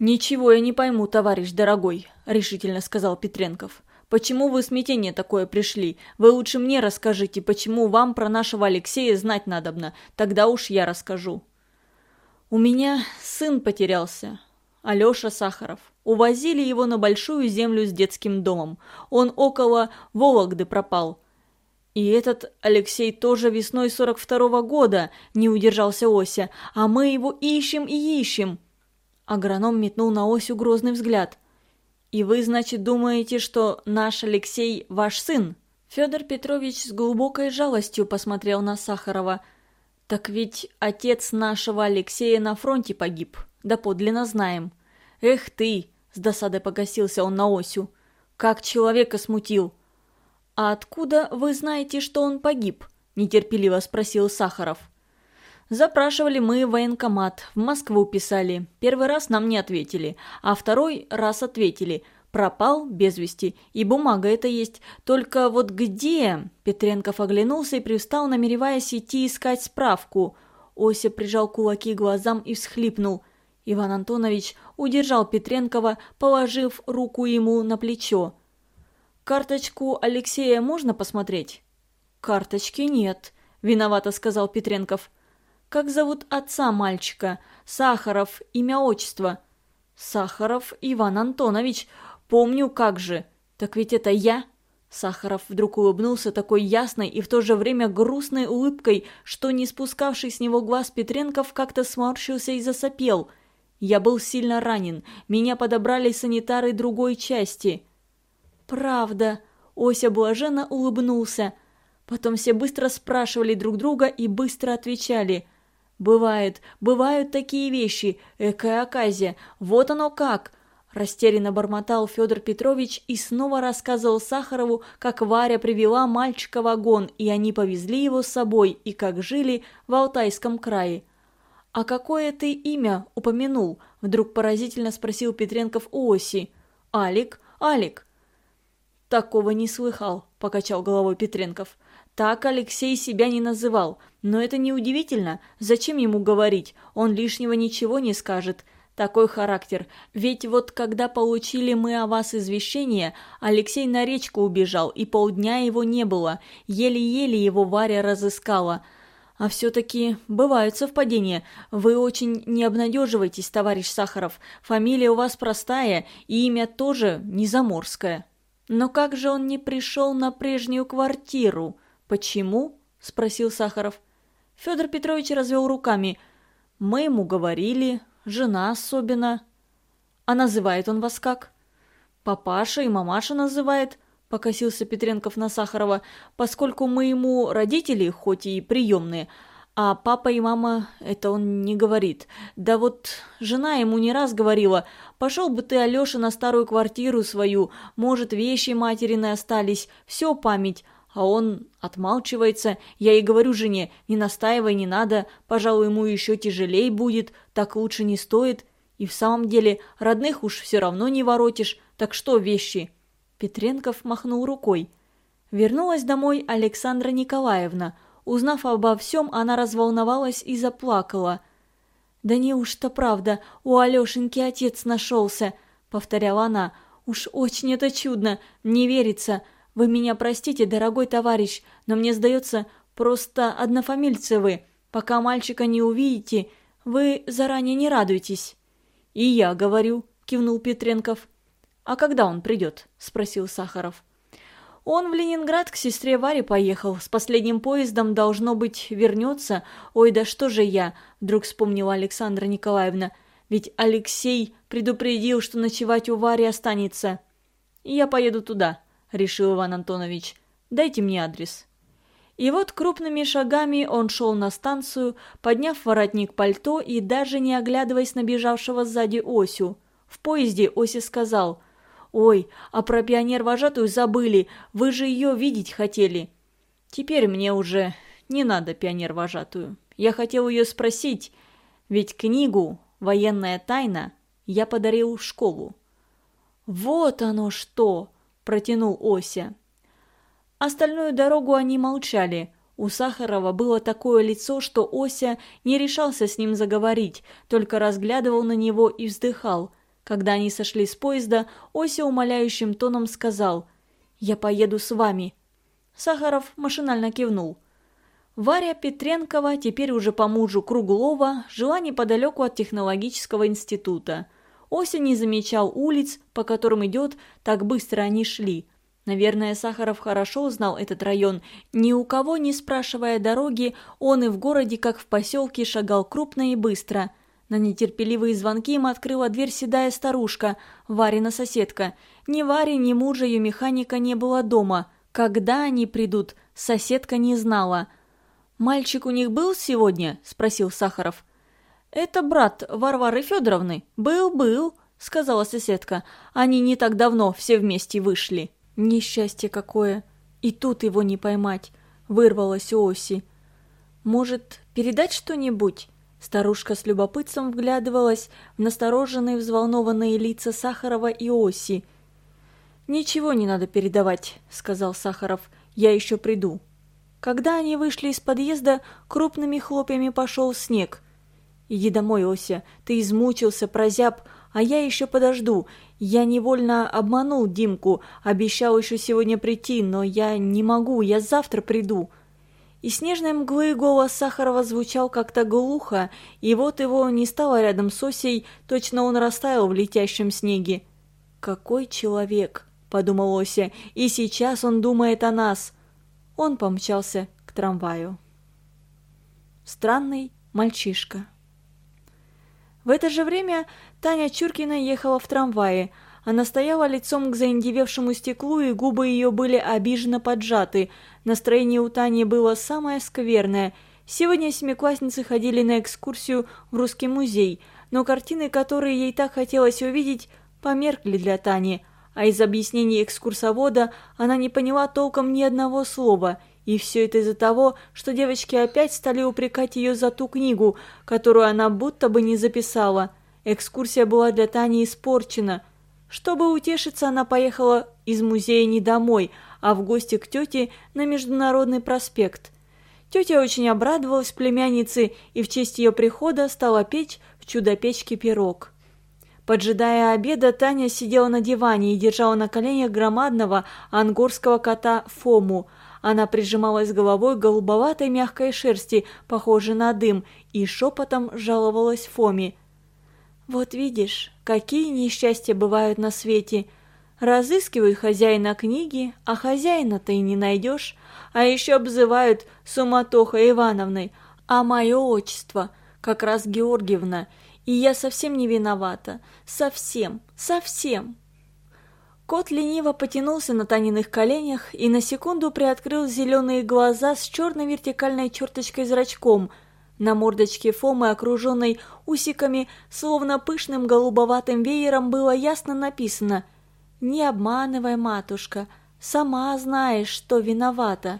«Ничего я не пойму, товарищ дорогой», – решительно сказал Петренков. «Почему вы смятение такое пришли? Вы лучше мне расскажите, почему вам про нашего Алексея знать надобно. Тогда уж я расскажу». «У меня сын потерялся. Алеша Сахаров. Увозили его на большую землю с детским домом. Он около Вологды пропал. И этот Алексей тоже весной 42-го года не удержался Ося, а мы его ищем и ищем. Агроном метнул на Осю грозный взгляд. «И вы, значит, думаете, что наш Алексей ваш сын?» Федор Петрович с глубокой жалостью посмотрел на Сахарова – «Так ведь отец нашего Алексея на фронте погиб, да подлинно знаем. Эх ты!» – с досадой погасился он на Осю. «Как человека смутил!» «А откуда вы знаете, что он погиб?» – нетерпеливо спросил Сахаров. Запрашивали мы военкомат, в Москву писали. Первый раз нам не ответили, а второй раз ответили – Пропал без вести, и бумага это есть. Только вот где?» Петренков оглянулся и привстал, намереваясь идти искать справку. Ося прижал кулаки к глазам и всхлипнул. Иван Антонович удержал Петренкова, положив руку ему на плечо. «Карточку Алексея можно посмотреть?» «Карточки нет», – виновато сказал Петренков. «Как зовут отца мальчика? Сахаров, имя отчество?» «Сахаров Иван Антонович. «Помню, как же! Так ведь это я!» Сахаров вдруг улыбнулся такой ясной и в то же время грустной улыбкой, что не спускавший с него глаз Петренков как-то сморщился и засопел. «Я был сильно ранен. Меня подобрали санитары другой части». «Правда!» – Ося блаженно улыбнулся. Потом все быстро спрашивали друг друга и быстро отвечали. «Бывает, бывают такие вещи. Экая оказия. Вот оно как!» Растерянно бормотал Федор Петрович и снова рассказывал Сахарову, как Варя привела мальчика в вагон, и они повезли его с собой, и как жили в Алтайском крае. «А какое ты имя упомянул?» – вдруг поразительно спросил Петренков у Оси. «Алик, Алик». «Такого не слыхал», – покачал головой Петренков. «Так Алексей себя не называл. Но это неудивительно. Зачем ему говорить? Он лишнего ничего не скажет такой характер. Ведь вот когда получили мы о вас извещение, Алексей на речку убежал, и полдня его не было. Еле-еле его Варя разыскала. А все-таки бывают совпадения. Вы очень не обнадеживайтесь, товарищ Сахаров. Фамилия у вас простая, и имя тоже не заморское. Но как же он не пришел на прежнюю квартиру? Почему? Спросил Сахаров. Федор Петрович развел руками. Мы ему говорили, жена особенно. А называет он вас как? Папаша и мамаша называет, покосился Петренков на Сахарова, поскольку мы ему родители, хоть и приемные, а папа и мама это он не говорит. Да вот жена ему не раз говорила, пошел бы ты, Алеша, на старую квартиру свою, может, вещи материны остались, все память, а он отмалчивается. Я и говорю жене, не настаивай, не надо, пожалуй, ему еще тяжелей будет, так лучше не стоит. И в самом деле, родных уж все равно не воротишь, так что вещи?» Петренков махнул рукой. Вернулась домой Александра Николаевна. Узнав обо всем, она разволновалась и заплакала. «Да неужто правда, у Алешеньки отец нашелся?» — повторяла она. «Уж очень это чудно, не верится. Вы меня простите, дорогой товарищ, но мне сдается, Просто однофамильцы вы. Пока мальчика не увидите, вы заранее не радуйтесь». «И я говорю», – кивнул Петренков. «А когда он придет?» – спросил Сахаров. «Он в Ленинград к сестре Варе поехал. С последним поездом, должно быть, вернется. Ой, да что же я!» – вдруг вспомнила Александра Николаевна. «Ведь Алексей предупредил, что ночевать у Вари останется». «Я поеду туда», – решил Иван Антонович. «Дайте мне адрес». И вот крупными шагами он шел на станцию, подняв воротник пальто и даже не оглядываясь на бежавшего сзади Осю. В поезде Ося сказал «Ой, а про пионер-вожатую забыли, вы же ее видеть хотели». «Теперь мне уже не надо пионер-вожатую. Я хотел ее спросить, ведь книгу «Военная тайна» я подарил в школу». «Вот оно что!» – протянул Ося. Остальную дорогу они молчали. У Сахарова было такое лицо, что Ося не решался с ним заговорить, только разглядывал на него и вздыхал. Когда они сошли с поезда, Ося умоляющим тоном сказал «Я поеду с вами». Сахаров машинально кивнул. Варя Петренкова, теперь уже по мужу Круглова, жила неподалеку от технологического института. Ося не замечал улиц, по которым идет, так быстро они шли. Наверное, Сахаров хорошо знал этот район. Ни у кого не спрашивая дороги, он и в городе, как в поселке, шагал крупно и быстро. На нетерпеливые звонки им открыла дверь седая старушка, Варина соседка. Ни Вари, ни мужа ее механика не было дома. Когда они придут, соседка не знала. «Мальчик у них был сегодня?» – спросил Сахаров. «Это брат Варвары Федоровны. Был-был», – сказала соседка. «Они не так давно все вместе вышли». Несчастье какое! И тут его не поймать, вырвалось у Оси. Может, передать что-нибудь? Старушка с любопытством вглядывалась в настороженные взволнованные лица Сахарова и Оси. «Ничего не надо передавать», — сказал Сахаров. «Я еще приду». Когда они вышли из подъезда, крупными хлопьями пошел снег. «Иди домой, Ося, ты измучился, прозяб, а я еще подожду. Я невольно обманул Димку, обещал еще сегодня прийти, но я не могу, я завтра приду». И снежной мглы голос Сахарова звучал как-то глухо, и вот его не стало рядом с Осей, точно он растаял в летящем снеге. «Какой человек!» – подумал Ося, – «и сейчас он думает о нас!» Он помчался к трамваю. Странный мальчишка. В это же время Таня Чуркина ехала в трамвае. Она стояла лицом к заиндевевшему стеклу, и губы ее были обиженно поджаты. Настроение у Тани было самое скверное. Сегодня семиклассницы ходили на экскурсию в Русский музей, но картины, которые ей так хотелось увидеть, померкли для Тани, а из объяснений экскурсовода она не поняла толком ни одного слова – и все это из-за того, что девочки опять стали упрекать ее за ту книгу, которую она будто бы не записала. Экскурсия была для Тани испорчена. Чтобы утешиться, она поехала из музея не домой, а в гости к тете на Международный проспект. Тетя очень обрадовалась племяннице и в честь ее прихода стала печь в чудо-печке пирог. Поджидая обеда, Таня сидела на диване и держала на коленях громадного ангорского кота Фому – она прижималась головой голубоватой мягкой шерсти, похожей на дым, и шепотом жаловалась Фоме. «Вот видишь, какие несчастья бывают на свете. Разыскивают хозяина книги, а хозяина-то и не найдешь. А еще обзывают Суматохой Ивановной, а мое отчество как раз Георгиевна, и я совсем не виновата. Совсем, совсем». Кот лениво потянулся на Таниных коленях и на секунду приоткрыл зеленые глаза с черной вертикальной черточкой зрачком. На мордочке Фомы, окруженной усиками, словно пышным голубоватым веером, было ясно написано «Не обманывай, матушка, сама знаешь, что виновата».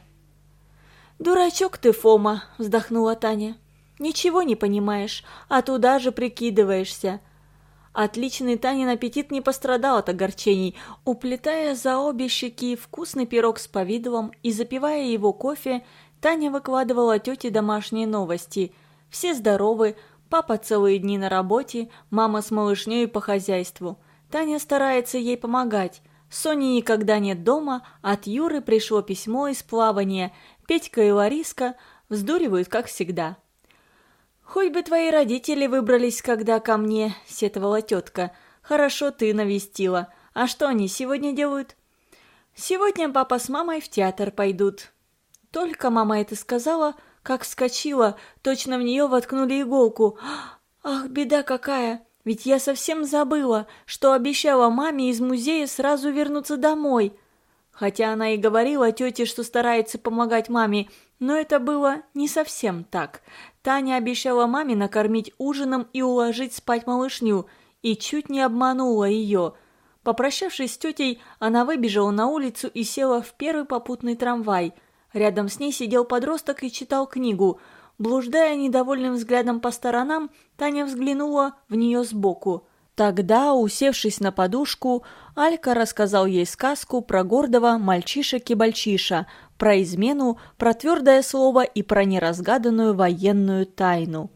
«Дурачок ты, Фома!» – вздохнула Таня. «Ничего не понимаешь, а туда же прикидываешься». Отличный Танин аппетит не пострадал от огорчений. Уплетая за обе щеки вкусный пирог с повидлом и запивая его кофе, Таня выкладывала тете домашние новости. Все здоровы, папа целые дни на работе, мама с малышней по хозяйству. Таня старается ей помогать. Сони никогда нет дома, от Юры пришло письмо из плавания. Петька и Лариска вздуривают, как всегда. «Хоть бы твои родители выбрались, когда ко мне», — сетовала тетка. «Хорошо ты навестила. А что они сегодня делают?» «Сегодня папа с мамой в театр пойдут». Только мама это сказала, как вскочила, точно в нее воткнули иголку. «Ах, беда какая! Ведь я совсем забыла, что обещала маме из музея сразу вернуться домой!» Хотя она и говорила тете, что старается помогать маме, но это было не совсем так. Таня обещала маме накормить ужином и уложить спать малышню, и чуть не обманула ее. Попрощавшись с тетей, она выбежала на улицу и села в первый попутный трамвай. Рядом с ней сидел подросток и читал книгу. Блуждая недовольным взглядом по сторонам, Таня взглянула в нее сбоку. Тогда, усевшись на подушку, Алька рассказал ей сказку про гордого мальчишек-кибальчиша, про измену, про твердое слово и про неразгаданную военную тайну.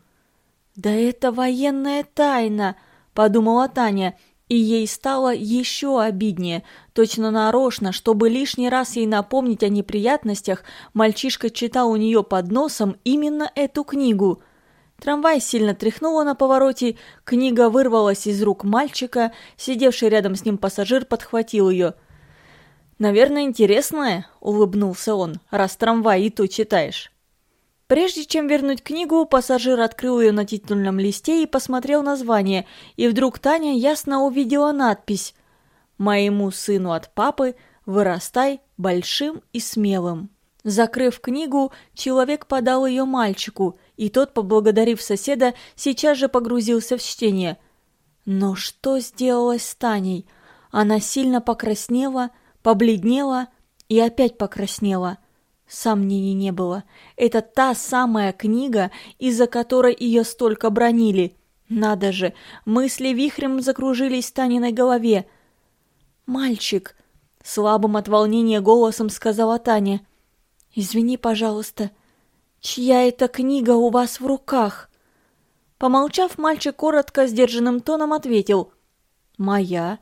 «Да это военная тайна!» – подумала Таня, и ей стало еще обиднее. Точно нарочно, чтобы лишний раз ей напомнить о неприятностях, мальчишка читал у нее под носом именно эту книгу – Трамвай сильно тряхнуло на повороте, книга вырвалась из рук мальчика, сидевший рядом с ним пассажир подхватил ее. «Наверное, интересная», — улыбнулся он, — «раз трамвай и то читаешь». Прежде чем вернуть книгу, пассажир открыл ее на титульном листе и посмотрел название, и вдруг Таня ясно увидела надпись «Моему сыну от папы вырастай большим и смелым». Закрыв книгу, человек подал ее мальчику, и тот, поблагодарив соседа, сейчас же погрузился в чтение. Но что сделалось с Таней? Она сильно покраснела, побледнела и опять покраснела. Сомнений не было. Это та самая книга, из-за которой ее столько бронили. Надо же, мысли вихрем закружились в Таниной голове. «Мальчик!» — слабым от волнения голосом сказала Таня — «Извини, пожалуйста, чья это книга у вас в руках?» Помолчав, мальчик коротко, сдержанным тоном ответил. «Моя».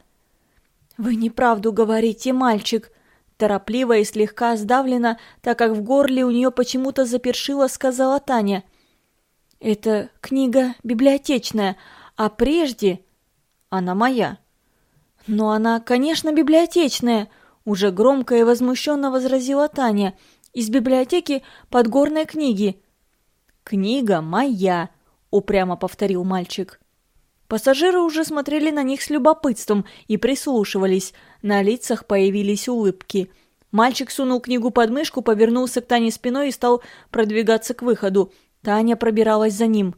«Вы неправду говорите, мальчик», торопливо и слегка сдавлена, так как в горле у нее почему-то запершило, сказала Таня. «Это книга библиотечная, а прежде...» «Она моя». «Но она, конечно, библиотечная», — уже громко и возмущенно возразила Таня. Из библиотеки подгорной книги». «Книга моя», — упрямо повторил мальчик. Пассажиры уже смотрели на них с любопытством и прислушивались. На лицах появились улыбки. Мальчик сунул книгу под мышку, повернулся к Тане спиной и стал продвигаться к выходу. Таня пробиралась за ним.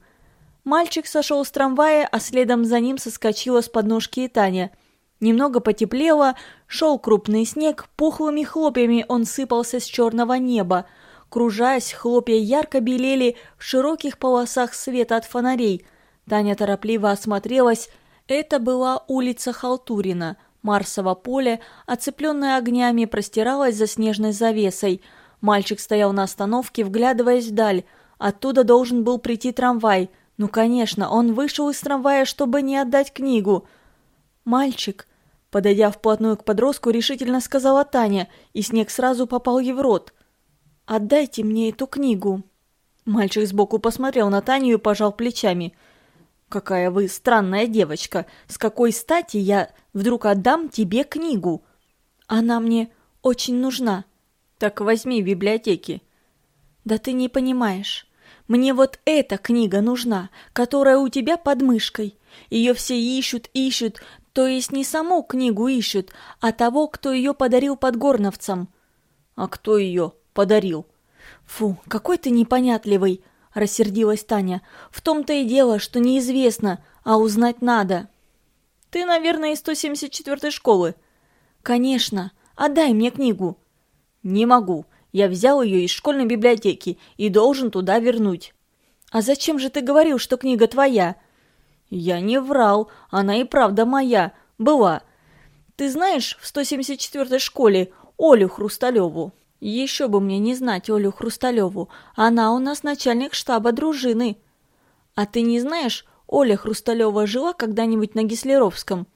Мальчик сошел с трамвая, а следом за ним соскочила с подножки и Таня – Немного потеплело, шел крупный снег, пухлыми хлопьями он сыпался с черного неба. Кружась, хлопья ярко белели в широких полосах света от фонарей. Таня торопливо осмотрелась. Это была улица Халтурина. Марсово поле, оцепленное огнями, простиралось за снежной завесой. Мальчик стоял на остановке, вглядываясь вдаль. Оттуда должен был прийти трамвай. Ну, конечно, он вышел из трамвая, чтобы не отдать книгу. «Мальчик!» Подойдя вплотную к подростку, решительно сказала Таня, и снег сразу попал ей в рот. «Отдайте мне эту книгу!» Мальчик сбоку посмотрел на Таню и пожал плечами. «Какая вы странная девочка! С какой стати я вдруг отдам тебе книгу?» «Она мне очень нужна». «Так возьми в библиотеке». «Да ты не понимаешь. Мне вот эта книга нужна, которая у тебя под мышкой. Ее все ищут, ищут, то есть не саму книгу ищут, а того, кто ее подарил подгорновцам. А кто ее подарил? Фу, какой ты непонятливый, рассердилась Таня. В том-то и дело, что неизвестно, а узнать надо. Ты, наверное, из 174-й школы. Конечно. Отдай мне книгу. Не могу. Я взял ее из школьной библиотеки и должен туда вернуть. А зачем же ты говорил, что книга твоя? «Я не врал, она и правда моя, была. Ты знаешь в 174-й школе Олю Хрусталеву?» «Еще бы мне не знать Олю Хрусталеву, она у нас начальник штаба дружины». «А ты не знаешь, Оля Хрусталева жила когда-нибудь на Гислеровском?»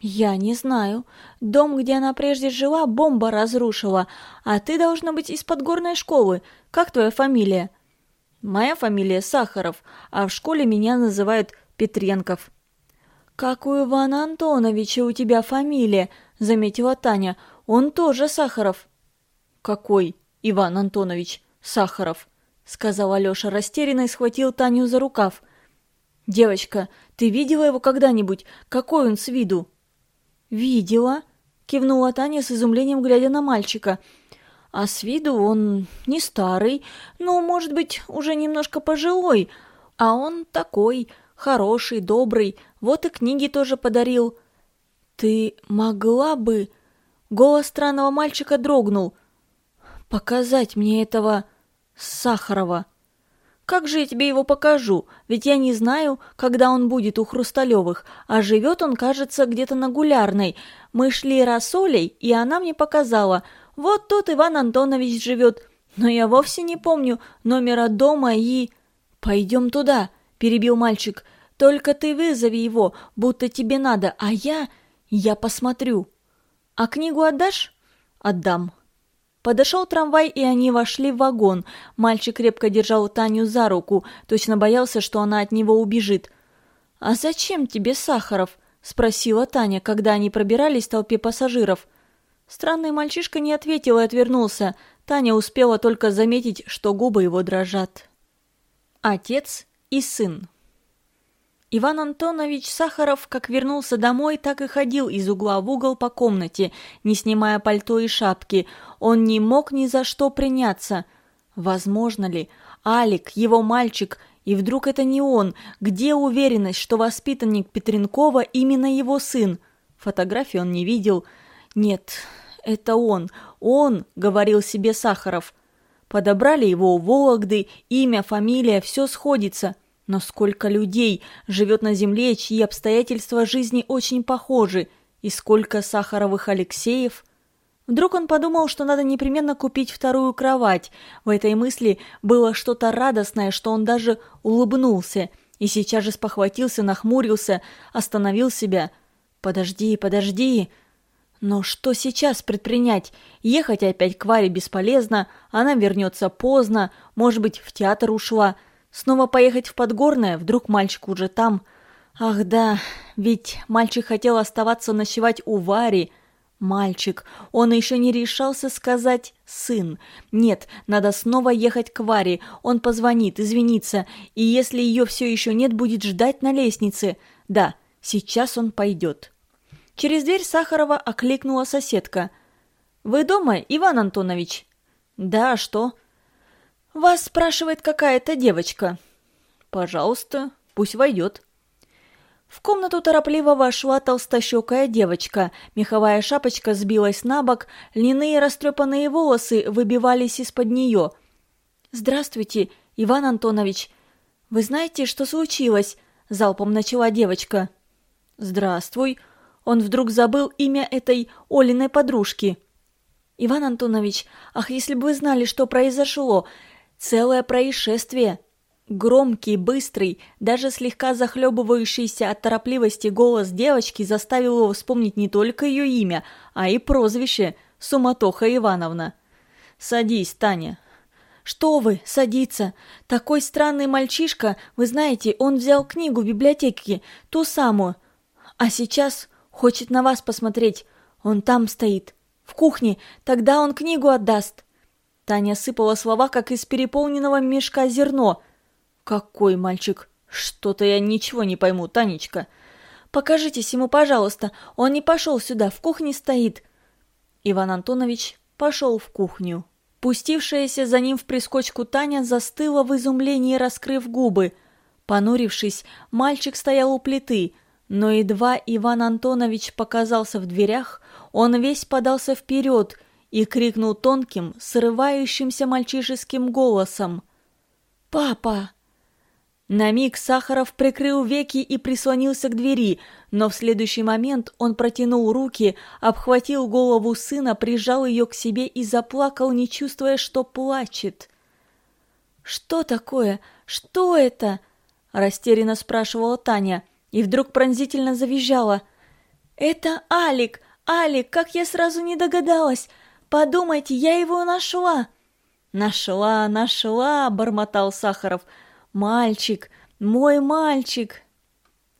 «Я не знаю. Дом, где она прежде жила, бомба разрушила. А ты должна быть из подгорной школы. Как твоя фамилия?» «Моя фамилия Сахаров, а в школе меня называют Петренков». «Как у Ивана Антоновича у тебя фамилия», — заметила Таня. «Он тоже Сахаров». «Какой Иван Антонович Сахаров?» — сказал Алёша растерянно и схватил Таню за рукав. «Девочка, ты видела его когда-нибудь? Какой он с виду?» «Видела», — кивнула Таня с изумлением, глядя на мальчика. «А с виду он не старый, но, может быть, уже немножко пожилой, а он такой, хороший, добрый, вот и книги тоже подарил». «Ты могла бы...» Голос странного мальчика дрогнул. «Показать мне этого Сахарова». Как же я тебе его покажу? Ведь я не знаю, когда он будет у Хрусталевых, а живет он, кажется, где-то на Гулярной. Мы шли рассолей, и она мне показала. Вот тут Иван Антонович живет. Но я вовсе не помню номера дома и... Пойдем туда, перебил мальчик. Только ты вызови его, будто тебе надо, а я... Я посмотрю. А книгу отдашь? Отдам. Подошел трамвай, и они вошли в вагон. Мальчик крепко держал Таню за руку, точно боялся, что она от него убежит. «А зачем тебе Сахаров?» – спросила Таня, когда они пробирались в толпе пассажиров. Странный мальчишка не ответил и отвернулся. Таня успела только заметить, что губы его дрожат. Отец и сын Иван Антонович Сахаров как вернулся домой, так и ходил из угла в угол по комнате, не снимая пальто и шапки. Он не мог ни за что приняться. Возможно ли? Алик, его мальчик, и вдруг это не он? Где уверенность, что воспитанник Петренкова именно его сын? Фотографии он не видел. Нет, это он. Он, говорил себе Сахаров. Подобрали его у Вологды, имя, фамилия, все сходится – но сколько людей живет на земле, чьи обстоятельства жизни очень похожи, и сколько Сахаровых Алексеев? Вдруг он подумал, что надо непременно купить вторую кровать. В этой мысли было что-то радостное, что он даже улыбнулся, и сейчас же спохватился, нахмурился, остановил себя. «Подожди, подожди!» Но что сейчас предпринять? Ехать опять к Варе бесполезно, она вернется поздно, может быть, в театр ушла – Снова поехать в Подгорное, вдруг мальчик уже там. Ах да, ведь мальчик хотел оставаться ночевать у Вари. Мальчик, он еще не решался сказать «сын». Нет, надо снова ехать к Варе. Он позвонит, извинится, и если ее все еще нет, будет ждать на лестнице. Да, сейчас он пойдет. Через дверь Сахарова окликнула соседка. «Вы дома, Иван Антонович?» «Да, а что?» «Вас спрашивает какая-то девочка». «Пожалуйста, пусть войдет». В комнату торопливо вошла толстощекая девочка. Меховая шапочка сбилась на бок, льняные растрепанные волосы выбивались из-под нее. «Здравствуйте, Иван Антонович. Вы знаете, что случилось?» – залпом начала девочка. «Здравствуй». Он вдруг забыл имя этой Олиной подружки. «Иван Антонович, ах, если бы вы знали, что произошло! Целое происшествие. Громкий, быстрый, даже слегка захлебывающийся от торопливости голос девочки заставил его вспомнить не только ее имя, а и прозвище «Суматоха Ивановна». «Садись, Таня». «Что вы, садиться? Такой странный мальчишка, вы знаете, он взял книгу в библиотеке, ту самую. А сейчас хочет на вас посмотреть. Он там стоит, в кухне, тогда он книгу отдаст». Таня сыпала слова, как из переполненного мешка зерно. «Какой мальчик? Что-то я ничего не пойму, Танечка. Покажитесь ему, пожалуйста, он не пошел сюда, в кухне стоит». Иван Антонович пошел в кухню. Пустившаяся за ним в прискочку Таня застыла в изумлении, раскрыв губы. Понурившись, мальчик стоял у плиты, но едва Иван Антонович показался в дверях, он весь подался вперед и крикнул тонким, срывающимся мальчишеским голосом. «Папа!» На миг Сахаров прикрыл веки и прислонился к двери, но в следующий момент он протянул руки, обхватил голову сына, прижал ее к себе и заплакал, не чувствуя, что плачет. «Что такое? Что это?» – растерянно спрашивала Таня, и вдруг пронзительно завизжала. «Это Алик! Алик, как я сразу не догадалась! Подумайте, я его нашла!» «Нашла, нашла!» – бормотал Сахаров. «Мальчик! Мой мальчик!»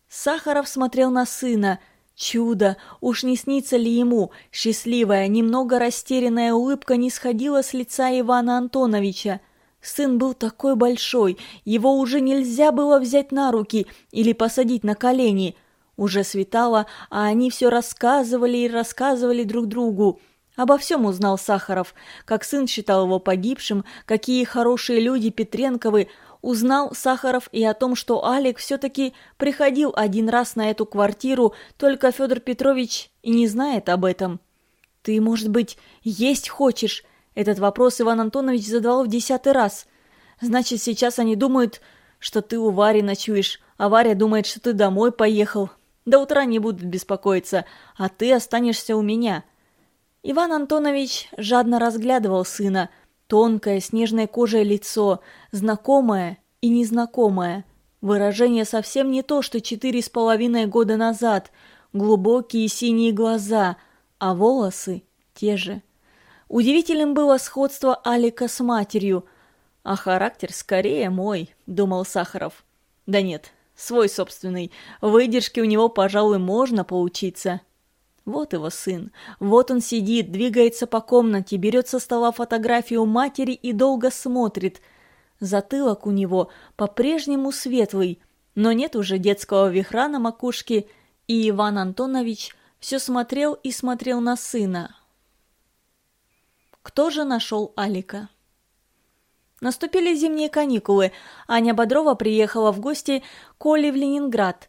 Сахаров смотрел на сына. Чудо! Уж не снится ли ему? Счастливая, немного растерянная улыбка не сходила с лица Ивана Антоновича. Сын был такой большой, его уже нельзя было взять на руки или посадить на колени. Уже светало, а они все рассказывали и рассказывали друг другу. Обо всем узнал Сахаров, как сын считал его погибшим, какие хорошие люди Петренковы. Узнал Сахаров и о том, что Алик все-таки приходил один раз на эту квартиру, только Федор Петрович и не знает об этом. «Ты, может быть, есть хочешь?» Этот вопрос Иван Антонович задавал в десятый раз. «Значит, сейчас они думают, что ты у Вари ночуешь, а Варя думает, что ты домой поехал. До утра не будут беспокоиться, а ты останешься у меня». Иван Антонович жадно разглядывал сына. Тонкое, снежной кожей лицо, знакомое и незнакомое. Выражение совсем не то, что четыре с половиной года назад. Глубокие синие глаза, а волосы те же. Удивительным было сходство Алика с матерью, а характер скорее мой, думал Сахаров. Да нет, свой собственный. Выдержки у него, пожалуй, можно поучиться. Вот его сын. Вот он сидит, двигается по комнате, берет со стола фотографию матери и долго смотрит. Затылок у него по-прежнему светлый, но нет уже детского вихра на макушке, и Иван Антонович все смотрел и смотрел на сына. Кто же нашел Алика? Наступили зимние каникулы. Аня Бодрова приехала в гости к Оле в Ленинград.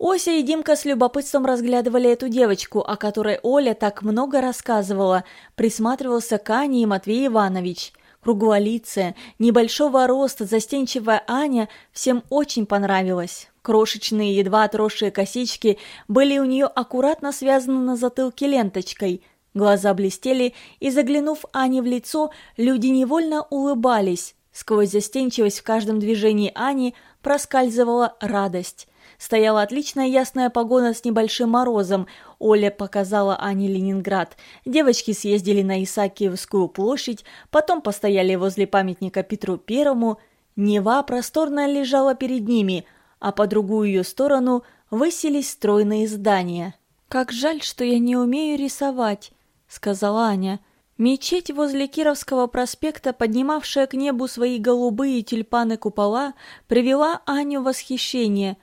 Ося и Димка с любопытством разглядывали эту девочку, о которой Оля так много рассказывала. Присматривался к Ане и Матвей Иванович. Круглолицая, небольшого роста, застенчивая Аня всем очень понравилась. Крошечные, едва отросшие косички были у нее аккуратно связаны на затылке ленточкой – Глаза блестели, и, заглянув Ане в лицо, люди невольно улыбались. Сквозь застенчивость в каждом движении Ани проскальзывала радость. Стояла отличная ясная погода с небольшим морозом. Оля показала Ане Ленинград. Девочки съездили на Исаакиевскую площадь, потом постояли возле памятника Петру Первому. Нева просторно лежала перед ними, а по другую ее сторону высились стройные здания. «Как жаль, что я не умею рисовать», сказала Аня. Мечеть возле Кировского проспекта, поднимавшая к небу свои голубые тюльпаны купола, привела Аню в восхищение.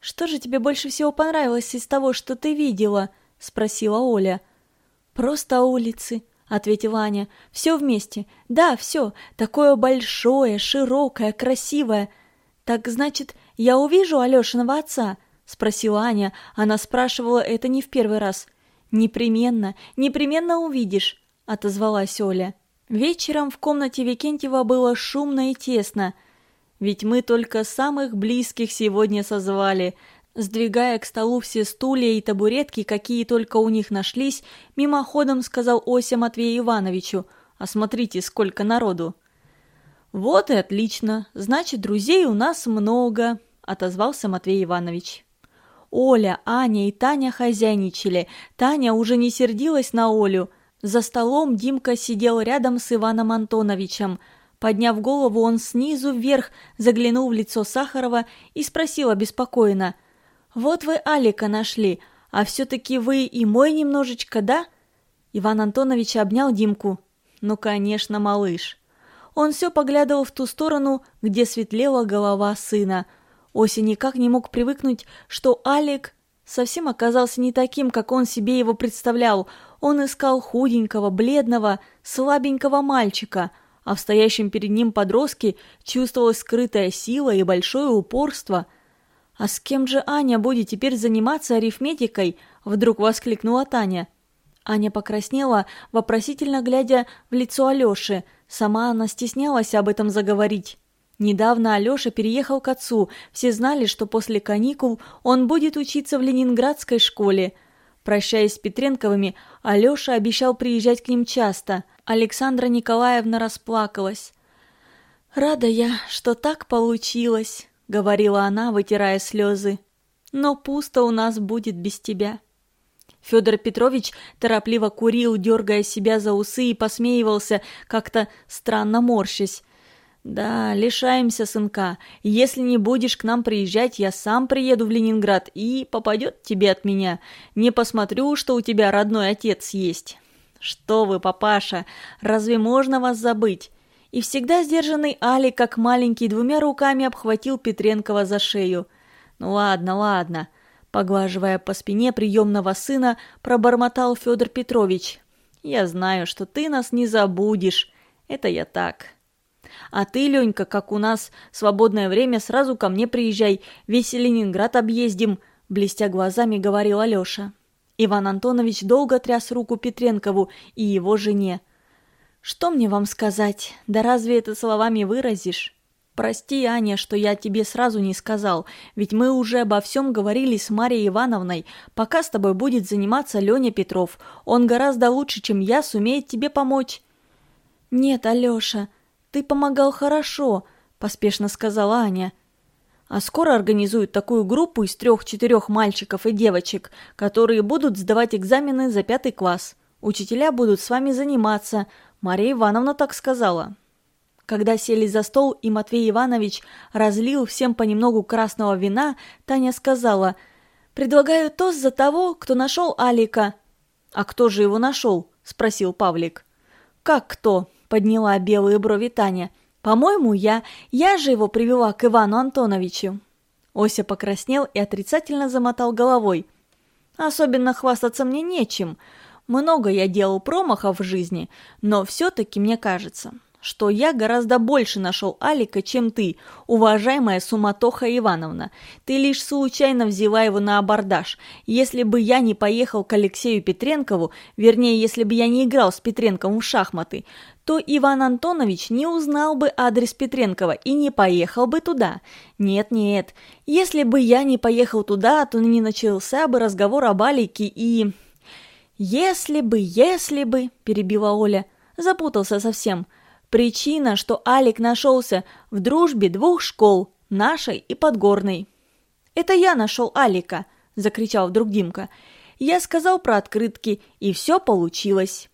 «Что же тебе больше всего понравилось из того, что ты видела?» – спросила Оля. «Просто улицы», – ответила Аня. «Все вместе. Да, все. Такое большое, широкое, красивое. Так, значит, я увижу Алешиного отца?» – спросила Аня. Она спрашивала это не в первый раз – «Непременно, непременно увидишь», — отозвалась Оля. Вечером в комнате Викентьева было шумно и тесно. Ведь мы только самых близких сегодня созвали. Сдвигая к столу все стулья и табуретки, какие только у них нашлись, мимоходом сказал Ося Матвею Ивановичу, «А смотрите, сколько народу!» «Вот и отлично, значит, друзей у нас много», — отозвался Матвей Иванович. Оля, Аня и Таня хозяйничали. Таня уже не сердилась на Олю. За столом Димка сидел рядом с Иваном Антоновичем. Подняв голову, он снизу вверх заглянул в лицо Сахарова и спросил обеспокоенно. «Вот вы Алика нашли, а все-таки вы и мой немножечко, да?» Иван Антонович обнял Димку. «Ну, конечно, малыш». Он все поглядывал в ту сторону, где светлела голова сына – Ося никак не мог привыкнуть, что Алик совсем оказался не таким, как он себе его представлял. Он искал худенького, бледного, слабенького мальчика, а в стоящем перед ним подростке чувствовалась скрытая сила и большое упорство. «А с кем же Аня будет теперь заниматься арифметикой?» – вдруг воскликнула Таня. Аня покраснела, вопросительно глядя в лицо Алёши. Сама она стеснялась об этом заговорить. Недавно Алёша переехал к отцу, все знали, что после каникул он будет учиться в ленинградской школе. Прощаясь с Петренковыми, Алёша обещал приезжать к ним часто. Александра Николаевна расплакалась. «Рада я, что так получилось», — говорила она, вытирая слезы. «Но пусто у нас будет без тебя». Федор Петрович торопливо курил, дергая себя за усы и посмеивался, как-то странно морщась. «Да, лишаемся сынка. Если не будешь к нам приезжать, я сам приеду в Ленинград и попадет тебе от меня. Не посмотрю, что у тебя родной отец есть». «Что вы, папаша, разве можно вас забыть?» И всегда сдержанный Али, как маленький, двумя руками обхватил Петренкова за шею. «Ну ладно, ладно», — поглаживая по спине приемного сына, пробормотал Федор Петрович. «Я знаю, что ты нас не забудешь. Это я так». А ты, Ленька, как у нас свободное время, сразу ко мне приезжай, весь Ленинград объездим», – блестя глазами говорил Алеша. Иван Антонович долго тряс руку Петренкову и его жене. «Что мне вам сказать? Да разве это словами выразишь?» «Прости, Аня, что я тебе сразу не сказал, ведь мы уже обо всем говорили с Марией Ивановной. Пока с тобой будет заниматься Леня Петров. Он гораздо лучше, чем я, сумеет тебе помочь». «Нет, Алеша, ты помогал хорошо», – поспешно сказала Аня. «А скоро организуют такую группу из трех-четырех мальчиков и девочек, которые будут сдавать экзамены за пятый класс. Учителя будут с вами заниматься. Мария Ивановна так сказала». Когда сели за стол и Матвей Иванович разлил всем понемногу красного вина, Таня сказала «Предлагаю тост за того, кто нашел Алика». «А кто же его нашел?» – спросил Павлик. «Как кто?» Подняла белые брови Таня. «По-моему, я. Я же его привела к Ивану Антоновичу». Ося покраснел и отрицательно замотал головой. «Особенно хвастаться мне нечем. Много я делал промахов в жизни, но все-таки мне кажется, что я гораздо больше нашел Алика, чем ты, уважаемая Суматоха Ивановна. Ты лишь случайно взяла его на абордаж. Если бы я не поехал к Алексею Петренкову, вернее, если бы я не играл с Петренковым в шахматы, то Иван Антонович не узнал бы адрес Петренкова и не поехал бы туда. Нет-нет, если бы я не поехал туда, то не начался бы разговор об Алике и... «Если бы, если бы», – перебила Оля, – запутался совсем – Причина, что Алик нашелся в дружбе двух школ, нашей и Подгорной. «Это я нашел Алика!» – закричал вдруг Димка. «Я сказал про открытки, и все получилось!»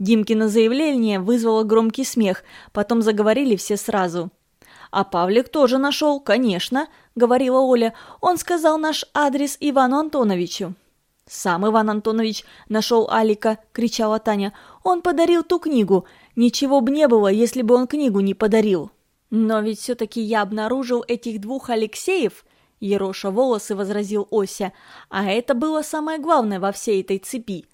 Димкино заявление вызвало громкий смех, потом заговорили все сразу. «А Павлик тоже нашел, конечно», — говорила Оля. «Он сказал наш адрес Ивану Антоновичу». «Сам Иван Антонович нашел Алика», — кричала Таня. «Он подарил ту книгу. Ничего бы не было, если бы он книгу не подарил. Но ведь все-таки я обнаружил этих двух Алексеев, Ероша волосы возразил Ося, а это было самое главное во всей этой цепи.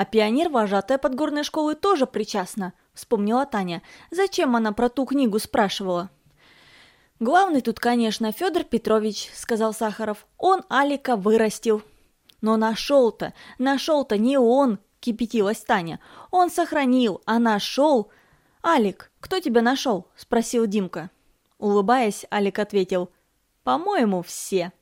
А пионер-вожатая подгорной школы тоже причастна, вспомнила Таня. Зачем она про ту книгу спрашивала? Главный тут, конечно, Федор Петрович, сказал Сахаров. Он Алика вырастил. Но нашел-то, нашел-то не он, кипятилась Таня. «Он сохранил, а нашел...» «Алик, кто тебя нашел?» – спросил Димка. Улыбаясь, Алик ответил. «По-моему, все».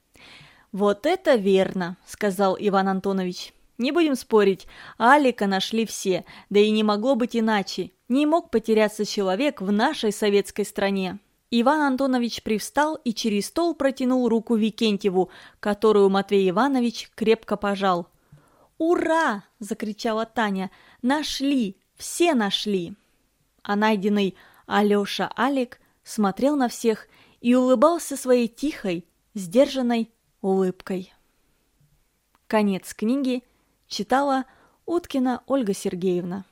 «Вот это верно», – сказал Иван Антонович. «Не будем спорить, Алика нашли все, да и не могло быть иначе. Не мог потеряться человек в нашей советской стране». Иван Антонович привстал и через стол протянул руку Викентьеву, которую Матвей Иванович крепко пожал. «Ура!» – закричала Таня. «Нашли! Все нашли!» А найденный Алеша Алик смотрел на всех и улыбался своей тихой, сдержанной улыбкой. Конец книги читала Уткина Ольга Сергеевна.